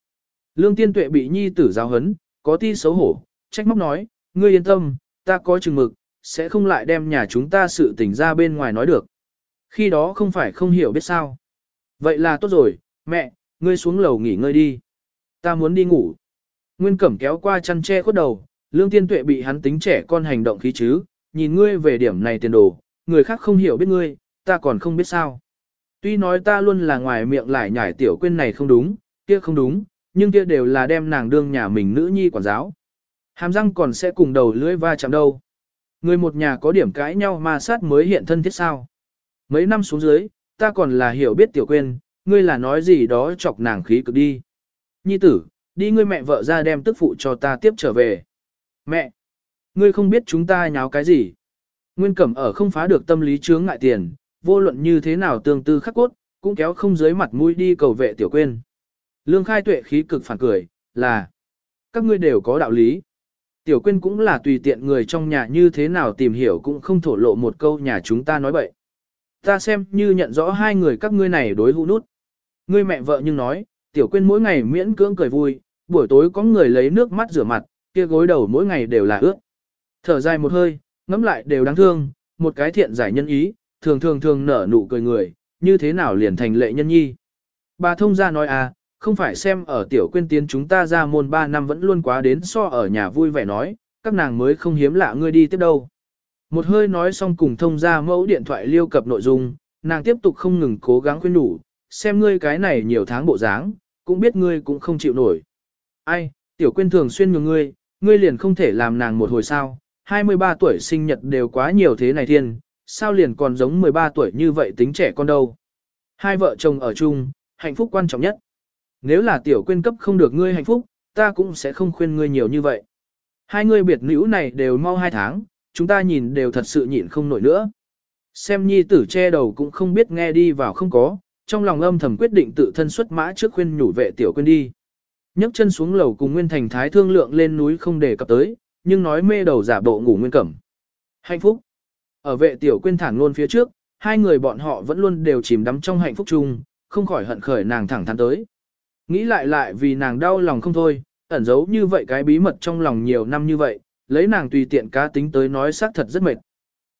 Lương tiên tuệ bị nhi tử giáo hấn, có ti xấu hổ, trách móc nói, ngươi yên tâm, ta có chừng mực, sẽ không lại đem nhà chúng ta sự tình ra bên ngoài nói được. Khi đó không phải không hiểu biết sao. Vậy là tốt rồi, mẹ, ngươi xuống lầu nghỉ ngơi đi. Ta muốn đi ngủ. Nguyên Cẩm kéo qua chăn che khuất đầu, lương tiên tuệ bị hắn tính trẻ con hành động khí chứ, nhìn ngươi về điểm này tiền đồ, người khác không hiểu biết ngươi, ta còn không biết sao. Tuy nói ta luôn là ngoài miệng lại nhải tiểu quên này không đúng, kia không đúng, nhưng kia đều là đem nàng đương nhà mình nữ nhi quản giáo. Hàm răng còn sẽ cùng đầu lưỡi va chạm đâu. Người một nhà có điểm cãi nhau mà sát mới hiện thân thiết sao. Mấy năm xuống dưới, ta còn là hiểu biết tiểu quên, ngươi là nói gì đó chọc nàng khí cực đi. Nhi tử, đi ngươi mẹ vợ ra đem tức phụ cho ta tiếp trở về. Mẹ, ngươi không biết chúng ta nháo cái gì. Nguyên Cẩm ở không phá được tâm lý chướng ngại tiền, vô luận như thế nào tương tư khắc cốt, cũng kéo không dưới mặt mũi đi cầu vệ tiểu quên. Lương khai tuệ khí cực phản cười, là các ngươi đều có đạo lý. Tiểu quên cũng là tùy tiện người trong nhà như thế nào tìm hiểu cũng không thổ lộ một câu nhà chúng ta nói bậy. Ta xem như nhận rõ hai người các ngươi này đối hữu nút. Ngươi mẹ vợ nhưng nói, tiểu quên mỗi ngày miễn cưỡng cười vui, buổi tối có người lấy nước mắt rửa mặt, kia gối đầu mỗi ngày đều là ướt. Thở dài một hơi, ngẫm lại đều đáng thương, một cái thiện giải nhân ý, thường thường thường nở nụ cười người, như thế nào liền thành lệ nhân nhi. Bà thông gia nói à, không phải xem ở tiểu quyên tiến chúng ta ra môn 3 năm vẫn luôn quá đến so ở nhà vui vẻ nói, các nàng mới không hiếm lạ ngươi đi tiếp đâu. Một hơi nói xong cùng thông ra mẫu điện thoại liêu cập nội dung, nàng tiếp tục không ngừng cố gắng khuyên đủ, xem ngươi cái này nhiều tháng bộ dáng, cũng biết ngươi cũng không chịu nổi. Ai, tiểu quyên thường xuyên nhường ngươi, ngươi liền không thể làm nàng một hồi sao, 23 tuổi sinh nhật đều quá nhiều thế này thiên, sao liền còn giống 13 tuổi như vậy tính trẻ con đâu. Hai vợ chồng ở chung, hạnh phúc quan trọng nhất. Nếu là tiểu quyên cấp không được ngươi hạnh phúc, ta cũng sẽ không khuyên ngươi nhiều như vậy. Hai ngươi biệt nữ này đều mau hai tháng, chúng ta nhìn đều thật sự nhịn không nổi nữa. Xem nhi tử che đầu cũng không biết nghe đi vào không có, trong lòng âm thầm quyết định tự thân xuất mã trước khuyên nhủ vệ tiểu quyên đi nhấc chân xuống lầu cùng Nguyên Thành Thái thương lượng lên núi không để cập tới, nhưng nói mê đầu giả bộ ngủ Nguyên Cẩm. Hạnh phúc. Ở vệ tiểu quên thản luôn phía trước, hai người bọn họ vẫn luôn đều chìm đắm trong hạnh phúc chung, không khỏi hận khởi nàng thẳng thắn tới. Nghĩ lại lại vì nàng đau lòng không thôi, ẩn giấu như vậy cái bí mật trong lòng nhiều năm như vậy, lấy nàng tùy tiện cá tính tới nói xác thật rất mệt.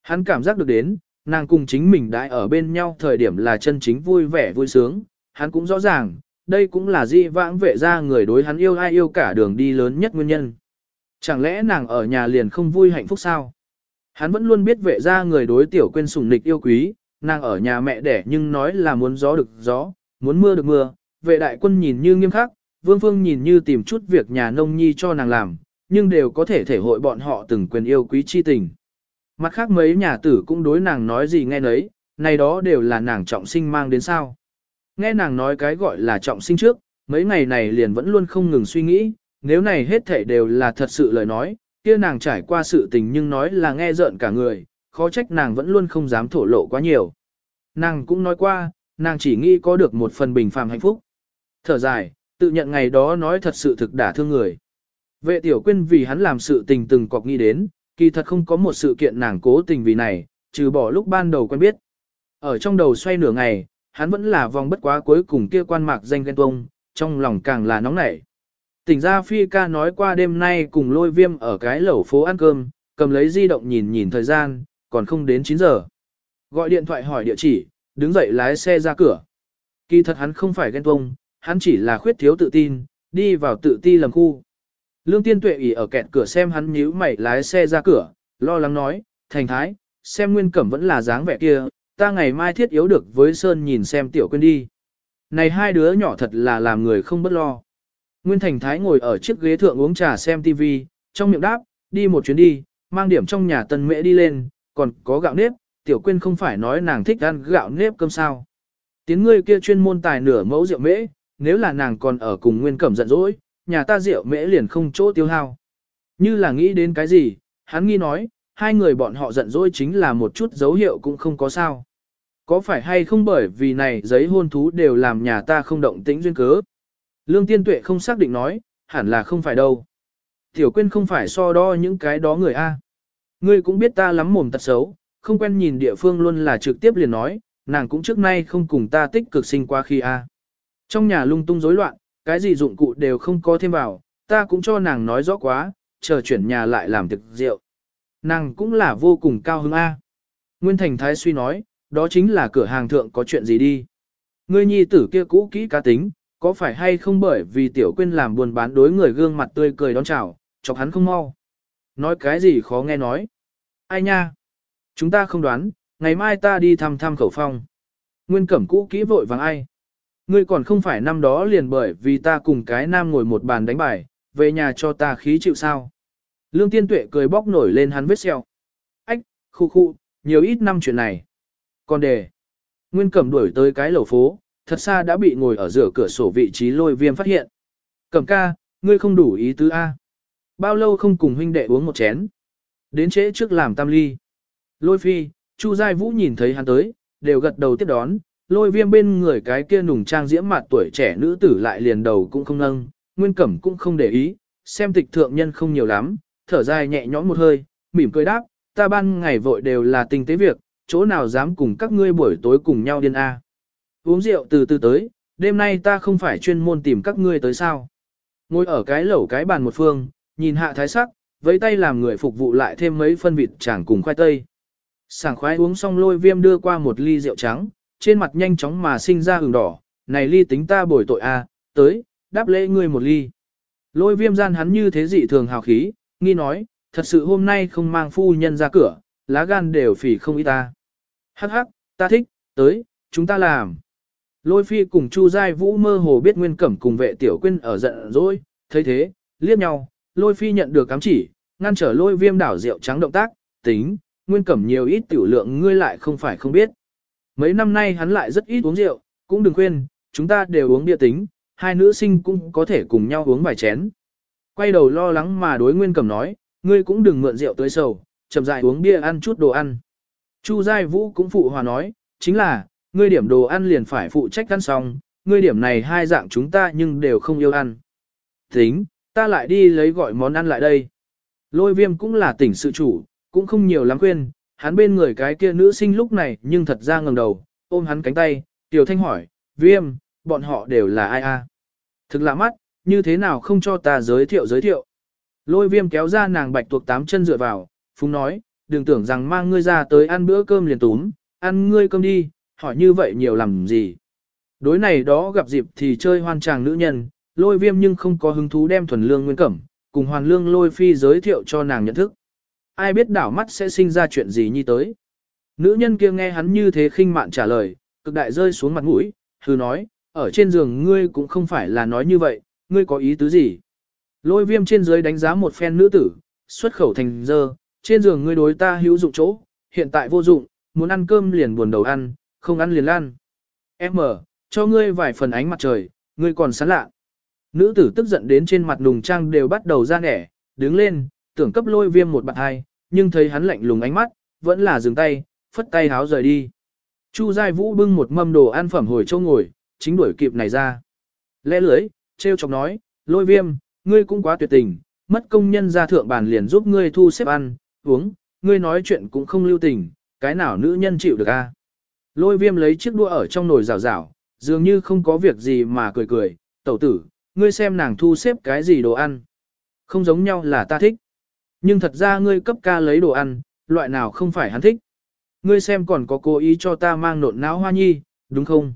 Hắn cảm giác được đến, nàng cùng chính mình đã ở bên nhau thời điểm là chân chính vui vẻ vui sướng, hắn cũng rõ ràng, đây cũng là di vãng vệ ra người đối hắn yêu ai yêu cả đường đi lớn nhất nguyên nhân. Chẳng lẽ nàng ở nhà liền không vui hạnh phúc sao? Hắn vẫn luôn biết vệ ra người đối tiểu quên sủng nịch yêu quý, nàng ở nhà mẹ đẻ nhưng nói là muốn gió được gió, muốn mưa được mưa, vệ đại quân nhìn như nghiêm khắc, vương phương nhìn như tìm chút việc nhà nông nhi cho nàng làm, nhưng đều có thể thể hội bọn họ từng quyền yêu quý chi tình. Mặt khác mấy nhà tử cũng đối nàng nói gì nghe nấy, này đó đều là nàng trọng sinh mang đến sao. Nghe nàng nói cái gọi là trọng sinh trước, mấy ngày này liền vẫn luôn không ngừng suy nghĩ, nếu này hết thảy đều là thật sự lời nói, kia nàng trải qua sự tình nhưng nói là nghe rợn cả người, khó trách nàng vẫn luôn không dám thổ lộ quá nhiều. Nàng cũng nói qua, nàng chỉ nghĩ có được một phần bình phàm hạnh phúc. Thở dài, tự nhận ngày đó nói thật sự thực đả thương người. Vệ tiểu quyên vì hắn làm sự tình từng cọc nghĩ đến, kỳ thật không có một sự kiện nàng cố tình vì này, trừ bỏ lúc ban đầu quen biết. Ở trong đầu xoay nửa ngày, hắn vẫn là vòng bất quá cuối cùng kia quan mạc danh ghen tuông, trong lòng càng là nóng nảy. Tỉnh ra Phi ca nói qua đêm nay cùng lôi viêm ở cái lẩu phố ăn cơm, cầm lấy di động nhìn nhìn thời gian, còn không đến 9 giờ. Gọi điện thoại hỏi địa chỉ, đứng dậy lái xe ra cửa. Kỳ thật hắn không phải ghen tuông, hắn chỉ là khuyết thiếu tự tin, đi vào tự ti lầm khu. Lương tiên tuệ ỉ ở kẹt cửa xem hắn nhíu mày lái xe ra cửa, lo lắng nói, thành thái, xem nguyên cẩm vẫn là dáng vẻ kia, ta ngày mai thiết yếu được với Sơn nhìn xem tiểu quên đi. Này hai đứa nhỏ thật là làm người không bất lo. Nguyên thành thái ngồi ở chiếc ghế thượng uống trà xem TV, trong miệng đáp, đi một chuyến đi, mang điểm trong nhà tân mễ đi lên, còn có gạo nếp, tiểu quên không phải nói nàng thích ăn gạo nếp cơm sao. Tiếng ngươi kia chuyên môn tài nửa mẫu rượu mễ, nếu là nàng còn ở cùng nguyên cẩm giận dỗi, nhà ta rượu mễ liền không chỗ tiêu hao. Như là nghĩ đến cái gì, hắn nghi nói, hai người bọn họ giận dỗi chính là một chút dấu hiệu cũng không có sao. Có phải hay không bởi vì này giấy hôn thú đều làm nhà ta không động tĩnh duyên cớ? Lương tiên tuệ không xác định nói, hẳn là không phải đâu. Tiểu quyên không phải so đo những cái đó người A. Ngươi cũng biết ta lắm mồm tật xấu, không quen nhìn địa phương luôn là trực tiếp liền nói, nàng cũng trước nay không cùng ta tích cực sinh qua khi A. Trong nhà lung tung rối loạn, cái gì dụng cụ đều không có thêm vào, ta cũng cho nàng nói rõ quá, chờ chuyển nhà lại làm thực rượu. Nàng cũng là vô cùng cao hứng A. Nguyên Thành Thái suy nói, đó chính là cửa hàng thượng có chuyện gì đi. Ngươi nhi tử kia cũ kỹ cá tính, có phải hay không bởi vì tiểu quên làm buồn bán đối người gương mặt tươi cười đón chào, chọc hắn không mau. Nói cái gì khó nghe nói. Ai nha? Chúng ta không đoán, ngày mai ta đi thăm thăm khẩu phong. Nguyên cẩm cũ kỹ vội vàng ai. Ngươi còn không phải năm đó liền bởi vì ta cùng cái nam ngồi một bàn đánh bài, về nhà cho ta khí chịu sao. Lương tiên tuệ cười bóc nổi lên hắn vết xeo. Ách, khu khu, nhiều ít năm chuyện này. Còn đề. Nguyên cẩm đuổi tới cái lầu phố, thật xa đã bị ngồi ở giữa cửa sổ vị trí lôi viêm phát hiện. Cẩm ca, ngươi không đủ ý tứ A. Bao lâu không cùng huynh đệ uống một chén. Đến trễ trước làm tam ly. Lôi phi, Chu Giai Vũ nhìn thấy hắn tới, đều gật đầu tiếp đón, lôi viêm bên người cái kia nùng trang diễm mặt tuổi trẻ nữ tử lại liền đầu cũng không nâng, nguyên cẩm cũng không để ý, xem tịch thượng nhân không nhiều lắm, thở dài nhẹ nhõm một hơi, mỉm cười đáp, ta ban ngày vội đều là tình tế việc, chỗ nào dám cùng các ngươi buổi tối cùng nhau điên a. Uống rượu từ từ tới, đêm nay ta không phải chuyên môn tìm các ngươi tới sao. Ngồi ở cái lẩu cái bàn một phương, nhìn hạ thái sắc, với tay làm người phục vụ lại thêm mấy phân vịt chàng cùng khoai tây. Sảng khoái uống xong lôi viêm đưa qua một ly rượu trắng, trên mặt nhanh chóng mà sinh ra hừng đỏ, này ly tính ta bồi tội a, tới, đáp lễ ngươi một ly. Lôi viêm gian hắn như thế dị thường hào khí, nghi nói, thật sự hôm nay không mang phu nhân ra cửa, lá gan đều phỉ không ý ta. Hắc hắc, ta thích, tới, chúng ta làm. Lôi phi cùng Chu Giai Vũ mơ hồ biết Nguyên Cẩm cùng vệ tiểu quyên ở giận rồi, thấy thế, liếc nhau, lôi phi nhận được cám chỉ, ngăn trở lôi viêm đảo rượu trắng động tác, tính, Nguyên Cẩm nhiều ít tiểu lượng ngươi lại không phải không biết. Mấy năm nay hắn lại rất ít uống rượu, cũng đừng quên, chúng ta đều uống bia tính, hai nữ sinh cũng có thể cùng nhau uống vài chén. Quay đầu lo lắng mà đối Nguyên Cẩm nói, ngươi cũng đừng mượn rượu tới sầu, chậm rãi uống bia ăn chút đồ ăn. Chu Giai Vũ cũng phụ hòa nói, chính là, ngươi điểm đồ ăn liền phải phụ trách ăn xong, ngươi điểm này hai dạng chúng ta nhưng đều không yêu ăn. Tính, ta lại đi lấy gọi món ăn lại đây. Lôi viêm cũng là tỉnh sự chủ, cũng không nhiều lắm khuyên, hắn bên người cái kia nữ sinh lúc này nhưng thật ra ngẩng đầu, ôm hắn cánh tay, Tiểu Thanh hỏi, viêm, bọn họ đều là ai a? Thực lạ mắt, như thế nào không cho ta giới thiệu giới thiệu. Lôi viêm kéo ra nàng bạch tuộc tám chân dựa vào, phúng nói, đừng tưởng rằng mang ngươi ra tới ăn bữa cơm liền túm, ăn ngươi cơm đi, hỏi như vậy nhiều làm gì. Đối này đó gặp dịp thì chơi hoan chàng nữ nhân, lôi viêm nhưng không có hứng thú đem thuần lương nguyên cẩm, cùng hoàn lương lôi phi giới thiệu cho nàng nhận thức. Ai biết đảo mắt sẽ sinh ra chuyện gì như tới. Nữ nhân kia nghe hắn như thế khinh mạn trả lời, cực đại rơi xuống mặt mũi, thư nói, ở trên giường ngươi cũng không phải là nói như vậy, ngươi có ý tứ gì. Lôi viêm trên dưới đánh giá một phen nữ tử, xuất khẩu thành dơ, trên giường ngươi đối ta hữu dụng chỗ, hiện tại vô dụng, muốn ăn cơm liền buồn đầu ăn, không ăn liền lan. Em mở, cho ngươi vài phần ánh mặt trời, ngươi còn sán lạ. Nữ tử tức giận đến trên mặt nùng trang đều bắt đầu ra nẻ, đứng lên, tưởng cấp lôi viêm một bạn hai, nhưng thấy hắn lạnh lùng ánh mắt, vẫn là dừng tay, phất tay háo rời đi. Chu Giai Vũ bưng một mâm đồ ăn phẩm hồi châu ngồi, chính đuổi kịp này ra. Lẽ lưới, treo chọc nói, lôi viêm, ngươi cũng quá tuyệt tình, mất công nhân ra thượng bàn liền giúp ngươi thu xếp ăn, uống, ngươi nói chuyện cũng không lưu tình, cái nào nữ nhân chịu được a? Lôi viêm lấy chiếc đũa ở trong nồi rào rào, dường như không có việc gì mà cười cười, tẩu tử, ngươi xem nàng thu xếp cái gì đồ ăn. Không giống nhau là ta thích. Nhưng thật ra ngươi cấp ca lấy đồ ăn, loại nào không phải hắn thích. Ngươi xem còn có cố ý cho ta mang nộn não hoa nhi, đúng không?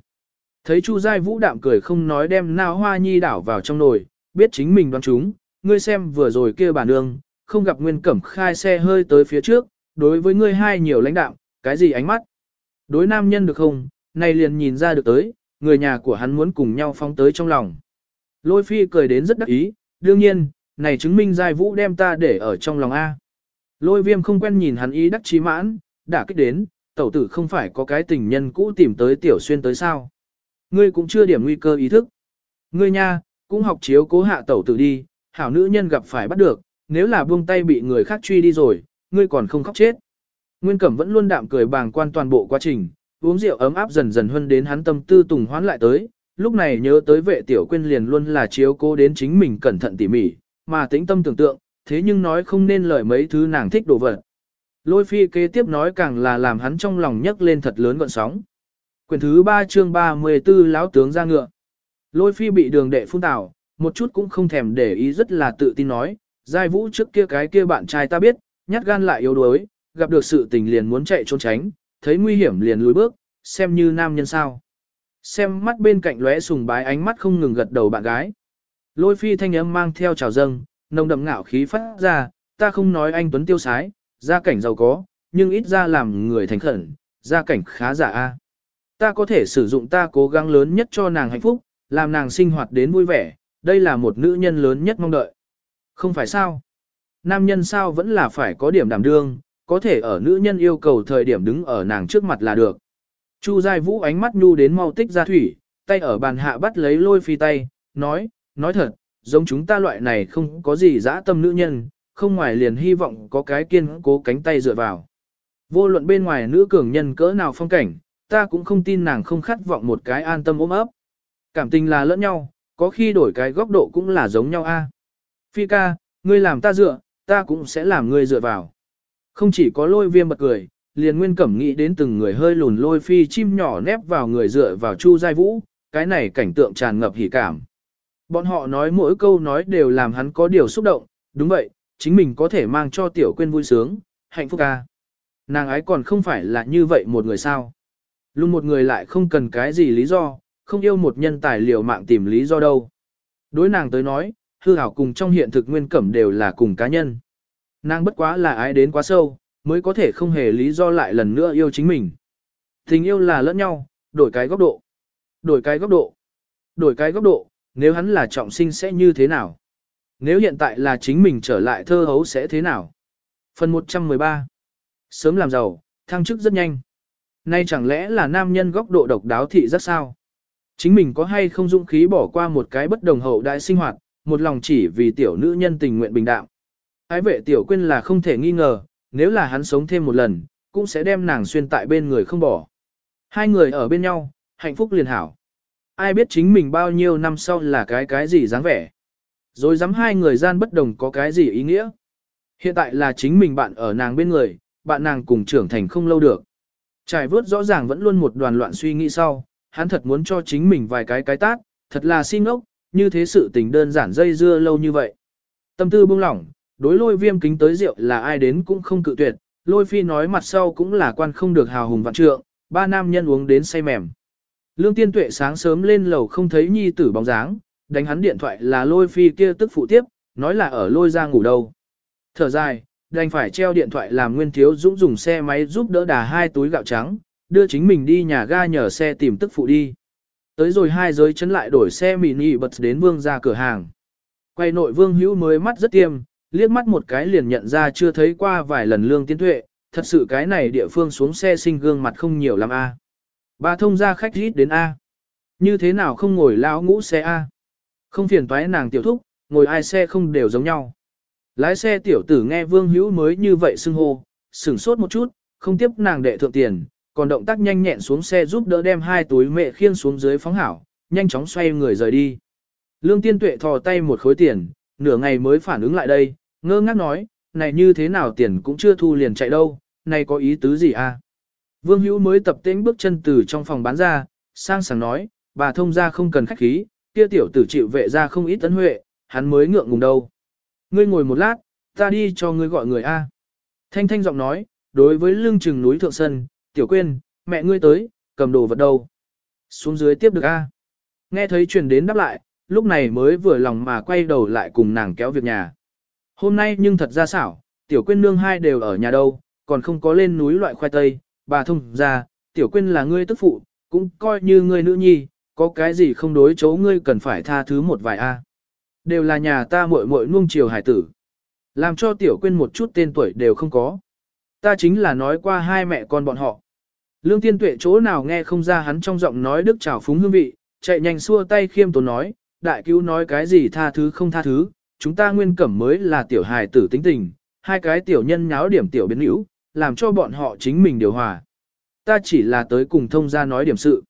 Thấy Chu Giai Vũ đạm cười không nói đem não hoa nhi đảo vào trong nồi, biết chính mình đoán chúng, ngươi xem vừa rồi kia bà nương, không gặp Nguyên Cẩm khai xe hơi tới phía trước, đối với ngươi hai nhiều lãnh đạm, cái gì ánh mắt? Đối nam nhân được không, này liền nhìn ra được tới, người nhà của hắn muốn cùng nhau phóng tới trong lòng. Lôi phi cười đến rất đắc ý, đương nhiên, này chứng minh giai vũ đem ta để ở trong lòng A. Lôi viêm không quen nhìn hắn ý đắc chí mãn, đã kích đến, tẩu tử không phải có cái tình nhân cũ tìm tới tiểu xuyên tới sao. Ngươi cũng chưa điểm nguy cơ ý thức. Ngươi nha, cũng học chiếu cố hạ tẩu tử đi, hảo nữ nhân gặp phải bắt được, nếu là buông tay bị người khác truy đi rồi, ngươi còn không khóc chết. Nguyên Cẩm vẫn luôn đạm cười bàng quan toàn bộ quá trình, uống rượu ấm áp dần dần hơn đến hắn tâm tư tùng hoán lại tới, lúc này nhớ tới vệ tiểu quên liền luôn là chiếu cố đến chính mình cẩn thận tỉ mỉ, mà tĩnh tâm tưởng tượng, thế nhưng nói không nên lời mấy thứ nàng thích đồ vật. Lôi phi kế tiếp nói càng là làm hắn trong lòng nhấc lên thật lớn gọn sóng. Quyển thứ 3 chương 34 lão tướng ra ngựa. Lôi phi bị đường đệ phun tảo, một chút cũng không thèm để ý rất là tự tin nói, giai vũ trước kia cái kia bạn trai ta biết, nhát gan lại yếu đuối, gặp được sự tình liền muốn chạy trốn tránh, thấy nguy hiểm liền lùi bước, xem như nam nhân sao. Xem mắt bên cạnh lóe sùng bái ánh mắt không ngừng gật đầu bạn gái. Lôi phi thanh âm mang theo trào dâng, nồng đậm ngạo khí phát ra, ta không nói anh Tuấn tiêu sái, gia cảnh giàu có, nhưng ít ra làm người thành khẩn, gia cảnh khá giả a. Ta có thể sử dụng ta cố gắng lớn nhất cho nàng hạnh phúc, làm nàng sinh hoạt đến vui vẻ, đây là một nữ nhân lớn nhất mong đợi. Không phải sao? Nam nhân sao vẫn là phải có điểm đảm đương, có thể ở nữ nhân yêu cầu thời điểm đứng ở nàng trước mặt là được. Chu Giai Vũ ánh mắt nhu đến mau tích ra thủy, tay ở bàn hạ bắt lấy lôi phi tay, nói, nói thật, giống chúng ta loại này không có gì dã tâm nữ nhân, không ngoài liền hy vọng có cái kiên cố cánh tay dựa vào. Vô luận bên ngoài nữ cường nhân cỡ nào phong cảnh, ta cũng không tin nàng không khát vọng một cái an tâm ôm ấp. Cảm tình là lẫn nhau, có khi đổi cái góc độ cũng là giống nhau a. Phi ca, ngươi làm ta dựa, ta cũng sẽ làm ngươi dựa vào. Không chỉ có lôi viêm bật cười, liền nguyên cẩm nghĩ đến từng người hơi lùn lôi phi chim nhỏ nép vào người dựa vào chu giai vũ, cái này cảnh tượng tràn ngập hỉ cảm. Bọn họ nói mỗi câu nói đều làm hắn có điều xúc động, đúng vậy, chính mình có thể mang cho tiểu quên vui sướng, hạnh phúc ca. Nàng ấy còn không phải là như vậy một người sao. Luôn một người lại không cần cái gì lý do, không yêu một nhân tài liệu mạng tìm lý do đâu. Đối nàng tới nói, hư hảo cùng trong hiện thực nguyên cẩm đều là cùng cá nhân. Nàng bất quá là ái đến quá sâu, mới có thể không hề lý do lại lần nữa yêu chính mình. Tình yêu là lẫn nhau, đổi cái góc độ. Đổi cái góc độ. Đổi cái góc độ, nếu hắn là trọng sinh sẽ như thế nào? Nếu hiện tại là chính mình trở lại thơ hấu sẽ thế nào? Phần 113 Sớm làm giàu, thăng chức rất nhanh. Nay chẳng lẽ là nam nhân góc độ độc đáo thị rất sao? Chính mình có hay không dũng khí bỏ qua một cái bất đồng hậu đại sinh hoạt, một lòng chỉ vì tiểu nữ nhân tình nguyện bình đạo. Ái vệ tiểu quyên là không thể nghi ngờ, nếu là hắn sống thêm một lần, cũng sẽ đem nàng xuyên tại bên người không bỏ. Hai người ở bên nhau, hạnh phúc liền hảo. Ai biết chính mình bao nhiêu năm sau là cái cái gì dáng vẻ. Rồi dám hai người gian bất đồng có cái gì ý nghĩa. Hiện tại là chính mình bạn ở nàng bên người, bạn nàng cùng trưởng thành không lâu được. Trải vớt rõ ràng vẫn luôn một đoàn loạn suy nghĩ sau, hắn thật muốn cho chính mình vài cái cái tát, thật là xin ốc, như thế sự tình đơn giản dây dưa lâu như vậy. Tâm tư buông lỏng, đối lôi viêm kính tới rượu là ai đến cũng không cự tuyệt, lôi phi nói mặt sau cũng là quan không được hào hùng vạn trượng, ba nam nhân uống đến say mềm. Lương tiên tuệ sáng sớm lên lầu không thấy nhi tử bóng dáng, đánh hắn điện thoại là lôi phi kia tức phụ tiếp, nói là ở lôi ra ngủ đâu. Thở dài, đành phải treo điện thoại làm nguyên thiếu dũng dùng xe máy giúp đỡ đà hai túi gạo trắng, đưa chính mình đi nhà ga nhờ xe tìm tức phụ đi. Tới rồi hai giới chấn lại đổi xe mini bật đến vương ra cửa hàng. Quay nội vương hữu mới mắt rất tiêm, liếc mắt một cái liền nhận ra chưa thấy qua vài lần lương tiến tuệ, thật sự cái này địa phương xuống xe sinh gương mặt không nhiều lắm a. Bà thông ra khách rít đến a. Như thế nào không ngồi lão ngũ xe a? Không phiền toái nàng tiểu thúc, ngồi ai xe không đều giống nhau. Lái xe tiểu tử nghe vương hữu mới như vậy xưng hô, sửng sốt một chút, không tiếp nàng đệ thượng tiền, còn động tác nhanh nhẹn xuống xe giúp đỡ đem hai túi mẹ khiêng xuống dưới phóng hảo, nhanh chóng xoay người rời đi. Lương tiên tuệ thò tay một khối tiền, nửa ngày mới phản ứng lại đây, ngơ ngác nói, này như thế nào tiền cũng chưa thu liền chạy đâu, này có ý tứ gì à? Vương hữu mới tập tễnh bước chân từ trong phòng bán ra, sang sảng nói, bà thông ra không cần khách khí, kia tiểu tử chịu vệ ra không ít tấn huệ, hắn mới ngượng ngùng đâu. Ngươi ngồi một lát, ta đi cho ngươi gọi người A. Thanh thanh giọng nói, đối với lưng chừng núi thượng sân, tiểu quên, mẹ ngươi tới, cầm đồ vật đâu. Xuống dưới tiếp được A. Nghe thấy truyền đến đáp lại, lúc này mới vừa lòng mà quay đầu lại cùng nàng kéo việc nhà. Hôm nay nhưng thật ra xảo, tiểu quên nương hai đều ở nhà đâu, còn không có lên núi loại khoai tây, bà thông ra, tiểu quên là ngươi tức phụ, cũng coi như ngươi nữ nhi, có cái gì không đối chấu ngươi cần phải tha thứ một vài A. Đều là nhà ta muội muội nuông chiều hải tử. Làm cho tiểu quên một chút tên tuổi đều không có. Ta chính là nói qua hai mẹ con bọn họ. Lương tiên tuệ chỗ nào nghe không ra hắn trong giọng nói đức trào phúng hương vị, chạy nhanh xua tay khiêm tốn nói, đại cứu nói cái gì tha thứ không tha thứ, chúng ta nguyên cẩm mới là tiểu hài tử tính tình, hai cái tiểu nhân nháo điểm tiểu biến hữu, làm cho bọn họ chính mình điều hòa. Ta chỉ là tới cùng thông ra nói điểm sự.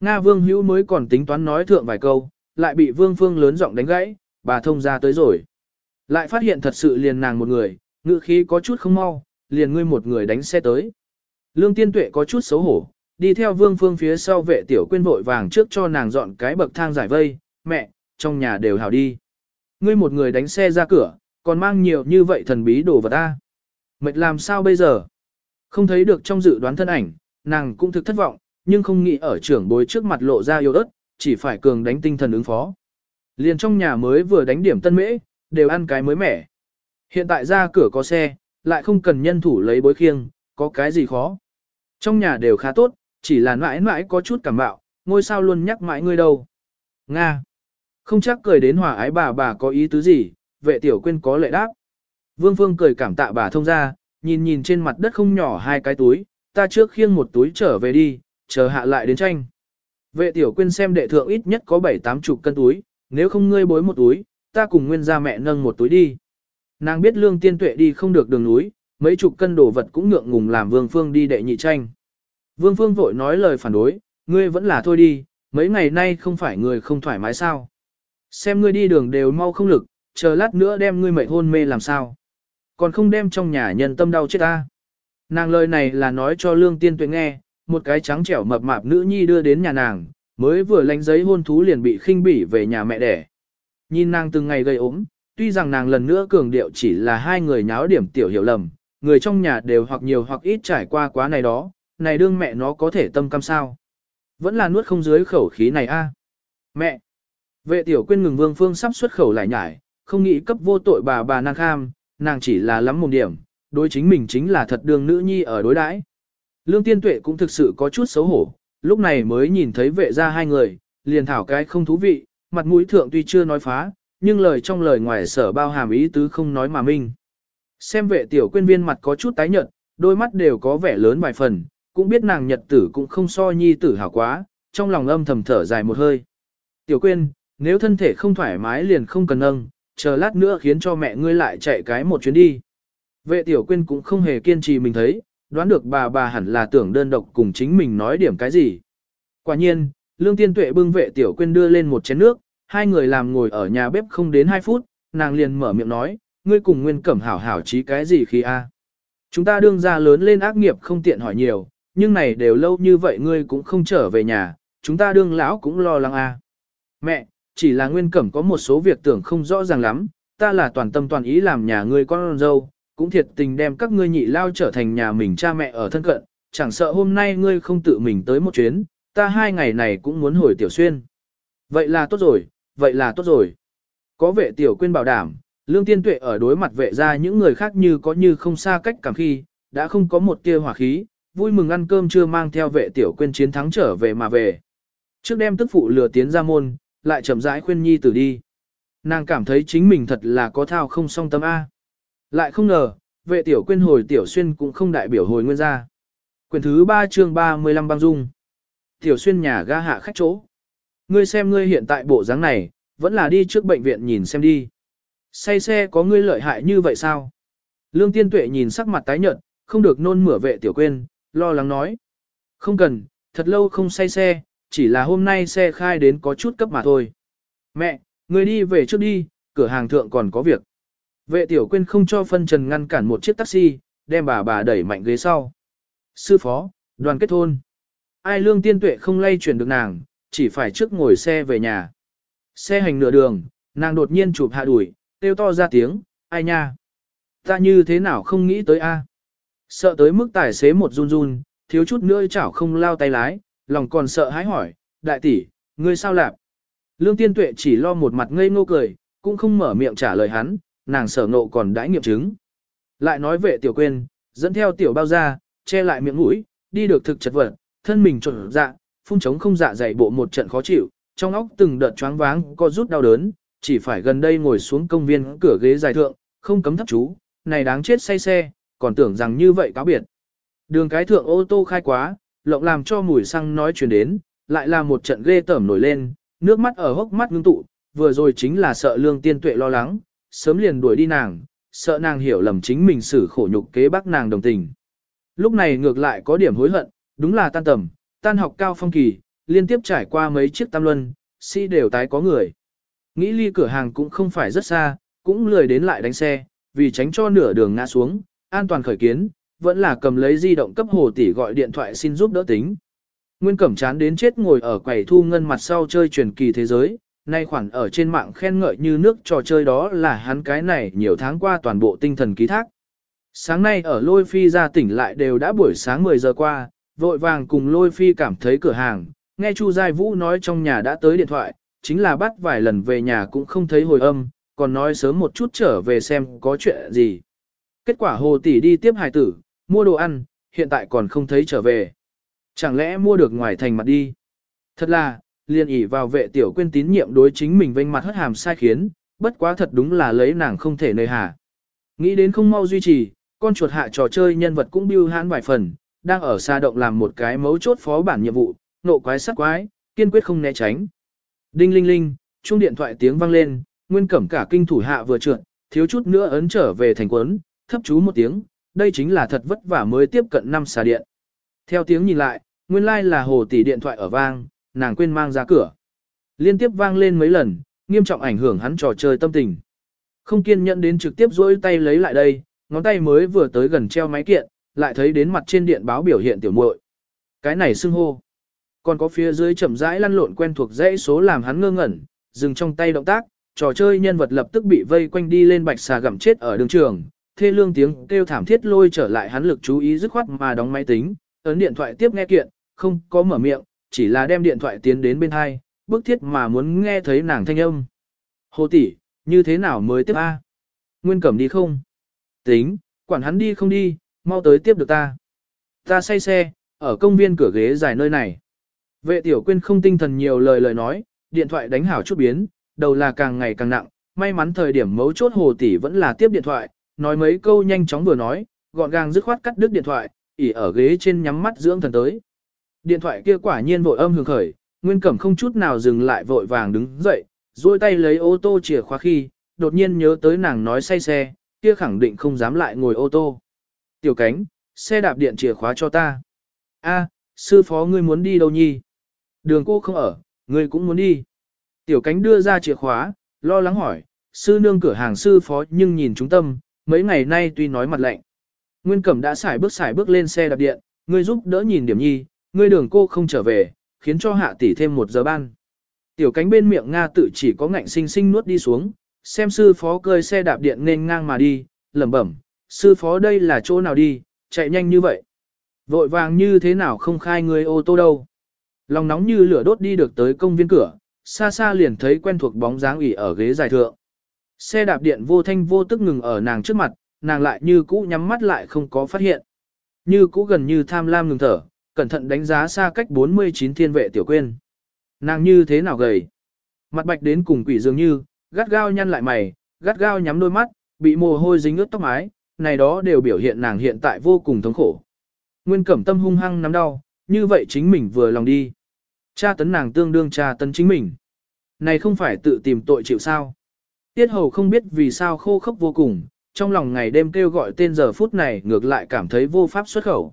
Nga vương hữu mới còn tính toán nói thượng vài câu, lại bị vương phương lớn giọng đánh gãy, bà thông ra tới rồi. Lại phát hiện thật sự liền nàng một người, ngự khí có chút không mau, liền ngươi một người đánh xe tới. Lương tiên tuệ có chút xấu hổ, đi theo vương phương phía sau vệ tiểu quên vội vàng trước cho nàng dọn cái bậc thang giải vây, mẹ, trong nhà đều hào đi. Ngươi một người đánh xe ra cửa, còn mang nhiều như vậy thần bí đồ vật ta. Mệt làm sao bây giờ? Không thấy được trong dự đoán thân ảnh, nàng cũng thực thất vọng, nhưng không nghĩ ở trưởng bối trước mặt lộ ra yêu ớt, chỉ phải cường đánh tinh thần ứng phó. Liền trong nhà mới vừa đánh điểm tân mễ, đều ăn cái mới mẻ. Hiện tại ra cửa có xe, lại không cần nhân thủ lấy bối khiêng, có cái gì khó. Trong nhà đều khá tốt, chỉ là mãi mãi có chút cảm bạo, ngôi sao luôn nhắc mãi ngươi đâu. Nga. Không chắc cười đến hòa ái bà bà có ý tứ gì, vệ tiểu quên có lệ đáp. Vương Phương cười cảm tạ bà thông ra, nhìn nhìn trên mặt đất không nhỏ hai cái túi, ta trước khiêng một túi trở về đi, chờ hạ lại đến tranh. Vệ tiểu quên xem đệ thượng ít nhất có bảy tám chục cân túi, nếu không ngươi bối một túi, ta cùng nguyên gia mẹ nâng một túi đi. Nàng biết lương tiên tuệ đi không được đường núi, mấy chục cân đồ vật cũng ngượng ngùng làm vương phương đi đệ nhị tranh. Vương phương vội nói lời phản đối, ngươi vẫn là thôi đi, mấy ngày nay không phải người không thoải mái sao. Xem ngươi đi đường đều mau không lực, chờ lát nữa đem ngươi mệt hôn mê làm sao. Còn không đem trong nhà nhân tâm đau chết ta. Nàng lời này là nói cho lương tiên tuệ nghe, một cái trắng trẻo mập mạp nữ nhi đưa đến nhà nàng, mới vừa lánh giấy hôn thú liền bị khinh bỉ về nhà mẹ đẻ. Nhìn nàng từng ngày gây ốm, tuy rằng nàng lần nữa cường điệu chỉ là hai người nháo điểm tiểu hiểu lầm, người trong nhà đều hoặc nhiều hoặc ít trải qua quá này đó, này đương mẹ nó có thể tâm cam sao. Vẫn là nuốt không dưới khẩu khí này a. Mẹ! Vệ tiểu quyên ngừng vương phương sắp xuất khẩu lại nhải, không nghĩ cấp vô tội bà bà nàng kham, nàng chỉ là lắm mồm điểm, đối chính mình chính là thật đường nữ nhi ở đối đãi. Lương tiên tuệ cũng thực sự có chút xấu hổ, lúc này mới nhìn thấy vệ ra hai người, liền thảo cái không thú vị, mặt mũi thượng tuy chưa nói phá, nhưng lời trong lời ngoài sở bao hàm ý tứ không nói mà minh. Xem vệ tiểu quyên viên mặt có chút tái nhợt, đôi mắt đều có vẻ lớn vài phần, cũng biết nàng nhật tử cũng không so nhi tử hảo quá, trong lòng âm thầm thở dài một hơi. Tiểu quyên, nếu thân thể không thoải mái liền không cần nâng, chờ lát nữa khiến cho mẹ ngươi lại chạy cái một chuyến đi. Vệ tiểu quyên cũng không hề kiên trì mình thấy, đoán được bà bà hẳn là tưởng đơn độc cùng chính mình nói điểm cái gì. Quả nhiên, lương tiên tuệ bưng vệ tiểu quyên đưa lên một chén nước, hai người làm ngồi ở nhà bếp không đến hai phút, nàng liền mở miệng nói, ngươi cùng nguyên cẩm hảo hảo trí cái gì khi a? Chúng ta đương ra lớn lên ác nghiệp không tiện hỏi nhiều, nhưng này đều lâu như vậy ngươi cũng không trở về nhà, chúng ta đương lão cũng lo lắng a. Mẹ, chỉ là nguyên cẩm có một số việc tưởng không rõ ràng lắm, ta là toàn tâm toàn ý làm nhà ngươi con dâu, cũng thiệt tình đem các ngươi nhị lao trở thành nhà mình cha mẹ ở thân cận, chẳng sợ hôm nay ngươi không tự mình tới một chuyến, ta hai ngày này cũng muốn hồi tiểu xuyên. Vậy là tốt rồi, vậy là tốt rồi. Có vệ tiểu Quyên bảo đảm, lương tiên tuệ ở đối mặt vệ ra những người khác như có như không xa cách cảm khi, đã không có một tia hỏa khí, vui mừng ăn cơm chưa mang theo vệ tiểu Quyên chiến thắng trở về mà về. Trước đêm tức phụ lừa tiến ra môn, lại chậm rãi khuyên nhi tử đi. Nàng cảm thấy chính mình thật là có thao không song tâm A. Lại không ngờ, vệ tiểu quên hồi tiểu xuyên cũng không đại biểu hồi nguyên gia. Quyền thứ 3 chương 35 băng dung. Tiểu xuyên nhà ga hạ khách chỗ. Ngươi xem ngươi hiện tại bộ dáng này, vẫn là đi trước bệnh viện nhìn xem đi. Say xe có ngươi lợi hại như vậy sao? Lương tiên tuệ nhìn sắc mặt tái nhợt, không được nôn mửa vệ tiểu quên, lo lắng nói. Không cần, thật lâu không say xe, chỉ là hôm nay xe khai đến có chút cấp mà thôi. Mẹ, ngươi đi về trước đi, cửa hàng thượng còn có việc. Vệ tiểu quên không cho phân trần ngăn cản một chiếc taxi, đem bà bà đẩy mạnh ghế sau. Sư phó, đoàn kết thôn. Ai lương tiên tuệ không lay chuyển được nàng, chỉ phải trước ngồi xe về nhà. Xe hành nửa đường, nàng đột nhiên chụp hạ đuổi, kêu to ra tiếng, ai nha. Ta như thế nào không nghĩ tới a? Sợ tới mức tài xế một run run, thiếu chút nữa chảo không lao tay lái, lòng còn sợ hãi hỏi, đại tỷ, ngươi sao lạp? Lương tiên tuệ chỉ lo một mặt ngây ngô cười, cũng không mở miệng trả lời hắn, nàng sở nộ còn đãi nghiệm chứng. Lại nói vệ tiểu quên, dẫn theo tiểu bao ra, che lại miệng mũi, đi được thực chật vật, thân mình trộn dạ, phun trống không dạ dày bộ một trận khó chịu, trong óc từng đợt choáng váng, có rút đau đớn, chỉ phải gần đây ngồi xuống công viên cửa ghế dài thượng, không cấm thấp chú, này đáng chết say xe, còn tưởng rằng như vậy cáo biệt. Đường cái thượng ô tô khai quá, lộng làm cho mùi xăng nói chuyển đến, lại là một trận ghê tởm nổi lên, nước mắt ở hốc mắt ngưng tụ, vừa rồi chính là sợ lương tiên tuệ lo lắng, sớm liền đuổi đi nàng, sợ nàng hiểu lầm chính mình xử khổ nhục kế bác nàng đồng tình. Lúc này ngược lại có điểm hối hận, đúng là tan tầm, tan học cao phong kỳ, liên tiếp trải qua mấy chiếc tam luân, si đều tái có người. Nghĩ ly cửa hàng cũng không phải rất xa, cũng lười đến lại đánh xe, vì tránh cho nửa đường ngã xuống, an toàn khởi kiến, vẫn là cầm lấy di động cấp hồ tỷ gọi điện thoại xin giúp đỡ tính. Nguyên Cẩm chán đến chết ngồi ở quầy thu ngân mặt sau chơi truyền kỳ thế giới, nay khoản ở trên mạng khen ngợi như nước trò chơi đó là hắn cái này nhiều tháng qua toàn bộ tinh thần ký thác. Sáng nay ở Lôi Phi ra tỉnh lại đều đã buổi sáng 10 giờ qua, vội vàng cùng Lôi Phi cảm thấy cửa hàng, nghe Chu Giai Vũ nói trong nhà đã tới điện thoại, chính là bắt vài lần về nhà cũng không thấy hồi âm, còn nói sớm một chút trở về xem có chuyện gì. Kết quả hồ tỷ đi tiếp hài tử, mua đồ ăn, hiện tại còn không thấy trở về. Chẳng lẽ mua được ngoài thành mặt đi? Thật là, liền ỉ vào vệ tiểu quên tín nhiệm đối chính mình vênh mặt hất hàm sai khiến, bất quá thật đúng là lấy nàng không thể nơi hà. Nghĩ đến không mau duy trì, con chuột hạ trò chơi nhân vật cũng biêu hãn vài phần, đang ở xa động làm một cái mấu chốt phó bản nhiệm vụ, nộ quái sắc quái, kiên quyết không né tránh. Đinh linh linh, chuông điện thoại tiếng vang lên, nguyên cẩm cả kinh thủ hạ vừa trượt, thiếu chút nữa ấn trở về thành quấn, thấp chú một tiếng, đây chính là thật vất vả mới tiếp cận năm xà điện. Theo tiếng nhìn lại, nguyên lai like là hồ tỷ điện thoại ở vang, nàng quên mang ra cửa. Liên tiếp vang lên mấy lần, nghiêm trọng ảnh hưởng hắn trò chơi tâm tình. Không kiên nhẫn đến trực tiếp rỗi tay lấy lại đây, ngón tay mới vừa tới gần treo máy kiện, lại thấy đến mặt trên điện báo biểu hiện tiểu muội. Cái này xưng hô. Còn có phía dưới chậm rãi lăn lộn quen thuộc dãy số làm hắn ngơ ngẩn, dừng trong tay động tác, trò chơi nhân vật lập tức bị vây quanh đi lên bạch xà gặm chết ở đường trường, thê lương tiếng kêu thảm thiết lôi trở lại hắn lực chú ý dứt khoát mà đóng máy tính, ấn điện thoại tiếp nghe kiện, không có mở miệng, chỉ là đem điện thoại tiến đến bên hai, bức thiết mà muốn nghe thấy nàng thanh âm. Hồ tỷ, như thế nào mới tiếp A? Nguyên Cẩm đi không? Tính, quản hắn đi không đi, mau tới tiếp được ta. Ta say xe, ở công viên cửa ghế dài nơi này. Vệ tiểu quyên không tinh thần nhiều lời lời nói, điện thoại đánh hảo chút biến, đầu là càng ngày càng nặng, may mắn thời điểm mấu chốt hồ tỷ vẫn là tiếp điện thoại, nói mấy câu nhanh chóng vừa nói, gọn gàng dứt khoát cắt đứt điện thoại, ỉ ở ghế trên nhắm mắt dưỡng thần tới. Điện thoại kia quả nhiên vội âm hưởng khởi, Nguyên Cẩm không chút nào dừng lại vội vàng đứng dậy, duỗi tay lấy ô tô chìa khóa khi, đột nhiên nhớ tới nàng nói say xe, kia khẳng định không dám lại ngồi ô tô. Tiểu cánh, xe đạp điện chìa khóa cho ta. A, sư phó ngươi muốn đi đâu nhi? Đường cô không ở, ngươi cũng muốn đi. Tiểu cánh đưa ra chìa khóa, lo lắng hỏi, sư nương cửa hàng sư phó nhưng nhìn trung tâm, mấy ngày nay tuy nói mặt lạnh. Nguyên Cẩm đã xài bước xài bước lên xe đạp điện, ngươi giúp đỡ nhìn điểm nhi, ngươi đường cô không trở về, khiến cho hạ tỷ thêm một giờ ban. Tiểu cánh bên miệng Nga tự chỉ có ngạnh sinh sinh nuốt đi xuống, xem sư phó cơi xe đạp điện nên ngang mà đi, lẩm bẩm, sư phó đây là chỗ nào đi, chạy nhanh như vậy. Vội vàng như thế nào không khai người ô tô đâu. Lòng nóng như lửa đốt đi được tới công viên cửa, xa xa liền thấy quen thuộc bóng dáng ủy ở ghế dài thượng. Xe đạp điện vô thanh vô tức ngừng ở nàng trước mặt, nàng lại như cũ nhắm mắt lại không có phát hiện. Như cũ gần như tham lam ngừng thở, cẩn thận đánh giá xa cách 49 thiên vệ tiểu quên. Nàng như thế nào gầy? Mặt bạch đến cùng quỷ dường như, gắt gao nhăn lại mày, gắt gao nhắm đôi mắt, bị mồ hôi dính ướt tóc mái, này đó đều biểu hiện nàng hiện tại vô cùng thống khổ. Nguyên cẩm tâm hung hăng nắm đau, như vậy chính mình vừa lòng đi. Cha tấn nàng tương đương cha tấn chính mình. Này không phải tự tìm tội chịu sao. Tiết hầu không biết vì sao khô khốc vô cùng, trong lòng ngày đêm kêu gọi tên giờ phút này ngược lại cảm thấy vô pháp xuất khẩu.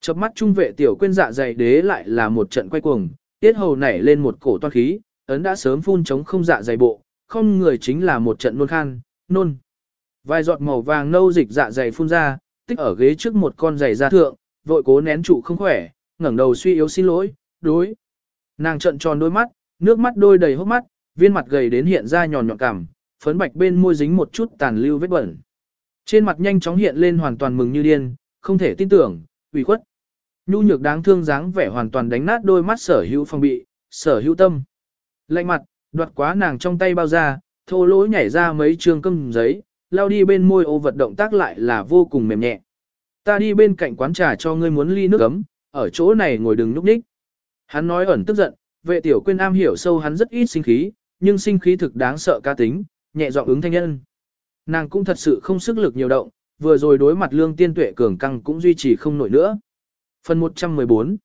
Chớp mắt trung vệ tiểu quên dạ dày đế lại là một trận quay cuồng, tiết hầu nảy lên một cổ toan khí, ấn đã sớm phun chống không dạ dày bộ, không người chính là một trận nôn khan, nôn. Vài giọt màu vàng nâu dịch dạ dày phun ra, tích ở ghế trước một con giày da thượng, vội cố nén trụ không khỏe, ngẩng đầu suy yếu xin lỗi, đối. Nàng trận tròn đôi mắt, nước mắt đôi đầy hốc mắt, viên mặt gầy đến hiện ra nhòn nhọn cảm, phấn bạch bên môi dính một chút tàn lưu vết bẩn. Trên mặt nhanh chóng hiện lên hoàn toàn mừng như điên, không thể tin tưởng, ủy khuất. Nhu nhược đáng thương dáng vẻ hoàn toàn đánh nát đôi mắt sở hữu phòng bị, sở hữu tâm. Lạnh mặt, đoạt quá nàng trong tay bao ra, thô lỗ nhảy ra mấy trường cơm giấy, lao đi bên môi ô vật động tác lại là vô cùng mềm nhẹ. Ta đi bên cạnh quán trà cho ngươi muốn ly nước ấm, ở chỗ này ngồi đừng núp ních. Hắn nói ẩn tức giận, vệ tiểu quên am hiểu sâu hắn rất ít sinh khí, nhưng sinh khí thực đáng sợ ca tính, nhẹ giọng ứng thanh nhân. Nàng cũng thật sự không sức lực nhiều động, vừa rồi đối mặt lương tiên tuệ cường căng cũng duy trì không nổi nữa. Phần 114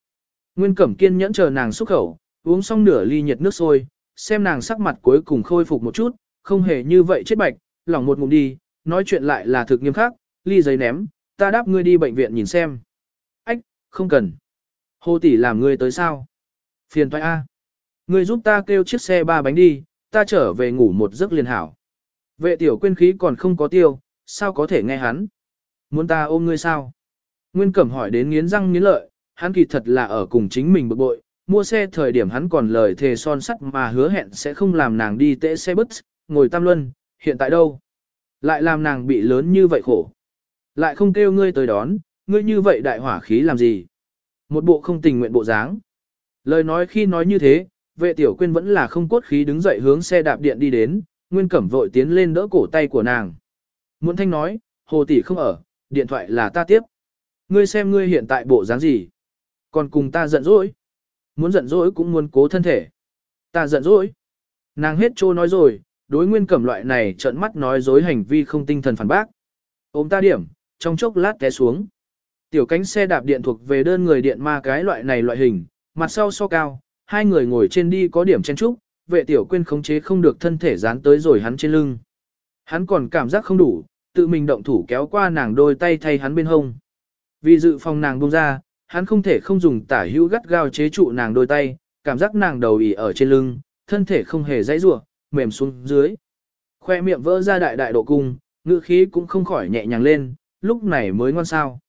Nguyên Cẩm kiên nhẫn chờ nàng xúc khẩu, uống xong nửa ly nhiệt nước sôi, xem nàng sắc mặt cuối cùng khôi phục một chút, không hề như vậy chết bạch, lỏng một ngụm đi, nói chuyện lại là thực nghiêm khắc, ly giấy ném, ta đáp ngươi đi bệnh viện nhìn xem. Ách, không cần. Hồ tỷ làm ngươi tới sao? Phiền toái A. Ngươi giúp ta kêu chiếc xe ba bánh đi, ta trở về ngủ một giấc liền hảo. Vệ tiểu quên khí còn không có tiêu, sao có thể nghe hắn? Muốn ta ôm ngươi sao? Nguyên Cẩm hỏi đến nghiến răng nghiến lợi, hắn kỳ thật là ở cùng chính mình bực bội, mua xe thời điểm hắn còn lời thề son sắt mà hứa hẹn sẽ không làm nàng đi tễ xe bus, ngồi tam luân, hiện tại đâu? Lại làm nàng bị lớn như vậy khổ. Lại không kêu ngươi tới đón, ngươi như vậy đại hỏa khí làm gì? Một bộ không tình nguyện bộ dáng. Lời nói khi nói như thế, vệ tiểu quyên vẫn là không cốt khí đứng dậy hướng xe đạp điện đi đến, Nguyên Cẩm vội tiến lên đỡ cổ tay của nàng. Muốn thanh nói, hồ tỷ không ở, điện thoại là ta tiếp. Ngươi xem ngươi hiện tại bộ dáng gì? Còn cùng ta giận dỗi. Muốn giận dỗi cũng muốn cố thân thể. Ta giận dỗi. Nàng hết trô nói rồi, đối nguyên cẩm loại này trợn mắt nói dối hành vi không tinh thần phản bác. Ôm ta điểm, trong chốc lát té xuống. Tiểu cánh xe đạp điện thuộc về đơn người điện ma cái loại này loại hình, mặt sau so cao, hai người ngồi trên đi có điểm chen trúc, vệ tiểu quên khống chế không được thân thể dán tới rồi hắn trên lưng. Hắn còn cảm giác không đủ, tự mình động thủ kéo qua nàng đôi tay thay hắn bên hông. Vì dự phòng nàng buông ra, hắn không thể không dùng tả hữu gắt gao chế trụ nàng đôi tay, cảm giác nàng đầu ỉ ở trên lưng, thân thể không hề dãy rủa, mềm xuống dưới. Khoe miệng vỡ ra đại đại độ cung, ngữ khí cũng không khỏi nhẹ nhàng lên, lúc này mới ngon sao.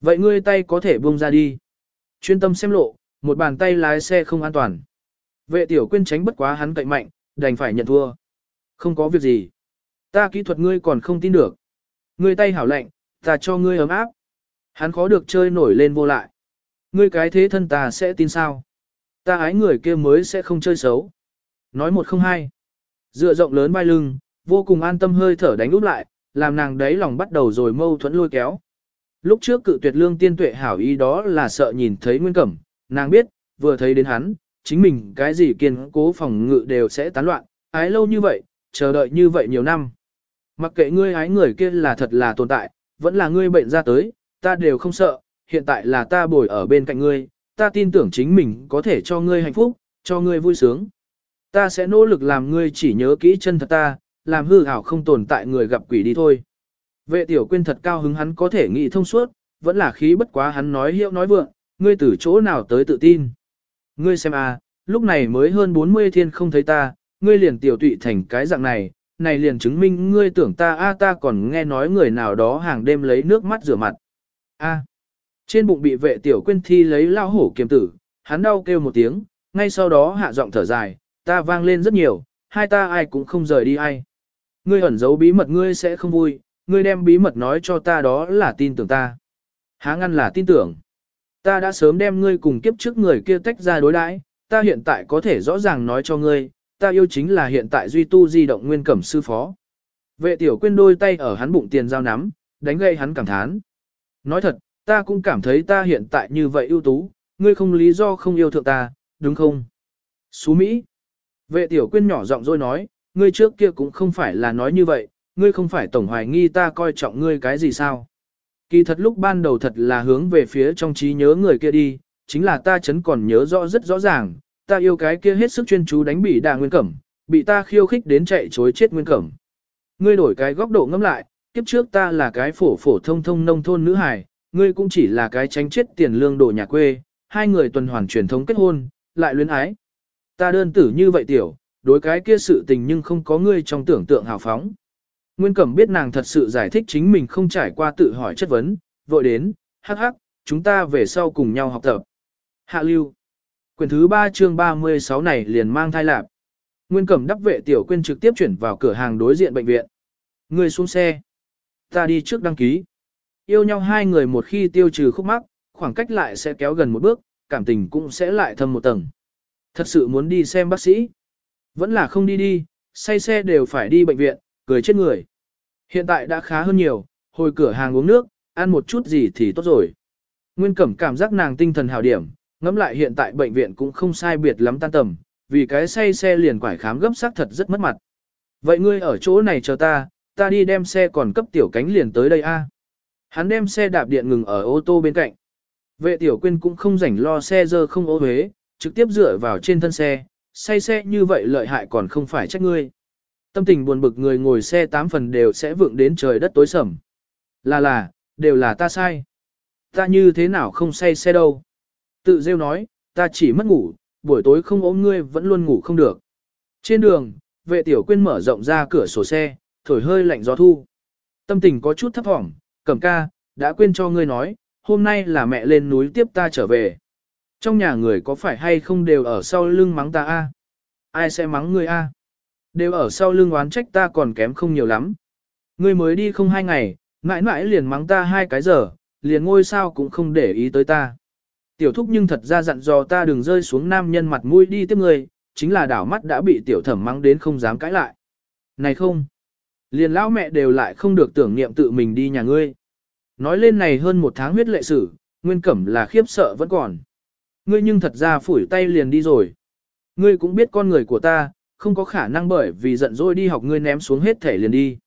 Vậy ngươi tay có thể buông ra đi. Chuyên tâm xem lộ, một bàn tay lái xe không an toàn. Vệ tiểu quyên tránh bất quá hắn cậy mạnh, đành phải nhận thua. Không có việc gì. Ta kỹ thuật ngươi còn không tin được. Ngươi tay hảo lạnh, ta cho ngươi ấm áp. Hắn khó được chơi nổi lên vô lại. Ngươi cái thế thân ta sẽ tin sao? Ta ái người kia mới sẽ không chơi xấu. Nói một không hai. Dựa rộng lớn vai lưng, vô cùng an tâm hơi thở đánh úp lại, làm nàng đấy lòng bắt đầu rồi mâu thuẫn lôi kéo. Lúc trước cự tuyệt lương tiên tuệ hảo ý đó là sợ nhìn thấy nguyên cẩm, nàng biết, vừa thấy đến hắn, chính mình cái gì kiên cố phòng ngự đều sẽ tán loạn, ái lâu như vậy, chờ đợi như vậy nhiều năm. Mặc kệ ngươi ái người kia là thật là tồn tại, vẫn là ngươi bệnh ra tới, ta đều không sợ, hiện tại là ta bồi ở bên cạnh ngươi, ta tin tưởng chính mình có thể cho ngươi hạnh phúc, cho ngươi vui sướng. Ta sẽ nỗ lực làm ngươi chỉ nhớ kỹ chân thật ta, làm hư ảo không tồn tại người gặp quỷ đi thôi. Vệ tiểu quyên thật cao hứng hắn có thể nghĩ thông suốt, vẫn là khí bất quá hắn nói hiệu nói vượng, ngươi từ chỗ nào tới tự tin. Ngươi xem a, lúc này mới hơn 40 thiên không thấy ta, ngươi liền tiểu tụy thành cái dạng này, này liền chứng minh ngươi tưởng ta a ta còn nghe nói người nào đó hàng đêm lấy nước mắt rửa mặt. A. Trên bụng bị vệ tiểu quyên thi lấy lao hổ kiềm tử, hắn đau kêu một tiếng, ngay sau đó hạ giọng thở dài, ta vang lên rất nhiều, hai ta ai cũng không rời đi ai. Ngươi ẩn giấu bí mật ngươi sẽ không vui, ngươi đem bí mật nói cho ta đó là tin tưởng ta. Há ngăn là tin tưởng. Ta đã sớm đem ngươi cùng kiếp trước người kia tách ra đối đãi, ta hiện tại có thể rõ ràng nói cho ngươi, ta yêu chính là hiện tại duy tu di động nguyên cẩm sư phó. Vệ tiểu quyên đôi tay ở hắn bụng tiền giao nắm, đánh gây hắn cảm thán. Nói thật, ta cũng cảm thấy ta hiện tại như vậy ưu tú, ngươi không lý do không yêu thượng ta, đúng không? Xú Mỹ. Vệ tiểu quyên nhỏ giọng rồi nói, ngươi trước kia cũng không phải là nói như vậy, ngươi không phải tổng hoài nghi ta coi trọng ngươi cái gì sao? Kỳ thật lúc ban đầu thật là hướng về phía trong trí nhớ người kia đi, chính là ta chấn còn nhớ rõ rất rõ ràng, ta yêu cái kia hết sức chuyên chú đánh bị đà nguyên cẩm, bị ta khiêu khích đến chạy chối chết nguyên cẩm. Ngươi đổi cái góc độ ngẫm lại, kiếp trước ta là cái phổ phổ thông thông nông thôn nữ hài, ngươi cũng chỉ là cái tránh chết tiền lương đồ nhà quê, hai người tuần hoàn truyền thống kết hôn, lại luyến ái. Ta đơn tử như vậy tiểu, đối cái kia sự tình nhưng không có ngươi trong tưởng tượng hào phóng. Nguyên Cẩm biết nàng thật sự giải thích chính mình không trải qua tự hỏi chất vấn, vội đến, hắc hắc, chúng ta về sau cùng nhau học tập. Hạ lưu. Quyển thứ 3 chương 36 này liền mang thai lạp. Nguyên Cẩm đắp vệ tiểu quên trực tiếp chuyển vào cửa hàng đối diện bệnh viện. Người xuống xe. Ta đi trước đăng ký. Yêu nhau hai người một khi tiêu trừ khúc mắc, khoảng cách lại sẽ kéo gần một bước, cảm tình cũng sẽ lại thâm một tầng. Thật sự muốn đi xem bác sĩ. Vẫn là không đi đi, say xe đều phải đi bệnh viện, cười chết người. Hiện tại đã khá hơn nhiều, hồi cửa hàng uống nước, ăn một chút gì thì tốt rồi. Nguyên Cẩm cảm giác nàng tinh thần hào điểm, ngẫm lại hiện tại bệnh viện cũng không sai biệt lắm tan tầm, vì cái say xe liền quải khám gấp xác thật rất mất mặt. Vậy ngươi ở chỗ này chờ ta, ta đi đem xe còn cấp tiểu cánh liền tới đây a. Hắn đem xe đạp điện ngừng ở ô tô bên cạnh. Vệ tiểu quyên cũng không rảnh lo xe dơ không ô huế, trực tiếp dựa vào trên thân xe, say xe như vậy lợi hại còn không phải trách ngươi. Tâm tình buồn bực người ngồi xe tám phần đều sẽ vượng đến trời đất tối sầm. Là là, đều là ta sai. Ta như thế nào không say xe đâu. Tự rêu nói, ta chỉ mất ngủ, buổi tối không ốm ngươi vẫn luôn ngủ không được. Trên đường, vệ tiểu quyên mở rộng ra cửa sổ xe, thổi hơi lạnh gió thu. Tâm tình có chút thấp thỏm, cẩm ca, đã quên cho ngươi nói, hôm nay là mẹ lên núi tiếp ta trở về. Trong nhà người có phải hay không đều ở sau lưng mắng ta a? Ai sẽ mắng ngươi a? Đều ở sau lưng oán trách ta còn kém không nhiều lắm. Ngươi mới đi không hai ngày, mãi mãi liền mắng ta hai cái giờ, liền ngôi sao cũng không để ý tới ta. Tiểu thúc nhưng thật ra dặn dò ta đừng rơi xuống nam nhân mặt mũi đi tiếp người, chính là đảo mắt đã bị tiểu thẩm mắng đến không dám cãi lại. Này không, liền lão mẹ đều lại không được tưởng niệm tự mình đi nhà ngươi. Nói lên này hơn một tháng huyết lệ sử, nguyên cẩm là khiếp sợ vẫn còn. Ngươi nhưng thật ra phủi tay liền đi rồi. Ngươi cũng biết con người của ta, không có khả năng bởi vì giận dỗi đi học ngươi ném xuống hết thể liền đi.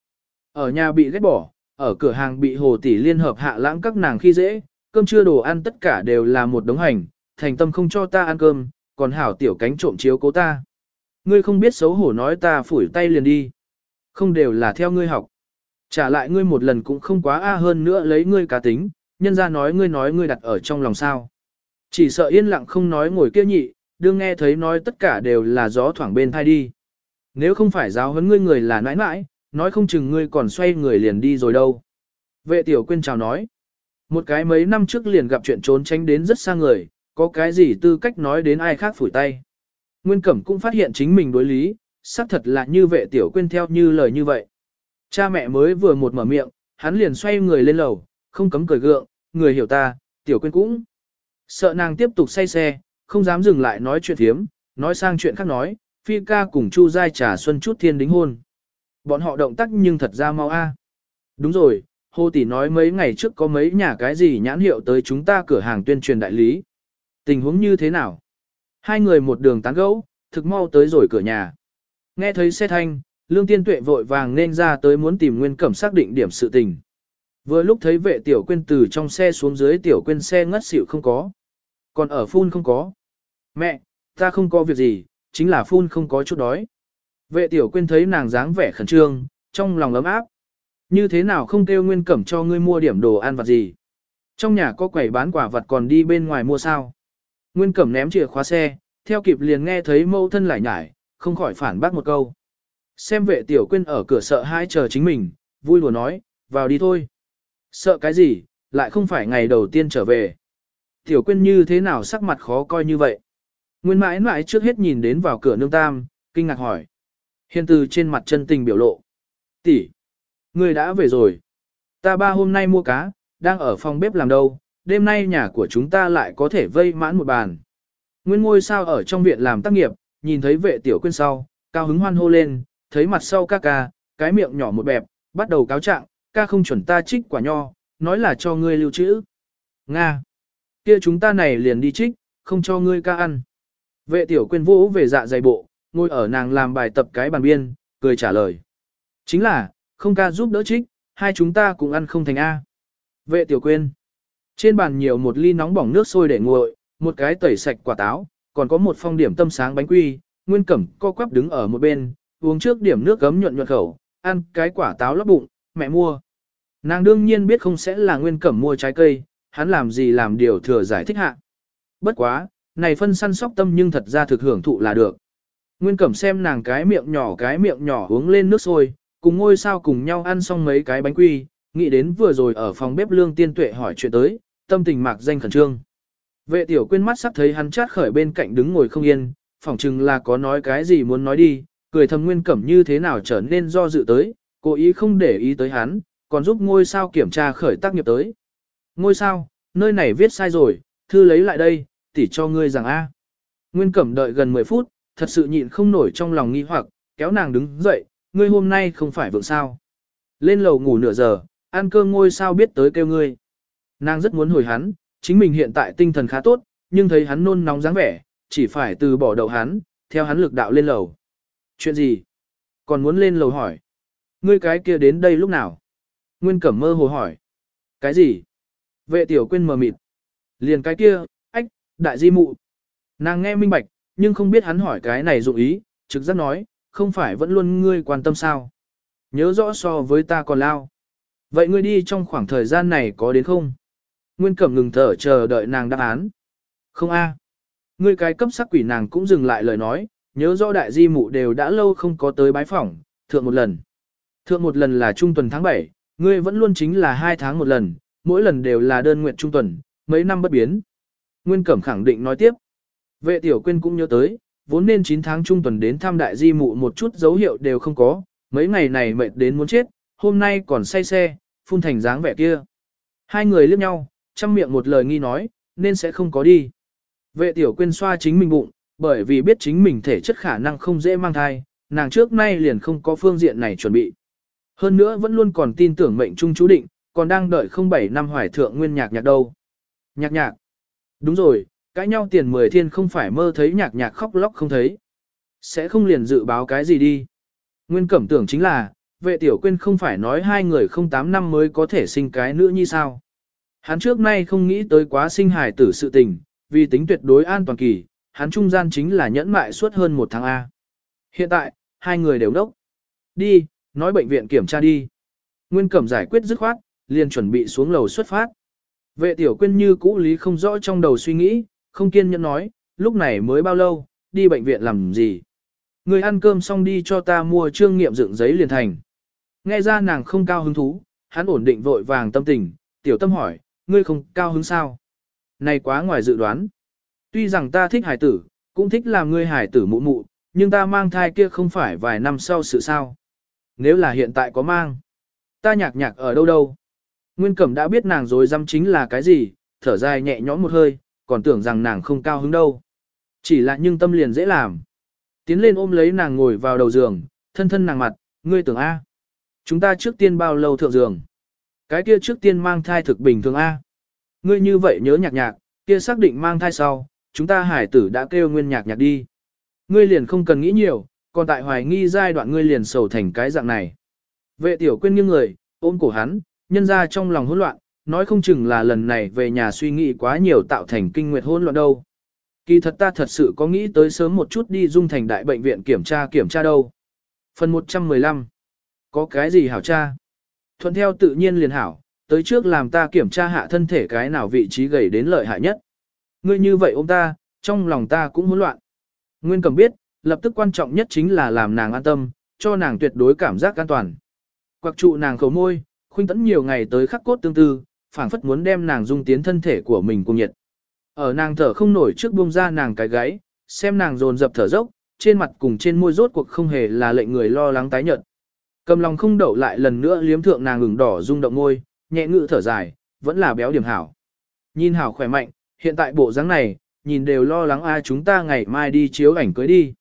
Ở nhà bị ghét bỏ, ở cửa hàng bị hồ tỷ liên hợp hạ lãng các nàng khi dễ, cơm trưa đồ ăn tất cả đều là một đống hành, thành tâm không cho ta ăn cơm, còn hảo tiểu cánh trộm chiếu cố ta. Ngươi không biết xấu hổ nói ta phủi tay liền đi. Không đều là theo ngươi học. Trả lại ngươi một lần cũng không quá a hơn nữa lấy ngươi cá tính, nhân ra nói ngươi nói ngươi đặt ở trong lòng sao. Chỉ sợ yên lặng không nói ngồi kia nhị, đương nghe thấy nói tất cả đều là gió thoảng bên thai đi. Nếu không phải giáo huấn ngươi người là nãi nãi, nói không chừng ngươi còn xoay người liền đi rồi đâu. Vệ tiểu quyên chào nói. Một cái mấy năm trước liền gặp chuyện trốn tránh đến rất xa người, có cái gì tư cách nói đến ai khác phủi tay. Nguyên Cẩm cũng phát hiện chính mình đối lý, xác thật là như vệ tiểu quên theo như lời như vậy. Cha mẹ mới vừa một mở miệng, hắn liền xoay người lên lầu, không cấm cười gượng, người hiểu ta, tiểu quên cũng. Sợ nàng tiếp tục say xe, không dám dừng lại nói chuyện thiếm, nói sang chuyện khác nói, phi ca cùng chu giai trà xuân chút thiên đính hôn. Bọn họ động tác nhưng thật ra mau a. Đúng rồi, hô Tỷ nói mấy ngày trước có mấy nhà cái gì nhãn hiệu tới chúng ta cửa hàng tuyên truyền đại lý. Tình huống như thế nào? Hai người một đường tán gẫu, thực mau tới rồi cửa nhà. Nghe thấy xe thanh, Lương Tiên Tuệ vội vàng nên ra tới muốn tìm Nguyên Cẩm xác định điểm sự tình. Vừa lúc thấy vệ tiểu quên từ trong xe xuống dưới tiểu quên xe ngất xỉu không có. Còn ở phun không có. Mẹ, ta không có việc gì, chính là phun không có chút đói. Vệ tiểu quên thấy nàng dáng vẻ khẩn trương, trong lòng ấm áp. Như thế nào không kêu Nguyên Cẩm cho ngươi mua điểm đồ ăn vặt gì. Trong nhà có quầy bán quả vật còn đi bên ngoài mua sao. Nguyên Cẩm ném chìa khóa xe, theo kịp liền nghe thấy mâu thân lại nhải, không khỏi phản bác một câu. Xem vệ tiểu quên ở cửa sợ hai chờ chính mình, vui lùa nói, vào đi thôi. Sợ cái gì, lại không phải ngày đầu tiên trở về. Tiểu quên như thế nào sắc mặt khó coi như vậy. Nguyên mãi mãi trước hết nhìn đến vào cửa nương tam, kinh ngạc hỏi. Hiền từ trên mặt chân tình biểu lộ. tỷ, người đã về rồi. Ta ba hôm nay mua cá, đang ở phòng bếp làm đâu, đêm nay nhà của chúng ta lại có thể vây mãn một bàn. Nguyên ngôi sao ở trong viện làm tác nghiệp, nhìn thấy vệ tiểu quyên sau, cao hứng hoan hô lên, thấy mặt sau ca ca, cái miệng nhỏ một bẹp, bắt đầu cáo trạng, ca không chuẩn ta trích quả nho, nói là cho ngươi lưu trữ. Nga! kia chúng ta này liền đi trích, không cho ngươi ca ăn. Vệ tiểu quyên vũ về dạ dày bộ, ngồi ở nàng làm bài tập cái bàn biên, cười trả lời. Chính là, không ca giúp đỡ trích, hai chúng ta cùng ăn không thành A. Vệ tiểu quyên Trên bàn nhiều một ly nóng bỏng nước sôi để nguội, một cái tẩy sạch quả táo, còn có một phong điểm tâm sáng bánh quy, nguyên cẩm co quắp đứng ở một bên, uống trước điểm nước gấm nhuận nhuận khẩu, ăn cái quả táo lấp bụng, mẹ mua. Nàng đương nhiên biết không sẽ là nguyên cẩm mua trái cây, hắn làm gì làm điều thừa giải thích hạ. Bất quá, này phân săn sóc tâm nhưng thật ra thực hưởng thụ là được. Nguyên cẩm xem nàng cái miệng nhỏ cái miệng nhỏ uống lên nước sôi, cùng ngôi sao cùng nhau ăn xong mấy cái bánh quy, nghĩ đến vừa rồi ở phòng bếp lương tiên tuệ hỏi chuyện tới, tâm tình mạc danh khẩn trương. Vệ tiểu quên mắt sắp thấy hắn chát khởi bên cạnh đứng ngồi không yên, phỏng chừng là có nói cái gì muốn nói đi, cười thầm nguyên cẩm như thế nào trở nên do dự tới, cố ý không để ý tới hắn, còn giúp ngôi sao kiểm tra khởi tác nghiệp tới. Ngôi sao, nơi này viết sai rồi, thư lấy lại đây, tỉ cho ngươi rằng A. Nguyên cẩm đợi gần 10 phút, thật sự nhịn không nổi trong lòng nghi hoặc, kéo nàng đứng dậy, ngươi hôm nay không phải vượng sao. Lên lầu ngủ nửa giờ, ăn cơm ngôi sao biết tới kêu ngươi. Nàng rất muốn hồi hắn, chính mình hiện tại tinh thần khá tốt, nhưng thấy hắn nôn nóng dáng vẻ, chỉ phải từ bỏ đầu hắn, theo hắn lực đạo lên lầu. Chuyện gì? Còn muốn lên lầu hỏi. Ngươi cái kia đến đây lúc nào? Nguyên Cẩm mơ hồ hỏi. Cái gì? Vệ tiểu quên mờ mịt. Liền cái kia, ách, đại di mụ. Nàng nghe minh bạch, nhưng không biết hắn hỏi cái này dụng ý, trực giác nói, không phải vẫn luôn ngươi quan tâm sao. Nhớ rõ so với ta còn lao. Vậy ngươi đi trong khoảng thời gian này có đến không? Nguyên Cẩm ngừng thở chờ đợi nàng đáp án. Không a. Ngươi cái cấp sắc quỷ nàng cũng dừng lại lời nói, nhớ rõ đại di mụ đều đã lâu không có tới bái phỏng, thượng một lần. Thượng một lần là trung tuần tháng 7, ngươi vẫn luôn chính là hai tháng một lần, mỗi lần đều là đơn nguyện trung tuần, mấy năm bất biến. Nguyên Cẩm khẳng định nói tiếp. Vệ tiểu quyên cũng nhớ tới, vốn nên 9 tháng trung tuần đến thăm đại di mụ một chút dấu hiệu đều không có, mấy ngày này mệt đến muốn chết, hôm nay còn say xe, phun thành dáng vẻ kia. Hai người liếc nhau, chăm miệng một lời nghi nói, nên sẽ không có đi. Vệ tiểu quyên xoa chính mình bụng, bởi vì biết chính mình thể chất khả năng không dễ mang thai, nàng trước nay liền không có phương diện này chuẩn bị. Hơn nữa vẫn luôn còn tin tưởng mệnh trung chú định, còn đang đợi không bảy năm hoài thượng nguyên nhạc nhạc đâu. Nhạc nhạc. Đúng rồi, cãi nhau tiền mười thiên không phải mơ thấy nhạc nhạc khóc lóc không thấy. Sẽ không liền dự báo cái gì đi. Nguyên cẩm tưởng chính là, vệ tiểu quyên không phải nói hai người không tám năm mới có thể sinh cái nữa như sao. Hắn trước nay không nghĩ tới quá sinh hài tử sự tình, vì tính tuyệt đối an toàn kỳ, hắn trung gian chính là nhẫn mại suốt hơn một tháng A. Hiện tại, hai người đều đốc. Đi, nói bệnh viện kiểm tra đi. Nguyên Cẩm giải quyết dứt khoát, liền chuẩn bị xuống lầu xuất phát. Vệ tiểu quyên như cũ lý không rõ trong đầu suy nghĩ, không kiên nhẫn nói, lúc này mới bao lâu, đi bệnh viện làm gì. Người ăn cơm xong đi cho ta mua trương nghiệm dựng giấy liền thành. Nghe ra nàng không cao hứng thú, hắn ổn định vội vàng tâm tình, tiểu tâm hỏi, ngươi không cao hứng sao? Này quá ngoài dự đoán. Tuy rằng ta thích hải tử, cũng thích làm ngươi hải tử mụ mụ, nhưng ta mang thai kia không phải vài năm sau sự sao. Nếu là hiện tại có mang, ta nhạc nhạc ở đâu đâu. Nguyên Cẩm đã biết nàng dối dăm chính là cái gì, thở dài nhẹ nhõm một hơi, còn tưởng rằng nàng không cao hứng đâu. Chỉ là nhưng tâm liền dễ làm. Tiến lên ôm lấy nàng ngồi vào đầu giường, thân thân nàng mặt, ngươi tưởng A. Chúng ta trước tiên bao lâu thượng giường. Cái kia trước tiên mang thai thực bình thường A. Ngươi như vậy nhớ nhạc nhạc, kia xác định mang thai sau, chúng ta hải tử đã kêu nguyên nhạc nhạc đi. Ngươi liền không cần nghĩ nhiều, còn tại hoài nghi giai đoạn ngươi liền sầu thành cái dạng này. Vệ tiểu quên nghiêng người, ôm cổ hắn, nhân ra trong lòng hỗn loạn, nói không chừng là lần này về nhà suy nghĩ quá nhiều tạo thành kinh nguyệt hỗn loạn đâu. Kỳ thật ta thật sự có nghĩ tới sớm một chút đi dung thành đại bệnh viện kiểm tra kiểm tra đâu. Phần 115 Có cái gì hảo tra? Thuận theo tự nhiên liền hảo, tới trước làm ta kiểm tra hạ thân thể cái nào vị trí gầy đến lợi hại nhất. Ngươi như vậy ôm ta, trong lòng ta cũng hỗn loạn. Nguyên cầm biết, lập tức quan trọng nhất chính là làm nàng an tâm, cho nàng tuyệt đối cảm giác an toàn. Quặc trụ nàng khẩu môi, khuynh tấn nhiều ngày tới khắc cốt tương tư, phảng phất muốn đem nàng dung tiến thân thể của mình cùng nhiệt. Ở nàng thở không nổi trước buông ra nàng cái gáy, xem nàng dồn dập thở dốc, trên mặt cùng trên môi rốt cuộc không hề là lệnh người lo lắng tái nhợt. Cầm lòng không đậu lại lần nữa liếm thượng nàng ửng đỏ rung động môi, nhẹ ngự thở dài, vẫn là béo điểm hảo. Nhìn hảo khỏe mạnh, hiện tại bộ dáng này, nhìn đều lo lắng ai chúng ta ngày mai đi chiếu ảnh cưới đi.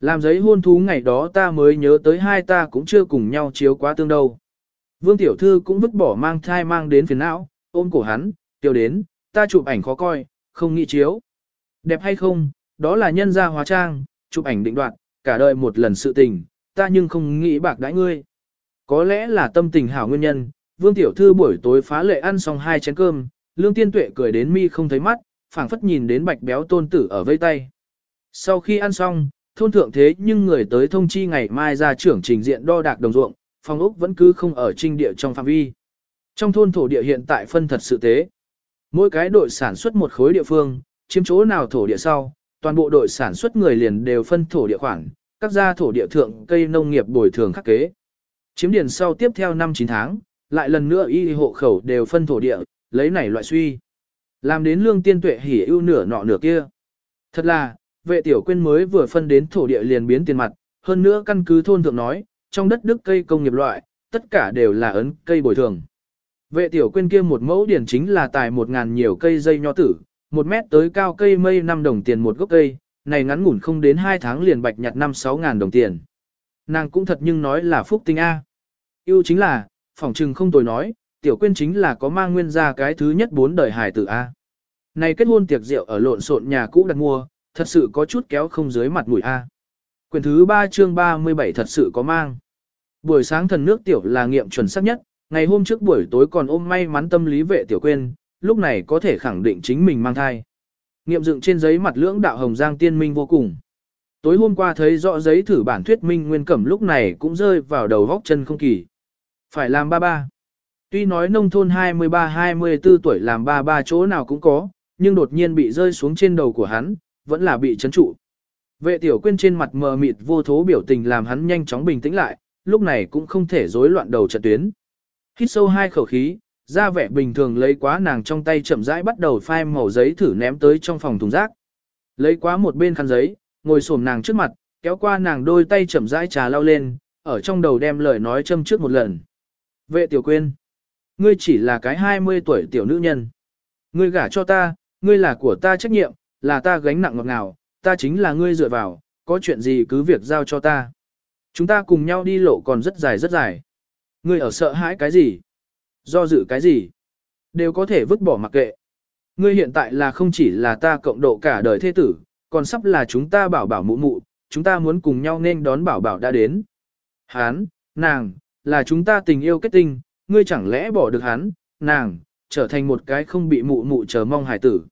Làm giấy hôn thú ngày đó ta mới nhớ tới hai ta cũng chưa cùng nhau chiếu quá tương đâu. Vương Tiểu Thư cũng vứt bỏ mang thai mang đến phiền não, ôm cổ hắn, tiêu đến, ta chụp ảnh khó coi, không nghĩ chiếu. Đẹp hay không, đó là nhân gia hóa trang, chụp ảnh định đoạn, cả đời một lần sự tình, ta nhưng không nghĩ bạc đãi ngươi. Có lẽ là tâm tình hảo nguyên nhân, Vương Tiểu Thư buổi tối phá lệ ăn xong hai chén cơm, Lương Tiên Tuệ cười đến mi không thấy mắt, phảng phất nhìn đến bạch béo tôn tử ở vây tay. Sau khi ăn xong, thôn thượng thế nhưng người tới thông chi ngày mai ra trưởng trình diện đo đạc đồng ruộng, phòng ốc vẫn cứ không ở trinh địa trong phạm vi. Trong thôn thổ địa hiện tại phân thật sự tế. Mỗi cái đội sản xuất một khối địa phương, chiếm chỗ nào thổ địa sau, toàn bộ đội sản xuất người liền đều phân thổ địa khoản, các gia thổ địa thượng cây nông nghiệp bồi thường khắc kế. Chiếm điền sau tiếp theo năm 9 tháng, lại lần nữa y hộ khẩu đều phân thổ địa, lấy này loại suy. Làm đến lương tiên tuệ hỉ ưu nửa nọ nửa kia. Thật là, vệ tiểu quên mới vừa phân đến thổ địa liền biến tiền mặt, hơn nữa căn cứ thôn thượng nói, trong đất đức cây công nghiệp loại, tất cả đều là ấn cây bồi thường. Vệ tiểu quên kia một mẫu điển chính là tài một ngàn nhiều cây dây nho tử, một mét tới cao cây mây 5 đồng tiền một gốc cây, này ngắn ngủn không đến 2 tháng liền bạch nhặt 5-6 ngàn đồng tiền. Nàng cũng thật nhưng nói là phúc tinh A. Yêu chính là, phỏng trừng không tồi nói, tiểu quyên chính là có mang nguyên ra cái thứ nhất bốn đời hải tử A. Này kết hôn tiệc rượu ở lộn xộn nhà cũ đặt mua, thật sự có chút kéo không dưới mặt mũi A. Quyền thứ 3 chương 37 thật sự có mang. Buổi sáng thần nước tiểu là nghiệm chuẩn xác nhất, ngày hôm trước buổi tối còn ôm may mắn tâm lý vệ tiểu quên, lúc này có thể khẳng định chính mình mang thai. Nghiệm dựng trên giấy mặt lưỡng đạo hồng giang tiên minh vô cùng. Tối hôm qua thấy rõ giấy thử bản thuyết minh nguyên cẩm lúc này cũng rơi vào đầu góc chân không kỳ. Phải làm ba ba. Tuy nói nông thôn 23-24 tuổi làm ba ba chỗ nào cũng có, nhưng đột nhiên bị rơi xuống trên đầu của hắn, vẫn là bị chấn trụ. Vệ tiểu quyên trên mặt mờ mịt vô thố biểu tình làm hắn nhanh chóng bình tĩnh lại, lúc này cũng không thể rối loạn đầu trận tuyến. Hít sâu hai khẩu khí, ra vẻ bình thường lấy quá nàng trong tay chậm rãi bắt đầu phai màu giấy thử ném tới trong phòng thùng rác. Lấy quá một bên khăn giấy, ngồi xổm nàng trước mặt, kéo qua nàng đôi tay chậm rãi trà lau lên, ở trong đầu đem lời nói châm trước một lần. Vệ tiểu quên, ngươi chỉ là cái 20 tuổi tiểu nữ nhân. Ngươi gả cho ta, ngươi là của ta trách nhiệm, là ta gánh nặng ngọt ngào, ta chính là ngươi dựa vào, có chuyện gì cứ việc giao cho ta. Chúng ta cùng nhau đi lộ còn rất dài rất dài. Ngươi ở sợ hãi cái gì? Do dự cái gì? Đều có thể vứt bỏ mặc kệ. Ngươi hiện tại là không chỉ là ta cộng độ cả đời thế tử, còn sắp là chúng ta bảo bảo mụ mụ, chúng ta muốn cùng nhau nên đón bảo bảo đã đến. Hán, nàng, là chúng ta tình yêu kết tinh, ngươi chẳng lẽ bỏ được hắn, nàng, trở thành một cái không bị mụ mụ chờ mong hải tử.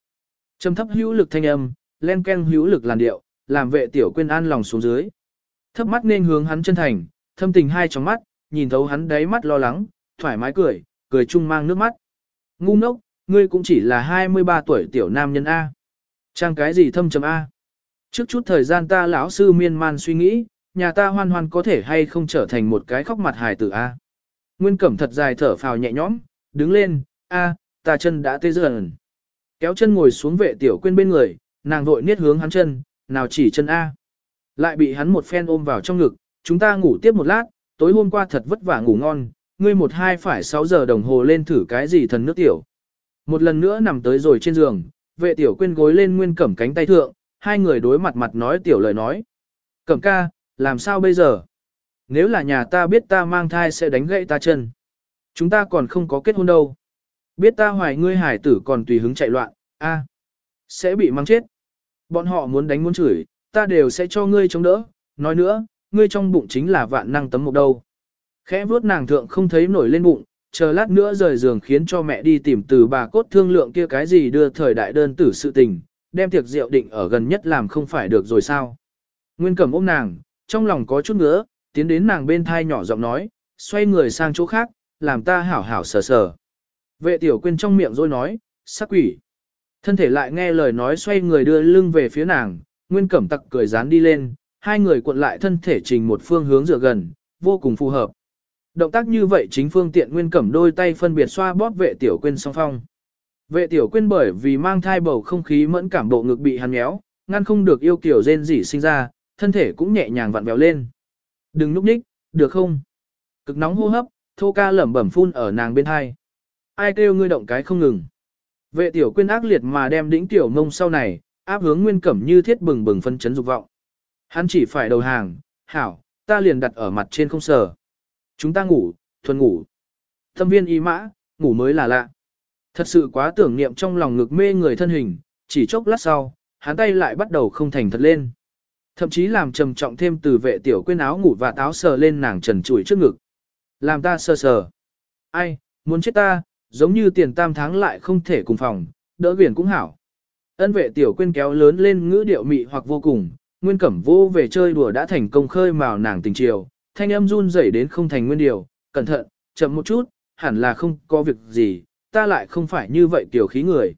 Trầm thấp hữu lực thanh âm, len ken hữu lực làn điệu, làm vệ tiểu quên an lòng xuống dưới. Thấp mắt nên hướng hắn chân thành, thâm tình hai trong mắt, nhìn thấu hắn đáy mắt lo lắng, thoải mái cười, cười chung mang nước mắt. Ngu ngốc, ngươi cũng chỉ là 23 tuổi tiểu nam nhân A. Trang cái gì thâm trầm A. Trước chút thời gian ta lão sư miên man suy nghĩ, nhà ta hoan hoan có thể hay không trở thành một cái khóc mặt hài tử A. Nguyên cẩm thật dài thở phào nhẹ nhõm, đứng lên, A, ta chân đã tê dần. Kéo chân ngồi xuống vệ tiểu quên bên người, nàng vội niết hướng hắn chân, nào chỉ chân A. lại bị hắn một phen ôm vào trong ngực, chúng ta ngủ tiếp một lát, tối hôm qua thật vất vả ngủ ngon, ngươi một hai phải 6 giờ đồng hồ lên thử cái gì thần nước tiểu. Một lần nữa nằm tới rồi trên giường, vệ tiểu quên gối lên nguyên cẩm cánh tay thượng, hai người đối mặt mặt nói tiểu lời nói. Cẩm ca, làm sao bây giờ? Nếu là nhà ta biết ta mang thai sẽ đánh gãy ta chân. Chúng ta còn không có kết hôn đâu. Biết ta hoài ngươi hải tử còn tùy hứng chạy loạn, a, sẽ bị mang chết. Bọn họ muốn đánh muốn chửi, ta đều sẽ cho ngươi chống đỡ. Nói nữa, ngươi trong bụng chính là vạn năng tấm một đâu. Khẽ vuốt nàng thượng không thấy nổi lên bụng, chờ lát nữa rời giường khiến cho mẹ đi tìm từ bà cốt thương lượng kia cái gì đưa thời đại đơn tử sự tình, đem tiệc rượu định ở gần nhất làm không phải được rồi sao. Nguyên cẩm ôm nàng, trong lòng có chút ngứa, tiến đến nàng bên thai nhỏ giọng nói, xoay người sang chỗ khác, làm ta hảo hảo sờ sờ. Vệ tiểu quên trong miệng rồi nói, sắc quỷ. Thân thể lại nghe lời nói xoay người đưa lưng về phía nàng, nguyên cẩm tặc cười dán đi lên, hai người cuộn lại thân thể trình một phương hướng dựa gần, vô cùng phù hợp. Động tác như vậy chính phương tiện nguyên cẩm đôi tay phân biệt xoa bóp vệ tiểu quên song phong. Vệ tiểu quên bởi vì mang thai bầu không khí mẫn cảm bộ ngực bị hắn méo, ngăn không được yêu kiểu rên rỉ sinh ra, thân thể cũng nhẹ nhàng vặn vẹo lên. Đừng núp ních, được không? Cực nóng hô hấp, thô ca lẩm bẩm phun ở nàng bên hai. Ai kêu ngươi động cái không ngừng. Vệ tiểu quên ác liệt mà đem đĩnh tiểu ngông sau này, áp hướng nguyên cẩm như thiết bừng bừng phân chấn dục vọng. Hắn chỉ phải đầu hàng, hảo, ta liền đặt ở mặt trên không sở Chúng ta ngủ, thuần ngủ. Thâm viên y mã, ngủ mới là lạ. Thật sự quá tưởng niệm trong lòng ngực mê người thân hình, chỉ chốc lát sau, hắn tay lại bắt đầu không thành thật lên. Thậm chí làm trầm trọng thêm từ vệ tiểu quên áo ngủ và táo sờ lên nàng trần trụi trước ngực. Làm ta sờ sờ. Ai, muốn chết ta, giống như tiền tam tháng lại không thể cùng phòng, đỡ biển cũng hảo. Ân vệ tiểu quên kéo lớn lên ngữ điệu mị hoặc vô cùng, nguyên cẩm vô về chơi đùa đã thành công khơi mào nàng tình chiều, thanh âm run rẩy đến không thành nguyên điều, cẩn thận, chậm một chút, hẳn là không có việc gì, ta lại không phải như vậy tiểu khí người.